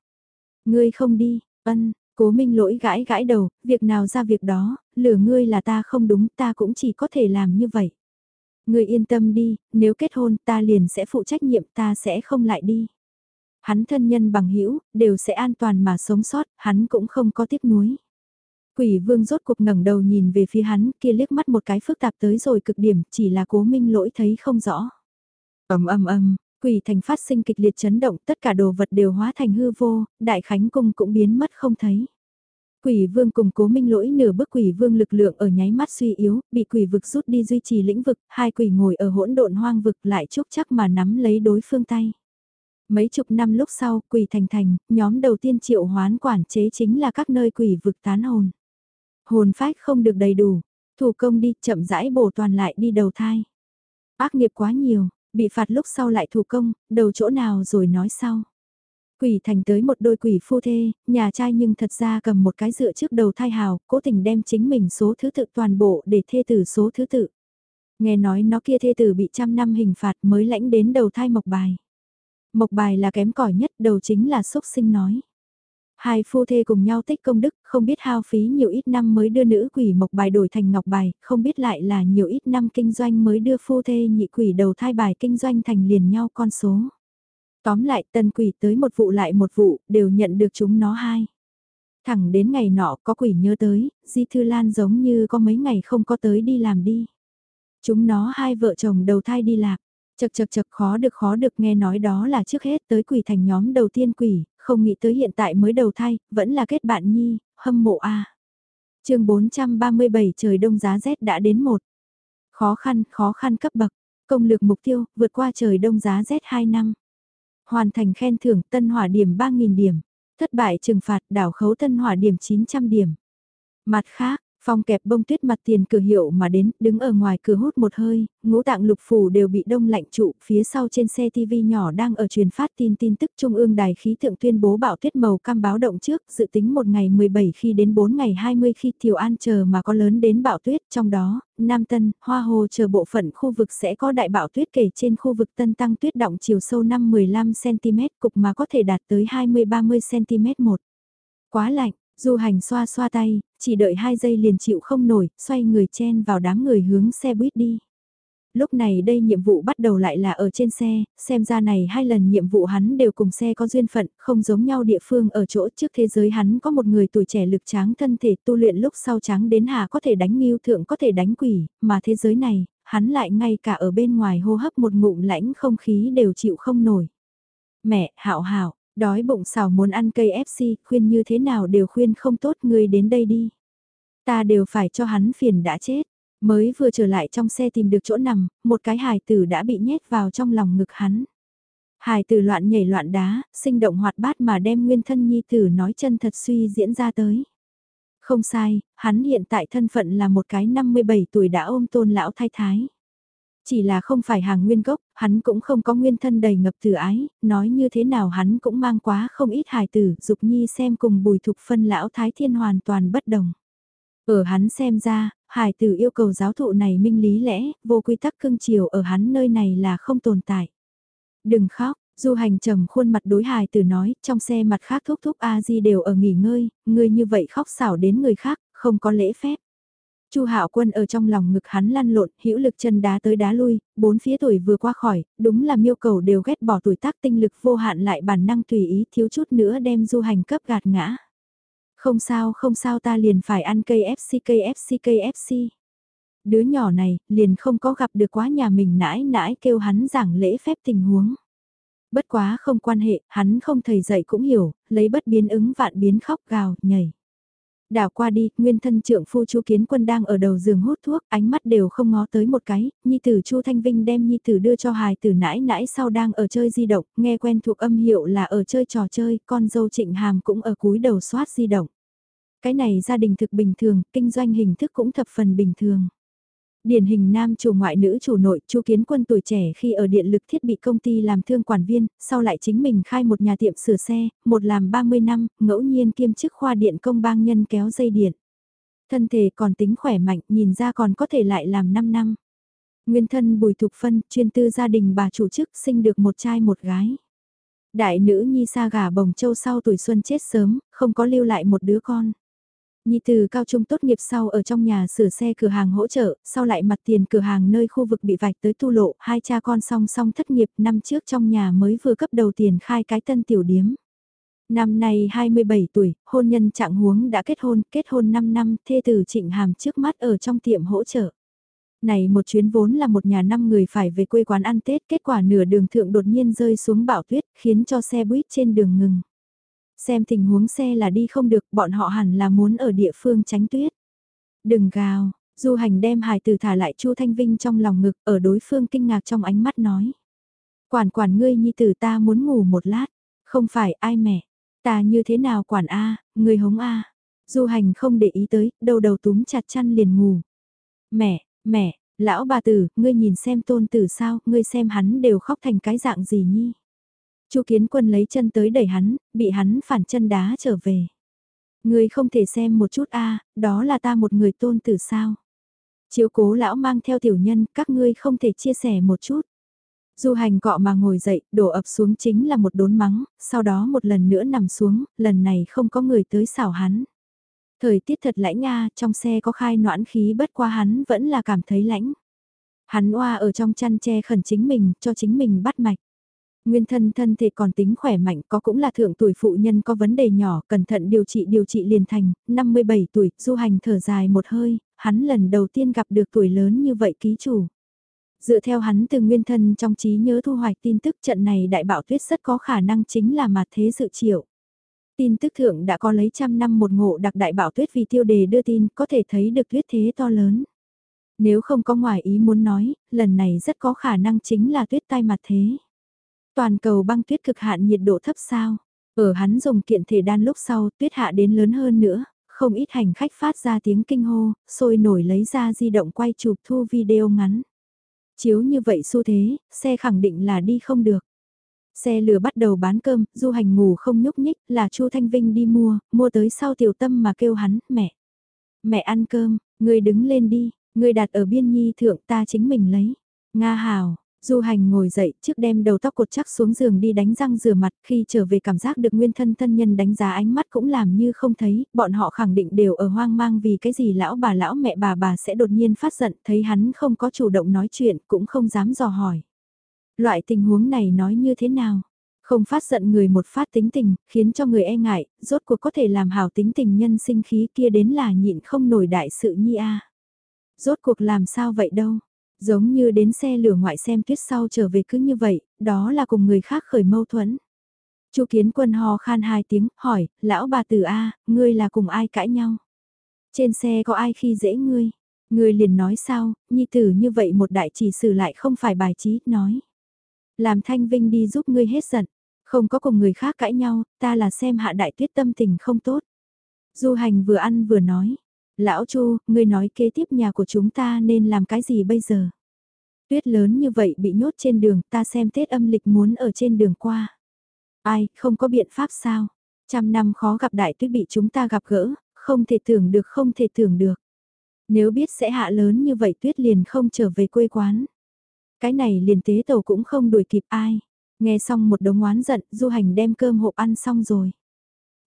Ngươi không đi, ân, cố minh lỗi gãi gãi đầu, việc nào ra việc đó, lửa ngươi là ta không đúng, ta cũng chỉ có thể làm như vậy người yên tâm đi, nếu kết hôn ta liền sẽ phụ trách nhiệm ta sẽ không lại đi. Hắn thân nhân bằng hữu đều sẽ an toàn mà sống sót, hắn cũng không có tiếc nuối. Quỷ vương rốt cuộc ngẩng đầu nhìn về phía hắn kia liếc mắt một cái phức tạp tới rồi cực điểm chỉ là cố minh lỗi thấy không rõ. ầm ầm ầm quỷ thành phát sinh kịch liệt chấn động tất cả đồ vật đều hóa thành hư vô, đại khánh cung cũng biến mất không thấy. Quỷ vương cùng cố minh lỗi nửa bước quỷ vương lực lượng ở nháy mắt suy yếu, bị quỷ vực rút đi duy trì lĩnh vực, hai quỷ ngồi ở hỗn độn hoang vực lại chúc chắc mà nắm lấy đối phương tay. Mấy chục năm lúc sau, quỷ thành thành, nhóm đầu tiên triệu hoán quản chế chính là các nơi quỷ vực tán hồn. Hồn phách không được đầy đủ, thủ công đi chậm rãi bổ toàn lại đi đầu thai. Ác nghiệp quá nhiều, bị phạt lúc sau lại thủ công, đầu chỗ nào rồi nói sau. Quỷ thành tới một đôi quỷ phu thê, nhà trai nhưng thật ra cầm một cái dựa trước đầu thai hào, cố tình đem chính mình số thứ tự toàn bộ để thê tử số thứ tự. Nghe nói nó kia thê tử bị trăm năm hình phạt mới lãnh đến đầu thai mộc bài. Mộc bài là kém cỏi nhất đầu chính là xúc sinh nói. Hai phu thê cùng nhau tích công đức, không biết hao phí nhiều ít năm mới đưa nữ quỷ mộc bài đổi thành ngọc bài, không biết lại là nhiều ít năm kinh doanh mới đưa phu thê nhị quỷ đầu thai bài kinh doanh thành liền nhau con số. Tóm lại tân quỷ tới một vụ lại một vụ, đều nhận được chúng nó hai. Thẳng đến ngày nọ có quỷ nhớ tới, Di Thư Lan giống như có mấy ngày không có tới đi làm đi. Chúng nó hai vợ chồng đầu thai đi lạc, chật chật chật khó được khó được nghe nói đó là trước hết tới quỷ thành nhóm đầu tiên quỷ, không nghĩ tới hiện tại mới đầu thai, vẫn là kết bạn nhi, hâm mộ a. À. Chương 437 trời đông giá rét đã đến một. Khó khăn, khó khăn cấp bậc, công lược mục tiêu, vượt qua trời đông giá rét 2 năm. Hoàn thành khen thưởng tân hỏa điểm 3.000 điểm. Thất bại trừng phạt đảo khấu tân hỏa điểm 900 điểm. Mặt khác, Phong kẹp bông tuyết mặt tiền cửa hiệu mà đến, đứng ở ngoài cửa hút một hơi, ngũ tạng lục phủ đều bị đông lạnh trụ, phía sau trên xe TV nhỏ đang ở truyền phát tin tin tức Trung ương đài khí tượng tuyên bố bão tuyết màu cam báo động trước, dự tính một ngày 17 khi đến 4 ngày 20 khi Tiểu An chờ mà có lớn đến bão tuyết, trong đó, Nam Tân, Hoa Hồ chờ bộ phận khu vực sẽ có đại bão tuyết kể trên khu vực Tân tăng tuyết động chiều sâu 5-15cm cục mà có thể đạt tới 20-30cm một. Quá lạnh, Du hành xoa xoa tay, chỉ đợi hai giây liền chịu không nổi, xoay người chen vào đám người hướng xe buýt đi. Lúc này đây nhiệm vụ bắt đầu lại là ở trên xe, xem ra này hai lần nhiệm vụ hắn đều cùng xe có duyên phận, không giống nhau địa phương ở chỗ trước thế giới hắn có một người tuổi trẻ lực tráng thân thể tu luyện lúc sau tráng đến hà có thể đánh nghiêu thượng có thể đánh quỷ, mà thế giới này, hắn lại ngay cả ở bên ngoài hô hấp một ngụm lãnh không khí đều chịu không nổi. Mẹ, hạo hạo, Đói bụng xảo muốn ăn cây FC, khuyên như thế nào đều khuyên không tốt người đến đây đi. Ta đều phải cho hắn phiền đã chết. Mới vừa trở lại trong xe tìm được chỗ nằm, một cái hài tử đã bị nhét vào trong lòng ngực hắn. Hài tử loạn nhảy loạn đá, sinh động hoạt bát mà đem nguyên thân nhi tử nói chân thật suy diễn ra tới. Không sai, hắn hiện tại thân phận là một cái 57 tuổi đã ôm tôn lão thái thái. Chỉ là không phải hàng nguyên gốc, hắn cũng không có nguyên thân đầy ngập từ ái, nói như thế nào hắn cũng mang quá không ít hài tử, dục nhi xem cùng bùi thục phân lão thái thiên hoàn toàn bất đồng. Ở hắn xem ra, hài tử yêu cầu giáo thụ này minh lý lẽ, vô quy tắc cưng chiều ở hắn nơi này là không tồn tại. Đừng khóc, Du hành trầm khuôn mặt đối hài tử nói, trong xe mặt khác thúc thúc A-di đều ở nghỉ ngơi, người như vậy khóc xảo đến người khác, không có lễ phép. Chu Hạo Quân ở trong lòng ngực hắn lăn lộn, hữu lực chân đá tới đá lui, bốn phía tuổi vừa qua khỏi, đúng là miêu cầu đều ghét bỏ tuổi tác tinh lực vô hạn lại bản năng tùy ý thiếu chút nữa đem du hành cấp gạt ngã. Không sao không sao ta liền phải ăn cây FC cây FC cây FC. Đứa nhỏ này liền không có gặp được quá nhà mình nãi nãi kêu hắn giảng lễ phép tình huống. Bất quá không quan hệ, hắn không thầy dạy cũng hiểu, lấy bất biến ứng vạn biến khóc gào, nhảy. Đảo qua đi, nguyên thân trưởng phu chu kiến quân đang ở đầu giường hút thuốc, ánh mắt đều không ngó tới một cái, nhi tử chu Thanh Vinh đem nhi tử đưa cho hài tử nãi nãi sau đang ở chơi di động, nghe quen thuộc âm hiệu là ở chơi trò chơi, con dâu trịnh hàm cũng ở cúi đầu soát di động. Cái này gia đình thực bình thường, kinh doanh hình thức cũng thập phần bình thường. Điển hình nam chủ ngoại nữ chủ nội, Chu Kiến Quân tuổi trẻ khi ở điện lực thiết bị công ty làm thương quản viên, sau lại chính mình khai một nhà tiệm sửa xe, một làm 30 năm, ngẫu nhiên kiêm chức khoa điện công bang nhân kéo dây điện. Thân thể còn tính khỏe mạnh, nhìn ra còn có thể lại làm 5 năm. Nguyên thân Bùi Thục Phân, chuyên tư gia đình bà chủ chức, sinh được một trai một gái. Đại nữ nhi sa gà bồng châu sau tuổi xuân chết sớm, không có lưu lại một đứa con. Nhi từ cao trung tốt nghiệp sau ở trong nhà sửa xe cửa hàng hỗ trợ, sau lại mặt tiền cửa hàng nơi khu vực bị vạch tới tu lộ, hai cha con song song thất nghiệp năm trước trong nhà mới vừa cấp đầu tiền khai cái tân tiểu điếm. Năm nay 27 tuổi, hôn nhân trạng huống đã kết hôn, kết hôn 5 năm, thê tử trịnh hàm trước mắt ở trong tiệm hỗ trợ. Này một chuyến vốn là một nhà năm người phải về quê quán ăn Tết, kết quả nửa đường thượng đột nhiên rơi xuống bão tuyết, khiến cho xe buýt trên đường ngừng. Xem tình huống xe là đi không được, bọn họ hẳn là muốn ở địa phương tránh tuyết. Đừng gào, du hành đem hài từ thả lại Chu Thanh Vinh trong lòng ngực, ở đối phương kinh ngạc trong ánh mắt nói. Quản quản ngươi nhi tử ta muốn ngủ một lát, không phải ai mẹ, ta như thế nào quản A, người hống A. Du hành không để ý tới, đầu đầu túm chặt chăn liền ngủ. Mẹ, mẹ, lão bà tử, ngươi nhìn xem tôn tử sao, ngươi xem hắn đều khóc thành cái dạng gì nhi. Chu Kiến Quân lấy chân tới đẩy hắn, bị hắn phản chân đá trở về. Người không thể xem một chút a, đó là ta một người tôn tử sao? Chiếu cố lão mang theo tiểu nhân, các ngươi không thể chia sẻ một chút. Du hành cọ mà ngồi dậy, đổ ập xuống chính là một đốn mắng, sau đó một lần nữa nằm xuống, lần này không có người tới xảo hắn. Thời tiết thật lãnh nga, trong xe có khai noãn khí bất qua hắn vẫn là cảm thấy lãnh. Hắn oa ở trong chăn che khẩn chính mình, cho chính mình bắt mạch. Nguyên thân thân thể còn tính khỏe mạnh có cũng là thượng tuổi phụ nhân có vấn đề nhỏ, cẩn thận điều trị điều trị liền thành, 57 tuổi, du hành thở dài một hơi, hắn lần đầu tiên gặp được tuổi lớn như vậy ký chủ. Dựa theo hắn từ nguyên thân trong trí nhớ thu hoạch tin tức trận này đại bạo tuyết rất có khả năng chính là mặt thế dự triệu. Tin tức thượng đã có lấy trăm năm một ngộ đặc đại bạo tuyết vì tiêu đề đưa tin có thể thấy được tuyết thế to lớn. Nếu không có ngoài ý muốn nói, lần này rất có khả năng chính là tuyết tai mặt thế. Toàn cầu băng tuyết cực hạn nhiệt độ thấp sao. Ở hắn dùng kiện thể đan lúc sau tuyết hạ đến lớn hơn nữa, không ít hành khách phát ra tiếng kinh hô, sôi nổi lấy ra di động quay chụp thu video ngắn. Chiếu như vậy xu thế, xe khẳng định là đi không được. Xe lửa bắt đầu bán cơm, du hành ngủ không nhúc nhích, là Chu Thanh Vinh đi mua, mua tới sau tiểu tâm mà kêu hắn, mẹ. Mẹ ăn cơm, người đứng lên đi, người đặt ở biên nhi thượng ta chính mình lấy. Nga hào, Du hành ngồi dậy trước đem đầu tóc cột chắc xuống giường đi đánh răng rửa mặt khi trở về cảm giác được nguyên thân thân nhân đánh giá ánh mắt cũng làm như không thấy, bọn họ khẳng định đều ở hoang mang vì cái gì lão bà lão mẹ bà bà sẽ đột nhiên phát giận thấy hắn không có chủ động nói chuyện cũng không dám dò hỏi. Loại tình huống này nói như thế nào? Không phát giận người một phát tính tình, khiến cho người e ngại, rốt cuộc có thể làm hảo tính tình nhân sinh khí kia đến là nhịn không nổi đại sự nhi a. Rốt cuộc làm sao vậy đâu? Giống như đến xe lửa ngoại xem tuyết sau trở về cứ như vậy, đó là cùng người khác khởi mâu thuẫn. Chu Kiến Quân ho khan hai tiếng, hỏi, lão bà tử A, ngươi là cùng ai cãi nhau? Trên xe có ai khi dễ ngươi? Ngươi liền nói sao, nhi tử như vậy một đại chỉ sử lại không phải bài trí, nói. Làm thanh vinh đi giúp ngươi hết giận, không có cùng người khác cãi nhau, ta là xem hạ đại tuyết tâm tình không tốt. Du hành vừa ăn vừa nói, Lão Chu, ngươi nói kế tiếp nhà của chúng ta nên làm cái gì bây giờ? Tuyết lớn như vậy bị nhốt trên đường, ta xem Tết âm lịch muốn ở trên đường qua. Ai, không có biện pháp sao? Trăm năm khó gặp đại tuyết bị chúng ta gặp gỡ, không thể tưởng được không thể tưởng được. Nếu biết sẽ hạ lớn như vậy tuyết liền không trở về quê quán. Cái này liền tế tàu cũng không đuổi kịp ai. Nghe xong một đống oán giận, du hành đem cơm hộp ăn xong rồi.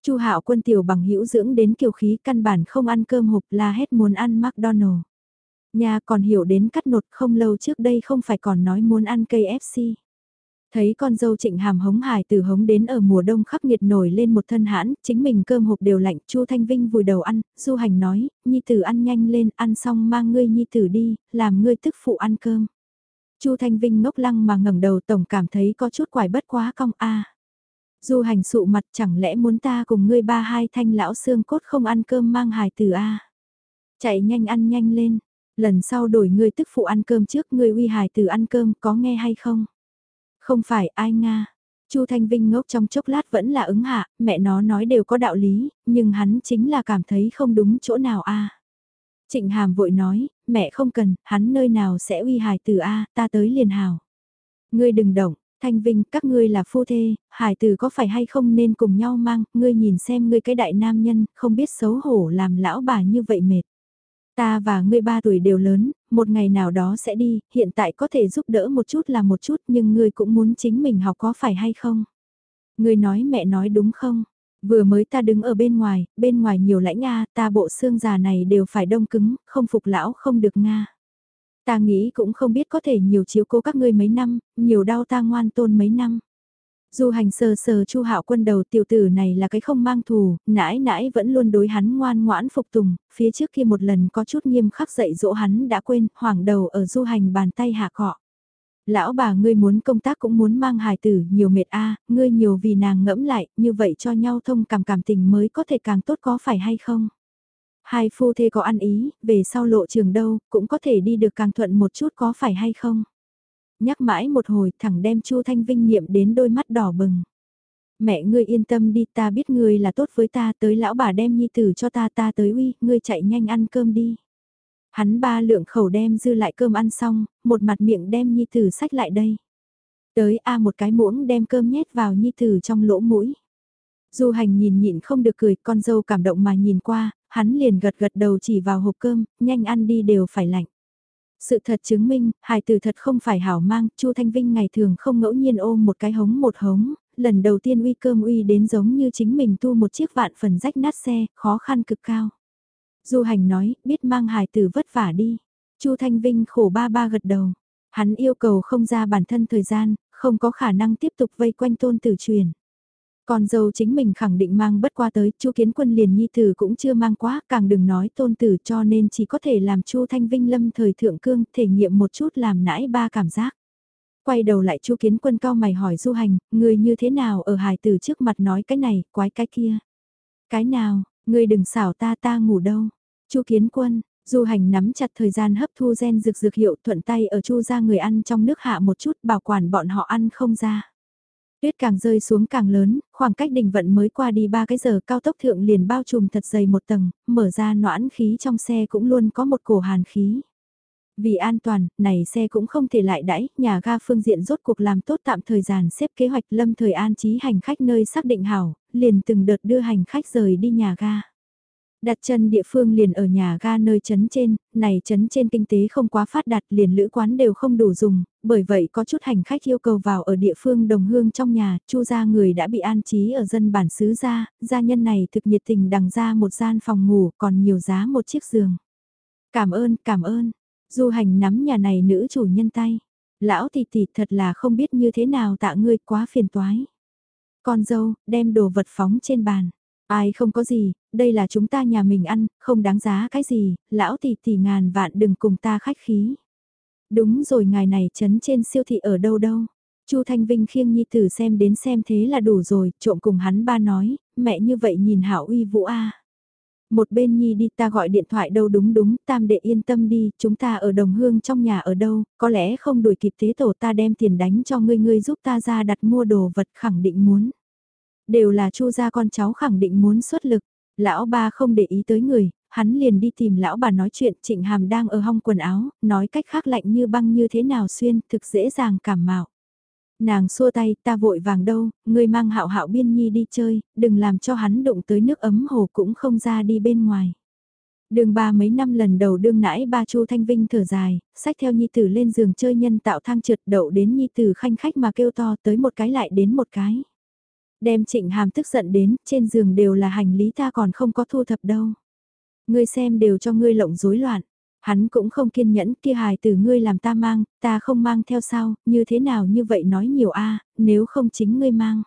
Chu Hạo Quân tiểu bằng hữu dưỡng đến kiều khí căn bản không ăn cơm hộp la hết muốn ăn McDonald. Nhà còn hiểu đến cắt nột không lâu trước đây không phải còn nói muốn ăn KFC. Thấy con dâu trịnh hàm hống hải từ hống đến ở mùa đông khắc nghiệt nổi lên một thân hãn, chính mình cơm hộp đều lạnh, Chu Thanh Vinh vùi đầu ăn, Du Hành nói, Nhi tử ăn nhanh lên, ăn xong mang ngươi Nhi tử đi, làm ngươi tức phụ ăn cơm. Chu Thanh Vinh ngốc lăng mà ngẩng đầu tổng cảm thấy có chút quải bất quá cong a. Du hành sụ mặt chẳng lẽ muốn ta cùng ngươi ba hai thanh lão xương cốt không ăn cơm mang hài từ A. Chạy nhanh ăn nhanh lên, lần sau đổi ngươi tức phụ ăn cơm trước ngươi uy hài từ ăn cơm có nghe hay không? Không phải ai Nga. Chu Thanh Vinh ngốc trong chốc lát vẫn là ứng hạ, mẹ nó nói đều có đạo lý, nhưng hắn chính là cảm thấy không đúng chỗ nào a. Trịnh Hàm vội nói, mẹ không cần, hắn nơi nào sẽ uy hài từ a, ta tới liền hào. Ngươi đừng động, Thanh Vinh, các ngươi là phu thê, hải tử có phải hay không nên cùng nhau mang, ngươi nhìn xem ngươi cái đại nam nhân, không biết xấu hổ làm lão bà như vậy mệt. Ta và ngươi ba tuổi đều lớn, một ngày nào đó sẽ đi, hiện tại có thể giúp đỡ một chút là một chút nhưng ngươi cũng muốn chính mình học có phải hay không? Ngươi nói mẹ nói đúng không? Vừa mới ta đứng ở bên ngoài, bên ngoài nhiều lãnh Nga, ta bộ xương già này đều phải đông cứng, không phục lão không được Nga. Ta nghĩ cũng không biết có thể nhiều chiếu cố các ngươi mấy năm, nhiều đau ta ngoan tôn mấy năm. Du hành sờ sờ chu hạo quân đầu tiểu tử này là cái không mang thù, nãi nãi vẫn luôn đối hắn ngoan ngoãn phục tùng, phía trước kia một lần có chút nghiêm khắc dạy dỗ hắn đã quên, hoảng đầu ở du hành bàn tay hạ cọ. Lão bà ngươi muốn công tác cũng muốn mang hài tử, nhiều mệt a ngươi nhiều vì nàng ngẫm lại, như vậy cho nhau thông cảm cảm tình mới có thể càng tốt có phải hay không? Hai phu thê có ăn ý, về sau lộ trường đâu, cũng có thể đi được càng thuận một chút có phải hay không? Nhắc mãi một hồi thẳng đem Chu Thanh Vinh niệm đến đôi mắt đỏ bừng. Mẹ ngươi yên tâm đi ta biết ngươi là tốt với ta tới lão bà đem nhi tử cho ta ta tới uy, ngươi chạy nhanh ăn cơm đi. Hắn ba lượng khẩu đem dư lại cơm ăn xong, một mặt miệng đem nhi tử sách lại đây. Tới A một cái muỗng đem cơm nhét vào nhi tử trong lỗ mũi. Du hành nhìn nhịn không được cười, con dâu cảm động mà nhìn qua, hắn liền gật gật đầu chỉ vào hộp cơm, nhanh ăn đi đều phải lạnh. Sự thật chứng minh, hài tử thật không phải hảo mang, Chu Thanh Vinh ngày thường không ngẫu nhiên ôm một cái hống một hống, lần đầu tiên uy cơm uy đến giống như chính mình tu một chiếc vạn phần rách nát xe, khó khăn cực cao. Du hành nói, biết mang hài tử vất vả đi. Chu Thanh Vinh khổ ba ba gật đầu. Hắn yêu cầu không ra bản thân thời gian, không có khả năng tiếp tục vây quanh tôn tử truyền. Còn dâu chính mình khẳng định mang bất qua tới, Chu Kiến Quân liền nhi tử cũng chưa mang quá, càng đừng nói tôn tử cho nên chỉ có thể làm Chu Thanh Vinh lâm thời thượng cương, thể nghiệm một chút làm nãi ba cảm giác. Quay đầu lại Chu Kiến Quân cao mày hỏi Du Hành, người như thế nào ở hài tử trước mặt nói cái này, quái cái kia. Cái nào, người đừng xảo ta ta ngủ đâu. Chu Kiến Quân, Du hành nắm chặt thời gian hấp thu gen dược dược hiệu thuận tay ở chu ra người ăn trong nước hạ một chút bảo quản bọn họ ăn không ra. Tuyết càng rơi xuống càng lớn, khoảng cách đỉnh vận mới qua đi ba cái giờ cao tốc thượng liền bao trùm thật dày một tầng, mở ra noãn khí trong xe cũng luôn có một cổ hàn khí. Vì an toàn, này xe cũng không thể lại đãi, nhà ga phương diện rốt cuộc làm tốt tạm thời gian xếp kế hoạch lâm thời an trí hành khách nơi xác định hảo, liền từng đợt đưa hành khách rời đi nhà ga. Đặt chân địa phương liền ở nhà ga nơi chấn trên, này chấn trên kinh tế không quá phát đạt liền lữ quán đều không đủ dùng, bởi vậy có chút hành khách yêu cầu vào ở địa phương đồng hương trong nhà, chu gia người đã bị an trí ở dân bản xứ gia, gia nhân này thực nhiệt tình đằng ra một gian phòng ngủ còn nhiều giá một chiếc giường. Cảm ơn, cảm ơn, du hành nắm nhà này nữ chủ nhân tay. Lão thì tỷ thật là không biết như thế nào tạ ngươi quá phiền toái. Con dâu, đem đồ vật phóng trên bàn. Ai không có gì, đây là chúng ta nhà mình ăn, không đáng giá cái gì, lão tỷ tỷ ngàn vạn đừng cùng ta khách khí. Đúng rồi ngài này chấn trên siêu thị ở đâu đâu. Chu Thanh Vinh khiêng nhi tử xem đến xem thế là đủ rồi, trộm cùng hắn ba nói, mẹ như vậy nhìn hảo uy vũ a. Một bên nhi đi ta gọi điện thoại đâu đúng đúng, tam đệ yên tâm đi, chúng ta ở đồng hương trong nhà ở đâu, có lẽ không đuổi kịp thế tổ ta đem tiền đánh cho ngươi ngươi giúp ta ra đặt mua đồ vật khẳng định muốn. Đều là chu gia con cháu khẳng định muốn xuất lực. Lão ba không để ý tới người, hắn liền đi tìm lão bà nói chuyện trịnh hàm đang ở hong quần áo, nói cách khác lạnh như băng như thế nào xuyên, thực dễ dàng cảm mạo. Nàng xua tay, ta vội vàng đâu, ngươi mang hạo hạo biên nhi đi chơi, đừng làm cho hắn đụng tới nước ấm hồ cũng không ra đi bên ngoài. Đường ba mấy năm lần đầu đương nãi ba Chu Thanh Vinh thở dài, sách theo Nhi Tử lên giường chơi nhân tạo thang trượt đậu đến Nhi Tử khanh khách mà kêu to tới một cái lại đến một cái. Đem trịnh hàm tức giận đến, trên giường đều là hành lý ta còn không có thu thập đâu. Ngươi xem đều cho ngươi lộng rối loạn. Hắn cũng không kiên nhẫn kia hài từ ngươi làm ta mang, ta không mang theo sao, như thế nào như vậy nói nhiều a nếu không chính ngươi mang.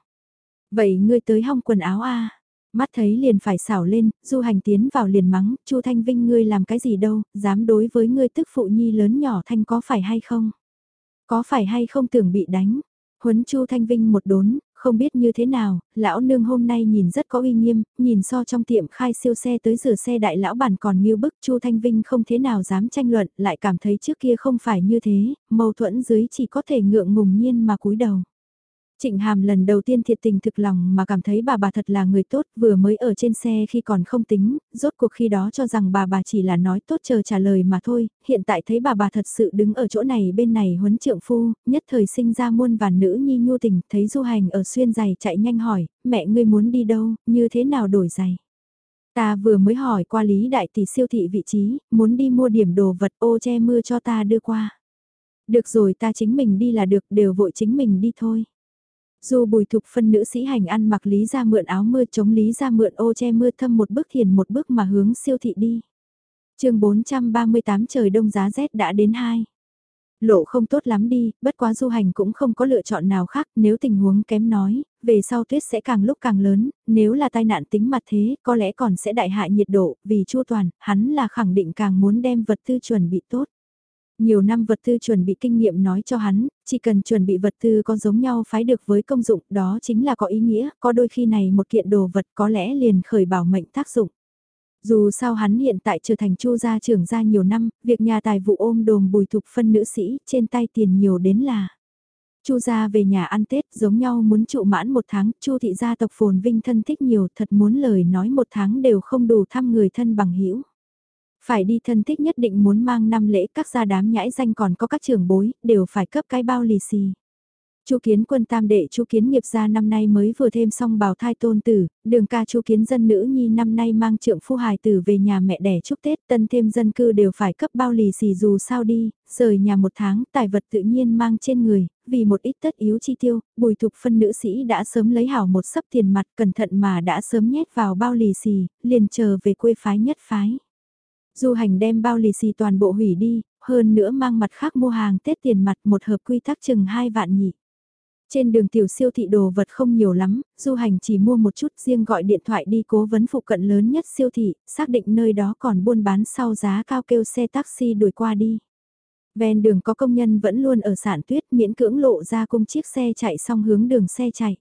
Vậy ngươi tới hong quần áo a Mắt thấy liền phải xảo lên, du hành tiến vào liền mắng, chu Thanh Vinh ngươi làm cái gì đâu, dám đối với ngươi tức phụ nhi lớn nhỏ thanh có phải hay không? Có phải hay không tưởng bị đánh? Huấn Chu Thanh Vinh một đốn, không biết như thế nào, lão nương hôm nay nhìn rất có uy nghiêm, nhìn so trong tiệm khai siêu xe tới rửa xe đại lão bản còn như bức Chu Thanh Vinh không thế nào dám tranh luận, lại cảm thấy trước kia không phải như thế, mâu thuẫn dưới chỉ có thể ngượng ngùng nhiên mà cúi đầu. Trịnh Hàm lần đầu tiên thiệt tình thực lòng mà cảm thấy bà bà thật là người tốt, vừa mới ở trên xe khi còn không tính, rốt cuộc khi đó cho rằng bà bà chỉ là nói tốt chờ trả lời mà thôi, hiện tại thấy bà bà thật sự đứng ở chỗ này bên này huấn trượng phu, nhất thời sinh ra muôn vàn nữ nhi nhu tình, thấy du hành ở xuyên giày chạy nhanh hỏi, mẹ ngươi muốn đi đâu, như thế nào đổi giày. Ta vừa mới hỏi qua Lý Đại Tỷ siêu thị vị trí, muốn đi mua điểm đồ vật ô che mưa cho ta đưa qua. Được rồi ta chính mình đi là được, đều vội chính mình đi thôi. Dù bùi thục phân nữ sĩ hành ăn mặc Lý ra mượn áo mưa chống Lý ra mượn ô che mưa thâm một bước thiền một bước mà hướng siêu thị đi. chương 438 trời đông giá rét đã đến 2. Lộ không tốt lắm đi, bất quá du hành cũng không có lựa chọn nào khác nếu tình huống kém nói, về sau tuyết sẽ càng lúc càng lớn, nếu là tai nạn tính mặt thế, có lẽ còn sẽ đại hại nhiệt độ, vì chu toàn, hắn là khẳng định càng muốn đem vật tư chuẩn bị tốt. Nhiều năm vật tư chuẩn bị kinh nghiệm nói cho hắn, chỉ cần chuẩn bị vật tư có giống nhau phái được với công dụng đó chính là có ý nghĩa, có đôi khi này một kiện đồ vật có lẽ liền khởi bảo mệnh tác dụng. Dù sao hắn hiện tại trở thành chu gia trưởng gia nhiều năm, việc nhà tài vụ ôm đồm bùi thục phân nữ sĩ, trên tay tiền nhiều đến là. Chu gia về nhà ăn Tết giống nhau muốn trụ mãn một tháng, Chu thị gia tộc phồn vinh thân thích nhiều, thật muốn lời nói một tháng đều không đủ thăm người thân bằng hữu phải đi thân thích nhất định muốn mang năm lễ các gia đám nhãi danh còn có các trưởng bối, đều phải cấp cái bao lì xì. Chu Kiến Quân tam đệ Chu Kiến nghiệp gia năm nay mới vừa thêm xong bào thai tôn tử, đường ca Chu Kiến dân nữ nhi năm nay mang trượng phu hài tử về nhà mẹ đẻ chúc Tết, tân thêm dân cư đều phải cấp bao lì xì dù sao đi, rời nhà một tháng, tài vật tự nhiên mang trên người, vì một ít tất yếu chi tiêu, bùi thục phân nữ sĩ đã sớm lấy hảo một sấp tiền mặt cẩn thận mà đã sớm nhét vào bao lì xì, liền chờ về quê phái nhất phái. Du hành đem bao lì xì toàn bộ hủy đi, hơn nữa mang mặt khác mua hàng Tết tiền mặt một hợp quy tắc chừng 2 vạn nhị. Trên đường tiểu siêu thị đồ vật không nhiều lắm, du hành chỉ mua một chút riêng gọi điện thoại đi cố vấn phụ cận lớn nhất siêu thị, xác định nơi đó còn buôn bán sau giá cao kêu xe taxi đuổi qua đi. Ven đường có công nhân vẫn luôn ở sản tuyết miễn cưỡng lộ ra cung chiếc xe chạy xong hướng đường xe chạy.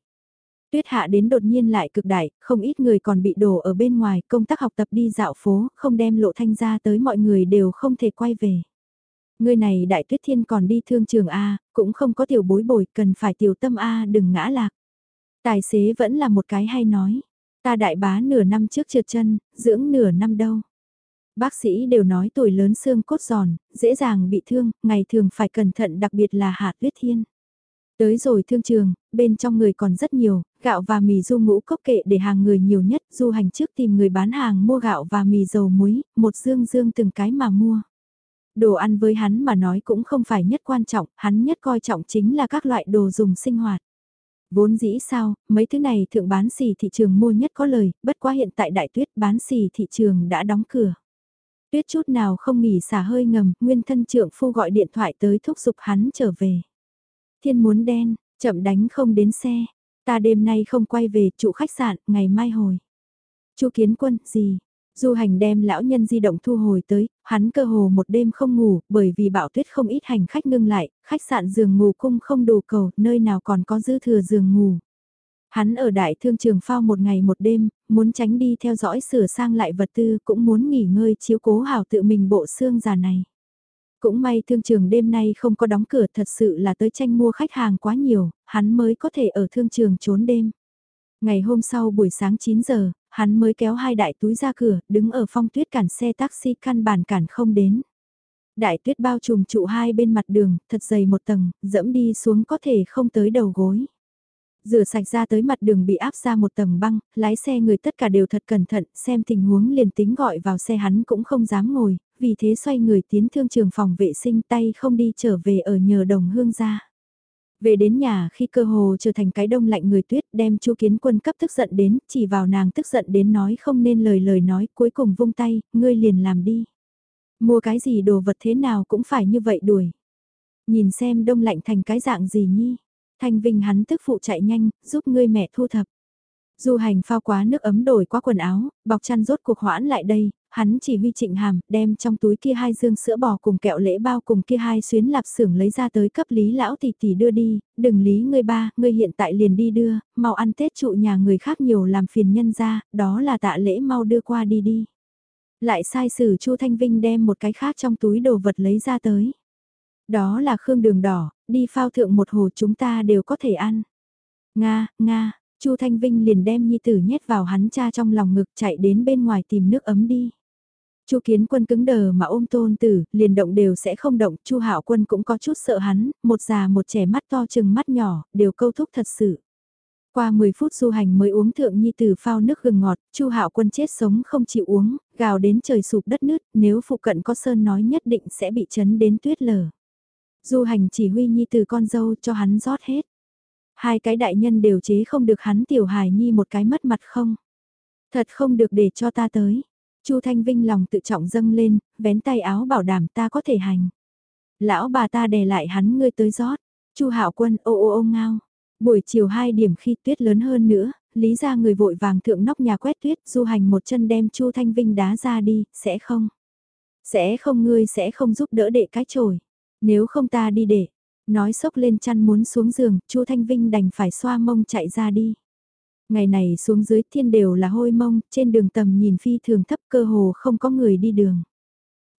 Tuyết hạ đến đột nhiên lại cực đại, không ít người còn bị đổ ở bên ngoài, công tác học tập đi dạo phố, không đem lộ thanh ra tới mọi người đều không thể quay về. Người này đại tuyết thiên còn đi thương trường A, cũng không có tiểu bối bồi, cần phải tiểu tâm A đừng ngã lạc. Tài xế vẫn là một cái hay nói, ta đại bá nửa năm trước trượt chân, dưỡng nửa năm đâu. Bác sĩ đều nói tuổi lớn xương cốt giòn, dễ dàng bị thương, ngày thường phải cẩn thận đặc biệt là hạ tuyết thiên. Tới rồi thương trường, bên trong người còn rất nhiều, gạo và mì du ngũ cốc kệ để hàng người nhiều nhất, du hành trước tìm người bán hàng mua gạo và mì dầu muối, một dương dương từng cái mà mua. Đồ ăn với hắn mà nói cũng không phải nhất quan trọng, hắn nhất coi trọng chính là các loại đồ dùng sinh hoạt. Vốn dĩ sao, mấy thứ này thượng bán xì thị trường mua nhất có lời, bất quá hiện tại đại tuyết bán xì thị trường đã đóng cửa. Tuyết chút nào không nghỉ xả hơi ngầm, nguyên thân trưởng phu gọi điện thoại tới thúc giục hắn trở về. Thiên muốn đen, chậm đánh không đến xe, ta đêm nay không quay về trụ khách sạn, ngày mai hồi. Chu Kiến Quân, gì? Du hành đem lão nhân di động thu hồi tới, hắn cơ hồ một đêm không ngủ, bởi vì bão tuyết không ít hành khách ngưng lại, khách sạn giường ngủ cung không đủ cầu, nơi nào còn có dư thừa giường ngủ. Hắn ở đại thương trường phao một ngày một đêm, muốn tránh đi theo dõi sửa sang lại vật tư, cũng muốn nghỉ ngơi chiếu cố hảo tự mình bộ xương già này. Cũng may thương trường đêm nay không có đóng cửa thật sự là tới tranh mua khách hàng quá nhiều, hắn mới có thể ở thương trường trốn đêm. Ngày hôm sau buổi sáng 9 giờ, hắn mới kéo hai đại túi ra cửa, đứng ở phong tuyết cản xe taxi căn bản cản không đến. Đại tuyết bao trùm trụ hai bên mặt đường, thật dày một tầng, dẫm đi xuống có thể không tới đầu gối. Rửa sạch ra tới mặt đường bị áp ra một tầng băng, lái xe người tất cả đều thật cẩn thận, xem tình huống liền tính gọi vào xe hắn cũng không dám ngồi, vì thế xoay người tiến thương trường phòng vệ sinh tay không đi trở về ở nhờ đồng hương ra. Về đến nhà khi cơ hồ trở thành cái đông lạnh người tuyết đem chu kiến quân cấp tức giận đến, chỉ vào nàng tức giận đến nói không nên lời lời nói cuối cùng vung tay, ngươi liền làm đi. Mua cái gì đồ vật thế nào cũng phải như vậy đuổi. Nhìn xem đông lạnh thành cái dạng gì nhi. Thanh Vinh hắn tức phụ chạy nhanh, giúp ngươi mẹ thu thập. Du hành phao quá nước ấm đổi qua quần áo, bọc chăn rốt cuộc hoãn lại đây, hắn chỉ huy trịnh hàm, đem trong túi kia hai dương sữa bò cùng kẹo lễ bao cùng kia hai xuyến lạp xưởng lấy ra tới cấp lý lão tỷ tỷ đưa đi, đừng lý ngươi ba, ngươi hiện tại liền đi đưa, mau ăn Tết trụ nhà người khác nhiều làm phiền nhân ra, đó là tạ lễ mau đưa qua đi đi. Lại sai sử Chu Thanh Vinh đem một cái khác trong túi đồ vật lấy ra tới. Đó là khương đường đỏ, đi phao thượng một hồ chúng ta đều có thể ăn. Nga, Nga, Chu Thanh Vinh liền đem nhi tử nhét vào hắn cha trong lòng ngực chạy đến bên ngoài tìm nước ấm đi. Chu Kiến Quân cứng đờ mà ôm Tôn Tử, liền động đều sẽ không động, Chu Hạo Quân cũng có chút sợ hắn, một già một trẻ mắt to chừng mắt nhỏ, đều câu thúc thật sự. Qua 10 phút du hành mới uống thượng nhi tử phao nước gừng ngọt, Chu Hạo Quân chết sống không chịu uống, gào đến trời sụp đất nứt, nếu phụ cận có sơn nói nhất định sẽ bị chấn đến tuyết lở. Du hành chỉ huy nhi từ con dâu cho hắn rót hết. Hai cái đại nhân đều chế không được hắn tiểu hài nhi một cái mất mặt không. Thật không được để cho ta tới. Chu Thanh Vinh lòng tự trọng dâng lên, vén tay áo bảo đảm ta có thể hành. Lão bà ta đè lại hắn ngươi tới rót. Chu Hạo Quân ô ô ô ngao. Buổi chiều 2 điểm khi tuyết lớn hơn nữa, lý ra người vội vàng thượng nóc nhà quét tuyết, du hành một chân đem Chu Thanh Vinh đá ra đi, sẽ không? Sẽ không ngươi sẽ không giúp đỡ đệ cái chổi. Nếu không ta đi để, nói sốc lên chăn muốn xuống giường, Chu Thanh Vinh đành phải xoa mông chạy ra đi. Ngày này xuống dưới thiên đều là hôi mông, trên đường tầm nhìn phi thường thấp cơ hồ không có người đi đường.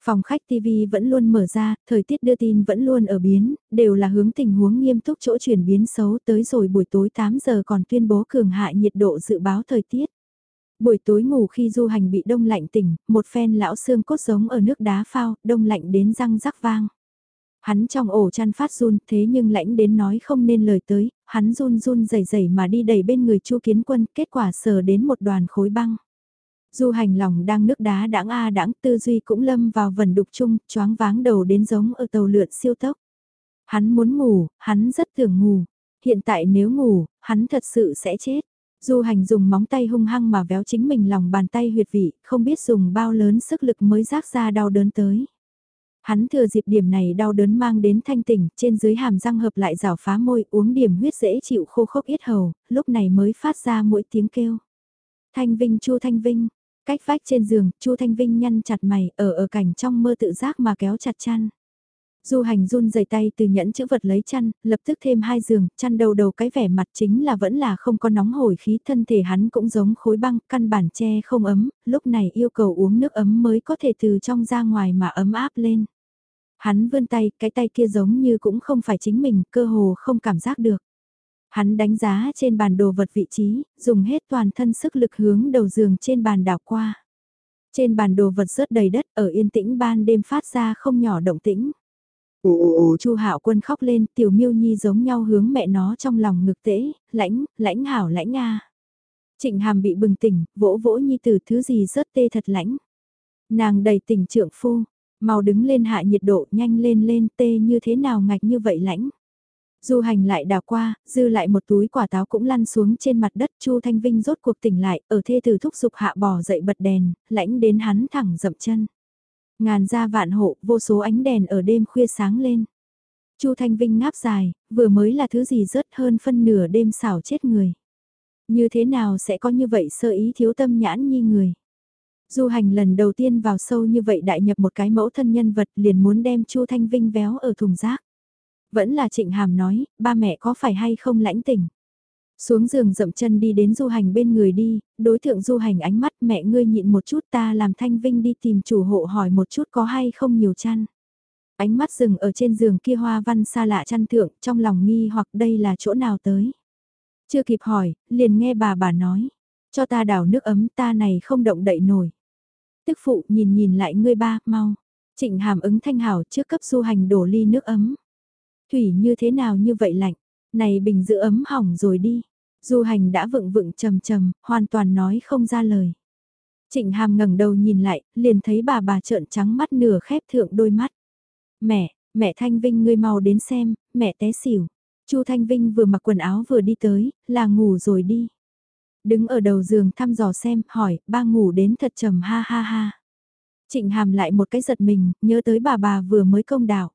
Phòng khách TV vẫn luôn mở ra, thời tiết đưa tin vẫn luôn ở biến, đều là hướng tình huống nghiêm túc chỗ chuyển biến xấu tới rồi buổi tối 8 giờ còn tuyên bố cường hại nhiệt độ dự báo thời tiết. Buổi tối ngủ khi du hành bị đông lạnh tỉnh, một phen lão xương cốt giống ở nước đá phao, đông lạnh đến răng rắc vang. Hắn trong ổ chăn phát run thế nhưng lãnh đến nói không nên lời tới, hắn run run rẩy rẩy mà đi đầy bên người chu kiến quân, kết quả sờ đến một đoàn khối băng. Du hành lòng đang nước đá đãng a đãng tư duy cũng lâm vào vần đục chung, choáng váng đầu đến giống ở tàu lượn siêu tốc. Hắn muốn ngủ, hắn rất thường ngủ. Hiện tại nếu ngủ, hắn thật sự sẽ chết. Du hành dùng móng tay hung hăng mà véo chính mình lòng bàn tay huyệt vị, không biết dùng bao lớn sức lực mới rác ra đau đớn tới. Hắn thừa dịp điểm này đau đớn mang đến thanh tỉnh, trên dưới hàm răng hợp lại rào phá môi uống điểm huyết dễ chịu khô khốc ít hầu, lúc này mới phát ra mỗi tiếng kêu. Thanh Vinh Chu Thanh Vinh, cách vách trên giường, Chu Thanh Vinh nhăn chặt mày, ở ở cảnh trong mơ tự giác mà kéo chặt chăn. Du hành run rẩy tay từ nhẫn chữ vật lấy chăn, lập tức thêm hai giường, chăn đầu đầu cái vẻ mặt chính là vẫn là không có nóng hổi khí thân thể hắn cũng giống khối băng, căn bản che không ấm, lúc này yêu cầu uống nước ấm mới có thể từ trong ra ngoài mà ấm áp lên. Hắn vươn tay, cái tay kia giống như cũng không phải chính mình, cơ hồ không cảm giác được. Hắn đánh giá trên bàn đồ vật vị trí, dùng hết toàn thân sức lực hướng đầu giường trên bàn đảo qua. Trên bàn đồ vật rớt đầy đất ở yên tĩnh ban đêm phát ra không nhỏ động tĩnh. Ồ ồ ồ Chu Hạo Quân khóc lên, Tiểu Miêu Nhi giống nhau hướng mẹ nó trong lòng ngực tễ, lãnh, lãnh hảo lãnh nga Trịnh Hàm bị bừng tỉnh, vỗ vỗ Nhi từ thứ gì rớt tê thật lãnh. Nàng đầy tình trượng phu, mau đứng lên hạ nhiệt độ nhanh lên lên tê như thế nào ngạch như vậy lãnh. Du hành lại đào qua, dư lại một túi quả táo cũng lăn xuống trên mặt đất Chu Thanh Vinh rốt cuộc tỉnh lại, ở thê từ thúc dục hạ bò dậy bật đèn, lãnh đến hắn thẳng dậm chân. Ngàn ra vạn hộ, vô số ánh đèn ở đêm khuya sáng lên. Chu Thanh Vinh ngáp dài, vừa mới là thứ gì rớt hơn phân nửa đêm xảo chết người. Như thế nào sẽ có như vậy sơ ý thiếu tâm nhãn nhi người. Du hành lần đầu tiên vào sâu như vậy đại nhập một cái mẫu thân nhân vật liền muốn đem Chu Thanh Vinh véo ở thùng rác. Vẫn là trịnh hàm nói, ba mẹ có phải hay không lãnh tỉnh. Xuống giường dậm chân đi đến du hành bên người đi, đối tượng du hành ánh mắt mẹ ngươi nhịn một chút ta làm thanh vinh đi tìm chủ hộ hỏi một chút có hay không nhiều chăn. Ánh mắt dừng ở trên giường kia hoa văn xa lạ chăn thượng trong lòng nghi hoặc đây là chỗ nào tới. Chưa kịp hỏi, liền nghe bà bà nói, cho ta đảo nước ấm ta này không động đậy nổi. Tức phụ nhìn nhìn lại ngươi ba, mau. Trịnh hàm ứng thanh hảo trước cấp du hành đổ ly nước ấm. Thủy như thế nào như vậy lạnh, này bình giữ ấm hỏng rồi đi. Du hành đã vựng vựng trầm trầm, hoàn toàn nói không ra lời. Trịnh hàm ngẩng đầu nhìn lại, liền thấy bà bà trợn trắng mắt nửa khép thượng đôi mắt. Mẹ, mẹ Thanh Vinh ngươi mau đến xem, mẹ té xỉu. Chu Thanh Vinh vừa mặc quần áo vừa đi tới, là ngủ rồi đi. Đứng ở đầu giường thăm dò xem, hỏi, ba ngủ đến thật trầm ha ha ha. Trịnh hàm lại một cái giật mình, nhớ tới bà bà vừa mới công đạo.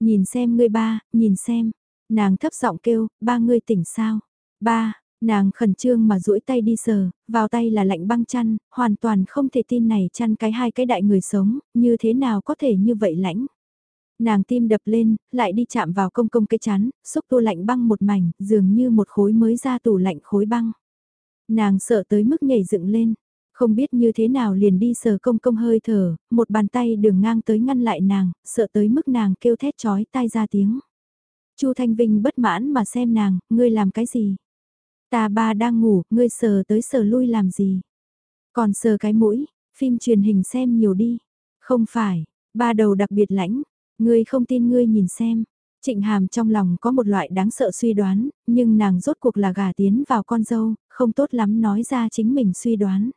Nhìn xem ngươi ba, nhìn xem. Nàng thấp giọng kêu, ba ngươi tỉnh sao? Ba, nàng khẩn trương mà duỗi tay đi sờ, vào tay là lạnh băng chăn, hoàn toàn không thể tin này chăn cái hai cái đại người sống, như thế nào có thể như vậy lãnh. Nàng tim đập lên, lại đi chạm vào công công cái chán, xúc tua lạnh băng một mảnh, dường như một khối mới ra tủ lạnh khối băng. Nàng sợ tới mức nhảy dựng lên, không biết như thế nào liền đi sờ công công hơi thở, một bàn tay đường ngang tới ngăn lại nàng, sợ tới mức nàng kêu thét chói tai ra tiếng. Chu Thanh Vinh bất mãn mà xem nàng, ngươi làm cái gì? Ta ba đang ngủ, ngươi sờ tới sờ lui làm gì? Còn sờ cái mũi, phim truyền hình xem nhiều đi. Không phải, ba đầu đặc biệt lãnh, ngươi không tin ngươi nhìn xem. Trịnh Hàm trong lòng có một loại đáng sợ suy đoán, nhưng nàng rốt cuộc là gà tiến vào con dâu, không tốt lắm nói ra chính mình suy đoán.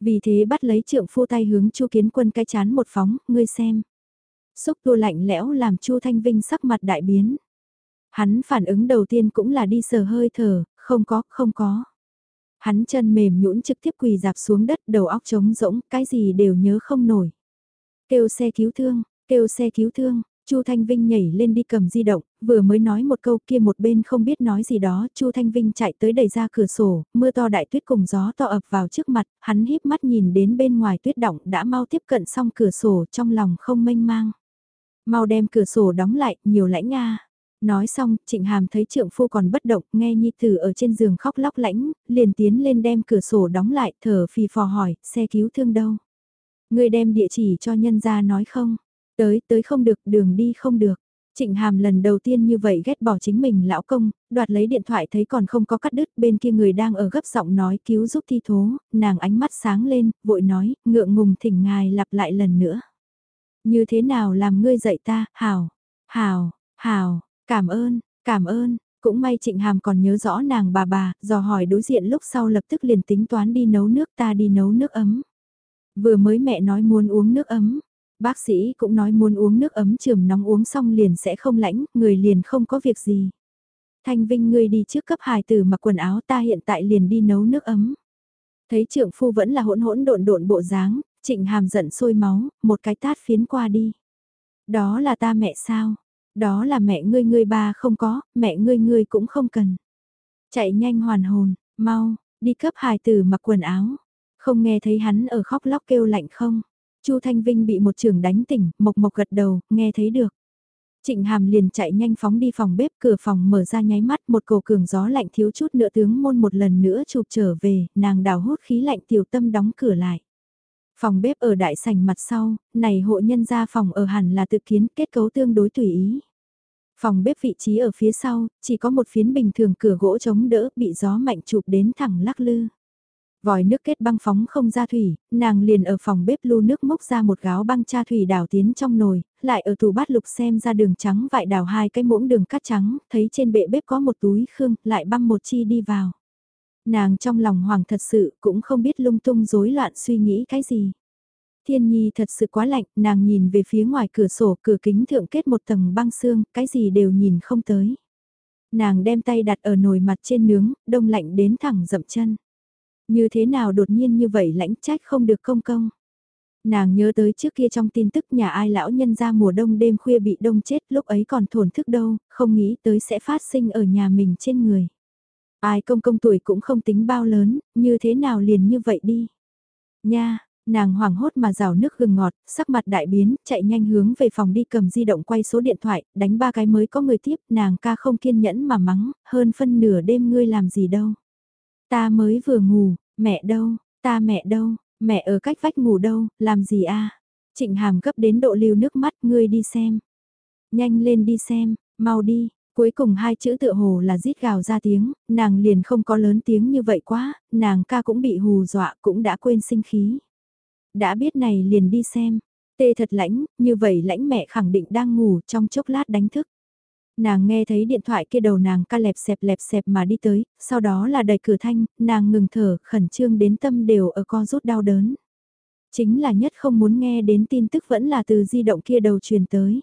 Vì thế bắt lấy trượng phu tay hướng Chu Kiến Quân cái chán một phóng, ngươi xem. Xúc tua lạnh lẽo làm Chu Thanh Vinh sắc mặt đại biến. Hắn phản ứng đầu tiên cũng là đi sờ hơi thở, không có, không có. Hắn chân mềm nhũn trực tiếp quỳ dạp xuống đất đầu óc trống rỗng, cái gì đều nhớ không nổi. Kêu xe cứu thương, kêu xe cứu thương, Chu Thanh Vinh nhảy lên đi cầm di động, vừa mới nói một câu kia một bên không biết nói gì đó, Chu Thanh Vinh chạy tới đẩy ra cửa sổ, mưa to đại tuyết cùng gió to ập vào trước mặt, hắn híp mắt nhìn đến bên ngoài tuyết động đã mau tiếp cận xong cửa sổ trong lòng không mênh mang. Mau đem cửa sổ đóng lại, nhiều lãnh nga. Nói xong, Trịnh Hàm thấy trượng phu còn bất động, nghe Nhi Tử ở trên giường khóc lóc lãnh, liền tiến lên đem cửa sổ đóng lại, thở phì phò hỏi, xe cứu thương đâu? Người đem địa chỉ cho nhân gia nói không? Tới, tới không được, đường đi không được. Trịnh Hàm lần đầu tiên như vậy ghét bỏ chính mình lão công, đoạt lấy điện thoại thấy còn không có cắt đứt bên kia người đang ở gấp giọng nói cứu giúp thi thố, nàng ánh mắt sáng lên, vội nói, ngượng ngùng thỉnh ngài lặp lại lần nữa. Như thế nào làm ngươi dạy ta, hào, Hào, hào, cảm ơn, cảm ơn, cũng may Trịnh Hàm còn nhớ rõ nàng bà bà, dò hỏi đối diện lúc sau lập tức liền tính toán đi nấu nước ta đi nấu nước ấm. Vừa mới mẹ nói muốn uống nước ấm, bác sĩ cũng nói muốn uống nước ấm trường nóng uống xong liền sẽ không lãnh, người liền không có việc gì. Thanh Vinh ngươi đi trước cấp hài tử mặc quần áo ta hiện tại liền đi nấu nước ấm. Thấy trượng phu vẫn là hỗn hỗn độn độn bộ dáng, trịnh hàm giận sôi máu, một cái tát phiến qua đi. Đó là ta mẹ sao? Đó là mẹ ngươi ngươi ba không có, mẹ ngươi ngươi cũng không cần. Chạy nhanh hoàn hồn, mau, đi cấp hài tử mặc quần áo. Không nghe thấy hắn ở khóc lóc kêu lạnh không? Chu Thanh Vinh bị một trường đánh tỉnh, mộc mộc gật đầu, nghe thấy được. Trịnh Hàm liền chạy nhanh phóng đi phòng bếp, cửa phòng mở ra nháy mắt, một cổ cường gió lạnh thiếu chút nữa tướng môn một lần nữa chụp trở về, nàng đào hút khí lạnh tiểu tâm đóng cửa lại. Phòng bếp ở đại sảnh mặt sau, này hộ nhân gia phòng ở hẳn là tự kiến kết cấu tương đối tùy ý. Phòng bếp vị trí ở phía sau, chỉ có một phiến bình thường cửa gỗ chống đỡ bị gió mạnh chụp đến thẳng lắc lư. Vòi nước kết băng phóng không ra thủy, nàng liền ở phòng bếp lu nước mốc ra một gáo băng cha thủy đảo tiến trong nồi, lại ở tủ bát lục xem ra đường trắng vại đảo hai cái muỗng đường cắt trắng, thấy trên bệ bếp có một túi khương, lại băng một chi đi vào. Nàng trong lòng hoàng thật sự cũng không biết lung tung rối loạn suy nghĩ cái gì. Thiên nhi thật sự quá lạnh, nàng nhìn về phía ngoài cửa sổ cửa kính thượng kết một tầng băng xương, cái gì đều nhìn không tới. Nàng đem tay đặt ở nồi mặt trên nướng, đông lạnh đến thẳng dậm chân. Như thế nào đột nhiên như vậy lãnh trách không được công công. Nàng nhớ tới trước kia trong tin tức nhà ai lão nhân ra mùa đông đêm khuya bị đông chết lúc ấy còn thổn thức đâu, không nghĩ tới sẽ phát sinh ở nhà mình trên người. Ai công công tuổi cũng không tính bao lớn, như thế nào liền như vậy đi. Nha, nàng hoảng hốt mà rào nước gừng ngọt, sắc mặt đại biến, chạy nhanh hướng về phòng đi cầm di động quay số điện thoại, đánh ba cái mới có người tiếp, nàng ca không kiên nhẫn mà mắng, hơn phân nửa đêm ngươi làm gì đâu. Ta mới vừa ngủ, mẹ đâu, ta mẹ đâu, mẹ ở cách vách ngủ đâu, làm gì a? Trịnh Hàm gấp đến độ lưu nước mắt, ngươi đi xem. Nhanh lên đi xem, mau đi, Cuối cùng hai chữ tựa hồ là rít gào ra tiếng, nàng liền không có lớn tiếng như vậy quá, nàng ca cũng bị hù dọa cũng đã quên sinh khí. Đã biết này liền đi xem, tê thật lãnh, như vậy lãnh mẹ khẳng định đang ngủ trong chốc lát đánh thức. Nàng nghe thấy điện thoại kia đầu nàng ca lẹp xẹp lẹp xẹp mà đi tới, sau đó là đẩy cửa thanh, nàng ngừng thở, khẩn trương đến tâm đều ở co rút đau đớn. Chính là nhất không muốn nghe đến tin tức vẫn là từ di động kia đầu truyền tới.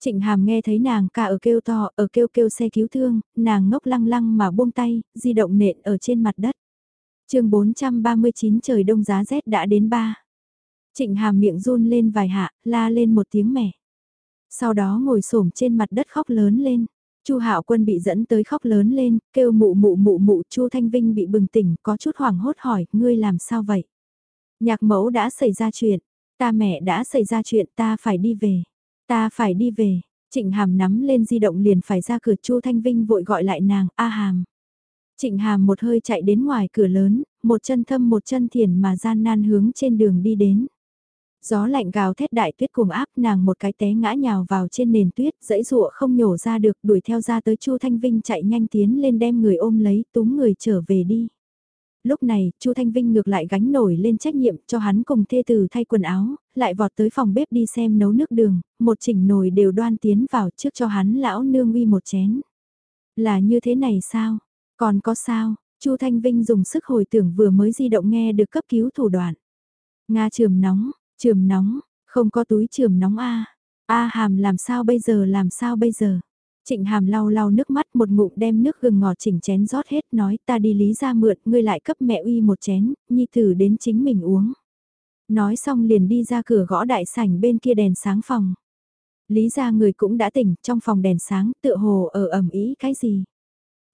Trịnh Hàm nghe thấy nàng ca ở kêu to, ở kêu kêu xe cứu thương, nàng ngốc lăng lăng mà buông tay, di động nện ở trên mặt đất. chương 439 trời đông giá rét đã đến ba. Trịnh Hàm miệng run lên vài hạ, la lên một tiếng mẻ. Sau đó ngồi xổm trên mặt đất khóc lớn lên. Chu Hạo Quân bị dẫn tới khóc lớn lên, kêu mụ mụ mụ mụ, Chu Thanh Vinh bị bừng tỉnh, có chút hoảng hốt hỏi, ngươi làm sao vậy? Nhạc mẫu đã xảy ra chuyện, ta mẹ đã xảy ra chuyện, ta phải đi về. Ta phải đi về, Trịnh Hàm nắm lên di động liền phải ra cửa Chu Thanh Vinh vội gọi lại nàng, A Hàm. Trịnh Hàm một hơi chạy đến ngoài cửa lớn, một chân thâm một chân thiền mà gian nan hướng trên đường đi đến. Gió lạnh gào thét đại tuyết cuồng áp nàng một cái té ngã nhào vào trên nền tuyết, dãy rụa không nhổ ra được đuổi theo ra tới Chu Thanh Vinh chạy nhanh tiến lên đem người ôm lấy túm người trở về đi. Lúc này, Chu Thanh Vinh ngược lại gánh nổi lên trách nhiệm cho hắn cùng thê tử thay quần áo, lại vọt tới phòng bếp đi xem nấu nước đường, một chỉnh nồi đều đoan tiến vào trước cho hắn lão nương uy một chén. Là như thế này sao? Còn có sao? Chu Thanh Vinh dùng sức hồi tưởng vừa mới di động nghe được cấp cứu thủ đoạn. Nga trường nóng, trường nóng, không có túi trường nóng a. A hàm làm sao bây giờ làm sao bây giờ? Trịnh hàm lau lau nước mắt một ngụm đem nước gừng ngọt chỉnh chén rót hết nói ta đi lý ra mượn ngươi lại cấp mẹ uy một chén, nhi thử đến chính mình uống. Nói xong liền đi ra cửa gõ đại sảnh bên kia đèn sáng phòng. Lý ra người cũng đã tỉnh trong phòng đèn sáng tựa hồ ở ẩm ý cái gì.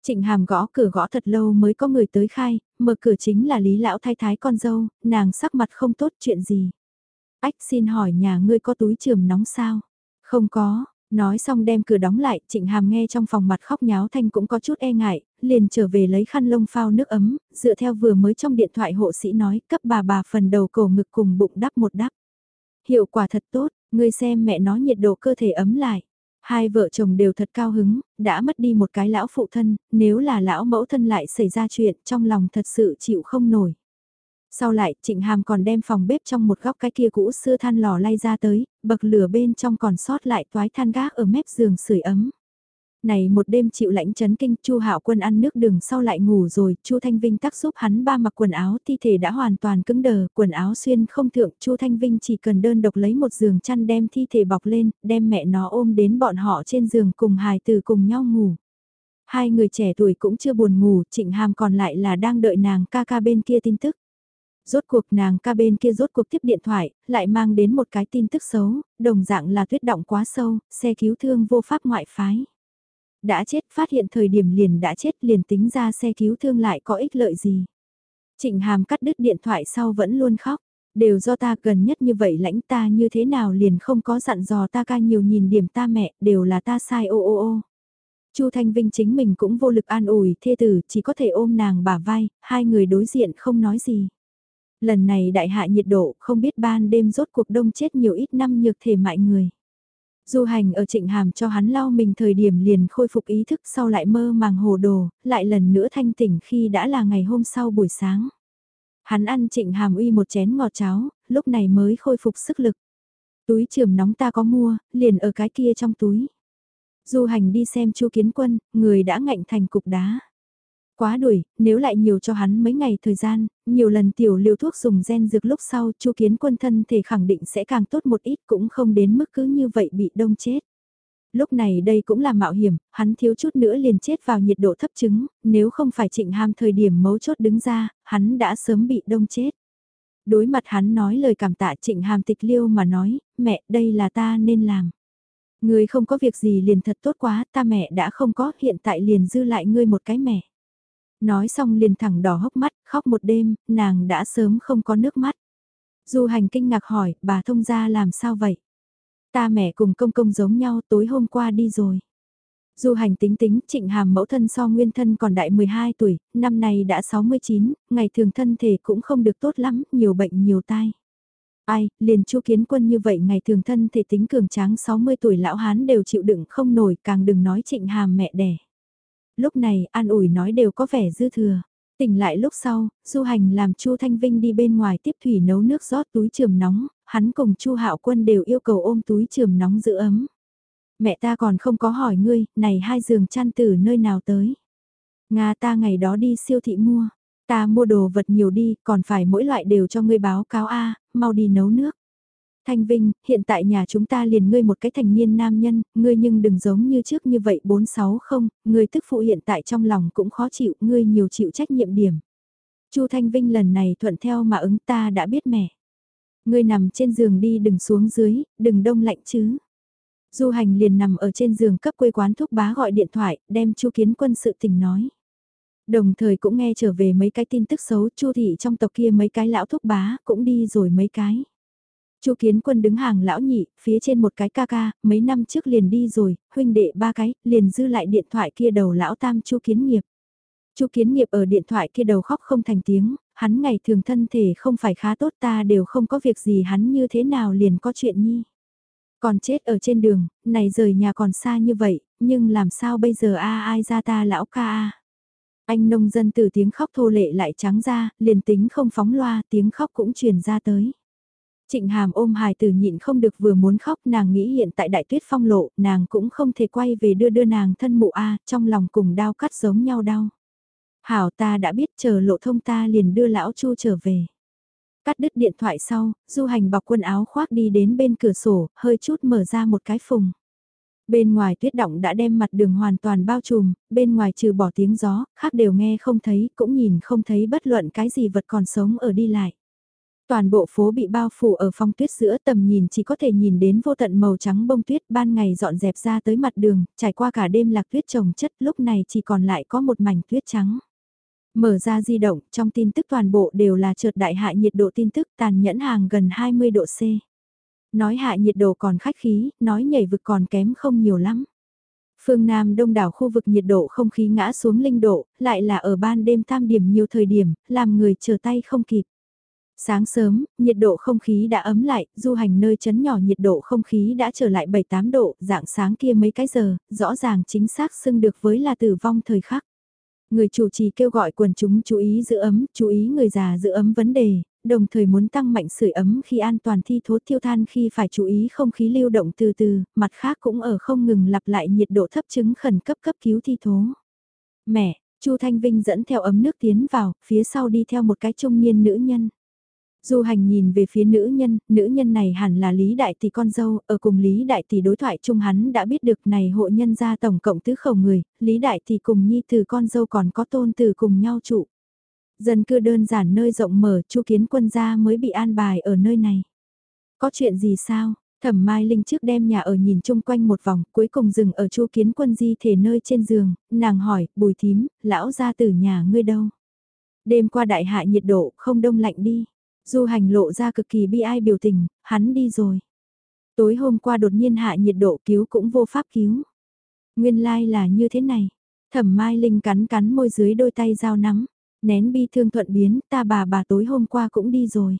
Trịnh hàm gõ cửa gõ thật lâu mới có người tới khai, mở cửa chính là Lý lão thái thái con dâu, nàng sắc mặt không tốt chuyện gì. Ách xin hỏi nhà ngươi có túi trường nóng sao? Không có, Nói xong đem cửa đóng lại, trịnh hàm nghe trong phòng mặt khóc nháo thanh cũng có chút e ngại, liền trở về lấy khăn lông phao nước ấm, dựa theo vừa mới trong điện thoại hộ sĩ nói cấp bà bà phần đầu cổ ngực cùng bụng đắp một đắp. Hiệu quả thật tốt, ngươi xem mẹ nó nhiệt độ cơ thể ấm lại. Hai vợ chồng đều thật cao hứng, đã mất đi một cái lão phụ thân, nếu là lão mẫu thân lại xảy ra chuyện trong lòng thật sự chịu không nổi. Sau lại, Trịnh Hàm còn đem phòng bếp trong một góc cái kia cũ xưa than lò lay ra tới, bậc lửa bên trong còn sót lại toái than gác ở mép giường sưởi ấm. Này một đêm chịu lãnh chấn kinh, Chu Hạo Quân ăn nước đường sau lại ngủ rồi, Chu Thanh Vinh tác giúp hắn ba mặc quần áo, thi thể đã hoàn toàn cứng đờ, quần áo xuyên không thượng, Chu Thanh Vinh chỉ cần đơn độc lấy một giường chăn đem thi thể bọc lên, đem mẹ nó ôm đến bọn họ trên giường cùng hài từ cùng nhau ngủ. Hai người trẻ tuổi cũng chưa buồn ngủ, Trịnh Hàm còn lại là đang đợi nàng ca ca bên kia tin tức. Rốt cuộc nàng ca bên kia rốt cuộc tiếp điện thoại, lại mang đến một cái tin tức xấu, đồng dạng là tuyết động quá sâu, xe cứu thương vô pháp ngoại phái. Đã chết phát hiện thời điểm liền đã chết liền tính ra xe cứu thương lại có ích lợi gì. Trịnh Hàm cắt đứt điện thoại sau vẫn luôn khóc, đều do ta gần nhất như vậy lãnh ta như thế nào liền không có dặn dò ta ca nhiều nhìn điểm ta mẹ, đều là ta sai ô ô ô. Chu Thanh Vinh chính mình cũng vô lực an ủi thê tử, chỉ có thể ôm nàng bả vai, hai người đối diện không nói gì. Lần này đại hạ nhiệt độ, không biết ban đêm rốt cuộc đông chết nhiều ít năm nhược thể mại người. Du hành ở trịnh hàm cho hắn lau mình thời điểm liền khôi phục ý thức sau lại mơ màng hồ đồ, lại lần nữa thanh tỉnh khi đã là ngày hôm sau buổi sáng. Hắn ăn trịnh hàm uy một chén ngọt cháo, lúc này mới khôi phục sức lực. Túi trường nóng ta có mua, liền ở cái kia trong túi. Du hành đi xem chu kiến quân, người đã ngạnh thành cục đá. Quá đuổi, nếu lại nhiều cho hắn mấy ngày thời gian, nhiều lần tiểu liều thuốc dùng gen dược lúc sau chu kiến quân thân thể khẳng định sẽ càng tốt một ít cũng không đến mức cứ như vậy bị đông chết. Lúc này đây cũng là mạo hiểm, hắn thiếu chút nữa liền chết vào nhiệt độ thấp trứng nếu không phải trịnh ham thời điểm mấu chốt đứng ra, hắn đã sớm bị đông chết. Đối mặt hắn nói lời cảm tạ trịnh hàm tịch liêu mà nói, mẹ đây là ta nên làm. Người không có việc gì liền thật tốt quá, ta mẹ đã không có, hiện tại liền dư lại ngươi một cái mẹ. Nói xong liền thẳng đỏ hốc mắt, khóc một đêm, nàng đã sớm không có nước mắt. Du hành kinh ngạc hỏi, bà thông gia làm sao vậy? Ta mẹ cùng công công giống nhau tối hôm qua đi rồi. Du hành tính tính, trịnh hàm mẫu thân so nguyên thân còn đại 12 tuổi, năm nay đã 69, ngày thường thân thể cũng không được tốt lắm, nhiều bệnh nhiều tai. Ai, liền chu kiến quân như vậy ngày thường thân thể tính cường tráng 60 tuổi lão hán đều chịu đựng không nổi càng đừng nói trịnh hàm mẹ đẻ. Lúc này an ủi nói đều có vẻ dư thừa. Tỉnh lại lúc sau, du hành làm chu Thanh Vinh đi bên ngoài tiếp thủy nấu nước rót túi trường nóng, hắn cùng chu Hạo Quân đều yêu cầu ôm túi trường nóng giữ ấm. Mẹ ta còn không có hỏi ngươi, này hai giường chăn từ nơi nào tới. Nga ta ngày đó đi siêu thị mua, ta mua đồ vật nhiều đi, còn phải mỗi loại đều cho ngươi báo cáo A, mau đi nấu nước. Thanh Vinh, hiện tại nhà chúng ta liền ngươi một cái thành niên nam nhân, ngươi nhưng đừng giống như trước như vậy 460, ngươi tức phụ hiện tại trong lòng cũng khó chịu, ngươi nhiều chịu trách nhiệm điểm. Chu Thanh Vinh lần này thuận theo mà ứng ta đã biết mẹ. Ngươi nằm trên giường đi đừng xuống dưới, đừng đông lạnh chứ. Du hành liền nằm ở trên giường cấp quê quán thúc bá gọi điện thoại, đem Chu Kiến Quân sự tình nói. Đồng thời cũng nghe trở về mấy cái tin tức xấu, Chu thị trong tộc kia mấy cái lão thúc bá cũng đi rồi mấy cái. Chu Kiến Quân đứng hàng lão nhị, phía trên một cái ca ca, mấy năm trước liền đi rồi, huynh đệ ba cái, liền dư lại điện thoại kia đầu lão tam Chu Kiến Nghiệp. Chu Kiến Nghiệp ở điện thoại kia đầu khóc không thành tiếng, hắn ngày thường thân thể không phải khá tốt ta đều không có việc gì hắn như thế nào liền có chuyện nhi. Còn chết ở trên đường, này rời nhà còn xa như vậy, nhưng làm sao bây giờ a ai ra ta lão ca a. Anh nông dân từ tiếng khóc thô lệ lại trắng ra, liền tính không phóng loa, tiếng khóc cũng truyền ra tới. Trịnh Hàm ôm hài tử nhịn không được vừa muốn khóc nàng nghĩ hiện tại đại tuyết phong lộ, nàng cũng không thể quay về đưa đưa nàng thân mụ A, trong lòng cùng đau cắt giống nhau đau. Hảo ta đã biết chờ lộ thông ta liền đưa lão chu trở về. Cắt đứt điện thoại sau, du hành bọc quần áo khoác đi đến bên cửa sổ, hơi chút mở ra một cái phùng. Bên ngoài tuyết động đã đem mặt đường hoàn toàn bao trùm, bên ngoài trừ bỏ tiếng gió, khác đều nghe không thấy, cũng nhìn không thấy bất luận cái gì vật còn sống ở đi lại. Toàn bộ phố bị bao phủ ở phong tuyết giữa tầm nhìn chỉ có thể nhìn đến vô tận màu trắng bông tuyết ban ngày dọn dẹp ra tới mặt đường, trải qua cả đêm lạc tuyết trồng chất lúc này chỉ còn lại có một mảnh tuyết trắng. Mở ra di động, trong tin tức toàn bộ đều là trượt đại hạ nhiệt độ tin tức tàn nhẫn hàng gần 20 độ C. Nói hạ nhiệt độ còn khách khí, nói nhảy vực còn kém không nhiều lắm. Phương Nam đông đảo khu vực nhiệt độ không khí ngã xuống linh độ, lại là ở ban đêm tam điểm nhiều thời điểm, làm người chờ tay không kịp. Sáng sớm, nhiệt độ không khí đã ấm lại, du hành nơi chấn nhỏ nhiệt độ không khí đã trở lại 7-8 độ, dạng sáng kia mấy cái giờ, rõ ràng chính xác xưng được với là tử vong thời khắc. Người chủ trì kêu gọi quần chúng chú ý giữ ấm, chú ý người già giữ ấm vấn đề, đồng thời muốn tăng mạnh sưởi ấm khi an toàn thi thố thiêu than khi phải chú ý không khí lưu động từ từ, mặt khác cũng ở không ngừng lặp lại nhiệt độ thấp chứng khẩn cấp cấp cứu thi thố. Mẹ, Chu Thanh Vinh dẫn theo ấm nước tiến vào, phía sau đi theo một cái trung niên nữ nhân. Du hành nhìn về phía nữ nhân, nữ nhân này hẳn là Lý Đại Tỷ con dâu, ở cùng Lý Đại Tỷ đối thoại chung hắn đã biết được này hộ nhân gia tổng cộng tứ khẩu người, Lý Đại Tỷ cùng Nhi từ con dâu còn có tôn từ cùng nhau trụ. Dân cư đơn giản nơi rộng mở chu kiến quân gia mới bị an bài ở nơi này. Có chuyện gì sao? Thẩm Mai Linh trước đem nhà ở nhìn chung quanh một vòng, cuối cùng dừng ở chu kiến quân di thể nơi trên giường, nàng hỏi, bùi thím, lão ra từ nhà ngươi đâu? Đêm qua đại hạ nhiệt độ, không đông lạnh đi. Du hành lộ ra cực kỳ bi ai biểu tình, hắn đi rồi. Tối hôm qua đột nhiên hạ nhiệt độ cứu cũng vô pháp cứu. Nguyên lai like là như thế này. Thẩm Mai Linh cắn cắn môi dưới đôi tay dao nắm. Nén bi thương thuận biến, ta bà bà tối hôm qua cũng đi rồi.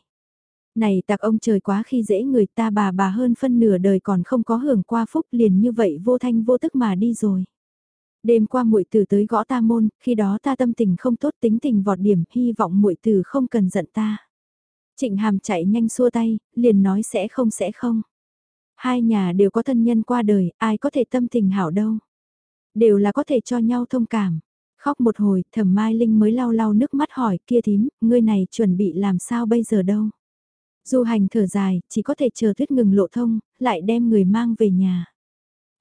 Này tặc ông trời quá khi dễ người ta bà bà hơn phân nửa đời còn không có hưởng qua phúc liền như vậy vô thanh vô tức mà đi rồi. Đêm qua muội tử tới gõ ta môn, khi đó ta tâm tình không tốt tính tình vọt điểm, hy vọng muội tử không cần giận ta. Trịnh Hàm chạy nhanh xua tay, liền nói sẽ không sẽ không. Hai nhà đều có thân nhân qua đời, ai có thể tâm tình hảo đâu. Đều là có thể cho nhau thông cảm. Khóc một hồi, thẩm Mai Linh mới lau lau nước mắt hỏi kia thím, ngươi này chuẩn bị làm sao bây giờ đâu. Du hành thở dài, chỉ có thể chờ tuyết ngừng lộ thông, lại đem người mang về nhà.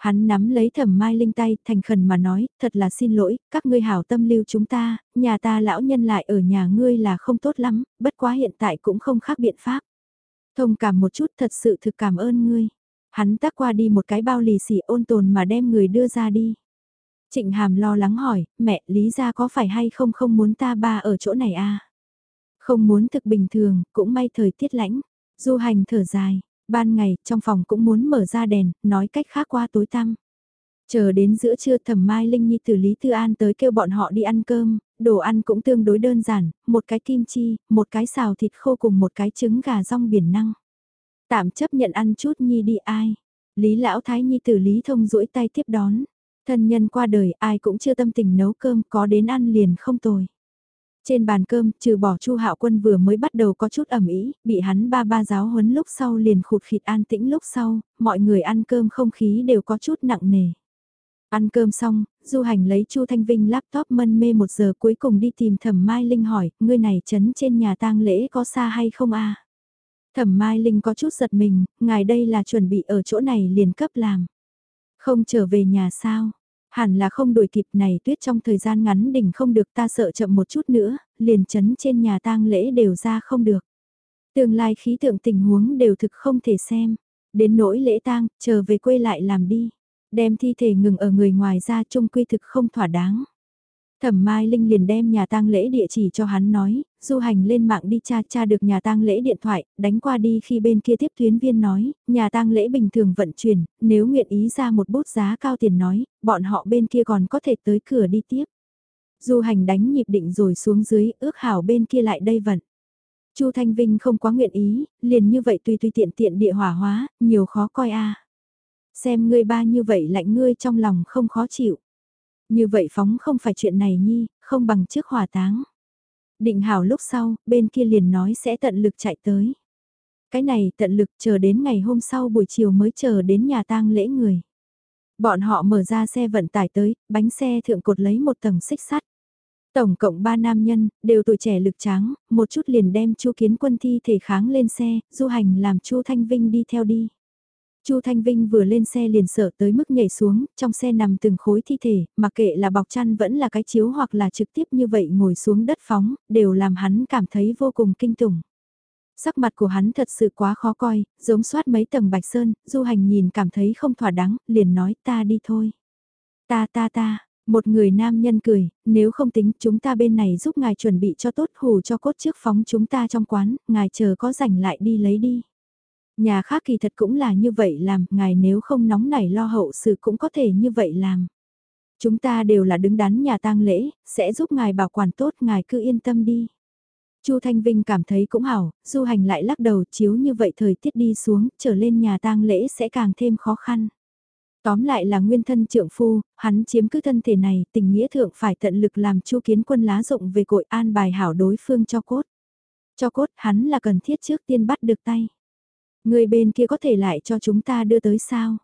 Hắn nắm lấy thẩm mai linh tay, thành khẩn mà nói, thật là xin lỗi, các ngươi hảo tâm lưu chúng ta, nhà ta lão nhân lại ở nhà ngươi là không tốt lắm, bất quá hiện tại cũng không khác biện pháp. Thông cảm một chút thật sự thực cảm ơn ngươi. Hắn tác qua đi một cái bao lì xì ôn tồn mà đem người đưa ra đi. Trịnh Hàm lo lắng hỏi, mẹ Lý gia có phải hay không không muốn ta ba ở chỗ này à? Không muốn thực bình thường, cũng may thời tiết lãnh. Du hành thở dài, ban ngày trong phòng cũng muốn mở ra đèn, nói cách khác qua tối tăm. Chờ đến giữa trưa thẩm mai Linh Nhi từ Lý Tư An tới kêu bọn họ đi ăn cơm, đồ ăn cũng tương đối đơn giản, một cái kim chi, một cái xào thịt khô cùng một cái trứng gà rong biển năng. Tạm chấp nhận ăn chút Nhi đi ai. Lý Lão Thái Nhi từ Lý Thông duỗi tay tiếp đón. Thân nhân qua đời ai cũng chưa tâm tình nấu cơm có đến ăn liền không tồi. Trên bàn cơm, trừ bỏ Chu Hạo Quân vừa mới bắt đầu có chút ẩm ý, bị hắn ba ba giáo huấn lúc sau liền khụt khịt an tĩnh lúc sau, mọi người ăn cơm không khí đều có chút nặng nề. Ăn cơm xong, Du Hành lấy Chu Thanh Vinh laptop mân mê một giờ cuối cùng đi tìm Thẩm Mai Linh hỏi, ngươi này chấn trên nhà tang lễ có xa hay không a? Thẩm Mai Linh có chút giật mình, ngài đây là chuẩn bị ở chỗ này liền cấp làm. Không trở về nhà sao? Hẳn là không đuổi kịp này tuyết trong thời gian ngắn đỉnh không được ta sợ chậm một chút nữa, liền chấn trên nhà tang lễ đều ra không được. Tương lai khí tượng tình huống đều thực không thể xem. Đến nỗi lễ tang, chờ về quê lại làm đi. Đem thi thể ngừng ở người ngoài ra trung quy thực không thỏa đáng. Thẩm Mai Linh liền đem nhà tang lễ địa chỉ cho hắn nói, du hành lên mạng đi tra tra được nhà tang lễ điện thoại, đánh qua đi khi bên kia tiếp tuyến viên nói, nhà tang lễ bình thường vận chuyển, nếu nguyện ý ra một bút giá cao tiền nói, bọn họ bên kia còn có thể tới cửa đi tiếp. Du hành đánh nhịp định rồi xuống dưới, ước hảo bên kia lại đây vận. Chu Thanh Vinh không quá nguyện ý, liền như vậy tùy tùy tiện tiện địa hỏa hóa, nhiều khó coi a. Xem ngươi ba như vậy lạnh ngươi trong lòng không khó chịu. Như vậy phóng không phải chuyện này nhi, không bằng trước hỏa táng. Định hảo lúc sau, bên kia liền nói sẽ tận lực chạy tới. Cái này tận lực chờ đến ngày hôm sau buổi chiều mới chờ đến nhà tang lễ người. Bọn họ mở ra xe vận tải tới, bánh xe thượng cột lấy một tầng xích sắt. Tổng cộng 3 nam nhân, đều tuổi trẻ lực tráng, một chút liền đem Chu Kiến Quân thi thể kháng lên xe, du hành làm Chu Thanh Vinh đi theo đi. Chu Thanh Vinh vừa lên xe liền sợ tới mức nhảy xuống, trong xe nằm từng khối thi thể, mà kệ là bọc chăn vẫn là cái chiếu hoặc là trực tiếp như vậy ngồi xuống đất phóng, đều làm hắn cảm thấy vô cùng kinh tủng. Sắc mặt của hắn thật sự quá khó coi, giống soát mấy tầng bạch sơn, du hành nhìn cảm thấy không thỏa đáng, liền nói ta đi thôi. Ta ta ta, một người nam nhân cười, nếu không tính chúng ta bên này giúp ngài chuẩn bị cho tốt hù cho cốt trước phóng chúng ta trong quán, ngài chờ có rảnh lại đi lấy đi. Nhà khác kỳ thật cũng là như vậy làm, ngài nếu không nóng nảy lo hậu sự cũng có thể như vậy làm. Chúng ta đều là đứng đắn nhà tang lễ, sẽ giúp ngài bảo quản tốt, ngài cứ yên tâm đi. Chu Thanh Vinh cảm thấy cũng hảo, du hành lại lắc đầu chiếu như vậy thời tiết đi xuống, trở lên nhà tang lễ sẽ càng thêm khó khăn. Tóm lại là nguyên thân trượng phu, hắn chiếm cứ thân thể này, tình nghĩa thượng phải tận lực làm chu kiến quân lá rộng về cội an bài hảo đối phương cho cốt. Cho cốt hắn là cần thiết trước tiên bắt được tay. Người bên kia có thể lại cho chúng ta đưa tới sao?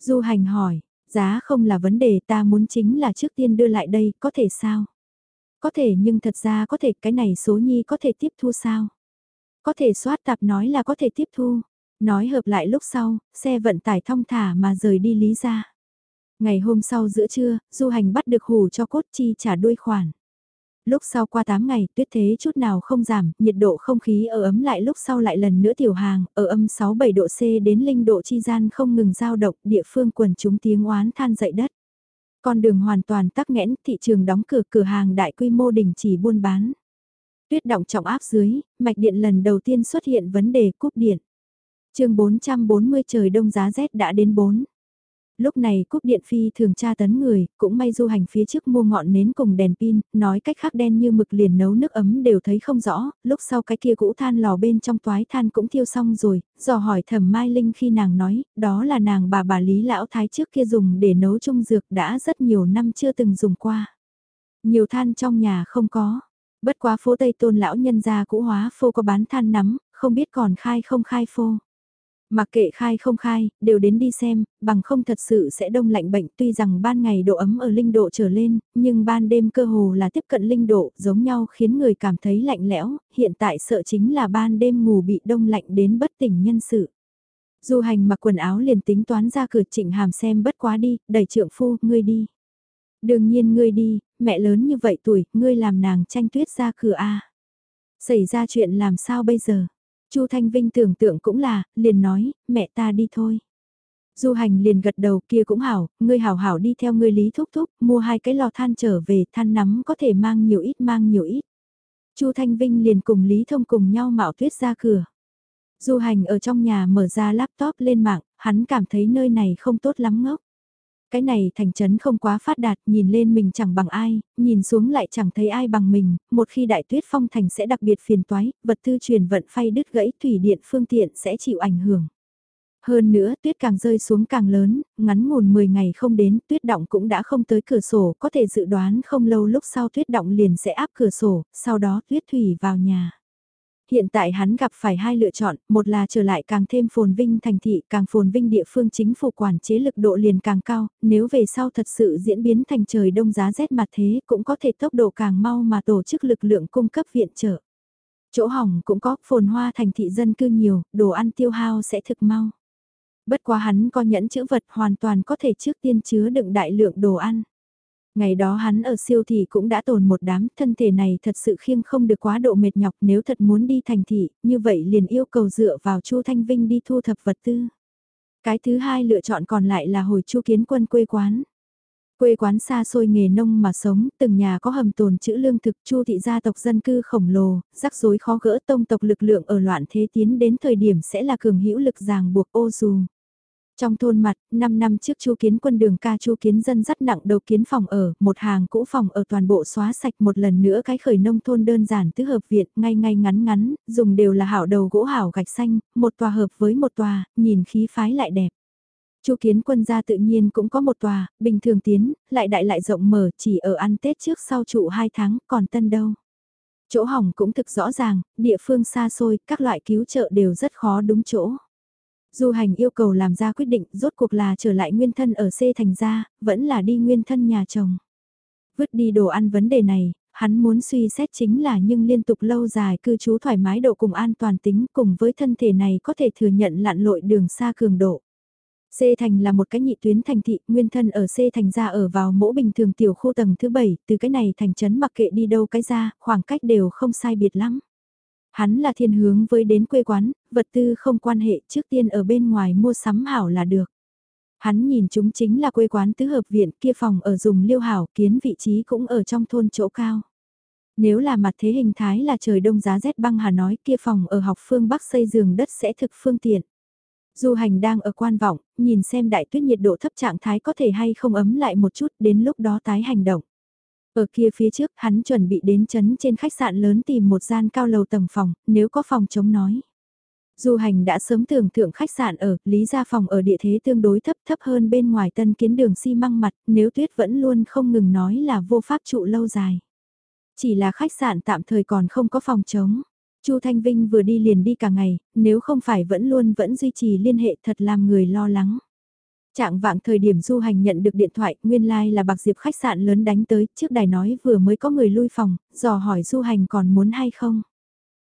Du hành hỏi, giá không là vấn đề ta muốn chính là trước tiên đưa lại đây, có thể sao? Có thể nhưng thật ra có thể cái này số nhi có thể tiếp thu sao? Có thể soát tạp nói là có thể tiếp thu. Nói hợp lại lúc sau, xe vận tải thong thả mà rời đi lý ra. Ngày hôm sau giữa trưa, du hành bắt được hù cho cốt chi trả đuôi khoản. Lúc sau qua 8 ngày, tuyết thế chút nào không giảm, nhiệt độ không khí ở ấm lại lúc sau lại lần nữa tiểu hàng, ở âm 6-7 độ C đến linh độ chi gian không ngừng giao động, địa phương quần chúng tiếng oán than dậy đất. Con đường hoàn toàn tắc nghẽn, thị trường đóng cửa cửa hàng đại quy mô đình chỉ buôn bán. Tuyết động trọng áp dưới, mạch điện lần đầu tiên xuất hiện vấn đề cúp điện. chương 440 trời đông giá rét đã đến 4 lúc này cúp điện phi thường tra tấn người, cũng may du hành phía trước mua ngọn nến cùng đèn pin, nói cách khác đen như mực liền nấu nước ấm đều thấy không rõ, lúc sau cái kia cũ than lò bên trong toái than cũng thiêu xong rồi, dò hỏi thẩm Mai Linh khi nàng nói, đó là nàng bà bà Lý Lão Thái trước kia dùng để nấu trung dược đã rất nhiều năm chưa từng dùng qua. Nhiều than trong nhà không có, bất quá phố Tây Tôn Lão nhân gia cũ hóa phô có bán than nắm, không biết còn khai không khai phô. Mặc kệ khai không khai, đều đến đi xem, bằng không thật sự sẽ đông lạnh bệnh tuy rằng ban ngày độ ấm ở linh độ trở lên, nhưng ban đêm cơ hồ là tiếp cận linh độ giống nhau khiến người cảm thấy lạnh lẽo, hiện tại sợ chính là ban đêm ngủ bị đông lạnh đến bất tỉnh nhân sự. Du hành mặc quần áo liền tính toán ra cửa trịnh hàm xem bất quá đi, đẩy trượng phu, ngươi đi. Đương nhiên ngươi đi, mẹ lớn như vậy tuổi, ngươi làm nàng tranh tuyết ra cửa a Xảy ra chuyện làm sao bây giờ? Chu Thanh Vinh tưởng tượng cũng là, liền nói, mẹ ta đi thôi. Du hành liền gật đầu kia cũng hảo, ngươi hảo hảo đi theo ngươi lý thúc thúc, mua hai cái lò than trở về, than nắm có thể mang nhiều ít mang nhiều ít. Chu Thanh Vinh liền cùng Lý Thông cùng nhau mạo tuyết ra cửa. Du hành ở trong nhà mở ra laptop lên mạng, hắn cảm thấy nơi này không tốt lắm ngốc. Cái này thành trấn không quá phát đạt, nhìn lên mình chẳng bằng ai, nhìn xuống lại chẳng thấy ai bằng mình, một khi đại tuyết phong thành sẽ đặc biệt phiền toái, vật tư truyền vận phay đứt gãy thủy điện phương tiện sẽ chịu ảnh hưởng. Hơn nữa, tuyết càng rơi xuống càng lớn, ngắn ngủn 10 ngày không đến, tuyết động cũng đã không tới cửa sổ, có thể dự đoán không lâu lúc sau tuyết động liền sẽ áp cửa sổ, sau đó tuyết thủy vào nhà. Hiện tại hắn gặp phải hai lựa chọn, một là trở lại càng thêm phồn vinh thành thị, càng phồn vinh địa phương chính phủ quản chế lực độ liền càng cao, nếu về sau thật sự diễn biến thành trời đông giá rét mặt thế cũng có thể tốc độ càng mau mà tổ chức lực lượng cung cấp viện trợ. Chỗ hỏng cũng có, phồn hoa thành thị dân cư nhiều, đồ ăn tiêu hao sẽ thực mau. Bất quá hắn có nhẫn chữ vật hoàn toàn có thể trước tiên chứa đựng đại lượng đồ ăn. Ngày đó hắn ở siêu thị cũng đã tồn một đám, thân thể này thật sự khiêng không được quá độ mệt nhọc nếu thật muốn đi thành thị, như vậy liền yêu cầu dựa vào Chu Thanh Vinh đi thu thập vật tư. Cái thứ hai lựa chọn còn lại là hồi Chu Kiến Quân quê quán. Quê quán xa xôi nghề nông mà sống, từng nhà có hầm tồn chữ lương thực chu thị gia tộc dân cư khổng lồ, rắc rối khó gỡ tông tộc lực lượng ở loạn thế tiến đến thời điểm sẽ là cường hữu lực ràng buộc ô dù. Trong thôn mặt, 5 năm trước chu kiến quân đường ca chu kiến dân rất nặng đầu kiến phòng ở, một hàng cũ phòng ở toàn bộ xóa sạch một lần nữa cái khởi nông thôn đơn giản tứ hợp viện, ngay ngay ngắn ngắn, dùng đều là hảo đầu gỗ hảo gạch xanh, một tòa hợp với một tòa, nhìn khí phái lại đẹp. Chu kiến quân gia tự nhiên cũng có một tòa, bình thường tiến, lại đại lại rộng mở, chỉ ở ăn Tết trước sau trụ 2 tháng, còn tân đâu. Chỗ hỏng cũng thực rõ ràng, địa phương xa xôi, các loại cứu trợ đều rất khó đúng chỗ. Du hành yêu cầu làm ra quyết định rốt cuộc là trở lại nguyên thân ở C thành ra, vẫn là đi nguyên thân nhà chồng. Vứt đi đồ ăn vấn đề này, hắn muốn suy xét chính là nhưng liên tục lâu dài cư trú thoải mái độ cùng an toàn tính cùng với thân thể này có thể thừa nhận lặn lội đường xa cường độ. C thành là một cái nhị tuyến thành thị, nguyên thân ở C thành ra ở vào mẫu bình thường tiểu khu tầng thứ 7, từ cái này thành trấn mặc kệ đi đâu cái ra, khoảng cách đều không sai biệt lắm. Hắn là thiên hướng với đến quê quán, vật tư không quan hệ trước tiên ở bên ngoài mua sắm hảo là được. Hắn nhìn chúng chính là quê quán tứ hợp viện kia phòng ở dùng liêu hảo kiến vị trí cũng ở trong thôn chỗ cao. Nếu là mặt thế hình thái là trời đông giá rét băng hà nói kia phòng ở học phương Bắc xây giường đất sẽ thực phương tiện. Du hành đang ở quan vọng, nhìn xem đại tuyết nhiệt độ thấp trạng thái có thể hay không ấm lại một chút đến lúc đó tái hành động. Ở kia phía trước hắn chuẩn bị đến chấn trên khách sạn lớn tìm một gian cao lầu tầng phòng, nếu có phòng chống nói. Du hành đã sớm tưởng thượng khách sạn ở, lý gia phòng ở địa thế tương đối thấp thấp hơn bên ngoài tân kiến đường xi măng mặt, nếu tuyết vẫn luôn không ngừng nói là vô pháp trụ lâu dài. Chỉ là khách sạn tạm thời còn không có phòng chống Chu Thanh Vinh vừa đi liền đi cả ngày, nếu không phải vẫn luôn vẫn duy trì liên hệ thật làm người lo lắng. Trạng vạng thời điểm du hành nhận được điện thoại, nguyên lai like là bạc diệp khách sạn lớn đánh tới, trước đài nói vừa mới có người lui phòng, dò hỏi du hành còn muốn hay không.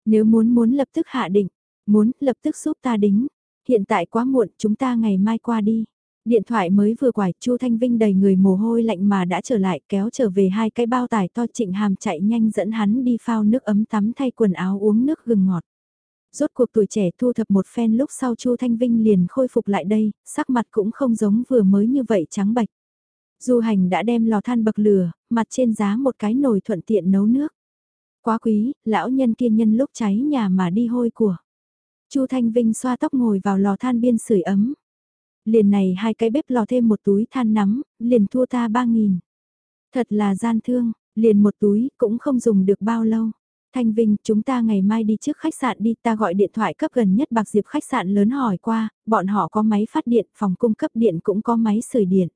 Nếu muốn muốn lập tức hạ định, muốn lập tức giúp ta đính, hiện tại quá muộn chúng ta ngày mai qua đi. Điện thoại mới vừa quải, Chu Thanh Vinh đầy người mồ hôi lạnh mà đã trở lại kéo trở về hai cái bao tải to trịnh hàm chạy nhanh dẫn hắn đi phao nước ấm tắm thay quần áo uống nước gừng ngọt. Rốt cuộc tuổi trẻ thu thập một phen lúc sau Chu Thanh Vinh liền khôi phục lại đây, sắc mặt cũng không giống vừa mới như vậy trắng bạch. Du hành đã đem lò than bậc lửa, mặt trên giá một cái nồi thuận tiện nấu nước. Quá quý, lão nhân kia nhân lúc cháy nhà mà đi hôi của. Chu Thanh Vinh xoa tóc ngồi vào lò than biên sưởi ấm. Liền này hai cái bếp lò thêm một túi than nắm, liền thua ta ba nghìn. Thật là gian thương, liền một túi cũng không dùng được bao lâu. Thanh Vinh, chúng ta ngày mai đi trước khách sạn đi, ta gọi điện thoại cấp gần nhất Bạc Diệp khách sạn lớn hỏi qua, bọn họ có máy phát điện, phòng cung cấp điện cũng có máy sưởi điện.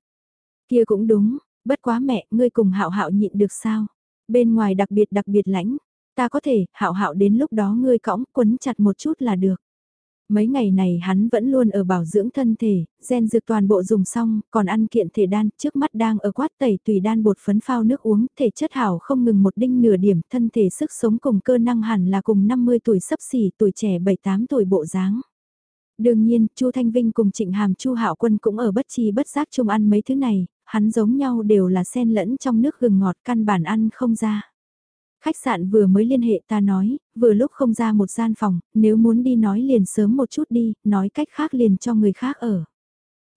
Kia cũng đúng, bất quá mẹ, ngươi cùng Hạo Hạo nhịn được sao? Bên ngoài đặc biệt đặc biệt lạnh, ta có thể, Hạo Hạo đến lúc đó ngươi cõng quấn chặt một chút là được. Mấy ngày này hắn vẫn luôn ở bảo dưỡng thân thể, gen dược toàn bộ dùng xong, còn ăn kiện thể đan, trước mắt đang ở quát tẩy tùy đan bột phấn phao nước uống, thể chất hảo không ngừng một đinh nửa điểm, thân thể sức sống cùng cơ năng hẳn là cùng 50 tuổi sắp xỉ, tuổi trẻ 7-8 tuổi bộ dáng. Đương nhiên, Chu Thanh Vinh cùng Trịnh Hàm Chu Hạo Quân cũng ở bất chi bất giác chung ăn mấy thứ này, hắn giống nhau đều là xen lẫn trong nước gừng ngọt căn bản ăn không ra. Khách sạn vừa mới liên hệ ta nói, vừa lúc không ra một gian phòng, nếu muốn đi nói liền sớm một chút đi, nói cách khác liền cho người khác ở.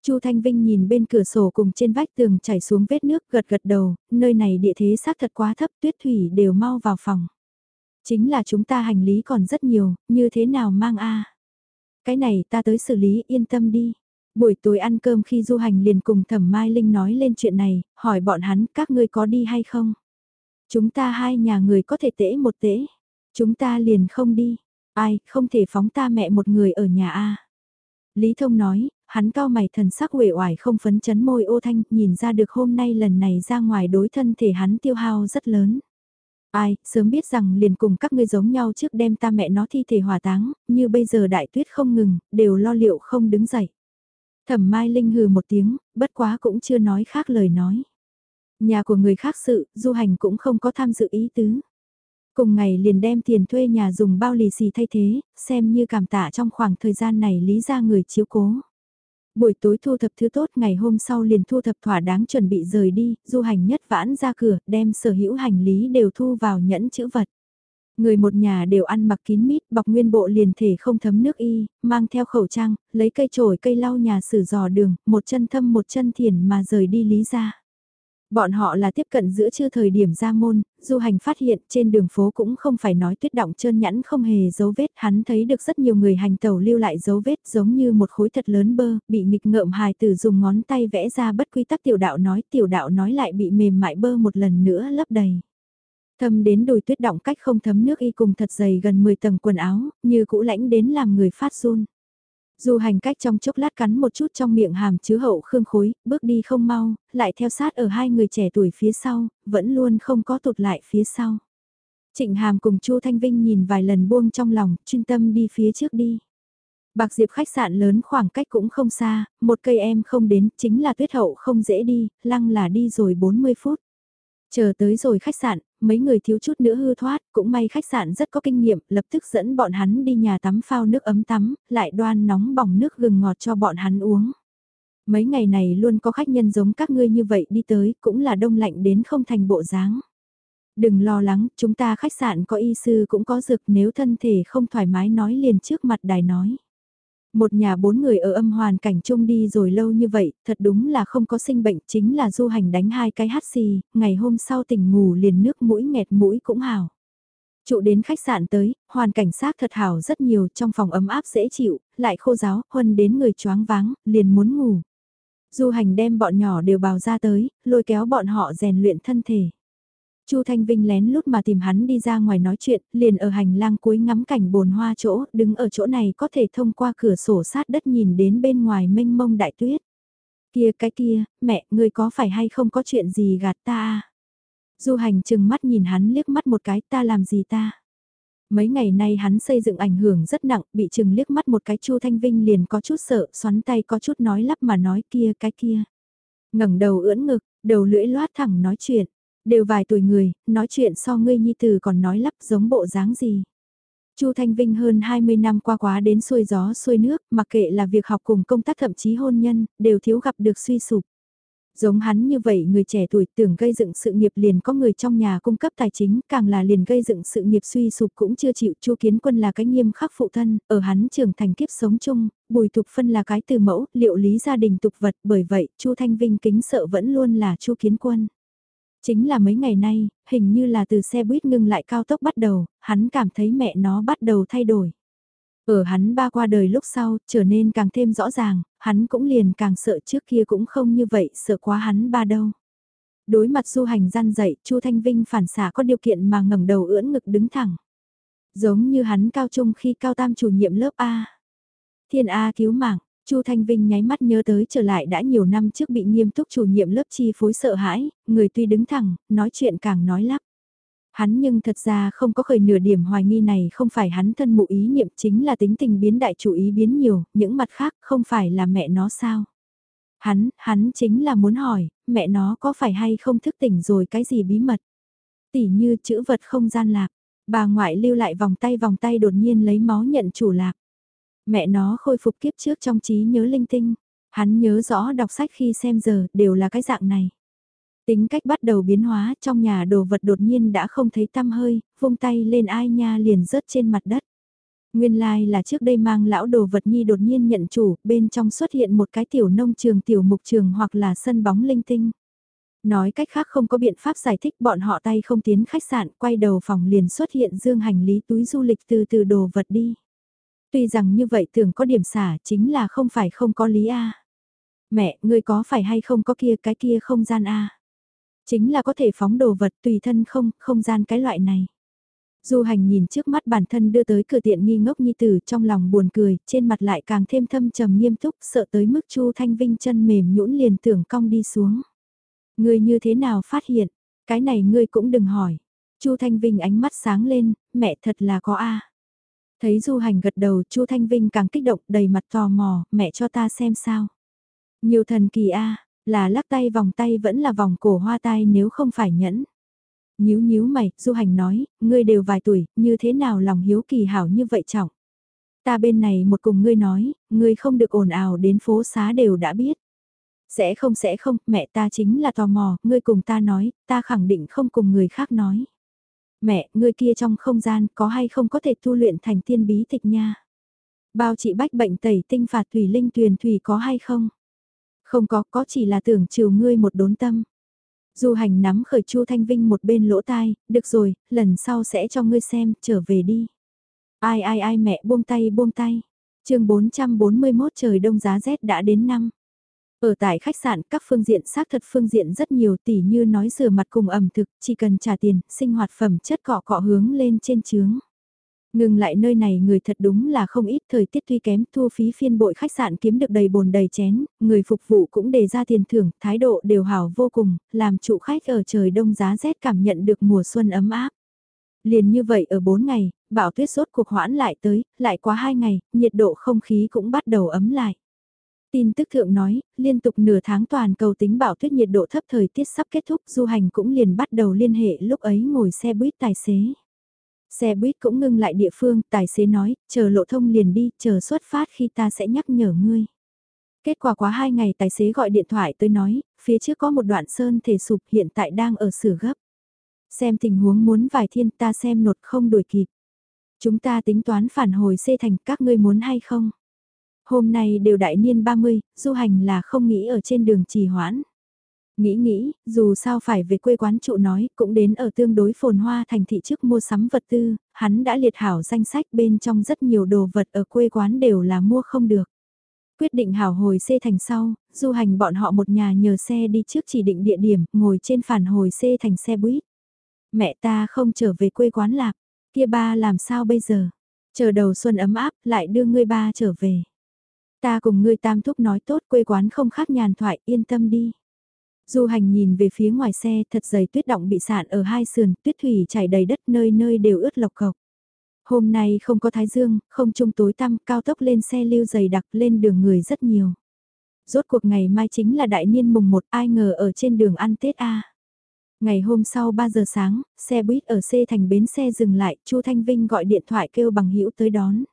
Chu Thanh Vinh nhìn bên cửa sổ cùng trên vách tường chảy xuống vết nước gật gật đầu, nơi này địa thế xác thật quá thấp tuyết thủy đều mau vào phòng. Chính là chúng ta hành lý còn rất nhiều, như thế nào mang a Cái này ta tới xử lý yên tâm đi. Buổi tối ăn cơm khi du hành liền cùng thẩm Mai Linh nói lên chuyện này, hỏi bọn hắn các ngươi có đi hay không. Chúng ta hai nhà người có thể tễ một tễ. Chúng ta liền không đi. Ai, không thể phóng ta mẹ một người ở nhà a Lý Thông nói, hắn cao mày thần sắc uể oải không phấn chấn môi ô thanh, nhìn ra được hôm nay lần này ra ngoài đối thân thể hắn tiêu hao rất lớn. Ai, sớm biết rằng liền cùng các ngươi giống nhau trước đem ta mẹ nó thi thể hỏa táng, như bây giờ đại tuyết không ngừng, đều lo liệu không đứng dậy. Thẩm Mai Linh hừ một tiếng, bất quá cũng chưa nói khác lời nói. Nhà của người khác sự, du hành cũng không có tham dự ý tứ. Cùng ngày liền đem tiền thuê nhà dùng bao lì xì thay thế, xem như cảm tạ trong khoảng thời gian này lý ra người chiếu cố. Buổi tối thu thập thứ tốt ngày hôm sau liền thu thập thỏa đáng chuẩn bị rời đi, du hành nhất vãn ra cửa, đem sở hữu hành lý đều thu vào nhẫn chữ vật. Người một nhà đều ăn mặc kín mít, bọc nguyên bộ liền thể không thấm nước y, mang theo khẩu trang, lấy cây chổi cây lau nhà sử dò đường, một chân thâm một chân thiền mà rời đi lý ra. Bọn họ là tiếp cận giữa trưa thời điểm ra môn, du hành phát hiện trên đường phố cũng không phải nói tuyết động trơn nhẵn không hề dấu vết, hắn thấy được rất nhiều người hành tàu lưu lại dấu vết giống như một khối thật lớn bơ, bị nghịch ngợm hài tử dùng ngón tay vẽ ra bất quy tắc tiểu đạo nói, tiểu đạo nói lại bị mềm mại bơ một lần nữa lấp đầy. Thâm đến đồi tuyết động cách không thấm nước y cùng thật dày gần 10 tầng quần áo, như cũ lãnh đến làm người phát run. Dù hành cách trong chốc lát cắn một chút trong miệng hàm chứa hậu khương khối, bước đi không mau, lại theo sát ở hai người trẻ tuổi phía sau, vẫn luôn không có tụt lại phía sau. Trịnh hàm cùng Chu Thanh Vinh nhìn vài lần buông trong lòng, chuyên tâm đi phía trước đi. Bạc Diệp khách sạn lớn khoảng cách cũng không xa, một cây em không đến, chính là tuyết hậu không dễ đi, lăng là đi rồi 40 phút. Chờ tới rồi khách sạn, mấy người thiếu chút nữa hư thoát, cũng may khách sạn rất có kinh nghiệm, lập tức dẫn bọn hắn đi nhà tắm phao nước ấm tắm, lại đoan nóng bỏng nước gừng ngọt cho bọn hắn uống. Mấy ngày này luôn có khách nhân giống các ngươi như vậy đi tới, cũng là đông lạnh đến không thành bộ dáng. Đừng lo lắng, chúng ta khách sạn có y sư cũng có dược nếu thân thể không thoải mái nói liền trước mặt đài nói. Một nhà bốn người ở âm hoàn cảnh chung đi rồi lâu như vậy, thật đúng là không có sinh bệnh, chính là du hành đánh hai cái hát xì, ngày hôm sau tỉnh ngủ liền nước mũi nghẹt mũi cũng hào. Trụ đến khách sạn tới, hoàn cảnh sát thật hảo rất nhiều trong phòng ấm áp dễ chịu, lại khô giáo, huân đến người choáng váng, liền muốn ngủ. Du hành đem bọn nhỏ đều bào ra tới, lôi kéo bọn họ rèn luyện thân thể. Chu Thanh Vinh lén lút mà tìm hắn đi ra ngoài nói chuyện, liền ở hành lang cuối ngắm cảnh bồn hoa chỗ, đứng ở chỗ này có thể thông qua cửa sổ sát đất nhìn đến bên ngoài mênh mông đại tuyết. Kia cái kia, mẹ, ngươi có phải hay không có chuyện gì gạt ta à? Du hành chừng mắt nhìn hắn liếc mắt một cái ta làm gì ta? Mấy ngày nay hắn xây dựng ảnh hưởng rất nặng, bị chừng liếc mắt một cái Chu Thanh Vinh liền có chút sợ, xoắn tay có chút nói lắp mà nói kia cái kia. ngẩng đầu ưỡn ngực, đầu lưỡi loát thẳng nói chuyện, đều vài tuổi người, nói chuyện so ngươi nhi từ còn nói lắp giống bộ dáng gì. Chu Thanh Vinh hơn 20 năm qua quá đến xuôi gió xuôi nước, mặc kệ là việc học cùng công tác thậm chí hôn nhân, đều thiếu gặp được suy sụp. Giống hắn như vậy người trẻ tuổi tưởng gây dựng sự nghiệp liền có người trong nhà cung cấp tài chính, càng là liền gây dựng sự nghiệp suy sụp cũng chưa chịu Chu Kiến Quân là cái nghiêm khắc phụ thân, ở hắn trưởng thành kiếp sống chung, Bùi Thục Phân là cái từ mẫu, liệu lý gia đình tục vật, bởi vậy Chu Thanh Vinh kính sợ vẫn luôn là Chu Kiến Quân. Chính là mấy ngày nay, hình như là từ xe buýt ngưng lại cao tốc bắt đầu, hắn cảm thấy mẹ nó bắt đầu thay đổi. Ở hắn ba qua đời lúc sau, trở nên càng thêm rõ ràng, hắn cũng liền càng sợ trước kia cũng không như vậy, sợ quá hắn ba đâu. Đối mặt du hành gian dậy, Chu Thanh Vinh phản xả có điều kiện mà ngẩng đầu ưỡn ngực đứng thẳng. Giống như hắn cao trung khi cao tam chủ nhiệm lớp A. Thiên A cứu mạng, Chu Thanh Vinh nháy mắt nhớ tới trở lại đã nhiều năm trước bị nghiêm túc chủ nhiệm lớp chi phối sợ hãi, người tuy đứng thẳng, nói chuyện càng nói lắp. Hắn nhưng thật ra không có khởi nửa điểm hoài nghi này không phải hắn thân mụ ý niệm chính là tính tình biến đại chủ ý biến nhiều, những mặt khác không phải là mẹ nó sao. Hắn, hắn chính là muốn hỏi, mẹ nó có phải hay không thức tỉnh rồi cái gì bí mật. Tỉ như chữ vật không gian lạc, bà ngoại lưu lại vòng tay vòng tay đột nhiên lấy máu nhận chủ lạc. Mẹ nó khôi phục kiếp trước trong trí nhớ linh tinh, hắn nhớ rõ đọc sách khi xem giờ đều là cái dạng này. Tính cách bắt đầu biến hóa trong nhà đồ vật đột nhiên đã không thấy tăm hơi, vung tay lên ai nha liền rớt trên mặt đất. Nguyên lai like là trước đây mang lão đồ vật nhi đột nhiên nhận chủ, bên trong xuất hiện một cái tiểu nông trường tiểu mục trường hoặc là sân bóng linh tinh. Nói cách khác không có biện pháp giải thích bọn họ tay không tiến khách sạn, quay đầu phòng liền xuất hiện dương hành lý túi du lịch từ từ đồ vật đi. Tuy rằng như vậy tưởng có điểm xả chính là không phải không có lý A. Mẹ, ngươi có phải hay không có kia cái kia không gian A. Chính là có thể phóng đồ vật tùy thân không, không gian cái loại này. Du hành nhìn trước mắt bản thân đưa tới cửa tiện nghi ngốc nhi tử trong lòng buồn cười, trên mặt lại càng thêm thâm trầm nghiêm túc sợ tới mức Chu Thanh Vinh chân mềm nhũn liền tưởng cong đi xuống. Ngươi như thế nào phát hiện, cái này ngươi cũng đừng hỏi. Chu Thanh Vinh ánh mắt sáng lên, mẹ thật là có a. Thấy Du hành gật đầu Chu Thanh Vinh càng kích động đầy mặt tò mò, mẹ cho ta xem sao. Nhiều thần kỳ a, là lắc tay vòng tay vẫn là vòng cổ hoa tai nếu không phải nhẫn. Nhíu nhíu mày, du hành nói, ngươi đều vài tuổi, như thế nào lòng hiếu kỳ hảo như vậy trọng. Ta bên này một cùng ngươi nói, ngươi không được ồn ào đến phố xá đều đã biết. Sẽ không sẽ không, mẹ ta chính là tò mò, ngươi cùng ta nói, ta khẳng định không cùng người khác nói. Mẹ, ngươi kia trong không gian có hay không có thể tu luyện thành tiên bí tịch nha. Bao chị bách bệnh tẩy tinh phạt thủy linh tuyền thủy có hay không? Không có, có chỉ là tưởng chiều ngươi một đốn tâm. Du hành nắm khởi Chu Thanh Vinh một bên lỗ tai, được rồi, lần sau sẽ cho ngươi xem, trở về đi. Ai ai ai mẹ buông tay buông tay. chương 441 trời đông giá rét đã đến năm. Ở tại khách sạn các phương diện xác thật phương diện rất nhiều tỷ như nói rửa mặt cùng ẩm thực, chỉ cần trả tiền, sinh hoạt phẩm chất cọ cọ hướng lên trên chướng. Ngừng lại nơi này người thật đúng là không ít thời tiết tuy kém thu phí phiên bội khách sạn kiếm được đầy bồn đầy chén, người phục vụ cũng đề ra tiền thưởng, thái độ đều hảo vô cùng, làm chủ khách ở trời đông giá rét cảm nhận được mùa xuân ấm áp. Liền như vậy ở 4 ngày, bão tuyết sốt cuộc hoãn lại tới, lại quá 2 ngày, nhiệt độ không khí cũng bắt đầu ấm lại. Tin tức thượng nói, liên tục nửa tháng toàn cầu tính bão tuyết nhiệt độ thấp thời tiết sắp kết thúc du hành cũng liền bắt đầu liên hệ lúc ấy ngồi xe buýt tài xế. Xe buýt cũng ngưng lại địa phương, tài xế nói, chờ lộ thông liền đi, chờ xuất phát khi ta sẽ nhắc nhở ngươi. Kết quả quá hai ngày tài xế gọi điện thoại tới nói, phía trước có một đoạn sơn thể sụp hiện tại đang ở sửa gấp. Xem tình huống muốn vài thiên ta xem nột không đuổi kịp. Chúng ta tính toán phản hồi xê thành các ngươi muốn hay không? Hôm nay đều đại niên 30, du hành là không nghĩ ở trên đường trì hoãn. Nghĩ nghĩ, dù sao phải về quê quán trụ nói, cũng đến ở tương đối phồn hoa thành thị trước mua sắm vật tư, hắn đã liệt hảo danh sách bên trong rất nhiều đồ vật ở quê quán đều là mua không được. Quyết định hảo hồi xê thành sau, du hành bọn họ một nhà nhờ xe đi trước chỉ định địa điểm, ngồi trên phản hồi xê thành xe buýt. Mẹ ta không trở về quê quán lạc, kia ba làm sao bây giờ? Chờ đầu xuân ấm áp lại đưa ngươi ba trở về. Ta cùng ngươi tam thúc nói tốt quê quán không khác nhàn thoại yên tâm đi. Du hành nhìn về phía ngoài xe thật dày tuyết động bị sạn ở hai sườn, tuyết thủy chảy đầy đất nơi nơi đều ướt lộc cộc. Hôm nay không có thái dương, không trung tối tăm, cao tốc lên xe lưu dày đặc lên đường người rất nhiều. Rốt cuộc ngày mai chính là đại niên mùng 1 ai ngờ ở trên đường ăn Tết A. Ngày hôm sau 3 giờ sáng, xe buýt ở C thành bến xe dừng lại, Chu Thanh Vinh gọi điện thoại kêu bằng hữu tới đón.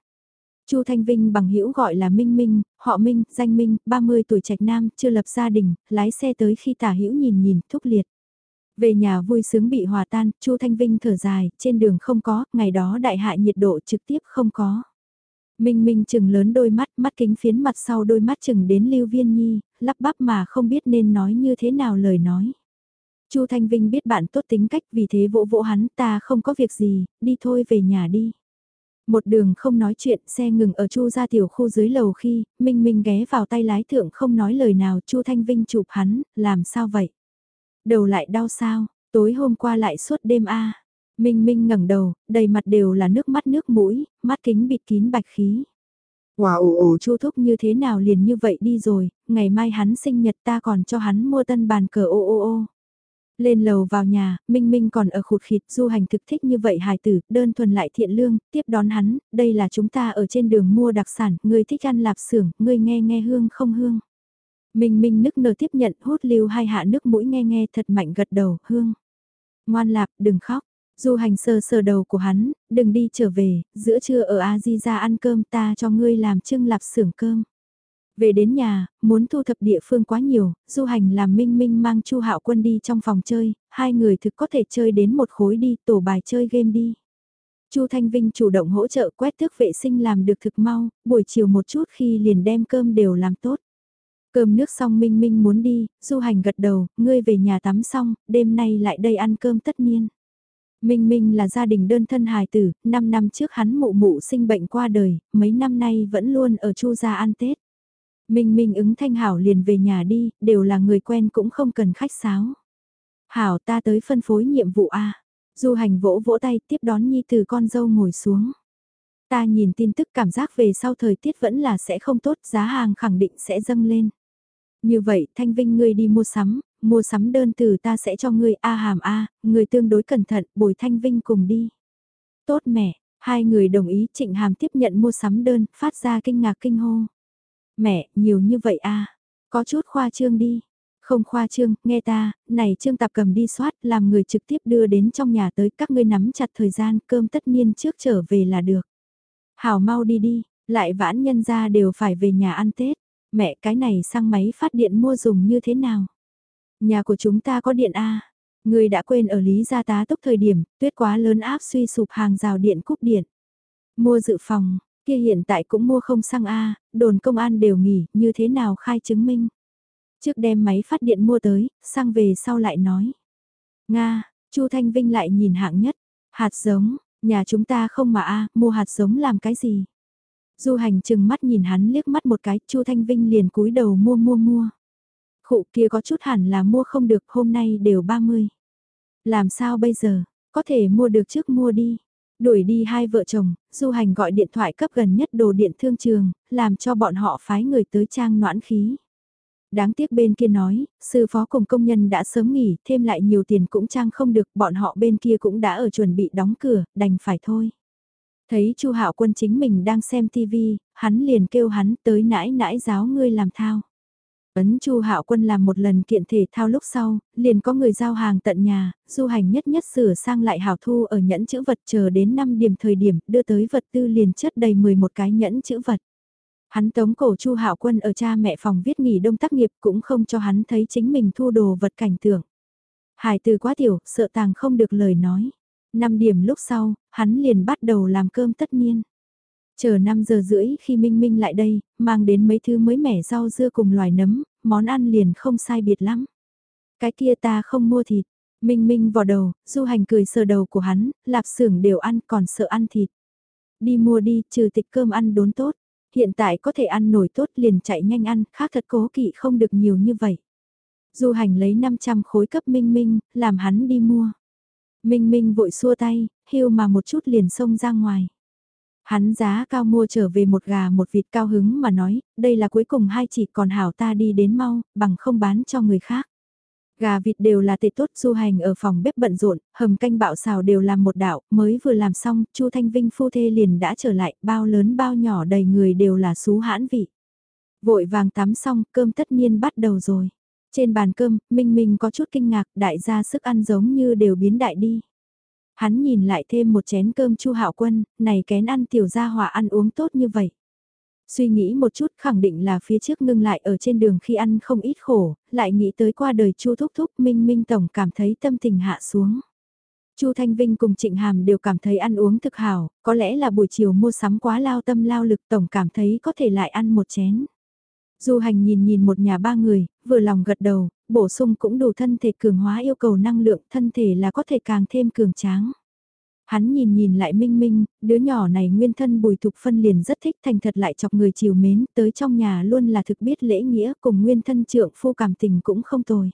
Chu Thanh Vinh bằng hữu gọi là Minh Minh, họ Minh, danh Minh, 30 tuổi trạch nam, chưa lập gia đình, lái xe tới khi tả hữu nhìn nhìn, thúc liệt. Về nhà vui sướng bị hòa tan, Chu Thanh Vinh thở dài, trên đường không có, ngày đó đại hại nhiệt độ trực tiếp không có. Minh Minh chừng lớn đôi mắt, mắt kính phiến mặt sau đôi mắt chừng đến Lưu Viên Nhi, lắp bắp mà không biết nên nói như thế nào lời nói. Chu Thanh Vinh biết bạn tốt tính cách vì thế vỗ vỗ hắn ta không có việc gì, đi thôi về nhà đi. Một đường không nói chuyện, xe ngừng ở Chu ra tiểu khu dưới lầu khi, Minh Minh ghé vào tay lái thượng không nói lời nào, Chu Thanh Vinh chụp hắn, làm sao vậy? Đầu lại đau sao, tối hôm qua lại suốt đêm a. Minh Minh ngẩng đầu, đầy mặt đều là nước mắt nước mũi, mắt kính bịt kín bạch khí. Wow, ồ Chu thúc như thế nào liền như vậy đi rồi, ngày mai hắn sinh nhật ta còn cho hắn mua tân bàn cờ ô ô ô. Lên lầu vào nhà, Minh Minh còn ở khụt khịt du hành thực thích như vậy hài tử, đơn thuần lại thiện lương, tiếp đón hắn, đây là chúng ta ở trên đường mua đặc sản, người thích ăn lạp xưởng, người nghe nghe hương không hương. Minh Minh nức nở tiếp nhận hút lưu hai hạ nước mũi nghe nghe thật mạnh gật đầu, hương. Ngoan lạp, đừng khóc. Du hành sờ sờ đầu của hắn, đừng đi trở về, giữa trưa ở A Di ra ăn cơm ta cho ngươi làm trưng lạp xưởng cơm. Về đến nhà, muốn thu thập địa phương quá nhiều, du hành làm Minh Minh mang Chu Hạo Quân đi trong phòng chơi, hai người thực có thể chơi đến một khối đi, tổ bài chơi game đi. Chu Thanh Vinh chủ động hỗ trợ quét tước vệ sinh làm được thực mau, buổi chiều một chút khi liền đem cơm đều làm tốt. Cơm nước xong Minh Minh muốn đi, du hành gật đầu, ngươi về nhà tắm xong, đêm nay lại đây ăn cơm tất nhiên. Minh Minh là gia đình đơn thân hài tử, 5 năm trước hắn mụ mụ sinh bệnh qua đời, mấy năm nay vẫn luôn ở Chu gia ăn Tết. Minh Minh ứng thanh hảo liền về nhà đi, đều là người quen cũng không cần khách sáo. Hảo ta tới phân phối nhiệm vụ A. Du hành vỗ vỗ tay tiếp đón Nhi từ con dâu ngồi xuống. Ta nhìn tin tức cảm giác về sau thời tiết vẫn là sẽ không tốt, giá hàng khẳng định sẽ dâng lên. Như vậy, Thanh Vinh ngươi đi mua sắm, mua sắm đơn từ ta sẽ cho ngươi A hàm A, người tương đối cẩn thận, bồi Thanh Vinh cùng đi. Tốt mẹ, hai người đồng ý trịnh hàm tiếp nhận mua sắm đơn, phát ra kinh ngạc kinh hô. Mẹ, nhiều như vậy à? có chút khoa trương đi. Không khoa trương, nghe ta, này trương tạp cầm đi soát, làm người trực tiếp đưa đến trong nhà tới các ngươi nắm chặt thời gian, cơm tất nhiên trước trở về là được. Hảo mau đi đi, lại vãn nhân ra đều phải về nhà ăn Tết. Mẹ cái này sang máy phát điện mua dùng như thế nào? Nhà của chúng ta có điện A. Người đã quên ở Lý Gia Tá túc thời điểm, tuyết quá lớn áp suy sụp hàng rào điện cúp điện. Mua dự phòng, kia hiện tại cũng mua không xăng A, đồn công an đều nghỉ, như thế nào khai chứng minh. Trước đem máy phát điện mua tới, xăng về sau lại nói. Nga, Chu Thanh Vinh lại nhìn hạng nhất, hạt giống, nhà chúng ta không mà A, mua hạt giống làm cái gì. Du hành chừng mắt nhìn hắn liếc mắt một cái, Chu Thanh Vinh liền cúi đầu mua mua mua. Khụ kia có chút hẳn là mua không được, hôm nay đều 30. Làm sao bây giờ, có thể mua được trước mua đi. Đuổi đi hai vợ chồng, du hành gọi điện thoại cấp gần nhất đồ điện thương trường, làm cho bọn họ phái người tới trang noãn khí. Đáng tiếc bên kia nói, sư phó cùng công nhân đã sớm nghỉ, thêm lại nhiều tiền cũng trang không được, bọn họ bên kia cũng đã ở chuẩn bị đóng cửa, đành phải thôi. Thấy Chu Hạo Quân chính mình đang xem TV, hắn liền kêu hắn tới nãi nãi giáo ngươi làm thao. Ấn Chu Hạo Quân làm một lần kiện thể thao lúc sau, liền có người giao hàng tận nhà, du hành nhất nhất sửa sang lại hảo thu ở nhẫn chữ vật chờ đến 5 điểm thời điểm, đưa tới vật tư liền chất đầy 11 cái nhẫn chữ vật. Hắn tống cổ Chu Hạo Quân ở cha mẹ phòng viết nghỉ đông tác nghiệp cũng không cho hắn thấy chính mình thu đồ vật cảnh tượng. Hải từ quá tiểu, sợ tàng không được lời nói. 5 điểm lúc sau, hắn liền bắt đầu làm cơm tất niên. Chờ 5 giờ rưỡi khi Minh Minh lại đây, mang đến mấy thứ mới mẻ rau dưa cùng loài nấm, món ăn liền không sai biệt lắm. Cái kia ta không mua thịt. Minh Minh vào đầu, du hành cười sờ đầu của hắn, lạp xưởng đều ăn còn sợ ăn thịt. Đi mua đi, trừ tịch cơm ăn đốn tốt. Hiện tại có thể ăn nổi tốt liền chạy nhanh ăn, khác thật cố kỵ không được nhiều như vậy. Du hành lấy 500 khối cấp Minh Minh, làm hắn đi mua. Minh Minh vội xua tay, hưu mà một chút liền xông ra ngoài. Hắn giá cao mua trở về một gà một vịt cao hứng mà nói, đây là cuối cùng hai chỉ còn hảo ta đi đến mau, bằng không bán cho người khác. Gà vịt đều là tệ tốt du hành ở phòng bếp bận rộn, hầm canh bạo xào đều làm một đạo, mới vừa làm xong, Chu Thanh Vinh phu thê liền đã trở lại, bao lớn bao nhỏ đầy người đều là xú hãn vị. Vội vàng tắm xong, cơm tất nhiên bắt đầu rồi. Trên bàn cơm, Minh Minh có chút kinh ngạc, đại gia sức ăn giống như đều biến đại đi. Hắn nhìn lại thêm một chén cơm Chu Hạo Quân, này kén ăn tiểu gia hỏa ăn uống tốt như vậy. Suy nghĩ một chút khẳng định là phía trước ngưng lại ở trên đường khi ăn không ít khổ, lại nghĩ tới qua đời Chu Thúc Thúc Minh Minh Tổng cảm thấy tâm tình hạ xuống. Chu Thanh Vinh cùng Trịnh Hàm đều cảm thấy ăn uống thực hảo, có lẽ là buổi chiều mua sắm quá lao tâm lao lực Tổng cảm thấy có thể lại ăn một chén. Du hành nhìn nhìn một nhà ba người, vừa lòng gật đầu, bổ sung cũng đủ thân thể cường hóa yêu cầu năng lượng, thân thể là có thể càng thêm cường tráng. Hắn nhìn nhìn lại minh minh, đứa nhỏ này nguyên thân bùi thục phân liền rất thích thành thật lại chọc người chiều mến, tới trong nhà luôn là thực biết lễ nghĩa cùng nguyên thân trượng phu cảm tình cũng không tồi.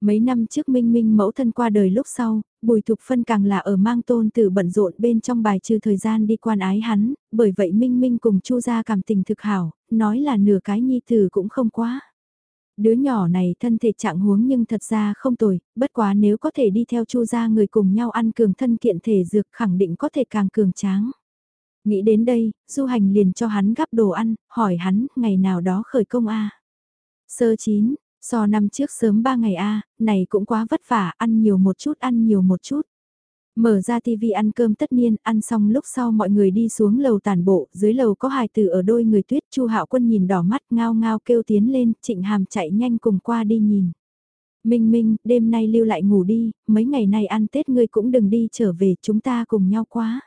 Mấy năm trước Minh Minh mẫu thân qua đời lúc sau, Bùi Thục Phân càng là ở mang tôn tử bận rộn bên trong bài trừ thời gian đi quan ái hắn, bởi vậy Minh Minh cùng Chu gia cảm tình thực hảo, nói là nửa cái nhi tử cũng không quá. Đứa nhỏ này thân thể trạng huống nhưng thật ra không tồi, bất quá nếu có thể đi theo Chu gia người cùng nhau ăn cường thân kiện thể dược khẳng định có thể càng cường tráng. Nghĩ đến đây, du hành liền cho hắn gắp đồ ăn, hỏi hắn ngày nào đó khởi công a Sơ chín, So năm trước sớm ba ngày a này cũng quá vất vả, ăn nhiều một chút ăn nhiều một chút. Mở ra tivi ăn cơm tất niên, ăn xong lúc sau mọi người đi xuống lầu tàn bộ, dưới lầu có hài tử ở đôi người tuyết, Chu Hạo Quân nhìn đỏ mắt ngao ngao kêu tiến lên, Trịnh Hàm chạy nhanh cùng qua đi nhìn. Minh Minh, đêm nay lưu lại ngủ đi, mấy ngày nay ăn Tết ngươi cũng đừng đi trở về, chúng ta cùng nhau quá.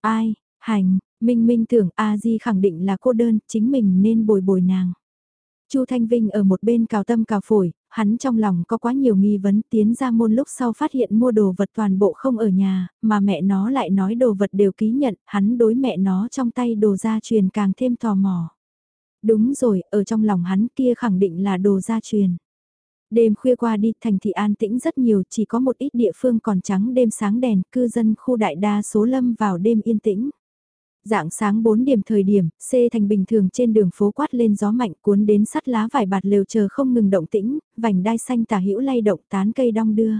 Ai, hành, Minh Minh tưởng A Di khẳng định là cô đơn, chính mình nên bồi bồi nàng. Chu Thanh Vinh ở một bên cào tâm cào phổi, hắn trong lòng có quá nhiều nghi vấn tiến ra môn lúc sau phát hiện mua đồ vật toàn bộ không ở nhà, mà mẹ nó lại nói đồ vật đều ký nhận, hắn đối mẹ nó trong tay đồ gia truyền càng thêm tò mò. Đúng rồi, ở trong lòng hắn kia khẳng định là đồ gia truyền. Đêm khuya qua đi thành thị an tĩnh rất nhiều, chỉ có một ít địa phương còn trắng đêm sáng đèn, cư dân khu đại đa số lâm vào đêm yên tĩnh. Dạng sáng 4 điểm thời điểm, C thành bình thường trên đường phố quát lên gió mạnh cuốn đến sắt lá vải bạt lều chờ không ngừng động tĩnh, vành đai xanh tả hữu lay động tán cây đong đưa.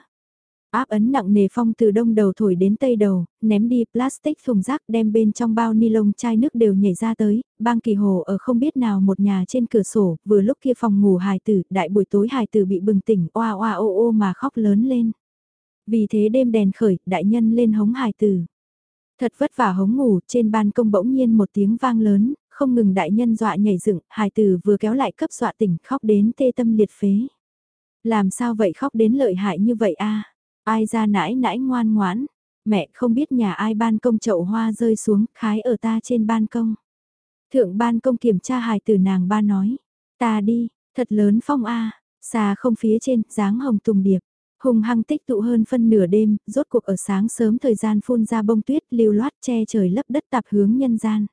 Áp ấn nặng nề phong từ đông đầu thổi đến tây đầu, ném đi plastic thùng rác đem bên trong bao ni lông chai nước đều nhảy ra tới, bang kỳ hồ ở không biết nào một nhà trên cửa sổ, vừa lúc kia phòng ngủ hài tử, đại buổi tối hài tử bị bừng tỉnh, oa oa ô ô mà khóc lớn lên. Vì thế đêm đèn khởi, đại nhân lên hống hài tử. Thật vất vả hống ngủ, trên ban công bỗng nhiên một tiếng vang lớn, không ngừng đại nhân dọa nhảy dựng, hài tử vừa kéo lại cấp dọa tỉnh, khóc đến tê tâm liệt phế. Làm sao vậy khóc đến lợi hại như vậy a? Ai ra nãi nãi ngoan ngoãn, mẹ không biết nhà ai ban công chậu hoa rơi xuống, khái ở ta trên ban công. Thượng ban công kiểm tra hài tử nàng ba nói, ta đi, thật lớn phong a, xa không phía trên, dáng hồng tùng điệp. Hùng hăng tích tụ hơn phân nửa đêm, rốt cuộc ở sáng sớm thời gian phun ra bông tuyết lưu loát che trời lấp đất tạp hướng nhân gian.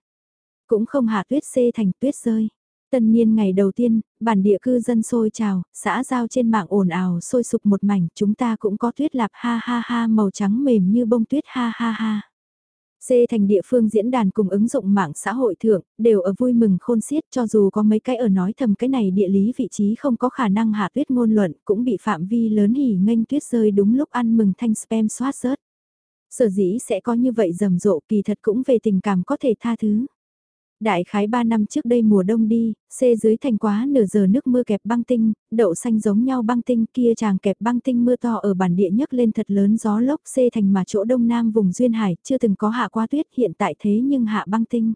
Cũng không hạ tuyết xê thành tuyết rơi. Tân niên ngày đầu tiên, bản địa cư dân sôi trào, xã giao trên mạng ồn ào sôi sục một mảnh, chúng ta cũng có tuyết lạp ha ha ha màu trắng mềm như bông tuyết ha ha ha. C thành địa phương diễn đàn cùng ứng dụng mạng xã hội thượng, đều ở vui mừng khôn xiết cho dù có mấy cái ở nói thầm cái này địa lý vị trí không có khả năng hạ tuyết ngôn luận cũng bị phạm vi lớn hỉ nghênh tuyết rơi đúng lúc ăn mừng thanh spam soát rớt. Sở dĩ sẽ có như vậy rầm rộ kỳ thật cũng về tình cảm có thể tha thứ. Đại khái 3 năm trước đây mùa đông đi, xê dưới thành quá nửa giờ nước mưa kẹp băng tinh, đậu xanh giống nhau băng tinh kia chàng kẹp băng tinh mưa to ở bản địa nhấc lên thật lớn gió lốc xê thành mà chỗ đông nam vùng Duyên Hải chưa từng có hạ qua tuyết hiện tại thế nhưng hạ băng tinh.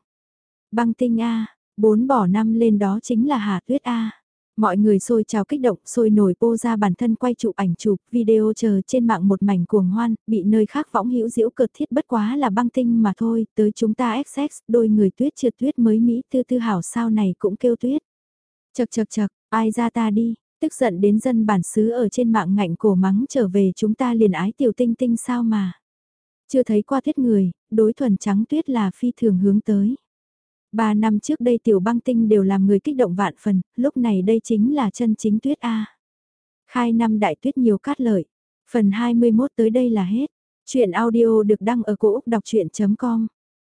Băng tinh A, bốn bỏ năm lên đó chính là hạ tuyết A. Mọi người sôi trào kích động, sôi nổi pô ra bản thân quay chụp ảnh chụp, video chờ trên mạng một mảnh cuồng hoan, bị nơi khác võng hữu diễu cực thiết bất quá là băng tinh mà thôi, tới chúng ta XX, đôi người tuyết trượt tuyết mới Mỹ tư tư hảo sao này cũng kêu tuyết. Chật chật chật, ai ra ta đi, tức giận đến dân bản xứ ở trên mạng ngạnh cổ mắng trở về chúng ta liền ái tiểu tinh tinh sao mà. Chưa thấy qua thiết người, đối thuần trắng tuyết là phi thường hướng tới. Ba năm trước đây tiểu băng tinh đều làm người kích động vạn phần, lúc này đây chính là chân chính tuyết A. Khai năm đại tuyết nhiều cát lợi. Phần 21 tới đây là hết. Chuyện audio được đăng ở cổ Úc đọc chuyện.com